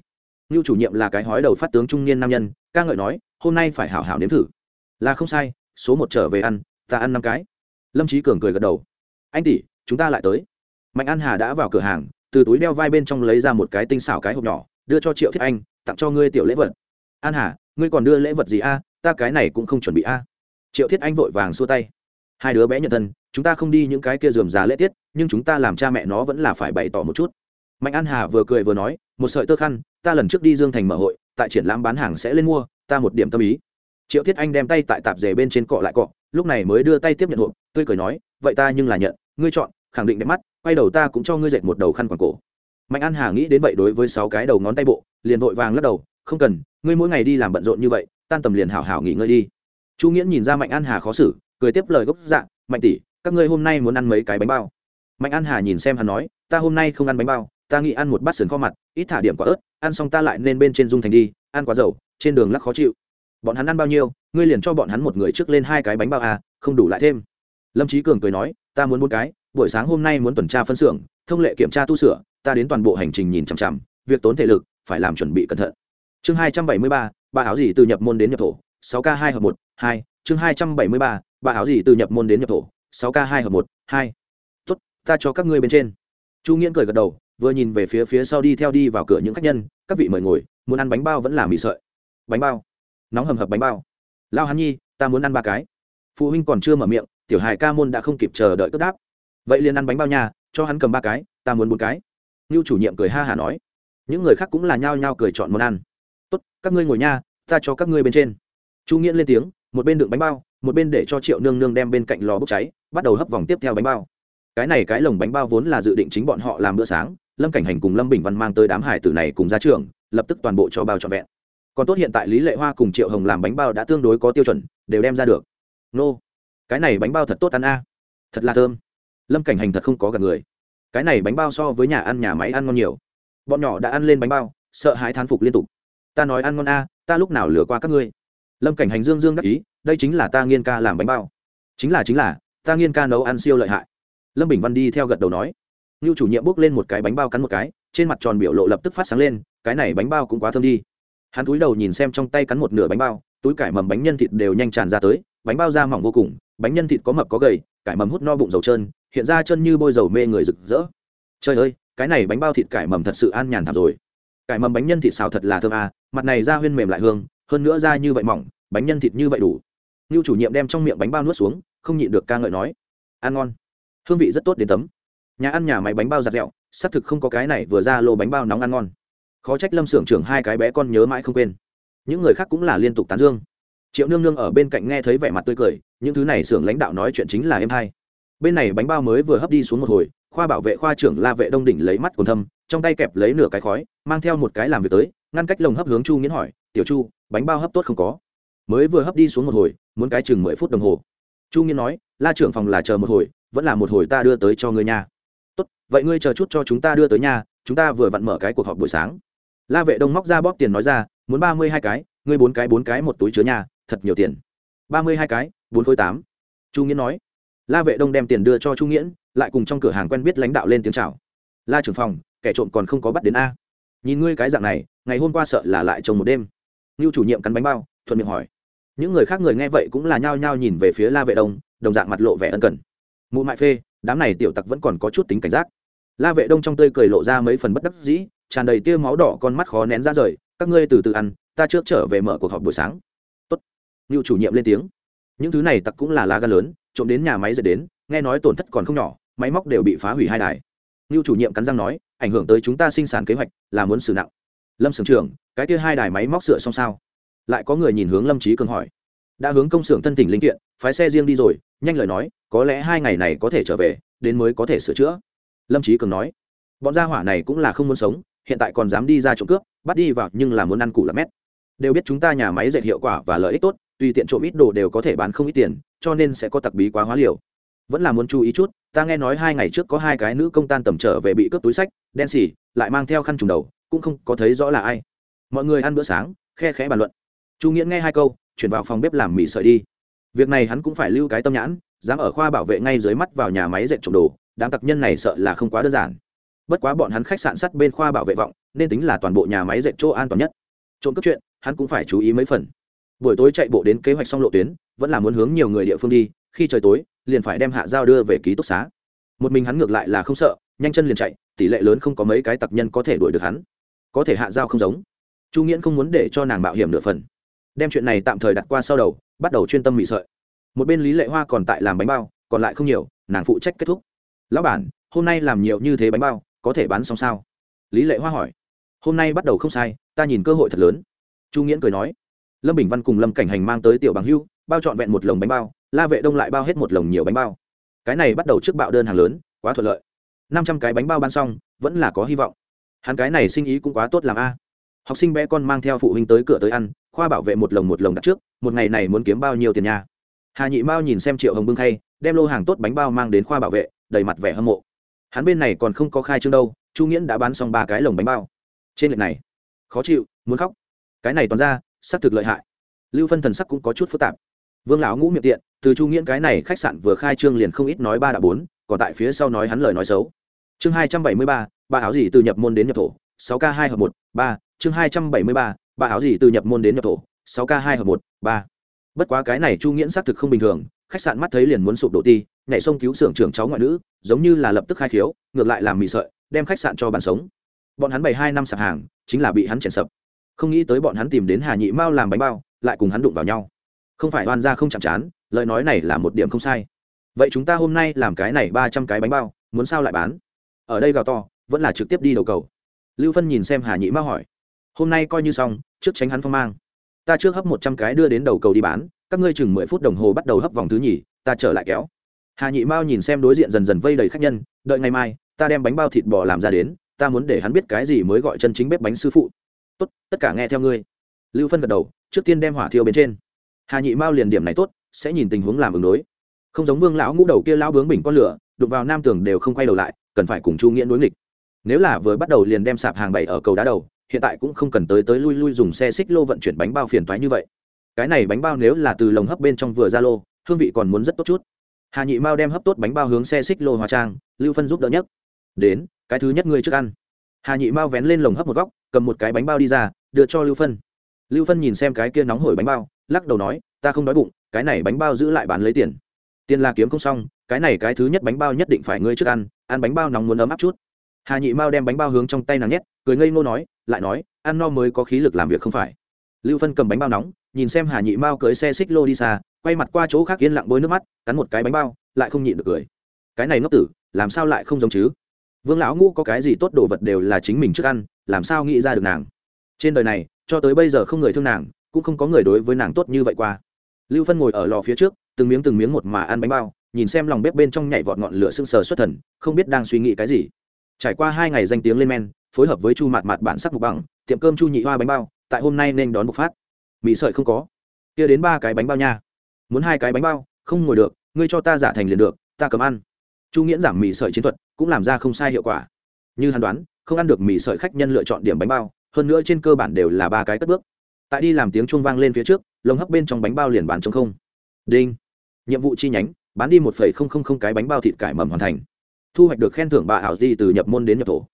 Như chủ nhiệm là cái hói đầu phát tướng trung niên nam nhân, ca ngợi nói, hôm nay phải hảo hảo nếm thử. Là không sai, số một trở về ăn, ta ăn năm cái. Lâm trí cường cười gật đầu. Anh tỷ, chúng ta lại tới. Mạnh an hà đã vào cửa hàng, từ túi đeo vai bên trong lấy ra một cái tinh xảo cái hộp nhỏ, đưa cho triệu thiết anh, tặng cho ngươi tiểu lễ vật. An hà, ngươi còn đưa lễ vật gì a? Ta cái này cũng không chuẩn bị a. Triệu thiết anh vội vàng xua tay. Hai đứa bé nhận thân chúng ta không đi những cái kia dườm già lễ tiết, nhưng chúng ta làm cha mẹ nó vẫn là phải bày tỏ một chút. Mạnh an hà vừa cười vừa nói, một sợi tơ khăn, ta lần trước đi dương thành mở hội, tại triển lãm bán hàng sẽ lên mua, ta một điểm tâm ý. Triệu thiết anh đem tay tại tạp dề bên trên cọ lại cọ, lúc này mới đưa tay tiếp nhận hộp, tươi cười nói, vậy ta nhưng là nhận, ngươi chọn, khẳng định đẹp mắt, quay đầu ta cũng cho ngươi dệt một đầu khăn quàng cổ. Mạnh an hà nghĩ đến vậy đối với sáu cái đầu ngón tay bộ, liền vội vàng lắc đầu, không cần, ngươi mỗi ngày đi làm bận rộn như vậy, tan tầm liền hảo hảo nghỉ ngơi đi. Chu nghiễn nhìn ra mạnh an hà khó xử, cười tiếp lời gốc dạng mạnh tỷ các ngươi hôm nay muốn ăn mấy cái bánh bao? Mạnh an hà nhìn xem hắn nói, ta hôm nay không ăn bánh bao, ta nghĩ ăn một bát sườn kho mặt, ít thả điểm quả ớt, ăn xong ta lại nên bên trên dung thành đi, ăn quá dầu, trên đường lắc khó chịu. Bọn hắn ăn bao nhiêu, ngươi liền cho bọn hắn một người trước lên hai cái bánh bao à không đủ lại thêm. Lâm trí cường cười nói, ta muốn một cái, buổi sáng hôm nay muốn tuần tra phân xưởng, thông lệ kiểm tra tu sửa, ta đến toàn bộ hành trình nhìn chằm chằm, việc tốn thể lực, phải làm chuẩn bị cẩn thận. Chương hai trăm bảy mươi ba ba áo gì từ nhập môn đến nhập thổ, sáu k hai hợp một, hai, chương hai trăm bảy mươi ba ba áo gì từ nhập môn đến nhập thổ sáu k hai hợp một, hai. Tốt, ta cho các ngươi bên trên. Chu nghiễn cười gật đầu, vừa nhìn về phía phía sau đi theo đi vào cửa những khách nhân, các vị mời ngồi, muốn ăn bánh bao vẫn là mì sợi. Bánh bao. Nóng hầm hập bánh bao. Lao hắn nhi, ta muốn ăn ba cái. Phụ huynh còn chưa mở miệng, tiểu hài ca môn đã không kịp chờ đợi cất đáp. Vậy liền ăn bánh bao nhà cho hắn cầm ba cái, ta muốn bốn cái. Như chủ nhiệm cười ha hả nói. Những người khác cũng là nhao nhao cười chọn món ăn. Tốt, các ngươi ngồi nha, ta cho các ngươi bên trên. Chu nghiễn lên tiếng, một bên đựng bánh bao, một bên để cho triệu nương nương đem bên cạnh lò bốc cháy bắt đầu hấp vòng tiếp theo bánh bao. Cái này cái lồng bánh bao vốn là dự định chính bọn họ làm bữa sáng, lâm cảnh hành cùng lâm bình văn mang tới đám hải tử này cùng ra trường, lập tức toàn bộ cho bao trọn vẹn. Còn tốt hiện tại lý lệ hoa cùng triệu hồng làm bánh bao đã tương đối có tiêu chuẩn, đều đem ra được. Nô, cái này bánh bao thật tốt ăn a. Thật là thơm. Lâm cảnh hành thật không có gặp người. Cái này bánh bao so với nhà ăn nhà máy ăn ngon nhiều. Bọn nhỏ đã ăn lên bánh bao, sợ hãi thán phục liên tục. Ta nói ăn ngon a, ta lúc nào lừa qua các ngươi? Lâm cảnh hành dương dương đắc ý, đây chính là ta nghiên ca làm bánh bao. Chính là chính là ta nghiên ca nấu ăn siêu lợi hại. Lâm bình văn đi theo gật đầu nói. Như chủ nhiệm bước lên một cái bánh bao cắn một cái, trên mặt tròn biểu lộ lập tức phát sáng lên, cái này bánh bao cũng quá thơm đi. Hắn túi đầu nhìn xem trong tay cắn một nửa bánh bao, túi cải mầm bánh nhân thịt đều nhanh tràn ra tới, bánh bao da mỏng vô cùng, bánh nhân thịt có mập có gầy, cải mầm hút no bụng dầu trơn, hiện ra chân như bôi dầu mê người rực rỡ. Trời ơi, cái này bánh bao thịt cải mầm thật sự an nhàn thảm rồi. Cải mầm bánh nhân thịt xào thật là thơm à mặt này da huyên mềm lại hương, hơn nữa da như vậy mỏng, bánh nhân thịt như vậy đủ. Như chủ nhiệm đem trong miệng bánh bao nuốt xuống không nhịn được ca ngợi nói, ăn ngon. Hương vị rất tốt đến tấm. Nhà ăn nhà máy bánh bao giặt dẹo xác thực không có cái này vừa ra lô bánh bao nóng ăn ngon. Khó trách lâm xưởng trưởng hai cái bé con nhớ mãi không quên. Những người khác cũng là liên tục tán dương. Triệu nương nương ở bên cạnh nghe thấy vẻ mặt tươi cười, những thứ này xưởng lãnh đạo nói chuyện chính là em hai bên này bánh bao mới vừa hấp đi xuống một hồi, khoa bảo vệ khoa trưởng la vệ đông đỉnh lấy mắt còn thâm, trong tay kẹp lấy nửa cái khói, mang theo một cái làm việc tới, ngăn cách lồng hấp hướng chu nghiến hỏi, tiểu chu, bánh bao hấp tốt không có? Mới vừa hấp đi xuống một hồi, muốn cái chừng mười phút đồng hồ chu nghiên nói, la trưởng phòng là chờ một hồi, vẫn là một hồi ta đưa tới cho ngươi nha. Tốt, vậy ngươi chờ chút cho chúng ta đưa tới nhà chúng ta vừa vặn mở cái cuộc họp buổi sáng. La vệ đông móc ra bóp tiền nói ra, muốn ba mươi hai cái, ngươi bốn cái bốn cái một túi chứa nhà thật nhiều tiền. Ba mươi hai cái, bốn khối tám. Chu nghiễn nói. La vệ đông đem tiền đưa cho chu nghiễn lại cùng trong cửa hàng quen biết lãnh đạo lên tiếng chào. La trưởng phòng, kẻ trộm còn không có bắt đến a. Nhìn ngươi cái dạng này, ngày hôm qua sợ là lại trông một đêm. Như chủ nhiệm cắn bánh bao, thuận miệng hỏi những người khác người nghe vậy cũng là nhao nhao nhìn về phía la vệ đông, đồng dạng mặt lộ vẻ ân cần. Mụ mại phê, đám này tiểu tặc vẫn còn có chút tính cảnh giác. La vệ đông trong tươi cười lộ ra mấy phần bất đắc dĩ, tràn đầy tia máu đỏ con mắt khó nén ra rời, các ngươi từ từ ăn, ta trước trở về mở cuộc họp buổi sáng. Tốt. Như chủ nhiệm lên tiếng. Những thứ này tặc cũng là lá gan lớn, trộm đến nhà máy dệt đến, nghe nói tổn thất còn không nhỏ, máy móc đều bị phá hủy hai đài. Như chủ nhiệm cắn răng nói, ảnh hưởng tới chúng ta sinh sản kế hoạch là muốn xử nặng. Lâm sưởng trưởng, cái kia hai đài máy móc sửa xong sao? Lại có người nhìn hướng lâm trí cường hỏi. Đã hướng công xưởng thân tỉnh linh kiện, phái xe riêng đi rồi, nhanh lời nói, có lẽ hai ngày này có thể trở về, đến mới có thể sửa chữa. Lâm trí cường nói. Bọn gia hỏa này cũng là không muốn sống, hiện tại còn dám đi ra trộm cướp, bắt đi vào nhưng là muốn ăn củ là mét. Đều biết chúng ta nhà máy dệt hiệu quả và lợi ích tốt, tùy tiện trộm ít đồ đều có thể bán không ít tiền, cho nên sẽ có tặc bí quá hóa liều. Vẫn là muốn chú ý chút, ta nghe nói hai ngày trước có hai cái nữ công tan tầm trở về bị cướp túi sách, đen xỉ, lại mang theo khăn trùng đầu, cũng không có thấy rõ là ai. Mọi người ăn bữa sáng, khe khẽ bàn luận chu nghĩa nghe hai câu, chuyển vào phòng bếp làm mì sợi đi. Việc này hắn cũng phải lưu cái tâm nhãn, dám ở khoa bảo vệ ngay dưới mắt vào nhà máy dệt trộm đồ, đám tặc nhân này sợ là không quá đơn giản. Bất quá bọn hắn khách sạn sắt bên khoa bảo vệ vọng, nên tính là toàn bộ nhà máy dệt chỗ an toàn nhất. Trộm cướp chuyện, hắn cũng phải chú ý mấy phần. Buổi tối chạy bộ đến kế hoạch xong lộ tuyến, vẫn là muốn hướng nhiều người địa phương đi, khi trời tối, liền phải đem hạ giao đưa về ký túc xá. Một mình hắn ngược lại là không sợ, nhanh chân liền chạy, tỷ lệ lớn không có mấy cái tặc nhân có thể đuổi được hắn. Có thể hạ giao không giống. Chu nghiễn không muốn để cho nàng mạo hiểm nửa phần đem chuyện này tạm thời đặt qua sau đầu, bắt đầu chuyên tâm mị sợi. Một bên lý lệ hoa còn tại làm bánh bao, còn lại không nhiều, nàng phụ trách kết thúc. Lão bản, hôm nay làm nhiều như thế bánh bao, có thể bán xong sao? Lý lệ hoa hỏi. Hôm nay bắt đầu không sai, ta nhìn cơ hội thật lớn. Chu nghiễn cười nói. Lâm bình văn cùng lâm cảnh hành mang tới tiểu bằng hưu, bao trọn vẹn một lồng bánh bao, la vệ đông lại bao hết một lồng nhiều bánh bao. Cái này bắt đầu trước bạo đơn hàng lớn, quá thuận lợi. Năm trăm cái bánh bao bán xong, vẫn là có hy vọng. Hắn cái này sinh ý cũng quá tốt làm a học sinh bé con mang theo phụ huynh tới cửa tới ăn, khoa bảo vệ một lồng một lồng đặt trước, một ngày này muốn kiếm bao nhiêu tiền nha. Hà nhị mao nhìn xem triệu hồng bưng khay, đem lô hàng tốt bánh bao mang đến khoa bảo vệ, đầy mặt vẻ hâm mộ. Hắn bên này còn không có khai trương đâu, chu nghiễn đã bán xong ba cái lồng bánh bao. Trên lệch này, khó chịu, muốn khóc. Cái này toàn ra xác thực lợi hại. Lưu phân thần sắc cũng có chút phức tạp. Vương lão ngũ miệng tiện, từ chu nghiễn cái này khách sạn vừa khai trương liền không ít nói ba đã bốn, còn tại phía sau nói hắn lời nói xấu. Chương hai trăm bảy mươi ba ba áo gì từ nhập môn đến nhập thổ, sáu k hai hợp một, ba chương hai trăm bảy mươi ba ba áo gì từ nhập môn đến nhập thổ, sáu k hai hợp một, ba. Bất quá cái này chu nghiễn xác thực không bình thường, khách sạn mắt thấy liền muốn sụp đổ ti, nhảy sông cứu xưởng trưởng cháu ngoại nữ, giống như là lập tức khai khiếu, ngược lại làm mì sợi, đem khách sạn cho bàn sống. Bọn hắn bày hai năm sạp hàng, chính là bị hắn chèn sập. Không nghĩ tới bọn hắn tìm đến hà nhị mao làm bánh bao, lại cùng hắn đụng vào nhau. Không phải oan ra không chạm chán, lời nói này là một điểm không sai. Vậy chúng ta hôm nay làm cái này ba trăm cái bánh bao, muốn sao lại bán? Ở đây gào to, vẫn là trực tiếp đi đầu cầu. Lưu phân nhìn xem hà nhị mao hỏi hôm nay coi như xong, trước tránh hắn phong mang. Ta trước hấp một trăm cái đưa đến đầu cầu đi bán, các ngươi chừng mười phút đồng hồ bắt đầu hấp vòng thứ nhì, ta trở lại kéo. Hà nhị mao nhìn xem đối diện dần dần vây đầy khách nhân, đợi ngày mai, ta đem bánh bao thịt bò làm ra đến, ta muốn để hắn biết cái gì mới gọi chân chính bếp bánh sư phụ. Tốt, tất cả nghe theo ngươi. Lưu phân gật đầu, trước tiên đem hỏa thiêu bên trên. Hà nhị mao liền điểm này tốt, sẽ nhìn tình huống làm ứng đối. Không giống vương lão ngũ đầu kia lão bướng bình con lửa, đụng vào nam tường đều không quay đầu lại, cần phải cùng chu nghĩa đối nghịch. Nếu là vừa bắt đầu liền đem sạp hàng bày ở cầu đá đầu hiện tại cũng không cần tới tới lui lui dùng xe xích lô vận chuyển bánh bao phiền toái như vậy. Cái này bánh bao nếu là từ lồng hấp bên trong vừa ra lô, hương vị còn muốn rất tốt chút. Hà nhị mao đem hấp tốt bánh bao hướng xe xích lô hóa trang, lưu phân giúp đỡ nhất đến, cái thứ nhất ngươi trước ăn. Hà nhị mao vén lên lồng hấp một góc, cầm một cái bánh bao đi ra, đưa cho lưu phân. Lưu phân nhìn xem cái kia nóng hổi bánh bao, lắc đầu nói, ta không đói bụng, cái này bánh bao giữ lại bán lấy tiền. Tiền là kiếm không xong, cái này cái thứ nhất bánh bao nhất định phải ngươi trước ăn ăn bánh bao nóng muốn ấm áp chút hà nhị mao đem bánh bao hướng trong tay nàng nhét, cười ngây ngô nói, lại nói, ăn no mới có khí lực làm việc không phải. Lưu phân cầm bánh bao nóng, nhìn xem hà nhị mao cưới xe xích lô đi xa, quay mặt qua chỗ khác yên lặng bôi nước mắt, cắn một cái bánh bao, lại không nhịn được cười. Cái này ngốc tử, làm sao lại không giống chứ? Vương lão ngũ có cái gì tốt đồ vật đều là chính mình trước ăn, làm sao nghĩ ra được nàng? Trên đời này, cho tới bây giờ không người thương nàng, cũng không có người đối với nàng tốt như vậy qua. Lưu phân ngồi ở lò phía trước, từng miếng từng miếng một mà ăn bánh bao, nhìn xem lòng bếp bên trong nhảy vọt ngọn lửa sưng sờ xuất thần, không biết đang suy nghĩ cái gì trải qua hai ngày danh tiếng lên men, phối hợp với chu mạt mạt bản sắc mục bằng, tiệm cơm chu nhị hoa bánh bao, tại hôm nay nên đón bộc phát. Mì sợi không có. Kia đến ba cái bánh bao nha. Muốn hai cái bánh bao, không ngồi được, ngươi cho ta giả thành liền được, ta cầm ăn. Chu nghiễn giảm mì sợi chiến thuật, cũng làm ra không sai hiệu quả. Như hắn đoán, không ăn được mì sợi khách nhân lựa chọn điểm bánh bao, hơn nữa trên cơ bản đều là ba cái cất bước. Tại đi làm tiếng chuông vang lên phía trước, lồng hấp bên trong bánh bao liền bán chống không. Đinh. Nhiệm vụ chi nhánh, bán đi một cái bánh bao thịt cải mầm hoàn thành thu hoạch được khen thưởng bà ảo di từ nhập môn đến nhập thổ.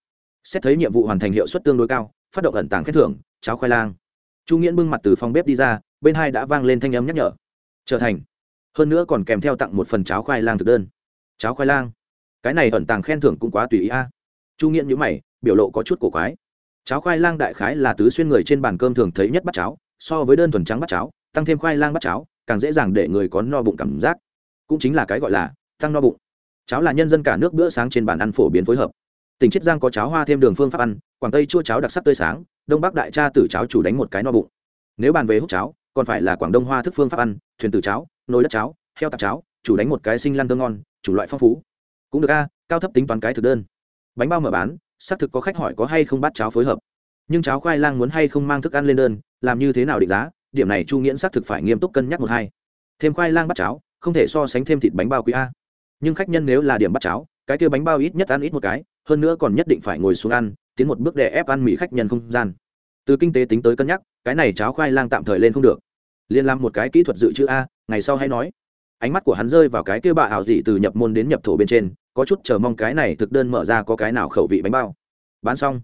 Xét thấy nhiệm vụ hoàn thành hiệu suất tương đối cao, phát động ẩn tàng khen thưởng, cháo khoai lang. Chu nghiễn bưng mặt từ phòng bếp đi ra, bên hai đã vang lên thanh âm nhắc nhở. Trở thành. Hơn nữa còn kèm theo tặng một phần cháo khoai lang thực đơn. Cháo khoai lang. Cái này ẩn tàng khen thưởng cũng quá tùy ý a. Chu nghiễn nhữ mày, biểu lộ có chút cổ quái. Cháo khoai lang đại khái là tứ xuyên người trên bàn cơm thường thấy nhất bắt cháo, so với đơn thuần trắng bắt cháo, tăng thêm khoai lang bắt cháo, càng dễ dàng để người có no bụng cảm giác. Cũng chính là cái gọi là tăng no bụng cháo là nhân dân cả nước bữa sáng trên bàn ăn phổ biến phối hợp. Tỉnh chiết giang có cháo hoa thêm đường phương pháp ăn, quảng tây chua cháo đặc sắc tươi sáng, đông bắc đại cha tử cháo chủ đánh một cái no bụng. Nếu bàn về hút cháo, còn phải là quảng đông hoa thức phương pháp ăn, thuyền tử cháo, nồi đất cháo, heo tạp cháo, chủ đánh một cái sinh lăn tương ngon, chủ loại phong phú. Cũng được a, cao thấp tính toán cái thực đơn. Bánh bao mở bán, xác thực có khách hỏi có hay không bắt cháo phối hợp. Nhưng cháo khoai lang muốn hay không mang thức ăn lên đơn, làm như thế nào định giá, điểm này chu nghiễn xác thực phải nghiêm túc cân nhắc một hai. Thêm khoai lang bắt cháo, không thể so sánh thêm thịt bánh bao quý a nhưng khách nhân nếu là điểm bắt cháo, cái kia bánh bao ít nhất ăn ít một cái, hơn nữa còn nhất định phải ngồi xuống ăn, tiến một bước để ép ăn mì khách nhân không gian. Từ kinh tế tính tới cân nhắc, cái này cháo khoai lang tạm thời lên không được. Liên làm một cái kỹ thuật dự trữ a, ngày sau hay nói. Ánh mắt của hắn rơi vào cái kia bạ ảo dị từ nhập môn đến nhập thổ bên trên, có chút chờ mong cái này thực đơn mở ra có cái nào khẩu vị bánh bao. Bán xong.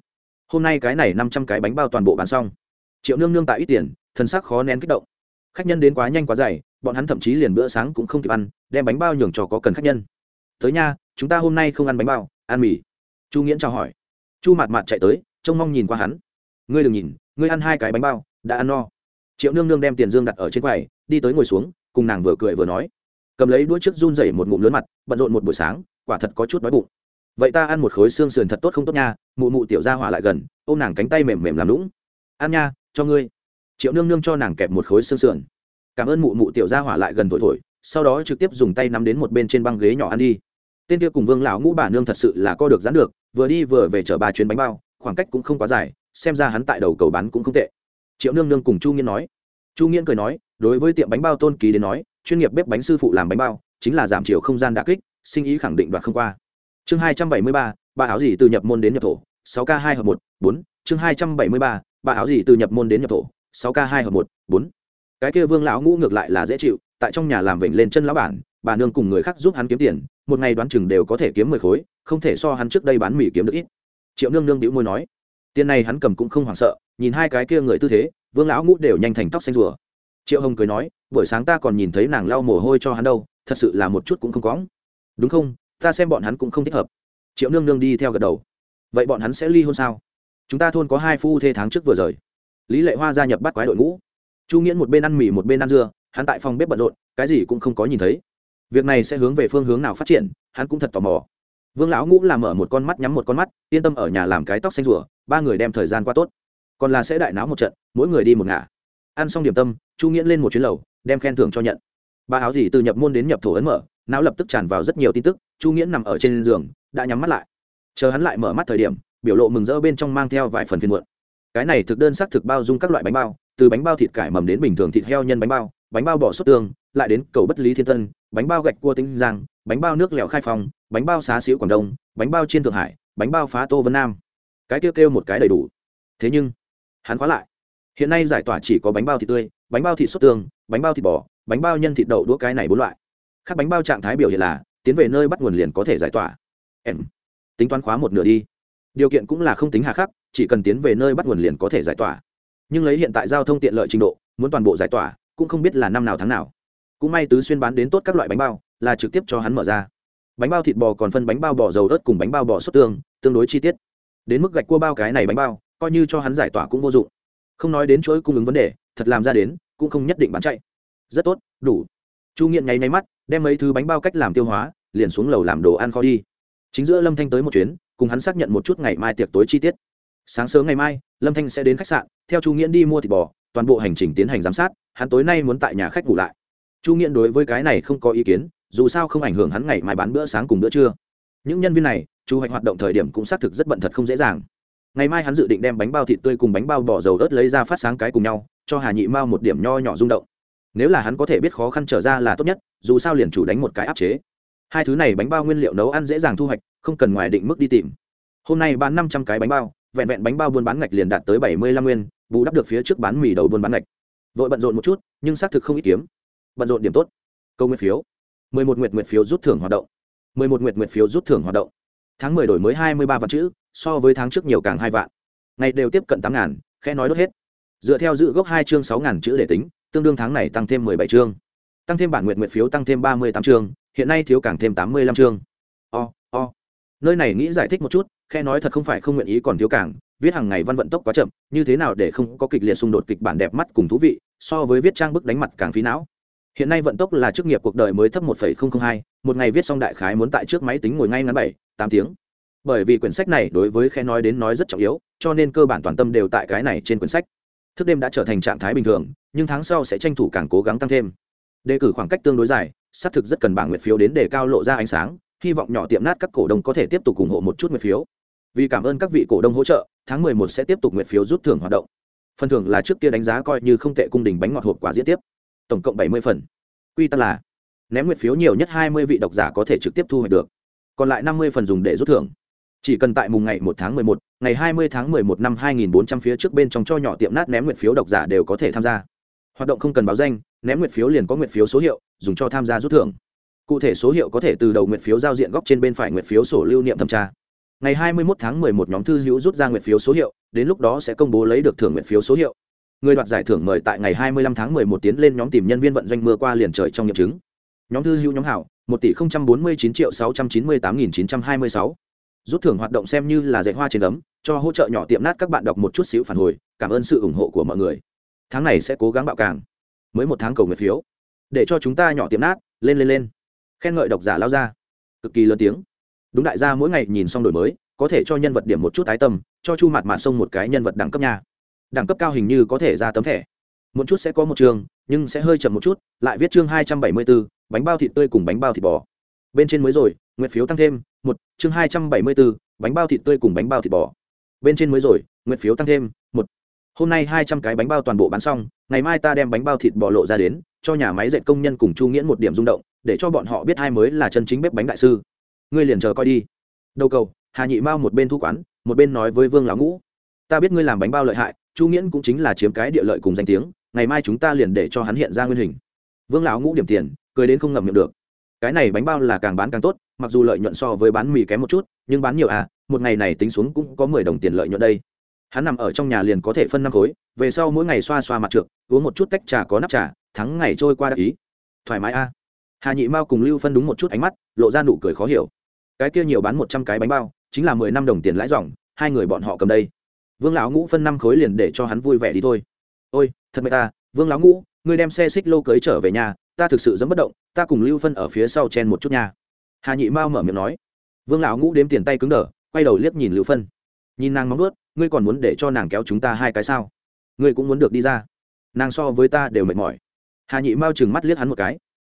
Hôm nay cái này năm trăm cái bánh bao toàn bộ bán xong. Triệu nương nương tại ít tiền thân sắc khó nén kích động khách nhân đến quá nhanh quá dày, bọn hắn thậm chí liền bữa sáng cũng không kịp ăn, đem bánh bao nhường cho có cần khách nhân. Tới nha, chúng ta hôm nay không ăn bánh bao, ăn mì. Chu nghiễn chào hỏi. Chu mạt mạt chạy tới, trông mong nhìn qua hắn. Ngươi đừng nhìn, ngươi ăn hai cái bánh bao, đã ăn no. Triệu nương nương đem tiền dương đặt ở trên quầy, đi tới ngồi xuống, cùng nàng vừa cười vừa nói. Cầm lấy đuôi trước run rẩy một ngụm lớn mặt, bận rộn một buổi sáng, quả thật có chút đói bụng. Vậy ta ăn một khối xương sườn thật tốt không tốt nha, mụ mụ tiểu ra hỏa lại gần, ôm nàng cánh tay mềm mềm làm lũng ăn nha, cho ngươi triệu nương nương cho nàng kẹp một khối xương sườn. Cảm ơn mụ mụ tiểu gia hỏa lại gần thổi thổi, sau đó trực tiếp dùng tay nắm đến một bên trên băng ghế nhỏ ăn đi. Tên kia cùng vương lão ngũ bà nương thật sự là co được dán được, vừa đi vừa về chở ba chuyến bánh bao, khoảng cách cũng không quá dài, xem ra hắn tại đầu cầu bán cũng không tệ. Triệu nương nương cùng chu nghiên nói. Chu nghiên cười nói, đối với tiệm bánh bao tôn ký đến nói, chuyên nghiệp bếp bánh sư phụ làm bánh bao, chính là giảm chiều không gian đà kích, sinh ý khẳng định đoạt không qua. Chương hai trăm bảy mươi ba ba áo gì từ nhập môn đến nhập thổ, sáu k hai hợp một, bốn. Chương hai trăm bảy mươi ba ba áo gì từ nhập môn đến nhập thổ sáu k hai hợp một, bốn. Cái kia vương lão ngũ ngược lại là dễ chịu, tại trong nhà làm vịnh lên chân lão bản, bà nương cùng người khác giúp hắn kiếm tiền, một ngày đoán chừng đều có thể kiếm mười khối, không thể so hắn trước đây bán mì kiếm được ít. Triệu nương nương đĩu môi nói. Tiền này hắn cầm cũng không hoảng sợ, nhìn hai cái kia người tư thế, vương lão ngũ đều nhanh thành tóc xanh rùa. Triệu hồng cười nói, buổi sáng ta còn nhìn thấy nàng lau mồ hôi cho hắn đâu, thật sự là một chút cũng không có đúng không? Ta xem bọn hắn cũng không thích hợp. Triệu nương nương đi theo gật đầu. Vậy bọn hắn sẽ ly hôn sao? Chúng ta thôn có hai phu thê tháng trước vừa rời lý lệ hoa gia nhập bắt quái đội ngũ. Chu nghiễn một bên ăn mì một bên ăn dưa, hắn tại phòng bếp bận rộn, cái gì cũng không có nhìn thấy. Việc này sẽ hướng về phương hướng nào phát triển, hắn cũng thật tò mò. Vương lão ngũ làm mở một con mắt nhắm một con mắt, yên tâm ở nhà làm cái tóc xanh rùa, ba người đem thời gian qua tốt. Còn là sẽ đại náo một trận, mỗi người đi một ngả. Ăn xong điểm tâm, chu nghiễn lên một chuyến lầu, đem khen thưởng cho nhận. Ba áo gì từ nhập môn đến nhập thổ ấn mở, não lập tức tràn vào rất nhiều tin tức, chu nghiễn nằm ở trên giường, đã nhắm mắt lại. Chờ hắn lại mở mắt thời điểm, biểu lộ mừng rỡ bên trong mang theo vài phần phiền muộn cái này thực đơn xác thực bao dung các loại bánh bao từ bánh bao thịt cải mầm đến bình thường thịt heo nhân bánh bao bánh bao bỏ sốt tương lại đến cầu bất lý thiên tân bánh bao gạch cua tinh giang bánh bao nước lẹo khai phong, bánh bao xá xíu quảng đông bánh bao chiên thượng hải bánh bao phá tô vân nam cái kêu kêu một cái đầy đủ thế nhưng hắn khóa lại hiện nay giải tỏa chỉ có bánh bao thịt tươi bánh bao thịt sốt tương bánh bao thịt bò bánh bao nhân thịt đậu đũa cái này bốn loại các bánh bao trạng thái biểu hiện là tiến về nơi bắt nguồn liền có thể giải tỏa em tính toán khóa một nửa đi điều kiện cũng là không tính hà khắc chỉ cần tiến về nơi bắt nguồn liền có thể giải tỏa. Nhưng lấy hiện tại giao thông tiện lợi trình độ, muốn toàn bộ giải tỏa, cũng không biết là năm nào tháng nào. Cũng may tứ xuyên bán đến tốt các loại bánh bao, là trực tiếp cho hắn mở ra. Bánh bao thịt bò còn phân bánh bao bò dầu ớt cùng bánh bao bò sốt tương tương đối chi tiết. Đến mức gạch cua bao cái này bánh bao, coi như cho hắn giải tỏa cũng vô dụng. Không nói đến chuỗi cung ứng vấn đề, thật làm ra đến, cũng không nhất định bán chạy. Rất tốt, đủ. Chu nghiện nháy nháy mắt, đem mấy thứ bánh bao cách làm tiêu hóa, liền xuống lầu làm đồ ăn kho đi. Chính giữa lâm thanh tới một chuyến, cùng hắn xác nhận một chút ngày mai tiệc tối chi tiết sáng sớm ngày mai, lâm thanh sẽ đến khách sạn, theo chu nghiễn đi mua thịt bò, toàn bộ hành trình tiến hành giám sát, hắn tối nay muốn tại nhà khách ngủ lại. Chu nghiễn đối với cái này không có ý kiến, dù sao không ảnh hưởng hắn ngày mai bán bữa sáng cùng bữa trưa. Những nhân viên này, chu hoạch hoạt động thời điểm cũng xác thực rất bận thật không dễ dàng. Ngày mai hắn dự định đem bánh bao thịt tươi cùng bánh bao bò dầu ớt lấy ra phát sáng cái cùng nhau, cho hà nhị mao một điểm nho nhỏ rung động. Nếu là hắn có thể biết khó khăn trở ra là tốt nhất, dù sao liền chủ đánh một cái áp chế. Hai thứ này bánh bao nguyên liệu nấu ăn dễ dàng thu hoạch, không cần ngoài định mức đi tìm. Hôm nay bán năm trăm cái bánh bao vẹn vẹn bánh bao buôn bán ngạch liền đạt tới bảy mươi lăm nguyên, bù đắp được phía trước bán mì đầu buôn bán ngạch. Vội bận rộn một chút, nhưng xác thực không ít kiếm. Bận rộn điểm tốt. Câu nguyện phiếu. mười một nguyện nguyện phiếu rút thưởng hoạt động. mười một nguyện nguyện phiếu rút thưởng hoạt động. Tháng mười đổi mới hai mươi ba vạn chữ, so với tháng trước nhiều càng hai vạn. Ngày đều tiếp cận tám ngàn khe nói đốt hết. Dựa theo dự gốc hai chương sáu ngàn chữ để tính, tương đương tháng này tăng thêm mười bảy chương. Tăng thêm bản nguyện nguyện phiếu tăng thêm ba mươi tám chương, hiện nay thiếu càng thêm tám mươi lăm chương. O o nơi này nghĩ giải thích một chút, khe nói thật không phải không nguyện ý còn thiếu càng, viết hàng ngày văn vận tốc quá chậm, như thế nào để không có kịch liệt xung đột kịch bản đẹp mắt cùng thú vị, so với viết trang bức đánh mặt càng phí não. Hiện nay vận tốc là chức nghiệp cuộc đời mới thấp một hai, một ngày viết xong đại khái muốn tại trước máy tính ngồi ngay ngắn bảy, tám tiếng. Bởi vì quyển sách này đối với khe nói đến nói rất trọng yếu, cho nên cơ bản toàn tâm đều tại cái này trên quyển sách. Thức đêm đã trở thành trạng thái bình thường, nhưng tháng sau sẽ tranh thủ càng cố gắng tăng thêm. Đề cử khoảng cách tương đối dài, xác thực rất cần bảng nguyện phiếu đến để cao lộ ra ánh sáng hy vọng nhỏ tiệm nát các cổ đông có thể tiếp tục ủng hộ một chút nguyện phiếu. Vì cảm ơn các vị cổ đông hỗ trợ tháng 11 sẽ tiếp tục nguyện phiếu rút thưởng hoạt động. Phần thưởng là trước kia đánh giá coi như không tệ cung đình bánh ngọt hộp quả diễn tiếp. Tổng cộng 70 phần. Quy tắc là ném nguyện phiếu nhiều nhất 20 vị độc giả có thể trực tiếp thu hoạch được. Còn lại 50 phần dùng để rút thưởng. Chỉ cần tại mùng ngày 1 tháng 11, ngày 20 tháng 11 năm 2400 phía trước bên trong cho nhỏ tiệm nát ném nguyện phiếu độc giả đều có thể tham gia. Hoạt động không cần báo danh ném nguyện phiếu liền có nguyện phiếu số hiệu dùng cho tham gia rút thưởng cụ thể số hiệu có thể từ đầu nguyện phiếu giao diện góc trên bên phải nguyện phiếu sổ lưu niệm thẩm tra. Ngày 21 tháng 11 nhóm thư hữu rút ra nguyện phiếu số hiệu, đến lúc đó sẽ công bố lấy được thưởng nguyện phiếu số hiệu. Người đoạt giải thưởng mời tại ngày 25 tháng 11 tiến lên nhóm tìm nhân viên vận doanh mưa qua liền trời trong nghiệm chứng. Nhóm thư hữu nhóm hảo, một tỷ bốn mươi chín triệu sáu trăm chín mươi tám nghìn chín trăm hai mươi sáu. Rút thưởng hoạt động xem như là dạy hoa trên ấm cho hỗ trợ nhỏ tiệm nát các bạn đọc một chút xíu phản hồi, cảm ơn sự ủng hộ của mọi người. Tháng này sẽ cố gắng bạo càng. Mới một tháng cầu nguyện phiếu. Để cho chúng ta nhỏ tiệm nát, lên lên lên khen ngợi độc giả lao ra. Cực kỳ lớn tiếng. Đúng đại gia, mỗi ngày nhìn xong đổi mới, có thể cho nhân vật điểm một chút tái tâm, cho chu mặt mạn sông một cái nhân vật đẳng cấp nha. Đẳng cấp cao hình như có thể ra tấm thẻ. Một chút sẽ có một chương nhưng sẽ hơi chậm một chút, lại viết chương hai trăm bảy mươi bốn bánh bao thịt tươi cùng bánh bao thịt bò. Bên trên mới rồi, nguyện phiếu tăng thêm, một, chương hai trăm bảy mươi bốn bánh bao thịt tươi cùng bánh bao thịt bò. Bên trên mới rồi, nguyện phiếu tăng thêm, một, hôm nay hai trăm cái bánh bao toàn bộ bán xong, ngày mai ta đem bánh bao thịt bò lộ ra đến, cho nhà máy dạy công nhân cùng chu nghiễn một điểm rung động để cho bọn họ biết hai mới là chân chính bếp bánh đại sư. Ngươi liền chờ coi đi. Đầu cầu, hà nhị mao một bên thu quán, một bên nói với vương lão ngũ. Ta biết ngươi làm bánh bao lợi hại, chu nghiễn cũng chính là chiếm cái địa lợi cùng danh tiếng, ngày mai chúng ta liền để cho hắn hiện ra nguyên hình. Vương lão ngũ điểm tiền, cười đến không ngậm miệng được. Cái này bánh bao là càng bán càng tốt, mặc dù lợi nhuận so với bán mì kém một chút, nhưng bán nhiều à một ngày này tính xuống cũng có mười đồng tiền lợi nhuận đây. Hắn nằm ở trong nhà liền có thể phân năm khối, về sau mỗi ngày xoa xoa mặt trượt uống một chút tách trà có nắp trà, thắng ngày trôi qua đắc ý. Thoải mái a à hà nhị mao cùng lưu phân đúng một chút ánh mắt, lộ ra nụ cười khó hiểu. Cái kia nhiều bán một trăm cái bánh bao, chính là mười năm đồng tiền lãi dòng, hai người bọn họ cầm đây. Vương lão ngũ phân năm khối liền để cho hắn vui vẻ đi thôi. Ôi, thật mệt ta, vương lão ngũ, ngươi đem xe xích lô cưới trở về nhà, ta thực sự dẫm bất động, ta cùng lưu phân ở phía sau chen một chút nha. Hà nhị mao mở miệng nói. Vương lão ngũ đếm tiền tay cứng đờ, quay đầu liếc nhìn lưu phân. Nhìn nàng móng nuốt ngươi còn muốn để cho nàng kéo chúng ta hai cái sao? Ngươi cũng muốn được đi ra. Nàng so với ta đều mệt mỏi. Hà nhị mao chừng mắt liếc hắn một cái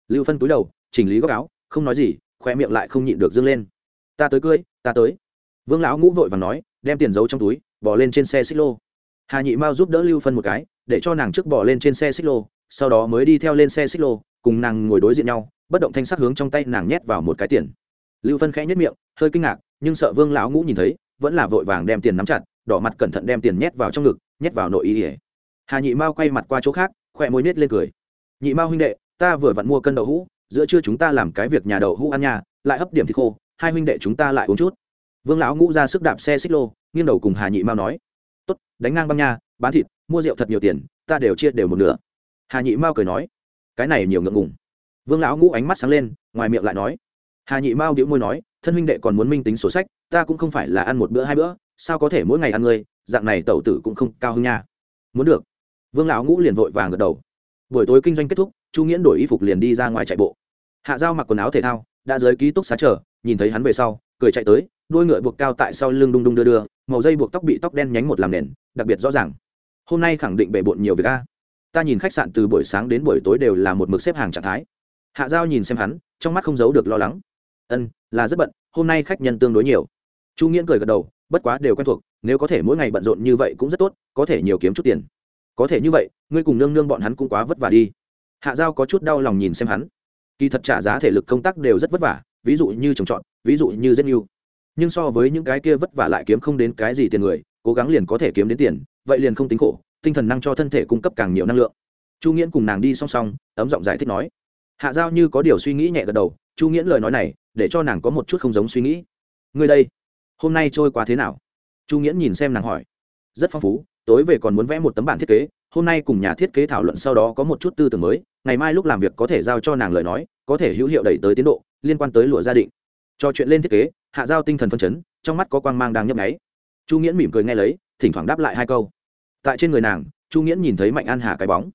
lưu phân túi đầu, chỉnh lý góc áo, không nói gì khoe miệng lại không nhịn được dâng lên. Ta tới cưới, ta tới. Vương lão ngũ vội và nói, đem tiền giấu trong túi, bỏ lên trên xe xích lô. Hà nhị mao giúp đỡ lưu phân một cái, để cho nàng trước bỏ lên trên xe xích lô, sau đó mới đi theo lên xe xích lô, cùng nàng ngồi đối diện nhau, bất động thanh sắc hướng trong tay nàng nhét vào một cái tiền. Lưu phân khẽ nhất miệng, hơi kinh ngạc, nhưng sợ vương lão ngũ nhìn thấy, vẫn là vội vàng đem tiền nắm chặt, đỏ mặt cẩn thận đem tiền nhét vào trong ngực, nhét vào nội y ỉa hà nhị mao quay mặt qua chỗ khác khỏe môi nết lên cười. Nhị mao huynh đệ ta vừa vặn mua cân đậu hũ, giữa trưa chúng ta làm cái việc nhà đậu hũ ăn nhà lại hấp điểm thịt khô, hai huynh đệ chúng ta lại uống chút. Vương lão ngũ ra sức đạp xe xích lô, nghiêng đầu cùng hà nhị mao nói, tốt, đánh ngang băng nha, bán thịt, mua rượu thật nhiều tiền, ta đều chia đều một nửa. Hà nhị mao cười nói, cái này nhiều ngượng ngùng. Vương lão ngũ ánh mắt sáng lên, ngoài miệng lại nói, hà nhị mao đĩu môi nói, thân huynh đệ còn muốn minh tính sổ sách, ta cũng không phải là ăn một bữa hai bữa, sao có thể mỗi ngày ăn ngươi, dạng này tẩu tử cũng không cao hơn nha. Muốn được. Vương lão ngũ liền vội vàng gật đầu. Buổi tối kinh doanh kết thúc chu nghiễn đổi y phục liền đi ra ngoài chạy bộ. Hạ giao mặc quần áo thể thao, đã giới ký túc xá chờ, nhìn thấy hắn về sau, cười chạy tới đuôi ngựa buộc cao tại sau lưng đung đung đưa đưa, màu dây buộc tóc bị tóc đen nhánh một làm nền, đặc biệt rõ ràng. Hôm nay khẳng định bể bộn nhiều việc a. Ta nhìn khách sạn từ buổi sáng đến buổi tối đều là một mực xếp hàng trạng thái. Hạ giao nhìn xem hắn, trong mắt không giấu được lo lắng. Ân, là rất bận, hôm nay khách nhân tương đối nhiều. Chu nghiễn cười gật đầu, bất quá đều quen thuộc, nếu có thể mỗi ngày bận rộn như vậy cũng rất tốt, có thể nhiều kiếm chút tiền. Có thể như vậy, ngươi cùng nương nương bọn hắn cũng quá vất vả đi hạ giao có chút đau lòng nhìn xem hắn. Kỳ thật trả giá thể lực công tác đều rất vất vả, ví dụ như trồng trọt, ví dụ như rất nhiều nhưng so với những cái kia vất vả lại kiếm không đến cái gì tiền người, cố gắng liền có thể kiếm đến tiền, vậy liền không tính khổ, tinh thần năng cho thân thể cung cấp càng nhiều năng lượng. Chu nghiễn cùng nàng đi song song, ấm giọng giải thích nói. Hạ giao như có điều suy nghĩ nhẹ gật đầu, chu nghiễn lời nói này, để cho nàng có một chút không giống suy nghĩ. Ngươi đây, hôm nay trôi qua thế nào? Chu nghiễn nhìn xem nàng hỏi. Rất phong phú, tối về còn muốn vẽ một tấm bản thiết kế hôm nay cùng nhà thiết kế thảo luận sau đó có một chút tư tưởng mới, ngày mai lúc làm việc có thể giao cho nàng lời nói, có thể hữu hiệu đẩy tới tiến độ, liên quan tới lụa gia định. Cho chuyện lên thiết kế, hạ giao tinh thần phân chấn, trong mắt có quang mang đang nhấp nháy. Chu nghiễn mỉm cười nghe lấy, thỉnh thoảng đáp lại hai câu. Tại trên người nàng, chu nghiễn nhìn thấy mạnh an hà cái bóng.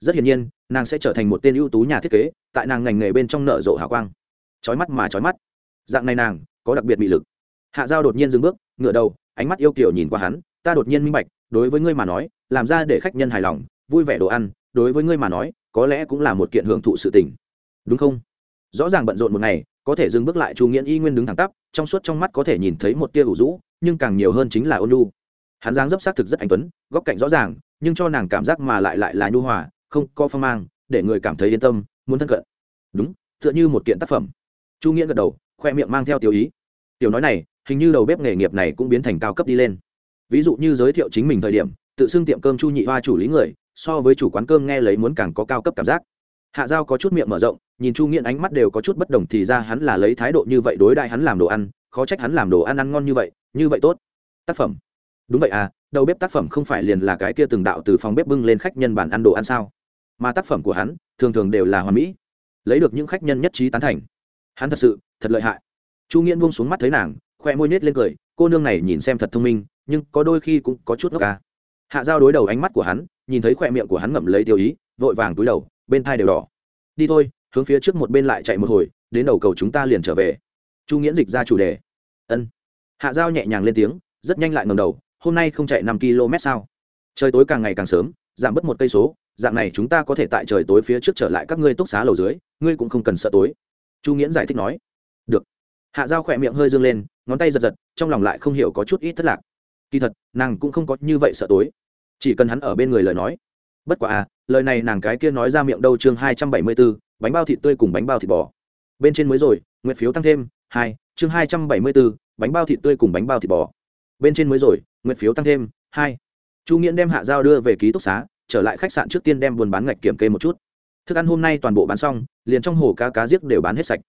Rất hiển nhiên, nàng sẽ trở thành một tên ưu tú nhà thiết kế, tại nàng ngành nghề bên trong nợ rộ hào quang. Trói mắt mà trói mắt. Dạng này nàng, có đặc biệt bị lực. Hạ giao đột nhiên dừng bước ngựa đầu, ánh mắt yêu kiểu nhìn qua hắn, ta đột nhiên minh bạch, đối với ngươi mà nói làm ra để khách nhân hài lòng, vui vẻ đồ ăn, đối với ngươi mà nói, có lẽ cũng là một kiện hưởng thụ sự tình. Đúng không? Rõ ràng bận rộn một ngày, có thể dừng bước lại chu nghiễn y nguyên đứng thẳng tắp, trong suốt trong mắt có thể nhìn thấy một tia ủ rũ, nhưng càng nhiều hơn chính là ôn nhu. Hắn dáng dấp xác thực rất anh tuấn, góc cạnh rõ ràng, nhưng cho nàng cảm giác mà lại lại là nhu hòa, không có phong mang, để người cảm thấy yên tâm, muốn thân cận. Đúng, tựa như một kiện tác phẩm. Chu nghĩa gật đầu, khoe miệng mang theo tiểu ý. Tiểu nói này, hình như đầu bếp nghề nghiệp này cũng biến thành cao cấp đi lên. Ví dụ như giới thiệu chính mình thời điểm tự xưng tiệm cơm chu nhị hoa chủ lý người, so với chủ quán cơm nghe lấy muốn càng có cao cấp cảm giác. Hạ giao có chút miệng mở rộng, nhìn chu nghiện ánh mắt đều có chút bất đồng thì ra hắn là lấy thái độ như vậy đối đại hắn làm đồ ăn, khó trách hắn làm đồ ăn ăn ngon như vậy như vậy tốt. Tác phẩm. Đúng vậy à đầu bếp tác phẩm không phải liền là cái kia từng đạo từ phòng bếp bưng lên khách nhân bàn ăn đồ ăn sao? Mà tác phẩm của hắn, thường thường đều là hoàn mỹ. Lấy được những khách nhân nhất trí tán thành. Hắn thật sự, thật lợi hại. Chu nghiện buông xuống mắt thấy nàng, khoe môi nết lên cười, cô nương này nhìn xem thật thông minh, nhưng có đôi khi cũng có chút ngốc ca hạ giao đối đầu ánh mắt của hắn, nhìn thấy khoe miệng của hắn ngậm lấy tiêu ý, vội vàng túi đầu, bên thai đều đỏ. Đi thôi, hướng phía trước một bên lại chạy một hồi, đến đầu cầu chúng ta liền trở về. Chu nghiễn dịch ra chủ đề. Ân. Hạ giao nhẹ nhàng lên tiếng, rất nhanh lại ngầm đầu, hôm nay không chạy năm km sao? Trời tối càng ngày càng sớm, giảm bớt một cây số, dạng này chúng ta có thể tại trời tối phía trước trở lại các ngươi túc xá lầu dưới, ngươi cũng không cần sợ tối. Chu nghiễn giải thích nói. Được. Hạ giao khỏe miệng hơi dương lên, ngón tay giật giật, trong lòng lại không hiểu có chút ít thất lạc. Kỳ thật, nàng cũng không có như vậy sợ tối chỉ cần hắn ở bên người lời nói. Bất quả à lời này nàng cái kia nói ra miệng đâu chương hai trăm bảy mươi b ố bánh bao thịt tươi cùng bánh bao thịt bò. Bên trên mới rồi, nguyện phiếu tăng thêm, hai, chương hai trăm bảy mươi b ố bánh bao thịt tươi cùng bánh bao thịt bò. Bên trên mới rồi, nguyện phiếu tăng thêm, hai. Chu nghiễn đem hạ giao đưa về ký túc xá, trở lại khách sạn trước tiên đem buôn bán ngạch kiểm kê một chút. Thức ăn hôm nay toàn bộ bán xong, liền trong hồ cá cá giết đều bán hết sạch.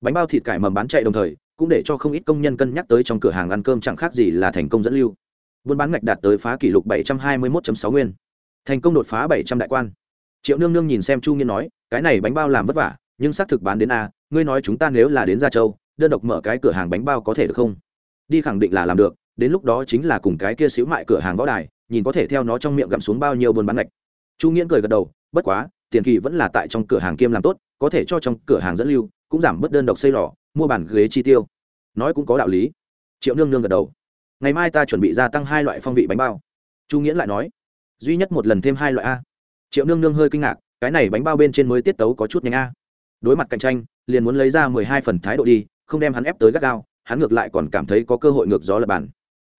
Bánh bao thịt cải mầm bán chạy đồng thời, cũng để cho không ít công nhân cân nhắc tới trong cửa hàng ăn cơm chẳng khác gì là thành công dẫn lưu buôn bán ngạch đạt tới phá kỷ lục bảy trăm hai mươi 721.6 nguyên. Thành công đột phá bảy trăm đại quan. Triệu nương nương nhìn xem chu nghiên nói, cái này bánh bao làm vất vả, nhưng xác thực bán đến a, ngươi nói chúng ta nếu là đến gia châu, đơn độc mở cái cửa hàng bánh bao có thể được không? Đi khẳng định là làm được, đến lúc đó chính là cùng cái kia xíu mại cửa hàng võ đài, nhìn có thể theo nó trong miệng gặm xuống bao nhiêu buôn bán ngạch. Chu nghiễn cười gật đầu, bất quá, tiền kỳ vẫn là tại trong cửa hàng kiêm làm tốt, có thể cho trong cửa hàng dẫn lưu, cũng giảm bớt đơn độc xây lò, mua bản ghế chi tiêu. Nói cũng có đạo lý. Triệu nương nương gật đầu ngày mai ta chuẩn bị gia tăng hai loại phong vị bánh bao. Chu nghiễn lại nói, duy nhất một lần thêm hai loại a. Triệu nương nương hơi kinh ngạc, cái này bánh bao bên trên mới tiết tấu có chút nhanh a. Đối mặt cạnh tranh, liền muốn lấy ra mười hai phần thái độ đi, không đem hắn ép tới gắt gao, hắn ngược lại còn cảm thấy có cơ hội ngược gió lập bàn.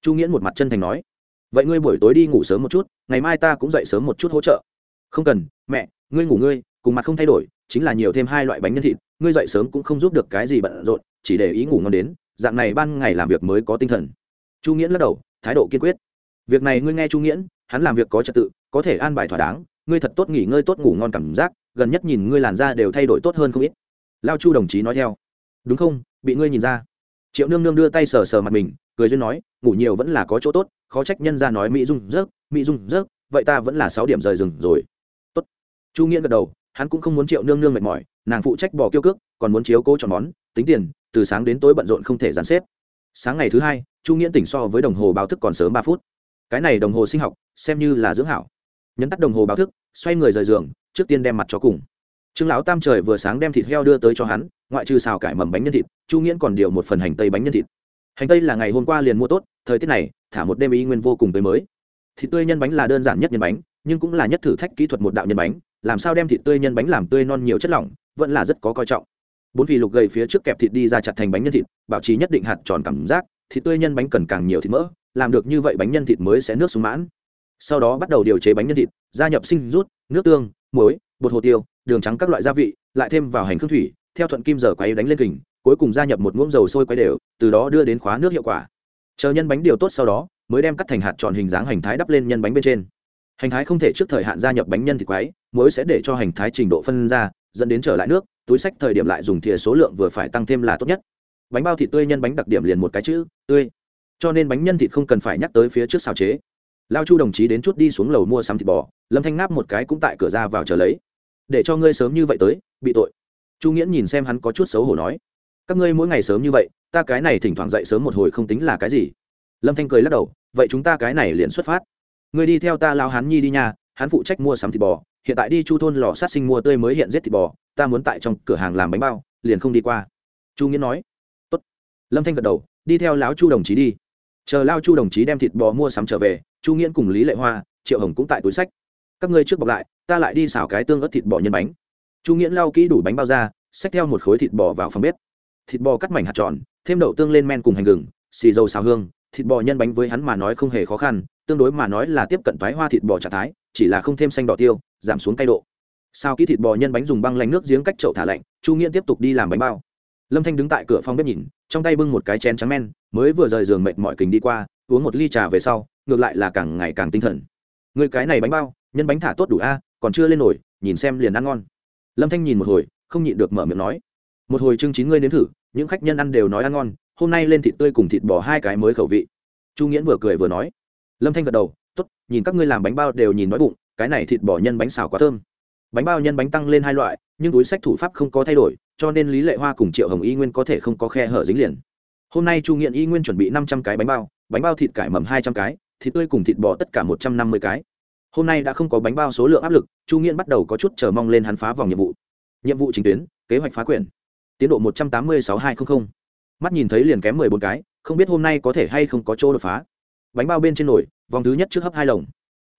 Chu nghiễn một mặt chân thành nói, vậy ngươi buổi tối đi ngủ sớm một chút, ngày mai ta cũng dậy sớm một chút hỗ trợ. Không cần, mẹ, ngươi ngủ ngươi, cùng mặt không thay đổi, chính là nhiều thêm hai loại bánh nhân thịt, ngươi dậy sớm cũng không giúp được cái gì bận rộn, chỉ để ý ngủ ngon đến, dạng này ban ngày làm việc mới có tinh thần chu nghiễn lắc đầu, thái độ kiên quyết. Việc này ngươi nghe chu nghiễn, hắn làm việc có trật tự, có thể an bài thỏa đáng, ngươi thật tốt nghỉ ngơi tốt ngủ ngon cảm giác, gần nhất nhìn ngươi làn da đều thay đổi tốt hơn không ít. Lao chu đồng chí nói theo. Đúng không? Bị ngươi nhìn ra. Triệu nương nương đưa tay sờ sờ mặt mình, cười duyên nói, ngủ nhiều vẫn là có chỗ tốt, khó trách nhân ra nói mỹ dung rớt, mỹ dung rớt, vậy ta vẫn là sáu điểm rời rừng rồi. Tốt. Chu nghĩa gật đầu, hắn cũng không muốn triệu nương nương mệt mỏi, nàng phụ trách bỏ kiêu cước, còn muốn chiếu cố chọn món tính tiền, từ sáng đến tối bận rộn không thể dàn xếp. Sáng ngày thứ hai chu nghiễn tỉnh so với đồng hồ báo thức còn sớm ba phút. Cái này đồng hồ sinh học, xem như là dưỡng hảo. Nhấn tắt đồng hồ báo thức, xoay người rời giường, trước tiên đem mặt cho cùng. Trương lão tam trời vừa sáng đem thịt heo đưa tới cho hắn, ngoại trừ xào cải mầm bánh nhân thịt, chu nghiễn còn điều một phần hành tây bánh nhân thịt. Hành tây là ngày hôm qua liền mua tốt, thời tiết này, thả một đêm ý nguyên vô cùng tới mới. Thịt tươi nhân bánh là đơn giản nhất nhân bánh, nhưng cũng là nhất thử thách kỹ thuật một đạo nhân bánh, làm sao đem thịt tươi nhân bánh làm tươi non nhiều chất lỏng, vẫn là rất có coi trọng. Bốn vị lục gầy phía trước kẹp thịt đi ra chặt thành bánh nhân thịt, bảo trì nhất định hạt tròn cảm giác thịt tươi nhân bánh cần càng nhiều thịt mỡ, làm được như vậy bánh nhân thịt mới sẽ nước súng mãn. Sau đó bắt đầu điều chế bánh nhân thịt, gia nhập sinh rút, nước tương, muối, bột hồ tiêu, đường trắng các loại gia vị, lại thêm vào hành khương thủy, theo thuận kim giờ quay đánh lên kình, cuối cùng gia nhập một muỗng dầu sôi quay đều, từ đó đưa đến khóa nước hiệu quả. Chờ nhân bánh điều tốt sau đó, mới đem cắt thành hạt tròn hình dáng hành thái đắp lên nhân bánh bên trên. Hành thái không thể trước thời hạn gia nhập bánh nhân thịt quái muối sẽ để cho hành thái trình độ phân ra, dẫn đến trở lại nước, túi sách thời điểm lại dùng thìa số lượng vừa phải tăng thêm là tốt nhất bánh bao thịt tươi nhân bánh đặc điểm liền một cái chữ, tươi. Cho nên bánh nhân thịt không cần phải nhắc tới phía trước xào chế. Lao chu đồng chí đến chút đi xuống lầu mua sắm thịt bò, lâm thanh ngáp một cái cũng tại cửa ra vào chờ lấy. Để cho ngươi sớm như vậy tới, bị tội. Chu nghĩa nhìn xem hắn có chút xấu hổ nói. Các ngươi mỗi ngày sớm như vậy, ta cái này thỉnh thoảng dậy sớm một hồi không tính là cái gì. Lâm thanh cười lắc đầu, vậy chúng ta cái này liền xuất phát. Ngươi đi theo ta lao hắn nhi đi nha, hắn phụ trách mua sắm thịt bò. Hiện tại đi chu thôn lò sát sinh mua tươi mới hiện giết thịt bò, ta muốn tại trong cửa hàng làm bánh bao, liền không đi qua. Chu nghĩa nói lâm thanh gật đầu, đi theo lão chu đồng chí đi. Chờ lao chu đồng chí đem thịt bò mua sắm trở về, chu nghiễn cùng lý lệ hoa, triệu hồng cũng tại túi sách. Các ngươi trước bọc lại, ta lại đi xào cái tương ớt thịt bò nhân bánh. Chu nghiễn lau kỹ đủ bánh bao ra, xách theo một khối thịt bò vào phòng bếp. Thịt bò cắt mảnh hạt tròn, thêm đậu tương lên men cùng hành gừng, xì dầu xào hương, thịt bò nhân bánh với hắn mà nói không hề khó khăn, tương đối mà nói là tiếp cận thoái hoa thịt bò trạng thái, chỉ là không thêm xanh đỏ tiêu, giảm xuống cay độ. Sau kỹ thịt bò nhân bánh dùng băng lạnh nước giếng cách chậu thả lạnh, chu nghiễn tiếp tục đi làm bánh bao lâm thanh đứng tại cửa phòng bếp nhìn, trong tay bưng một cái chén trắng men, mới vừa rời giường mệt mỏi kình đi qua, uống một ly trà về sau, ngược lại là càng ngày càng tinh thần. Người cái này bánh bao, nhân bánh thả tốt đủ a, còn chưa lên nổi, nhìn xem liền ăn ngon. Lâm thanh nhìn một hồi, không nhịn được mở miệng nói. Một hồi chương chín ngươi nếm thử, những khách nhân ăn đều nói ăn ngon, hôm nay lên thịt tươi cùng thịt bò hai cái mới khẩu vị. Chu nghiễn vừa cười vừa nói. Lâm thanh gật đầu t ố t nhìn các ngươi làm bánh bao đều nhìn nói bụng, cái này thịt bò nhân bánh xào quá thơm. Bánh bao nhân bánh tăng lên hai loại, nhưng túi sách thủ pháp không có thay đổi cho nên lý lệ hoa cùng triệu hồng y nguyên có thể không có khe hở dính liền. Hôm nay chu nghiện y nguyên chuẩn bị năm trăm cái bánh bao bánh bao thịt cải mầm hai trăm cái, thịt tươi cùng thịt bò tất cả một trăm năm mươi cái. Hôm nay đã không có bánh bao số lượng áp lực, chu nghiện bắt đầu có chút chờ mong lên hắn phá vòng nhiệm vụ. Nhiệm vụ chính tuyến, kế hoạch phá quyển. Tiến độ một trăm tám mươi sáu hai trăm linh mắt nhìn thấy liền kém mười bốn cái, không biết hôm nay có thể hay không có chỗ đột phá. Bánh bao bên trên nồi, vòng thứ nhất trước hấp hai lồng.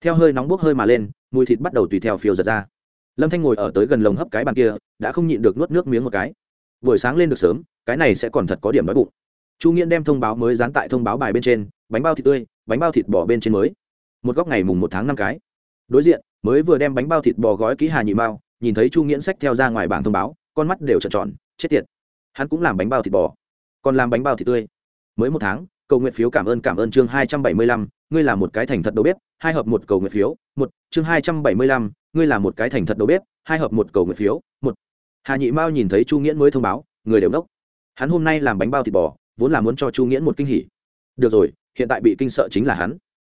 Theo hơi nóng bốc hơi mà lên, mùi thịt bắt đầu tùy theo phiêu giật ra lâm thanh ngồi ở tới gần lồng hấp cái bàn kia đã không nhịn được nuốt nước miếng một cái. Buổi sáng lên được sớm cái này sẽ còn thật có điểm đói bụng. Chu nghiễn đem thông báo mới dán tại thông báo bài bên trên bánh bao thịt tươi bánh bao thịt bò bên trên mới. Một góc ngày mùng một tháng năm cái. Đối diện mới vừa đem bánh bao thịt bò gói kỹ hà nhị mao, nhìn thấy chu nghiễn sách theo ra ngoài bảng thông báo con mắt đều trợn tròn chết tiệt. Hắn cũng làm bánh bao thịt bò còn làm bánh bao thịt tươi. Mới một tháng cầu nguyện phiếu cảm ơn cảm ơn chương hai trăm bảy mươi lăm, ngươi là một cái thành thật đầu bếp, hai hợp một cầu nguyện phiếu, một, chương hai trăm bảy mươi lăm, ngươi là một cái thành thật đầu bếp, hai hợp một cầu nguyện phiếu, một. Hà nhị mao nhìn thấy chu nghiễn mới thông báo, người đều nốc hắn hôm nay làm bánh bao thịt bò, vốn là muốn cho chu nghiễn một kinh hỉ. Được rồi, hiện tại bị kinh sợ chính là hắn.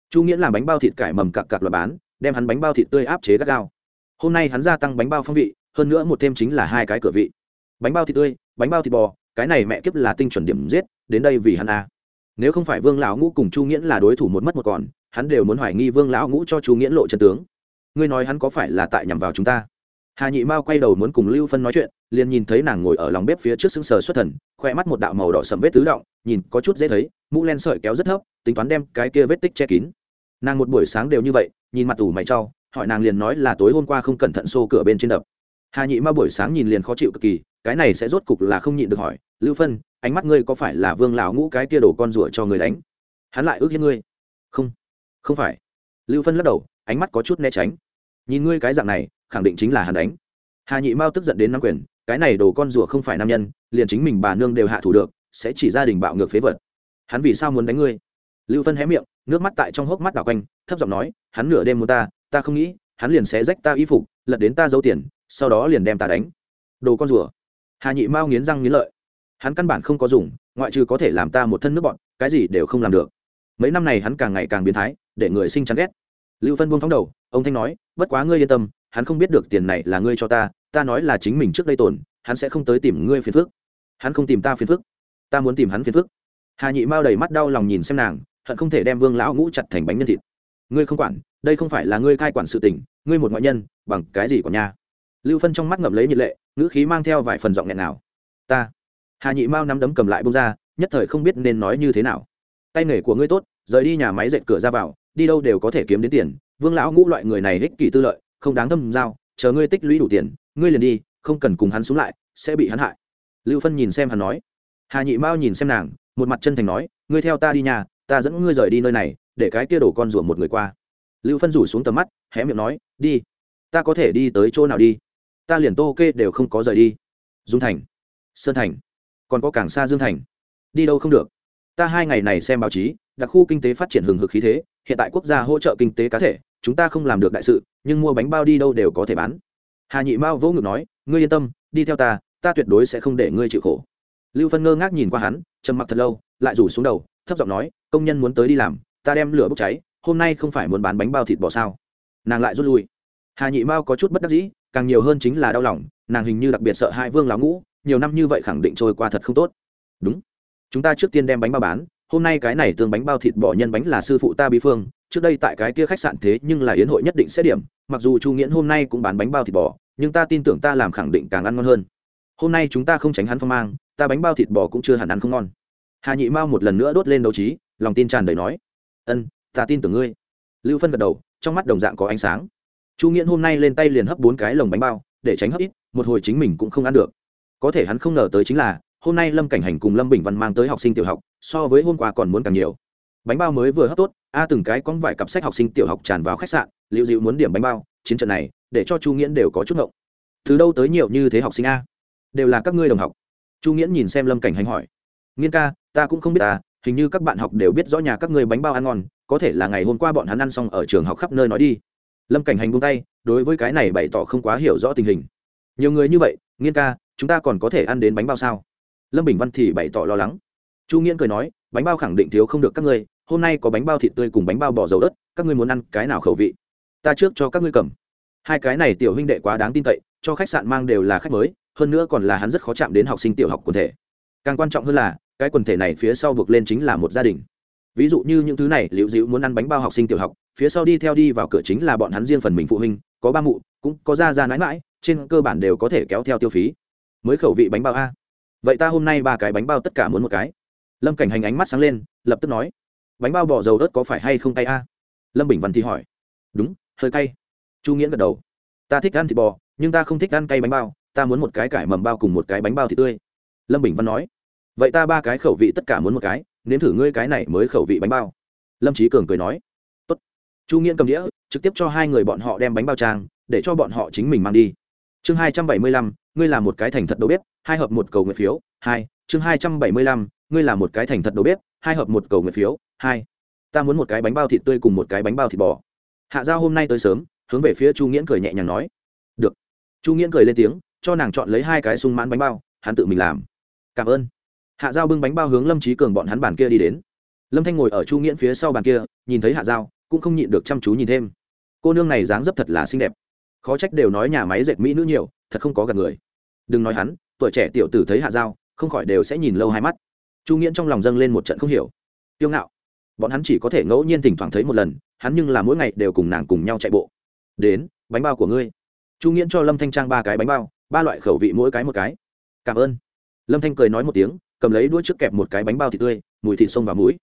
Chu nghiễn làm bánh bao thịt cải mầm cặc cặc loại bán, đem hắn bánh bao thịt tươi áp chế gắt gao. Hôm nay hắn gia tăng bánh bao phong vị, hơn nữa một thêm chính là hai cái cửa vị. Bánh bao thịt tươi, bánh bao thịt bò, cái này mẹ kiếp là tinh chuẩn điểm giết, đến đây vì hắn a à nếu không phải vương lão ngũ cùng chu nghiễn là đối thủ một mất một còn, hắn đều muốn hoài nghi vương lão ngũ cho chu nghiễn lộ chân tướng. Ngươi nói hắn có phải là tại nhằm vào chúng ta? Hà nhị mao quay đầu muốn cùng lưu phân nói chuyện, liền nhìn thấy nàng ngồi ở lòng bếp phía trước xứng sờ xuất thần, khoe mắt một đạo màu đỏ sầm vết tứ động, nhìn có chút dễ thấy, mũ len sợi kéo rất thấp, tính toán đem cái kia vết tích che kín. Nàng một buổi sáng đều như vậy, nhìn mặt ủ mày trau hỏi nàng liền nói là tối hôm qua không cẩn thận xô cửa bên trên đập. Hà nhị mao buổi sáng nhìn liền khó chịu cực kỳ, cái này sẽ rốt cục là không nhịn được hỏi lưu phân, ánh mắt ngươi có phải là vương lão ngũ cái kia đổ con rủa cho người đánh? Hắn lại ước hiếp ngươi. Không không phải. Lưu phân lắc đầu, ánh mắt có chút né tránh. Nhìn ngươi cái dạng này, khẳng định chính là hắn đánh. Hà nhị mao tức giận đến nắm quyền, cái này đồ con rủa không phải nam nhân, liền chính mình bà nương đều hạ thủ được, sẽ chỉ gia đình bạo ngược phế vật. Hắn vì sao muốn đánh ngươi? Lưu phân hé miệng, nước mắt tại trong hốc mắt đảo quanh, thấp giọng nói, hắn nửa đêm muốn ta ta không nghĩ, hắn liền sẽ rách ta y phục, lật đến ta giấu tiền, sau đó liền đem ta đánh. Đồ con rùa. Hà nhị mao nghiến răng nghiến lợi hắn căn bản không có dùng, ngoại trừ có thể làm ta một thân nước bọn cái gì đều không làm được. Mấy năm này hắn càng ngày càng biến thái, để người sinh chán ghét. Lưu phân buông thóng đầu, ông thanh nói, bất quá ngươi yên tâm, hắn không biết được tiền này là ngươi cho ta ta nói là chính mình trước đây tổn, hắn sẽ không tới tìm ngươi phiền phức. Hắn không tìm ta phiền phức. Ta muốn tìm hắn phiền phức. Hà nhị mao đầy mắt đau lòng nhìn xem nàng, hận không thể đem vương lão ngũ chặt thành bánh nhân thịt. Ngươi không quản, đây không phải là ngươi cai quản sự tình, ngươi một ngoại nhân, bằng cái gì của nhà lưu phân trong mắt ngậm lấy nhiệt lệ, ngữ khí mang theo vài phần giọng nghẹn nào ta hà nhị mao nắm đấm cầm lại bông ra, nhất thời không biết nên nói như thế nào. Tay nghề của ngươi tốt, rời đi nhà máy dệt cửa ra vào, đi đâu đều có thể kiếm đến tiền, vương lão ngũ loại người này ích kỷ tư lợi, không đáng thâm giao, chờ ngươi tích lũy đủ tiền, ngươi liền đi, không cần cùng hắn xuống lại, sẽ bị hắn hại. Lưu phân nhìn xem hắn nói. Hà nhị mao nhìn xem nàng, một mặt chân thành nói, ngươi theo ta đi nhà, ta dẫn ngươi rời đi nơi này, để cái kia đổ con rủa một người qua. Lưu phân rủ xuống tầm mắt, hé miệng nói, đi, ta có thể đi tới chỗ nào đi? Ta liền tô kê đều không có rời đi. Dung thành, sơn thành còn có cảng xa dương thành. Đi đâu không được. Ta hai ngày này xem báo chí, đặc khu kinh tế phát triển hừng hực khí thế, hiện tại quốc gia hỗ trợ kinh tế cá thể, chúng ta không làm được đại sự, nhưng mua bánh bao đi đâu đều có thể bán. Hà nhị mao vỗ ngực nói, ngươi yên tâm, đi theo ta ta tuyệt đối sẽ không để ngươi chịu khổ. Lưu phân ngơ ngác nhìn qua hắn, trầm mặc thật lâu, lại rủ xuống đầu, thấp giọng nói, công nhân muốn tới đi làm, ta đem lửa bốc cháy, hôm nay không phải muốn bán bánh bao thịt bò sao. Nàng lại rút lui. Hà nhị mao có chút bất đắc dĩ, càng nhiều hơn chính là đau lòng, nàng hình như đặc biệt sợ hai vương lão ngũ nhiều năm như vậy khẳng định trôi qua thật không tốt. Đúng. Chúng ta trước tiên đem bánh bao bán, hôm nay cái này tương bánh bao thịt bò nhân bánh là sư phụ ta bí phương, trước đây tại cái kia khách sạn thế nhưng là yến hội nhất định sẽ điểm, mặc dù chu nghiễn hôm nay cũng bán bánh bao thịt bò, nhưng ta tin tưởng ta làm khẳng định càng ăn ngon hơn. Hôm nay chúng ta không tránh hắn phong mang, ta bánh bao thịt bò cũng chưa hẳn ăn không ngon. Hà nhị mao một lần nữa đốt lên đấu trí, lòng tin tràn đầy nói, ân, ta tin tưởng ngươi. Lưu phân gật đầu, trong mắt đồng dạng có ánh sáng. Chu nghiễn hôm nay lên tay liền hấp bốn cái lồng bánh bao, để tránh hấp ít, một hồi chính mình cũng không ăn được có thể hắn không ngờ tới chính là, hôm nay lâm cảnh hành cùng lâm bình văn mang tới học sinh tiểu học, so với hôm qua còn muốn càng nhiều. Bánh bao mới vừa hấp tốt, a từng cái con vài cặp sách học sinh tiểu học tràn vào khách sạn liệu dịu muốn điểm bánh bao, chiến trận này, để cho chu nghiễn đều có chút ngộng. Từ đâu tới nhiều như thế học sinh a? Đều là các ngươi đồng học. Chu nghiễn nhìn xem lâm cảnh hành hỏi. Nghiên ca, ta cũng không biết ta, hình như các bạn học đều biết rõ nhà các ngươi bánh bao ăn ngon, có thể là ngày hôm qua bọn hắn ăn xong ở trường học khắp nơi nói đi. Lâm cảnh hành buông tay, đối với cái này bày tỏ không quá hiểu rõ tình hình. Nhiều người như vậy, nghiên ca chúng ta còn có thể ăn đến bánh bao sao? Lâm bình văn thì bày tỏ lo lắng. Chu nghiễn cười nói, bánh bao khẳng định thiếu không được các ngươi, hôm nay có bánh bao thịt tươi cùng bánh bao bò dầu đất các ngươi muốn ăn cái nào khẩu vị? Ta trước cho các ngươi cầm. Hai cái này tiểu huynh đệ quá đáng tin cậy, cho khách sạn mang đều là khách mới, hơn nữa còn là hắn rất khó chạm đến học sinh tiểu học quần thể. Càng quan trọng hơn là, cái quần thể này phía sau vực lên chính là một gia đình. Ví dụ như những thứ này liệu dịu muốn ăn bánh bao học sinh tiểu học, phía sau đi theo đi vào cửa chính là bọn hắn riêng phần mình phụ huynh, có ba mụ, cũng có ra ra mãi mãi, trên cơ bản đều có thể kéo theo tiêu phí mới khẩu vị bánh bao a. Vậy ta hôm nay ba cái bánh bao tất cả muốn một cái. Lâm cảnh hành ánh mắt sáng lên, lập tức nói, bánh bao bỏ dầu ớt có phải hay không tay a? Lâm bình văn thì hỏi, đúng, hơi cay. Chu nghĩa gật đầu, ta thích ăn thịt bò, nhưng ta không thích ăn cay bánh bao, ta muốn một cái cải mầm bao cùng một cái bánh bao thịt tươi. Lâm bình văn nói, vậy ta ba cái khẩu vị tất cả muốn một cái, nếm thử ngươi cái này mới khẩu vị bánh bao. Lâm trí cường cười nói, Tốt. chu nghiễn cầm đĩa, trực tiếp cho hai người bọn họ đem bánh bao trang, để cho bọn họ chính mình mang đi. Chương hai trăm bảy mươi lăm ngươi là một cái thành thật đầu bếp, hai hợp một cầu nguyện phiếu, hai, chương hai trăm bảy mươi lăm, ngươi là một cái thành thật đầu bếp, hai hợp một cầu nguyện phiếu, hai. Ta muốn một cái bánh bao thịt tươi cùng một cái bánh bao thịt bò. Hạ giao hôm nay tới sớm, hướng về phía chu nghiễn cười nhẹ nhàng nói. Được. Chu nghiễn cười lên tiếng, cho nàng chọn lấy hai cái sung mãn bánh bao, hắn tự mình làm. Cảm ơn. Hạ giao bưng bánh bao hướng lâm trí cường bọn hắn bàn kia đi đến. Lâm thanh ngồi ở chu nghiễn phía sau bàn kia, nhìn thấy hạ giao, cũng không nhịn được chăm chú nhìn thêm. Cô nương này dáng dấp thật là xinh đẹp khó trách đều nói nhà máy dệt mỹ nữ nhiều, thật không có gặp người. Đừng nói hắn, tuổi trẻ tiểu tử thấy hạ giao, không khỏi đều sẽ nhìn lâu hai mắt. Chu nghiễn trong lòng dâng lên một trận không hiểu. Tiêu ngạo. Bọn hắn chỉ có thể ngẫu nhiên thỉnh thoảng thấy một lần, hắn nhưng là mỗi ngày đều cùng nàng cùng nhau chạy bộ. Đến, bánh bao của ngươi. Chu nghiễn cho lâm thanh trang ba cái bánh bao, ba loại khẩu vị mỗi cái một cái. Cảm ơn. Lâm thanh cười nói một tiếng, cầm lấy đuôi trước kẹp một cái bánh bao thịt tươi, mùi thịt sông vào mũi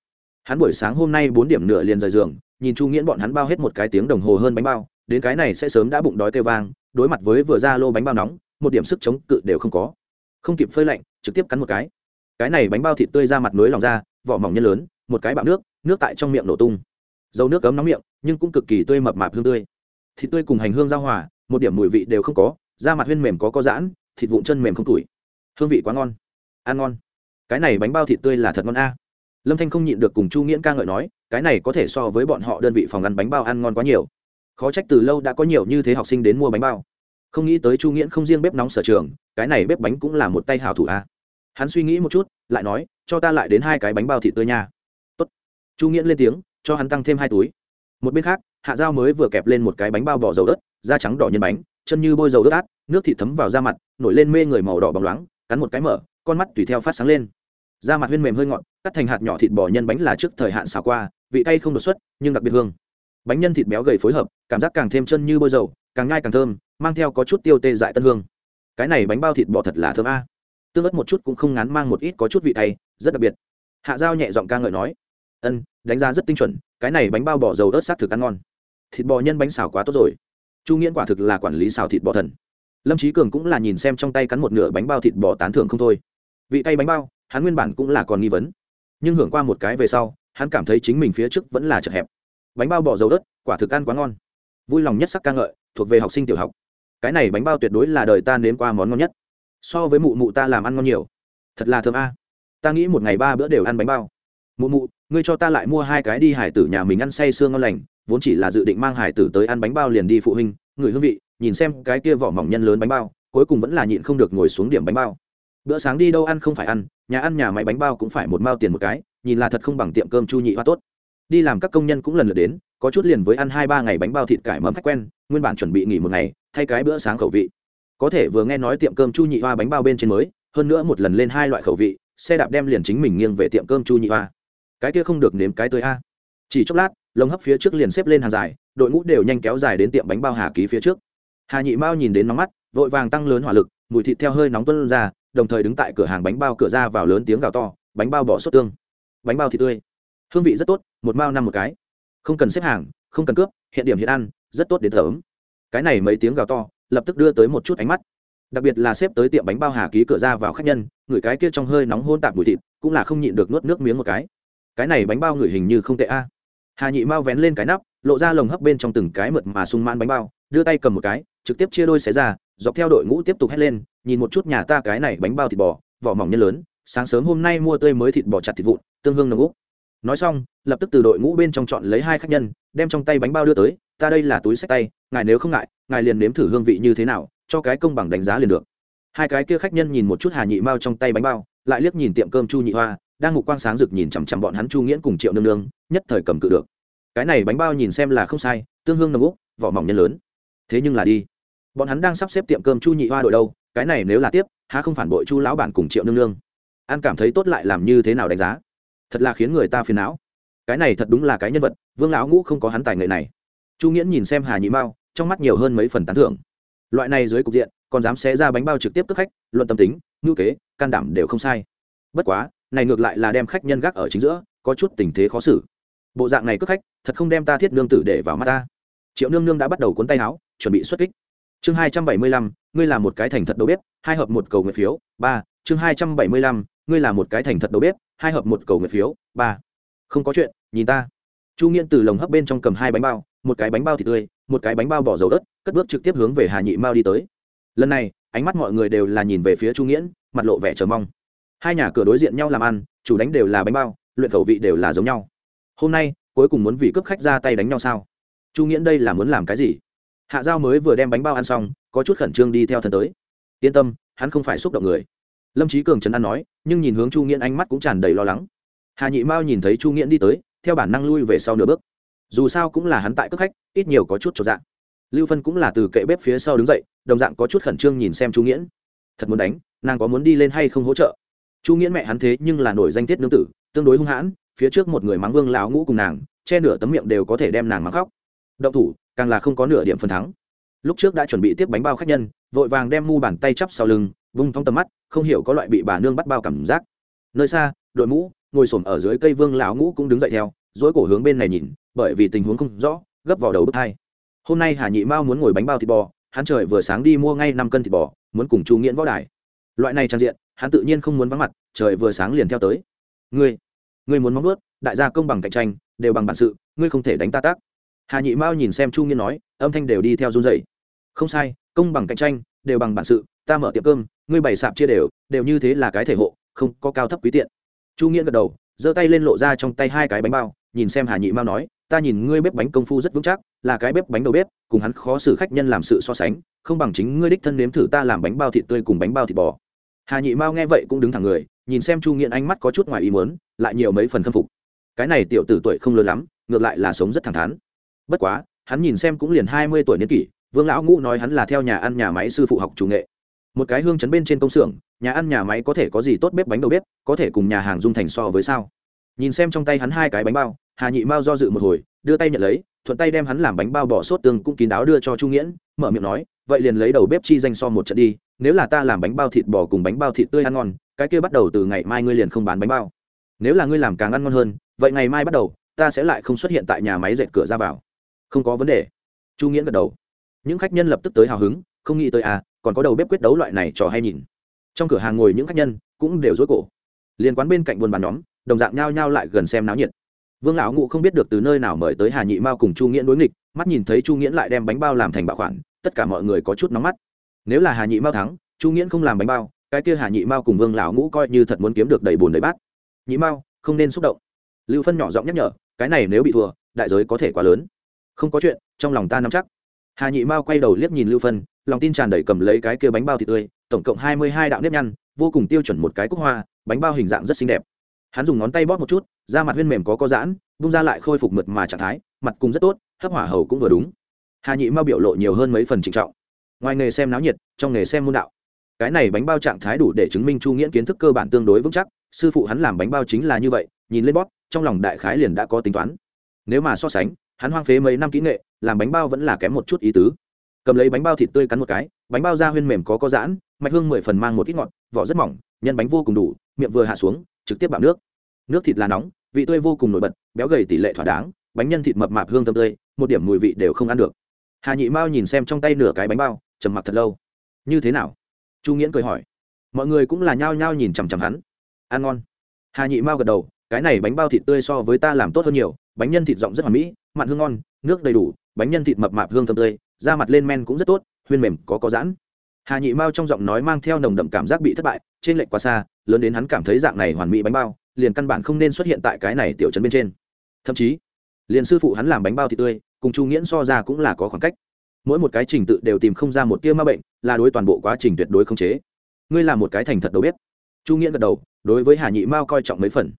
hắn buổi sáng hôm nay bốn điểm nửa liền rời giường, nhìn chu nghiễn bọn hắn bao hết một cái tiếng đồng hồ hơn bánh bao đến cái này sẽ sớm đã bụng đói kêu vang, đối mặt với vừa ra lô bánh bao nóng, một điểm sức chống cự đều không có. Không kịp phơi lạnh, trực tiếp cắn một cái. Cái này bánh bao thịt tươi ra mặt núi lòng ra, vỏ mỏng nhân lớn, một cái bạo nước nước tại trong miệng nổ tung. Dầu nước cấm nóng miệng, nhưng cũng cực kỳ tươi mập mạp hương tươi. Thịt tươi cùng hành hương giao hòa, một điểm mùi vị đều không có, da mặt huyên mềm có có giãn, thịt vụn chân mềm không tủi. Hương vị quá ngon. Ăn ngon. Cái này bánh bao thịt tươi là thật ngon a. Lâm thanh không nhịn được cùng chu nghiễn ca ngợi nói, cái này có thể so với bọn họ đơn vị phòng ăn bánh bao ăn ngon quá nhiều khó trách từ lâu đã có nhiều như thế học sinh đến mua bánh bao. Không nghĩ tới chu nghiễn không riêng bếp nóng sở trường, cái này bếp bánh cũng là một tay hào thủ a. Hắn suy nghĩ một chút, lại nói, cho ta lại đến hai cái bánh bao thịt tươi nha. Tốt. chu nghiễn lên tiếng, cho hắn tăng thêm hai túi. Một bên khác, hạ dao mới vừa kẹp lên một cái bánh bao bỏ dầu đất da trắng đỏ nhân bánh, chân như bôi dầu đất át, nước thịt thấm vào da mặt, nổi lên mê người màu đỏ bóng loáng, cắn một cái mở, con mắt tùy theo phát sáng lên. Da mặt huyên mềm hơi ngọt, cắt thành hạt nhỏ thịt bò nhân bánh là trước thời hạn xào qua, vị tay không đột xuất, nhưng đặc biệt hương. Bánh nhân thịt béo gầy phối hợp cảm giác càng thêm chân như bôi dầu, càng nhai càng thơm, mang theo có chút tiêu tê dại tân hương. Cái này bánh bao thịt bò thật là thơm a. Tương ớt một chút cũng không ngán mang một ít có chút vị tay rất đặc biệt. Hạ dao nhẹ giọng ca ngợi nói, ân, đánh giá rất tinh chuẩn, cái này bánh bao bò dầu ớt sát thực ăn ngon. Thịt bò nhân bánh xào quá tốt rồi. Chu nghiễn quả thực là quản lý xào thịt bò thần. Lâm trí cường cũng là nhìn xem trong tay cắn một nửa bánh bao thịt bò tán thưởng không thôi. Vị tay bánh bao, hắn nguyên bản cũng là còn nghi vấn. Nhưng hưởng qua một cái về sau, hắn cảm thấy chính mình phía trước vẫn là chật hẹp. Bánh bao bò dầu đất quả thực ăn quá ngon vui lòng nhất sắc ca ngợi, thuộc về học sinh tiểu học. Cái này bánh bao tuyệt đối là đời ta nếm qua món ngon nhất. So với mụ mụ ta làm ăn ngon nhiều. Thật là thơm a. Ta nghĩ một ngày ba bữa đều ăn bánh bao. Mụ mụ, ngươi cho ta lại mua hai cái đi hải tử nhà mình ăn say sương ngon lành, vốn chỉ là dự định mang hải tử tới ăn bánh bao liền đi phụ huynh, người hương vị, nhìn xem cái kia vỏ mỏng nhân lớn bánh bao, cuối cùng vẫn là nhịn không được ngồi xuống điểm bánh bao. Bữa sáng đi đâu ăn không phải ăn, nhà ăn nhà máy bánh bao cũng phải một mao tiền một cái, nhìn là thật không bằng tiệm cơm chu nhị hoa tốt. Đi làm các công nhân cũng lần lượt đến có chút liền với ăn hai ba ngày bánh bao thịt cải mấm khách quen, nguyên bản chuẩn bị nghỉ một ngày, thay cái bữa sáng khẩu vị. Có thể vừa nghe nói tiệm cơm chu nhị hoa bánh bao bên trên mới, hơn nữa một lần lên hai loại khẩu vị, xe đạp đem liền chính mình nghiêng về tiệm cơm chu nhị hoa. Cái kia không được nếm cái tươi a. Chỉ chốc lát, lồng hấp phía trước liền xếp lên hàng dài, đội ngũ đều nhanh kéo dài đến tiệm bánh bao hà ký phía trước. Hà nhị mao nhìn đến nóng mắt, vội vàng tăng lớn hỏa lực, mùi thịt theo hơi nóng tuân ra, đồng thời đứng tại cửa hàng bánh bao cửa ra vào lớn tiếng gào to, bánh bao bỏ sốt tương. Bánh bao thịt tươi. Hương vị rất tốt, một mao năm một cái không cần xếp hàng, không cần cướp, hiện điểm hiện ăn, rất tốt đến thởm cái này mấy tiếng gào to, lập tức đưa tới một chút ánh mắt. Đặc biệt là xếp tới tiệm bánh bao hà ký cửa ra vào khách nhân, người cái kia trong hơi nóng hôn tạp mùi thịt, cũng là không nhịn được nuốt nước miếng một cái. Cái này bánh bao người hình như không tệ a. Hà nhị mau vén lên cái nắp, lộ ra lồng hấp bên trong từng cái mượt mà sung man bánh bao, đưa tay cầm một cái, trực tiếp chia đôi xé ra, dọc theo đội ngũ tiếp tục hét lên, nhìn một chút nhà ta cái này bánh bao thịt bò, vỏ mỏng nhân lớn, sáng sớm hôm nay mua tươi mới thịt bò chặt thịt vụn, tương hương nồng úc nói xong, lập tức từ đội ngũ bên trong chọn lấy hai khách nhân, đem trong tay bánh bao đưa tới, ta đây là túi sách tay, ngài nếu không ngại, ngài liền nếm thử hương vị như thế nào, cho cái công bằng đánh giá liền được. Hai cái kia khách nhân nhìn một chút hà nhị mao trong tay bánh bao, lại liếc nhìn tiệm cơm chu nhị hoa, đang ngục quang sáng rực nhìn chằm chằm bọn hắn chu nghiễn cùng triệu nương nương, nhất thời cầm cự được. Cái này bánh bao nhìn xem là không sai, tương hương nồng úc, vỏ mỏng nhân lớn. Thế nhưng là đi. Bọn hắn đang sắp xếp tiệm cơm chu nhị hoa đội đâu, cái này nếu là tiếp, há không phản bội chu lão bản cùng triệu nương nương. An cảm thấy tốt lại làm như thế nào đánh giá? Thật là khiến người ta phiền não. Cái này thật đúng là cái nhân vật, vương lão ngũ không có hắn tài nghệ này. Chu nghiễn nhìn xem hà nhị mao, trong mắt nhiều hơn mấy phần tán thưởng. Loại này dưới cục diện, còn dám xé ra bánh bao trực tiếp tức khách, luận tâm tính, ngữ kế, can đảm đều không sai. Bất quá, này ngược lại là đem khách nhân gác ở chính giữa, có chút tình thế khó xử. Bộ dạng này cướp khách, thật không đem ta thiết nương tử để vào mắt ta. Triệu nương nương đã bắt đầu cuốn tay áo, chuẩn bị xuất kích. Chương hai trăm bảy mươi lăm, ngươi là một cái thành thật đầu bếp, hai hợp một cầu nguyện phiếu. Ba, chương hai trăm bảy mươi lăm ngươi là một cái thành thật đầu bếp, hai hợp một cầu nguyện phiếu, ba. Không có chuyện, nhìn ta. Chu nghiễn từ lồng hấp bên trong cầm hai bánh bao, một cái bánh bao thịt tươi, một cái bánh bao bỏ dầu đất, cất bước trực tiếp hướng về hà nhị mao đi tới. Lần này, ánh mắt mọi người đều là nhìn về phía chu nghiễn, mặt lộ vẻ chờ mong. Hai nhà cửa đối diện nhau làm ăn, chủ đánh đều là bánh bao, luyện khẩu vị đều là giống nhau. Hôm nay, cuối cùng muốn vì cướp khách ra tay đánh nhau sao? Chu nghiễn đây là muốn làm cái gì? Hạ giao mới vừa đem bánh bao ăn xong, có chút khẩn trương đi theo thần tới. Yên tâm, hắn không phải xúc động người lâm trí cường trấn an nói, nhưng nhìn hướng chu nghiễn ánh mắt cũng tràn đầy lo lắng. Hà nhị mao nhìn thấy chu nghiễn đi tới, theo bản năng lui về sau nửa bước. Dù sao cũng là hắn tại cướp khách, ít nhiều có chút cho dạng lưu phân cũng là từ kệ bếp phía sau đứng dậy, đồng dạng có chút khẩn trương nhìn xem chu nghiễn. Thật muốn đánh, nàng có muốn đi lên hay không hỗ trợ? Chu nghiễn mẹ hắn thế nhưng là nổi danh tiết nương tử, tương đối hung hãn, phía trước một người mắng vương lão ngũ cùng nàng, che nửa tấm miệng đều có thể đem nàng mắng khóc. Động thủ, càng là không có nửa điểm phần thắng. Lúc trước đã chuẩn bị tiếp bánh bao khách nhân, vội vàng đem mu bàn tay chắp sau lưng, vung thong tầm mắt không hiểu có loại bị bà nương bắt bao cảm giác. Nơi xa, đội mũ, ngồi xổm ở dưới cây vương lão ngũ cũng đứng dậy theo, dối cổ hướng bên này nhìn, bởi vì tình huống không rõ, gấp vào đầu bước hai. Hôm nay hà nhị mao muốn ngồi bánh bao thịt bò, hắn trời vừa sáng đi mua ngay năm cân thịt bò, muốn cùng chu nghiễn võ đài. Loại này trang diện, hắn tự nhiên không muốn vắng mặt, trời vừa sáng liền theo tới. Ngươi ngươi muốn móng ướt đại gia công bằng cạnh tranh, đều bằng bản sự, ngươi không thể đánh ta tác. Hà nhị mao nhìn xem chu nghiễn nói, âm thanh đều đi theo run dậy không sai, công bằng cạnh tranh, đều bằng bản sự ta mở tiệm cơm, ngươi bày sạp chia đều đều như thế là cái thể hộ, không có cao thấp quý tiện. Chu nghĩa gật đầu, giơ tay lên lộ ra trong tay hai cái bánh bao, nhìn xem hà nhị mao nói, ta nhìn ngươi bếp bánh công phu rất vững chắc, là cái bếp bánh đầu bếp, cùng hắn khó xử khách nhân làm sự so sánh, không bằng chính ngươi đích thân nếm thử ta làm bánh bao thịt tươi cùng bánh bao thịt bò. Hà nhị mao nghe vậy cũng đứng thẳng người, nhìn xem chu nghiện ánh mắt có chút ngoài ý muốn, lại nhiều mấy phần khâm phục. Cái này tiểu tử tuổi không lớn lắm, ngược lại là sống rất thẳng thắn. Bất quá, hắn nhìn xem cũng liền hai mươi tuổi niên kỷ, vương lão ngũ nói hắn là theo nhà ăn nhà máy sư phụ học chủ nghệ một cái hương chấn bên trên công xưởng, nhà ăn, nhà máy có thể có gì tốt bếp bánh đầu bếp, có thể cùng nhà hàng dung thành so với sao? Nhìn xem trong tay hắn hai cái bánh bao, hà nhị mao do dự một hồi, đưa tay nhận lấy, thuận tay đem hắn làm bánh bao bỏ sốt tương cũng kín đáo đưa cho chu nghiễn, mở miệng nói, vậy liền lấy đầu bếp chi danh so một trận đi, nếu là ta làm bánh bao thịt bò cùng bánh bao thịt tươi ăn ngon, cái kia bắt đầu từ ngày mai ngươi liền không bán bánh bao. Nếu là ngươi làm càng ăn ngon hơn, vậy ngày mai bắt đầu, ta sẽ lại không xuất hiện tại nhà máy dệt cửa ra vào. Không có vấn đề. Chu nghiễn gật đầu. Những khách nhân lập tức tới hào hứng, không nghĩ tới à còn có đầu bếp quyết đấu loại này trò hay nhìn. Trong cửa hàng ngồi những khách nhân cũng đều dối cổ. Liên quán bên cạnh buôn bán nhóm, đồng dạng nhao nhao lại gần xem náo nhiệt. Vương lão ngụ không biết được từ nơi nào mời tới hà nhị mao cùng chu nghiễn đối nghịch, mắt nhìn thấy chu nghiễn lại đem bánh bao làm thành bạo khoản, tất cả mọi người có chút nóng mắt. Nếu là hà nhị mao thắng, chu nghiễn không làm bánh bao, cái kia hà nhị mao cùng vương lão ngũ coi như thật muốn kiếm được đầy bùn đầy bát. Nhị mao, không nên xúc động. Lưu phân nhỏ giọng nhắc nhở, cái này nếu bị thua, đại giới có thể quá lớn. Không có chuyện, trong lòng ta nắm chắc. Hà nhị mao quay đầu liếc nhìn lưu phân lòng tin tràn đầy cầm lấy cái kia bánh bao thịt tươi, tổng cộng hai mươi hai đạo nếp nhăn, vô cùng tiêu chuẩn một cái cúc hoa, bánh bao hình dạng rất xinh đẹp. Hắn dùng ngón tay bóp một chút, da mặt huyên mềm có có giãn, bung ra lại khôi phục mượt mà trạng thái, mặt cùng rất tốt, hấp hỏa hầu cũng vừa đúng. Hà nhị mao biểu lộ nhiều hơn mấy phần trịnh trọng. Ngoài nghề xem náo nhiệt, trong nghề xem môn đạo. Cái này bánh bao trạng thái đủ để chứng minh chu nghiễn kiến thức cơ bản tương đối vững chắc, sư phụ hắn làm bánh bao chính là như vậy, nhìn lên bóp, trong lòng đại khái liền đã có tính toán. Nếu mà so sánh, hắn hoang phế mấy năm kỹ nghệ, làm bánh bao vẫn là kém một chút ý tứ cầm lấy bánh bao thịt tươi cắn một cái, bánh bao da huyên mềm có có giãn, mạch hương mười phần mang một ít ngọt, vỏ rất mỏng, nhân bánh vô cùng đủ, miệng vừa hạ xuống, trực tiếp bạo nước. Nước thịt là nóng, vị tươi vô cùng nổi bật, béo gầy tỷ lệ thỏa đáng, bánh nhân thịt mập mạp hương thơm tươi, một điểm mùi vị đều không ăn được. Hà nhị mao nhìn xem trong tay nửa cái bánh bao, trầm mặc thật lâu. Như thế nào? Chu nghiễn cười hỏi. Mọi người cũng là nhao nhao nhìn chằm chằm hắn. Ăn ngon. Hà nhị mao gật đầu, cái này bánh bao thịt tươi so với ta làm tốt hơn nhiều, bánh nhân thịt rộng rất hoàn mỹ, mặn hương ngon, nước đầy đủ, bánh nhân thịt mập mạp hương thơm tươi da mặt lên men cũng rất tốt, huyên mềm, có có giãn. Hà nhị mao trong giọng nói mang theo nồng đậm cảm giác bị thất bại, trên lệnh quá xa, lớn đến hắn cảm thấy dạng này hoàn mỹ bánh bao, liền căn bản không nên xuất hiện tại cái này tiểu trấn bên trên. Thậm chí, liền sư phụ hắn làm bánh bao thì tươi, cùng chu nghiễn so ra cũng là có khoảng cách. Mỗi một cái trình tự đều tìm không ra một tia ma bệnh, là đối toàn bộ quá trình tuyệt đối không chế. Ngươi là một cái thành thật đầu bếp. Chu nghiễn gật đầu, đối với hà nhị mao coi trọng mấy phần.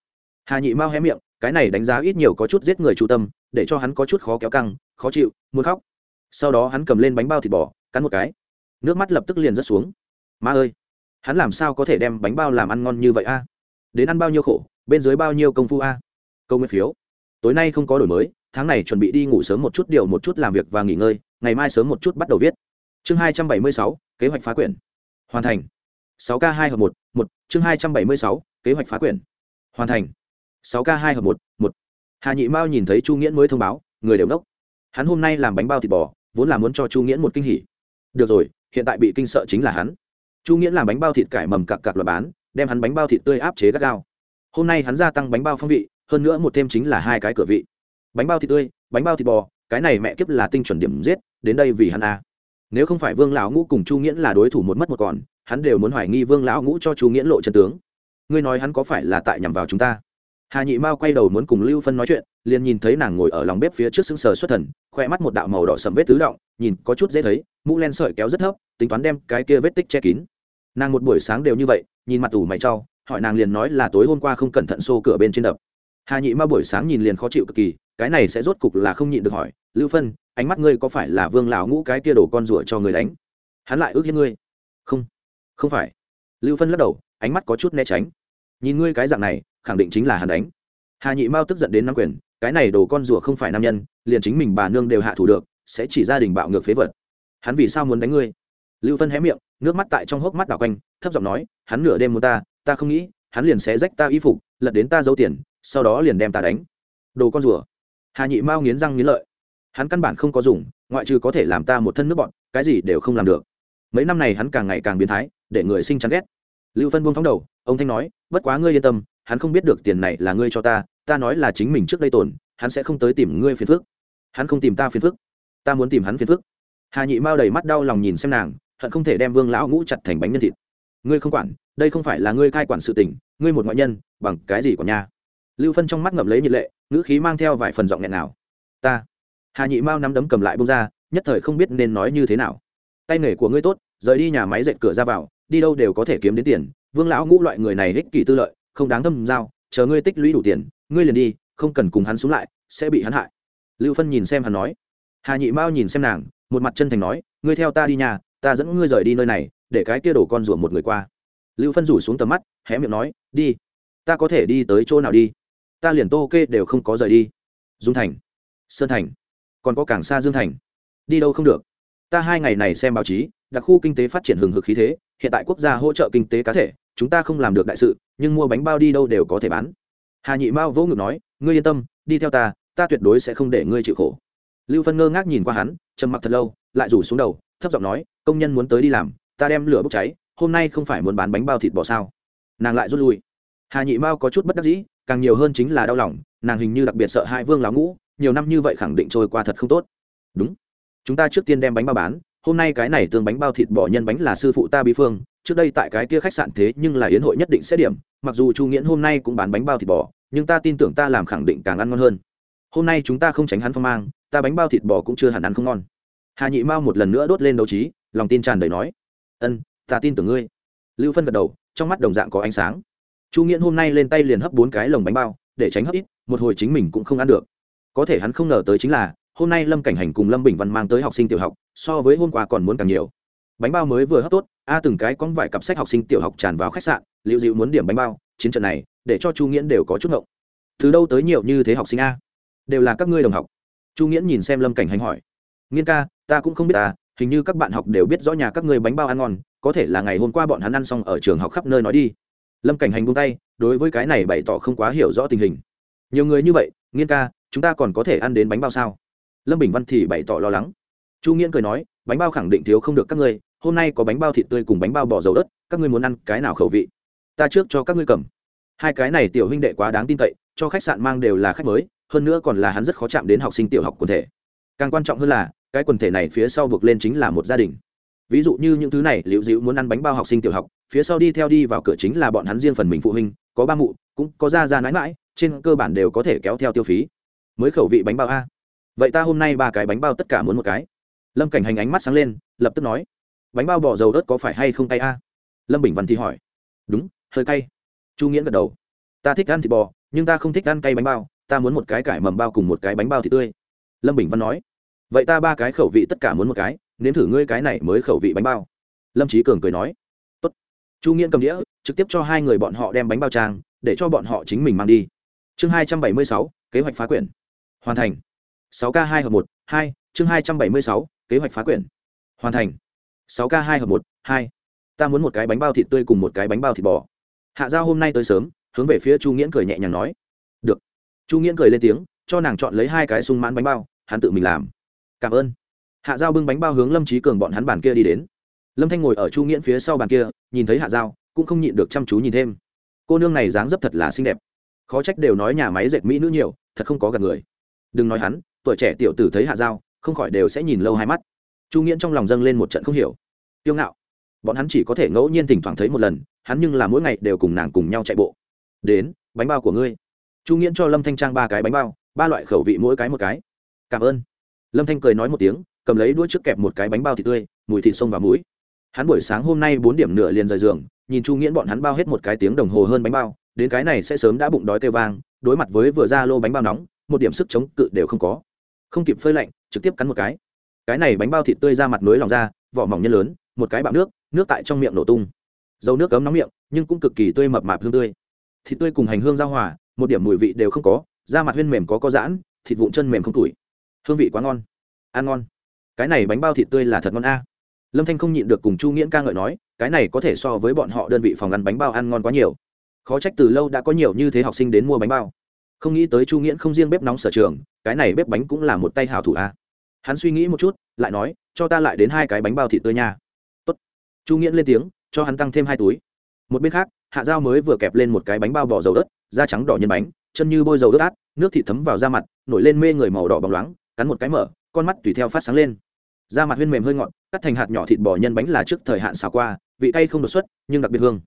Hà nhị mao hé miệng, cái này đánh giá ít nhiều có chút giết người chu tâm, để cho hắn có chút khó kéo căng, khó chịu, muốn khóc sau đó hắn cầm lên bánh bao thịt bò, cắn một cái. Nước mắt lập tức liền rớt xuống. Ma ơi, hắn làm sao có thể đem bánh bao làm ăn ngon như vậy a? Đến ăn bao nhiêu khổ, bên dưới bao nhiêu công phu a? Câu nguyên phiếu. Tối nay không có đổi mới, tháng này chuẩn bị đi ngủ sớm một chút, điều một chút làm việc và nghỉ ngơi, ngày mai sớm một chút bắt đầu viết. Chương hai trăm bảy mươi sáu, kế hoạch phá quyển. Hoàn thành. sáu k hai hợp một một, chương hai trăm bảy mươi sáu, kế hoạch phá quyển. Hoàn thành. sáu k hai hợp một một. Hà nhị mao nhìn thấy chu nghĩa mới thông báo, người đều đốc. Hắn hôm nay làm bánh bao thịt bò vốn là muốn cho chu nghiễn một kinh hỉ. Được rồi, hiện tại bị kinh sợ chính là hắn. Chu nghiễn làm bánh bao thịt cải mầm cặc cặc là bán, đem hắn bánh bao thịt tươi áp chế gắt gao. Hôm nay hắn gia tăng bánh bao phong vị, hơn nữa một thêm chính là hai cái cửa vị. Bánh bao thịt tươi, bánh bao thịt bò, cái này mẹ kiếp là tinh chuẩn điểm giết, đến đây vì hắn a. Nếu không phải vương lão ngũ cùng chu nghiễn là đối thủ một mất một còn, hắn đều muốn hoài nghi vương lão ngũ cho chu nghiễn lộ chân tướng. Ngươi nói hắn có phải là tại nhằm vào chúng ta? Hà nhị mao quay đầu muốn cùng lưu phân nói chuyện, liền nhìn thấy nàng ngồi ở lòng bếp phía trước xứng sờ xuất thần khoe mắt một đạo màu đỏ sầm vết tứ động, nhìn có chút dễ thấy, mũ len sợi kéo rất thấp, tính toán đem cái kia vết tích che kín. Nàng một buổi sáng đều như vậy, nhìn mặt tủ mày trau hỏi nàng liền nói là tối hôm qua không cẩn thận xô cửa bên trên đập. Hà nhị ma buổi sáng nhìn liền khó chịu cực kỳ, cái này sẽ rốt cục là không nhịn được hỏi, lưu phân, ánh mắt ngươi có phải là vương lão ngũ cái kia đổ con rủa cho người đánh? Hắn lại ước hiếp ngươi. Không không phải. Lưu phân lắc đầu, ánh mắt có chút né tránh. Nhìn ngươi cái dạng này, khẳng định chính là hắn đánh hà nhị mao tức giận đến nắm quyền, cái này đồ con rùa không phải nam nhân, liền chính mình bà nương đều hạ thủ được, sẽ chỉ gia đình bạo ngược phế vật. Hắn vì sao muốn đánh ngươi? Lưu phân hé miệng, nước mắt tại trong hốc mắt đảo quanh, thấp giọng nói, hắn nửa đêm muốn ta ta không nghĩ, hắn liền sẽ rách ta y phục, lật đến ta giấu tiền, sau đó liền đem ta đánh. Đồ con rùa. Hà nhị mao nghiến răng nghiến lợi. Hắn căn bản không có dùng, ngoại trừ có thể làm ta một thân nước bọn cái gì đều không làm được. Mấy năm này hắn càng ngày càng biến thái, để người sinh chán ghét. Lưu phân buông phóng đầu, ông thanh nói, bất quá ngươi yên tâm, hắn không biết được tiền này là ngươi cho ta ta nói là chính mình trước đây tổn, hắn sẽ không tới tìm ngươi phiền phức. Hắn không tìm ta phiền phức. Ta muốn tìm hắn phiền phức. Hà nhị mao đầy mắt đau lòng nhìn xem nàng hận không thể đem vương lão ngũ chặt thành bánh nhân thịt. Ngươi không quản đây không phải là ngươi cai quản sự tình ngươi một ngoại nhân bằng cái gì của nhà lưu phân trong mắt ngậm lấy nhiệt lệ ngữ khí mang theo vài phần giọng nghẹn nào ta. Hà nhị mao nắm đấm cầm lại bông ra nhất thời không biết nên nói như thế nào. Tay nghề của ngươi tốt rời đi nhà máy dệt cửa ra vào đi đâu đều có thể kiếm đến tiền. Vương lão ngũ loại người này ích kỷ tư lợi không đáng thâm giao chờ ngươi tích lũy đủ tiền ngươi liền đi, không cần cùng hắn xuống lại, sẽ bị hắn hại. Lưu phân nhìn xem hắn nói. Hà nhị mao nhìn xem nàng, một mặt chân thành nói, ngươi theo ta đi nhà, ta dẫn ngươi rời đi nơi này, để cái kia đổ con ruộng một người qua. Lưu phân rủ xuống tầm mắt, hé miệng nói, đi. Ta có thể đi tới chỗ nào đi? Ta liền tô kê đều không có rời đi. Dung thành. Sơn thành. Còn có cảng xa dương thành. Đi đâu không được? Ta hai ngày này xem báo chí, đặc khu kinh tế phát triển hừng hực khí thế, hiện tại quốc gia hỗ trợ kinh tế cá thể, chúng ta không làm được đại sự, nhưng mua bánh bao đi đâu đều có thể bán hà nhị mao vỗ ngực nói, ngươi yên tâm, đi theo ta ta tuyệt đối sẽ không để ngươi chịu khổ. Lưu phân ngơ ngác nhìn qua hắn, trầm mặc thật lâu, lại rủ xuống đầu, thấp giọng nói, công nhân muốn tới đi làm, ta đem lửa bốc cháy, hôm nay không phải muốn bán bánh bao thịt bò sao? Nàng lại rút lui. Hà nhị mao có chút bất đắc dĩ, càng nhiều hơn chính là đau lòng, nàng hình như đặc biệt sợ hai vương lão ngũ, nhiều năm như vậy khẳng định trôi qua thật không tốt. Đúng, chúng ta trước tiên đem bánh bao bán, hôm nay cái này tương bánh bao thịt bò nhân bánh là sư phụ ta bí phương trước đây tại cái kia khách sạn thế nhưng là yến hội nhất định sẽ điểm, mặc dù chu nghiễn hôm nay cũng bán bánh bao thịt bò, nhưng ta tin tưởng ta làm khẳng định càng ăn ngon hơn. Hôm nay chúng ta không tránh hắn phong mang, ta bánh bao thịt bò cũng chưa hẳn ăn không ngon. Hà nhị mao một lần nữa đốt lên đấu trí, lòng tin tràn đầy nói, ân, ta tin tưởng ngươi. Lưu phân gật đầu, trong mắt đồng dạng có ánh sáng. Chu nghiễn hôm nay lên tay liền hấp bốn cái lồng bánh bao, để tránh hấp ít, một hồi chính mình cũng không ăn được. Có thể hắn không ngờ tới chính là, hôm nay lâm cảnh hành cùng lâm bình văn mang tới học sinh tiểu học, so với hôm qua còn muốn càng nhiều. Bánh bao mới vừa hấp tốt a từng cái con vải cặp sách học sinh tiểu học tràn vào khách sạn liệu dịu muốn điểm bánh bao, chiến trận này, để cho chu nghiễn đều có chút ngộng. Từ đâu tới nhiều như thế học sinh a? Đều là các ngươi đồng học. Chu nghiễn nhìn xem lâm cảnh hành hỏi. Nghiên ca, ta cũng không biết ta, hình như các bạn học đều biết rõ nhà các ngươi bánh bao ăn ngon, có thể là ngày hôm qua bọn hắn ăn xong ở trường học khắp nơi nói đi. Lâm cảnh hành buông tay, đối với cái này bày tỏ không quá hiểu rõ tình hình. Nhiều người như vậy, nghiên ca, chúng ta còn có thể ăn đến bánh bao sao? Lâm bình văn thì bày tỏ lo lắng. Chu nghiễn cười nói, bánh bao khẳng định thiếu không được các ngươi hôm nay có bánh bao thịt tươi cùng bánh bao bò dầu ớt, các ngươi muốn ăn cái nào khẩu vị? Ta trước cho các ngươi cầm. Hai cái này tiểu huynh đệ quá đáng tin cậy, cho khách sạn mang đều là khách mới, hơn nữa còn là hắn rất khó chạm đến học sinh tiểu học quần thể. Càng quan trọng hơn là, cái quần thể này phía sau vực lên chính là một gia đình. Ví dụ như những thứ này liệu dịu muốn ăn bánh bao học sinh tiểu học, phía sau đi theo đi vào cửa chính là bọn hắn riêng phần mình phụ huynh, có ba mụ, cũng có ra ra mãi mãi trên cơ bản đều có thể kéo theo tiêu phí. Mới khẩu vị bánh bao a. Vậy ta hôm nay ba cái bánh bao tất cả muốn một cái. Lâm cảnh hành ánh mắt sáng lên, lập tức nói bánh bao bỏ dầu ớt có phải hay không cay a? Lâm bình văn thì hỏi. Đúng, hơi cay. Chu nghĩa gật đầu. Ta thích ăn thịt bò, nhưng ta không thích ăn cay bánh bao. Ta muốn một cái cải mầm bao cùng một cái bánh bao thịt tươi. Lâm bình văn nói. Vậy ta ba cái khẩu vị tất cả muốn một cái nếm thử ngươi cái này mới khẩu vị bánh bao. Lâm trí cường cười nói. Tốt. chu nghĩa cầm đĩa, trực tiếp cho hai người bọn họ đem bánh bao trang, để cho bọn họ chính mình mang đi. Chương hai trăm bảy mươi sáu, kế hoạch phá quyển. Hoàn thành. Sáu k hai hợp một, hai, chương hai trăm bảy mươi sáu, kế hoạch phá quyển. Hoàn thành sáu k hai hợp một, hai. Ta muốn một cái bánh bao thịt tươi cùng một cái bánh bao thịt bò. Hạ giao hôm nay tới sớm, hướng về phía chu nghiễn cười nhẹ nhàng nói. Được. Chu nghiễn cười lên tiếng, cho nàng chọn lấy hai cái sung mãn bánh bao, hắn tự mình làm. Cảm ơn. Hạ giao bưng bánh bao hướng lâm trí cường bọn hắn bàn kia đi đến. Lâm thanh ngồi ở chu nghiễn phía sau bàn kia, nhìn thấy hạ giao, cũng không nhịn được chăm chú nhìn thêm. Cô nương này dáng dấp thật là xinh đẹp. Khó trách đều nói nhà máy dệt mỹ nữ nhiều, thật không có gặp người. Đừng nói hắn, tuổi trẻ tiểu tử thấy hạ giao, không khỏi đều sẽ nhìn lâu hai mắt chu nghiễn trong lòng dâng lên một trận không hiểu. Tiêu ngạo. Bọn hắn chỉ có thể ngẫu nhiên thỉnh thoảng thấy một lần, hắn nhưng là mỗi ngày đều cùng nàng cùng nhau chạy bộ. Đến, bánh bao của ngươi. Chu nghiễn cho lâm thanh trang ba cái bánh bao, ba loại khẩu vị mỗi cái một cái. Cảm ơn. Lâm thanh cười nói một tiếng, cầm lấy đuôi trước kẹp một cái bánh bao thịt tươi, mùi thịt sông vào mũi hắn buổi sáng hôm nay bốn điểm nửa liền rời giường, nhìn chu nghiễn bọn hắn bao hết một cái tiếng đồng hồ hơn bánh bao, đến cái này sẽ sớm đã bụng đói kêu vang, đối mặt với vừa ra lô bánh bao nóng, một điểm sức chống cự đều không có. Không kịp phơi lạnh, trực tiếp cắn một cái cái này bánh bao thịt tươi ra mặt nối lòng ra, vỏ mỏng nhân lớn, một cái bạo nước nước tại trong miệng nổ tung. Dầu nước cấm nóng miệng, nhưng cũng cực kỳ tươi mập mạp hương tươi. Thịt tươi cùng hành hương giao hòa, một điểm mùi vị đều không có, da mặt huyên mềm có có giãn, thịt vụn chân mềm không tủi. Hương vị quá ngon. Ăn ngon. Cái này bánh bao thịt tươi là thật ngon a. Lâm thanh không nhịn được cùng chu nghiễn ca ngợi nói, cái này có thể so với bọn họ đơn vị phòng ăn bánh bao ăn ngon quá nhiều. Khó trách từ lâu đã có nhiều như thế học sinh đến mua bánh bao. Không nghĩ tới chu nghiễn không riêng bếp nóng sở trường, cái này bếp bánh cũng là một tay hào thủ a hắn suy nghĩ một chút, lại nói, cho ta lại đến hai cái bánh bao thịt tươi nha. Tốt. chu nghiễn lên tiếng, cho hắn tăng thêm hai túi. Một bên khác, hạ dao mới vừa kẹp lên một cái bánh bao bỏ dầu ớt, da trắng đỏ nhân bánh, chân như bôi dầu ớt át, nước thịt thấm vào da mặt, nổi lên mê người màu đỏ bóng loáng, cắn một cái mở, con mắt tùy theo phát sáng lên. Da mặt huyên mềm hơi ngọt, cắt thành hạt nhỏ thịt bò nhân bánh là trước thời hạn xào qua, vị cay không đột xuất, nhưng đặc biệt hương.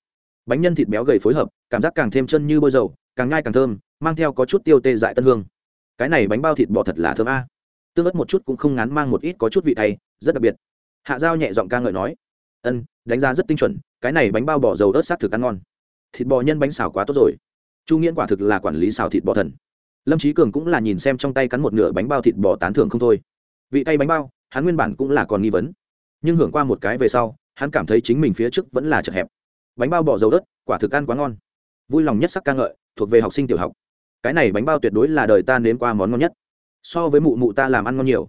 Bánh nhân thịt béo gầy phối hợp, cảm giác càng thêm chân như bôi dầu, càng ngai càng thơm, mang theo có chút tiêu tê dại tân hương. Cái này bánh bao thịt bò thật là thơm a tương ớt một chút cũng không ngán mang một ít có chút vị thay rất đặc biệt. Hạ dao nhẹ giọng ca ngợi nói, ân, đánh giá rất tinh chuẩn, cái này bánh bao bò dầu ớt sát thực ăn ngon. Thịt bò nhân bánh xào quá tốt rồi. Chu nghiễn quả thực là quản lý xào thịt bò thần. Lâm trí cường cũng là nhìn xem trong tay cắn một nửa bánh bao thịt bò tán thưởng không thôi. Vị tay bánh bao, hắn nguyên bản cũng là còn nghi vấn. Nhưng hưởng qua một cái về sau, hắn cảm thấy chính mình phía trước vẫn là chật hẹp. Bánh bao bò dầu đất quả thực ăn quá ngon. Vui lòng nhất sắc ca ngợi, thuộc về học sinh tiểu học. Cái này bánh bao tuyệt đối là đời ta nếm qua món ngon nhất so với mụ mụ ta làm ăn ngon nhiều.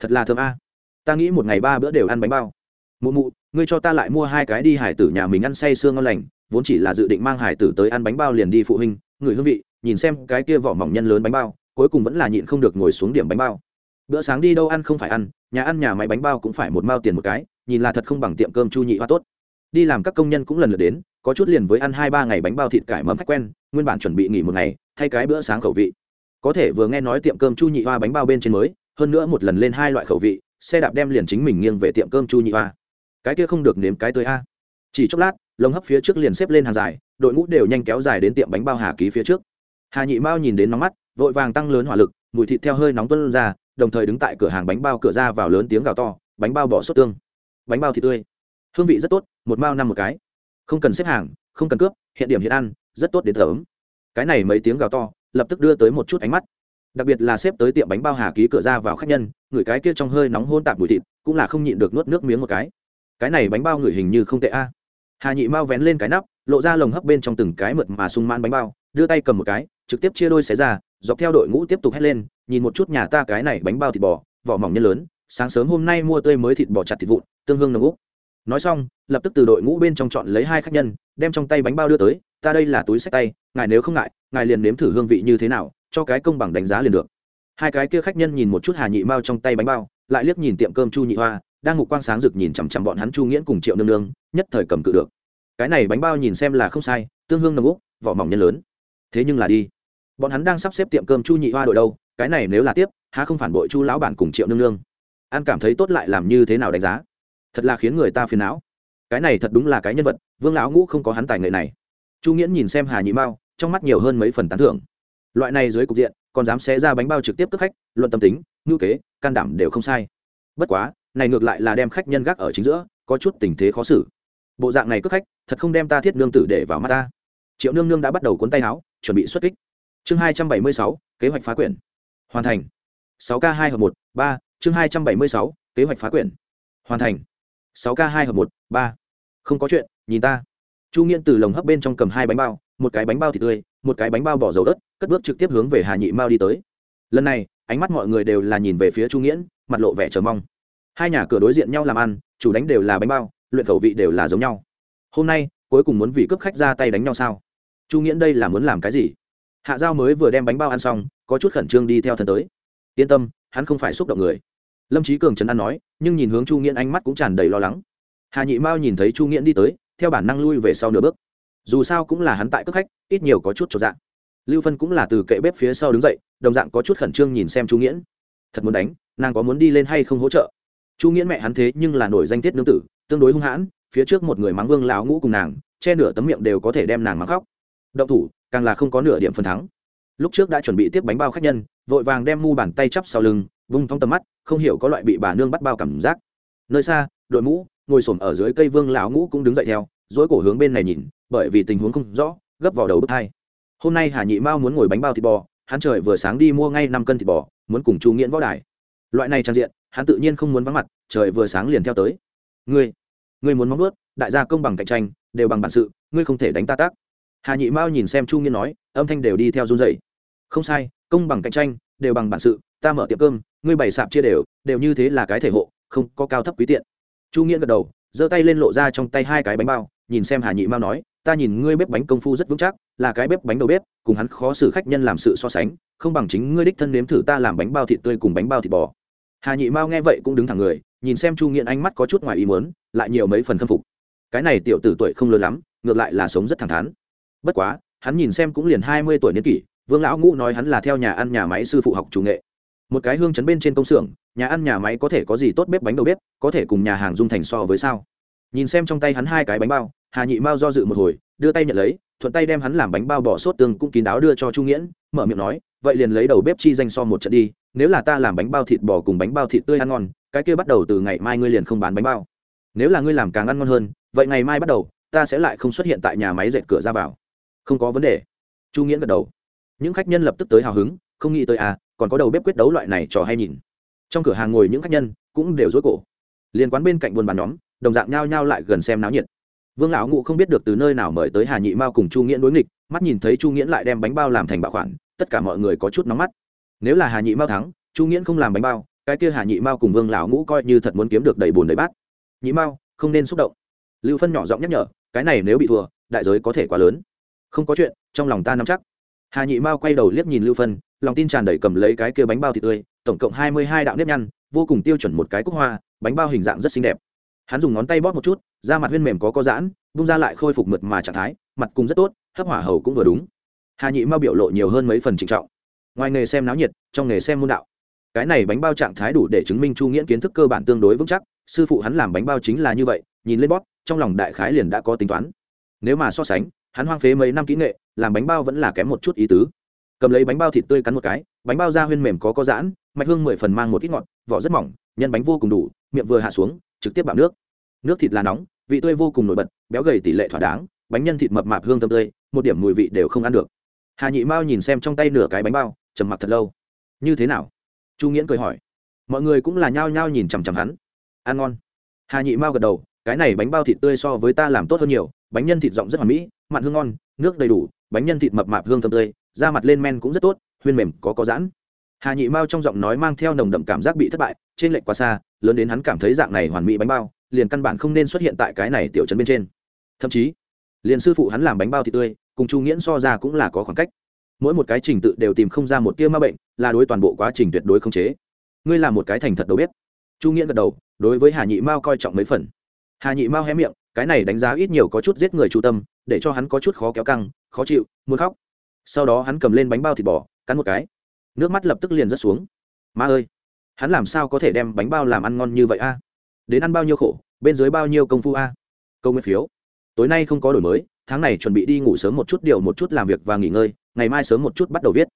Thật là thơm a. Ta nghĩ một ngày ba bữa đều ăn bánh bao. Mụ mụ, ngươi cho ta lại mua hai cái đi hải tử nhà mình ăn say sương ngon lành, vốn chỉ là dự định mang hải tử tới ăn bánh bao liền đi phụ huynh, người hương vị, nhìn xem cái kia vỏ mỏng nhân lớn bánh bao, cuối cùng vẫn là nhịn không được ngồi xuống điểm bánh bao. Bữa sáng đi đâu ăn không phải ăn, nhà ăn nhà máy bánh bao cũng phải một mao tiền một cái, nhìn là thật không bằng tiệm cơm chu nhị hoa tốt. Đi làm các công nhân cũng lần lượt đến, có chút liền với ăn hai ba ngày bánh bao thịt cải mâm khách quen, nguyên bản chuẩn bị nghỉ một ngày, thay cái bữa sáng khẩu vị có thể vừa nghe nói tiệm cơm chu nhị hoa bánh bao bên trên mới, hơn nữa một lần lên hai loại khẩu vị, xe đạp đem liền chính mình nghiêng về tiệm cơm chu nhị hoa. Cái kia không được nếm cái tới a. Chỉ chốc lát, lồng hấp phía trước liền xếp lên hàng dài, đội ngũ đều nhanh kéo dài đến tiệm bánh bao hà ký phía trước. Hà nhị mao nhìn đến nóng mắt, vội vàng tăng lớn hỏa lực, mùi thịt theo hơi nóng tuân ra, đồng thời đứng tại cửa hàng bánh bao cửa ra vào lớn tiếng gào to, bánh bao bỏ sốt tương. Bánh bao thịt tươi. Hương vị rất tốt, một mao năm một cái. Không cần xếp hàng, không cần cướp, hiện điểm hiện ăn, rất tốt đến thởm cái này mấy tiếng gào to lập tức đưa tới một chút ánh mắt. Đặc biệt là xếp tới tiệm bánh bao hà ký cửa ra vào khách nhân, người cái kia trong hơi nóng hôn tạp mùi thịt, cũng là không nhịn được nuốt nước miếng một cái. Cái này bánh bao người hình như không tệ a. Hà nhị mau vén lên cái nắp, lộ ra lồng hấp bên trong từng cái mượt mà sung man bánh bao, đưa tay cầm một cái, trực tiếp chia đôi xé ra, dọc theo đội ngũ tiếp tục hét lên, nhìn một chút nhà ta cái này bánh bao thịt bò, vỏ mỏng nhân lớn, sáng sớm hôm nay mua tươi mới thịt bò chặt thịt vụn, tương hương nồng úc. Nói xong, lập tức từ đội ngũ bên trong chọn lấy hai khách nhân, đem trong tay bánh bao đưa tới, ta đây là túi sách tay, ngài nếu không ngại ngài liền nếm thử hương vị như thế nào, cho cái công bằng đánh giá liền được. Hai cái kia khách nhân nhìn một chút hà nhị mao trong tay bánh bao, lại liếc nhìn tiệm cơm chu nhị hoa, đang ngục quang sáng rực nhìn chằm chằm bọn hắn chu nghiễn cùng triệu nương nương, nhất thời cầm cự được. Cái này bánh bao nhìn xem là không sai, tương hương nồng úc, vỏ mỏng nhân lớn. Thế nhưng là đi. Bọn hắn đang sắp xếp tiệm cơm chu nhị hoa đội đâu, cái này nếu là tiếp, há không phản bội chu lão bản cùng triệu nương nương. An cảm thấy tốt lại làm như thế nào đánh giá? Thật là khiến người ta phiền não. Cái này thật đúng là cái nhân vật, vương lão ngũ không có hắn tài nghệ này. Chu nghiễn nhìn xem hà nhị mao trong mắt nhiều hơn mấy phần tán thưởng. Loại này dưới cục diện, còn dám xé ra bánh bao trực tiếp cướp khách, luận tâm tính, ngữ kế, can đảm đều không sai. Bất quá, này ngược lại là đem khách nhân gác ở chính giữa, có chút tình thế khó xử. Bộ dạng này cướp khách, thật không đem ta thiết nương tử để vào mắt ta. Triệu nương nương đã bắt đầu cuốn tay áo, chuẩn bị xuất kích. Chương hai trăm bảy mươi sáu, kế hoạch phá quyển. Hoàn thành. sáu k hai hợp một, ba, chương hai trăm bảy mươi sáu, kế hoạch phá quyển. Hoàn thành. sáu k hai hợp một, ba. Không có chuyện, nhìn ta. Chu nghiên từ lồng hấp bên trong cầm hai bánh bao một cái bánh bao thịt tươi, một cái bánh bao bỏ dầu đất cất bước trực tiếp hướng về hà nhị mao đi tới. Lần này, ánh mắt mọi người đều là nhìn về phía chu nghiễn, mặt lộ vẻ chờ mong. Hai nhà cửa đối diện nhau làm ăn, chủ đánh đều là bánh bao, luyện khẩu vị đều là giống nhau. Hôm nay, cuối cùng muốn vì cướp khách ra tay đánh nhau sao? Chu nghiễn đây là muốn làm cái gì? Hạ giao mới vừa đem bánh bao ăn xong, có chút khẩn trương đi theo thần tới. Yên tâm, hắn không phải xúc động người. Lâm trí cường trấn an nói, nhưng nhìn hướng chu nghiễn ánh mắt cũng tràn đầy lo lắng. Hà nhị mao nhìn thấy chu nghiễn đi tới, theo bản năng lui về sau nửa bước dù sao cũng là hắn tại cấp khách, ít nhiều có chút cho dạng lưu phân cũng là từ kệ bếp phía sau đứng dậy, đồng dạng có chút khẩn trương nhìn xem chu nghiễn. Thật muốn đánh, nàng có muốn đi lên hay không hỗ trợ? Chu nghiễn mẹ hắn thế nhưng là nổi danh tiết nương tử, tương đối hung hãn, phía trước một người mắng vương lão ngũ cùng nàng, che nửa tấm miệng đều có thể đem nàng mắng khóc. Động thủ, càng là không có nửa điểm phần thắng. Lúc trước đã chuẩn bị tiếp bánh bao khách nhân, vội vàng đem mu bàn tay chắp sau lưng, vung thong tầm mắt, không hiểu có loại bị bà nương bắt bao cảm giác. Nơi xa, đội mũ, ngồi xổm ở dưới cây vương lão ngũ cũng đứng dậy theo dối cổ hướng bên này nhìn, bởi vì tình huống không rõ, gấp vào đầu bước hai. Hôm nay hà nhị mao muốn ngồi bánh bao thịt bò, hắn trời vừa sáng đi mua ngay năm cân thịt bò, muốn cùng chu nghiễn võ đài. Loại này trang diện, hắn tự nhiên không muốn vắng mặt, trời vừa sáng liền theo tới. Ngươi ngươi muốn móng ướt đại gia công bằng cạnh tranh, đều bằng bản sự, ngươi không thể đánh ta tác. Hà nhị mao nhìn xem chu nghiễn nói, âm thanh đều đi theo run dày không sai, công bằng cạnh tranh, đều bằng bản sự, ta mở tiệm cơm, ngươi bày sạp chia đều đều như thế là cái thể hộ, không có cao thấp quý tiện. Chu nghiễn gật đầu, giơ tay lên lộ ra trong tay hai cái bánh bao nhìn xem hà nhị mao nói, ta nhìn ngươi bếp bánh công phu rất vững chắc, là cái bếp bánh đầu bếp, cùng hắn khó xử khách nhân làm sự so sánh, không bằng chính ngươi đích thân nếm thử ta làm bánh bao thịt tươi cùng bánh bao thịt bò. Hà nhị mao nghe vậy cũng đứng thẳng người, nhìn xem chu nghiện ánh mắt có chút ngoài ý muốn, lại nhiều mấy phần khâm phục. Cái này tiểu tử tuổi không lớn lắm, ngược lại là sống rất thẳng thắn. Bất quá, hắn nhìn xem cũng liền hai mươi tuổi niên kỷ, vương lão ngũ nói hắn là theo nhà ăn nhà máy sư phụ học chủ nghệ. Một cái hương chấn bên trên công xưởng, nhà ăn nhà máy có thể có gì tốt bếp bánh đầu bếp, có thể cùng nhà hàng dung thành so với sao? Nhìn xem trong tay hắn hai cái bánh bao hà nhị mao do dự một hồi, đưa tay nhận lấy, thuận tay đem hắn làm bánh bao bỏ sốt tương cũng kín đáo đưa cho chu nghiễn, mở miệng nói, vậy liền lấy đầu bếp chi danh so một trận đi, nếu là ta làm bánh bao thịt bò cùng bánh bao thịt tươi ăn ngon, cái kia bắt đầu từ ngày mai ngươi liền không bán bánh bao. Nếu là ngươi làm càng ăn ngon hơn, vậy ngày mai bắt đầu, ta sẽ lại không xuất hiện tại nhà máy dệt cửa ra vào. Không có vấn đề. Chu nghiễn gật đầu. Những khách nhân lập tức tới hào hứng, không nghĩ tới à còn có đầu bếp quyết đấu loại này trò hay nhìn. Trong cửa hàng ngồi những khách nhân cũng đều dối cổ. Liên quán bên cạnh buôn bán nhóm, đồng dạng nhao nhao lại gần xem náo nhiệt vương lão ngụ không biết được từ nơi nào mời tới hà nhị mao cùng chu nghiễn đối nghịch, mắt nhìn thấy chu nghiễn lại đem bánh bao làm thành bạo khoản, tất cả mọi người có chút nóng mắt. Nếu là hà nhị mao thắng, chu nghiễn không làm bánh bao, cái kia hà nhị mao cùng vương lão ngũ coi như thật muốn kiếm được đầy bùn đầy bát. Nhị mao, không nên xúc động. Lưu phân nhỏ giọng nhắc nhở, cái này nếu bị thua, đại giới có thể quá lớn. Không có chuyện, trong lòng ta nắm chắc. Hà nhị mao quay đầu liếc nhìn lưu phân, lòng tin tràn đầy cầm lấy cái kia bánh bao thịt tươi, tổng cộng hai mươi hai đạo nếp nhăn, vô cùng tiêu chuẩn một cái cúc hoa, bánh bao hình dạng rất xinh đẹp. Hắn dùng ngón tay bóp một chút da mặt huyên mềm có có giãn, bung ra lại khôi phục mượt mà trạng thái, mặt cùng rất tốt, hấp hỏa hầu cũng vừa đúng. Hà nhị mao biểu lộ nhiều hơn mấy phần trịnh trọng. Ngoài nghề xem náo nhiệt, trong nghề xem môn đạo. Cái này bánh bao trạng thái đủ để chứng minh chu nghĩa kiến thức cơ bản tương đối vững chắc, sư phụ hắn làm bánh bao chính là như vậy, nhìn lên bóp, trong lòng đại khái liền đã có tính toán. Nếu mà so sánh, hắn hoang phế mấy năm kỹ nghệ, làm bánh bao vẫn là kém một chút ý tứ. Cầm lấy bánh bao thịt tươi cắn một cái, bánh bao da huyên mềm có có giãn, mạch hương mười phần mang một ít ngọt, vỏ rất mỏng, nhân bánh vô cùng đủ, miệng vừa hạ xuống, trực tiếp bạo nước nước thịt là nóng, vị tươi vô cùng nổi bật, béo gầy tỷ lệ thỏa đáng, bánh nhân thịt mập mạp hương thơm tươi, một điểm mùi vị đều không ăn được. Hà nhị mao nhìn xem trong tay nửa cái bánh bao, trầm mặc thật lâu. Như thế nào? Chu nghiễn cười hỏi. Mọi người cũng là nhao nhao nhìn chằm chằm hắn. Ăn ngon. Hà nhị mao gật đầu, cái này bánh bao thịt tươi so với ta làm tốt hơn nhiều, bánh nhân thịt giọng rất hoàn mỹ, mặn hương ngon, nước đầy đủ, bánh nhân thịt mập mạp hương thơm tươi, da mặt lên men cũng rất tốt, huyên mềm, có có giãn. Hà nhị mao trong giọng nói mang theo nồng đậm cảm giác bị thất bại, trên lệnh quá xa, lớn đến hắn cảm thấy dạng này hoàn mỹ bánh bao liền căn bản không nên xuất hiện tại cái này tiểu trấn bên trên. Thậm chí, liền sư phụ hắn làm bánh bao thịt tươi, cùng chu nghiễn so ra cũng là có khoảng cách. Mỗi một cái trình tự đều tìm không ra một tia ma bệnh, là đối toàn bộ quá trình tuyệt đối không chế. Ngươi là một cái thành thật đầu bếp. Chu nghiễn gật đầu, đối với hà nhị mao coi trọng mấy phần. Hà nhị mao hé miệng, cái này đánh giá ít nhiều có chút giết người chu tâm, để cho hắn có chút khó kéo căng, khó chịu, muốn khóc. Sau đó hắn cầm lên bánh bao thịt bò, cắn một cái. Nước mắt lập tức liền rớt xuống. Ma ơi, hắn làm sao có thể đem bánh bao làm ăn ngon như vậy a? Đến ăn bao nhiêu khổ, bên dưới bao nhiêu công phu a? Câu nguyên phiếu. Tối nay không có đổi mới, tháng này chuẩn bị đi ngủ sớm một chút, điều một chút làm việc và nghỉ ngơi, ngày mai sớm một chút bắt đầu viết.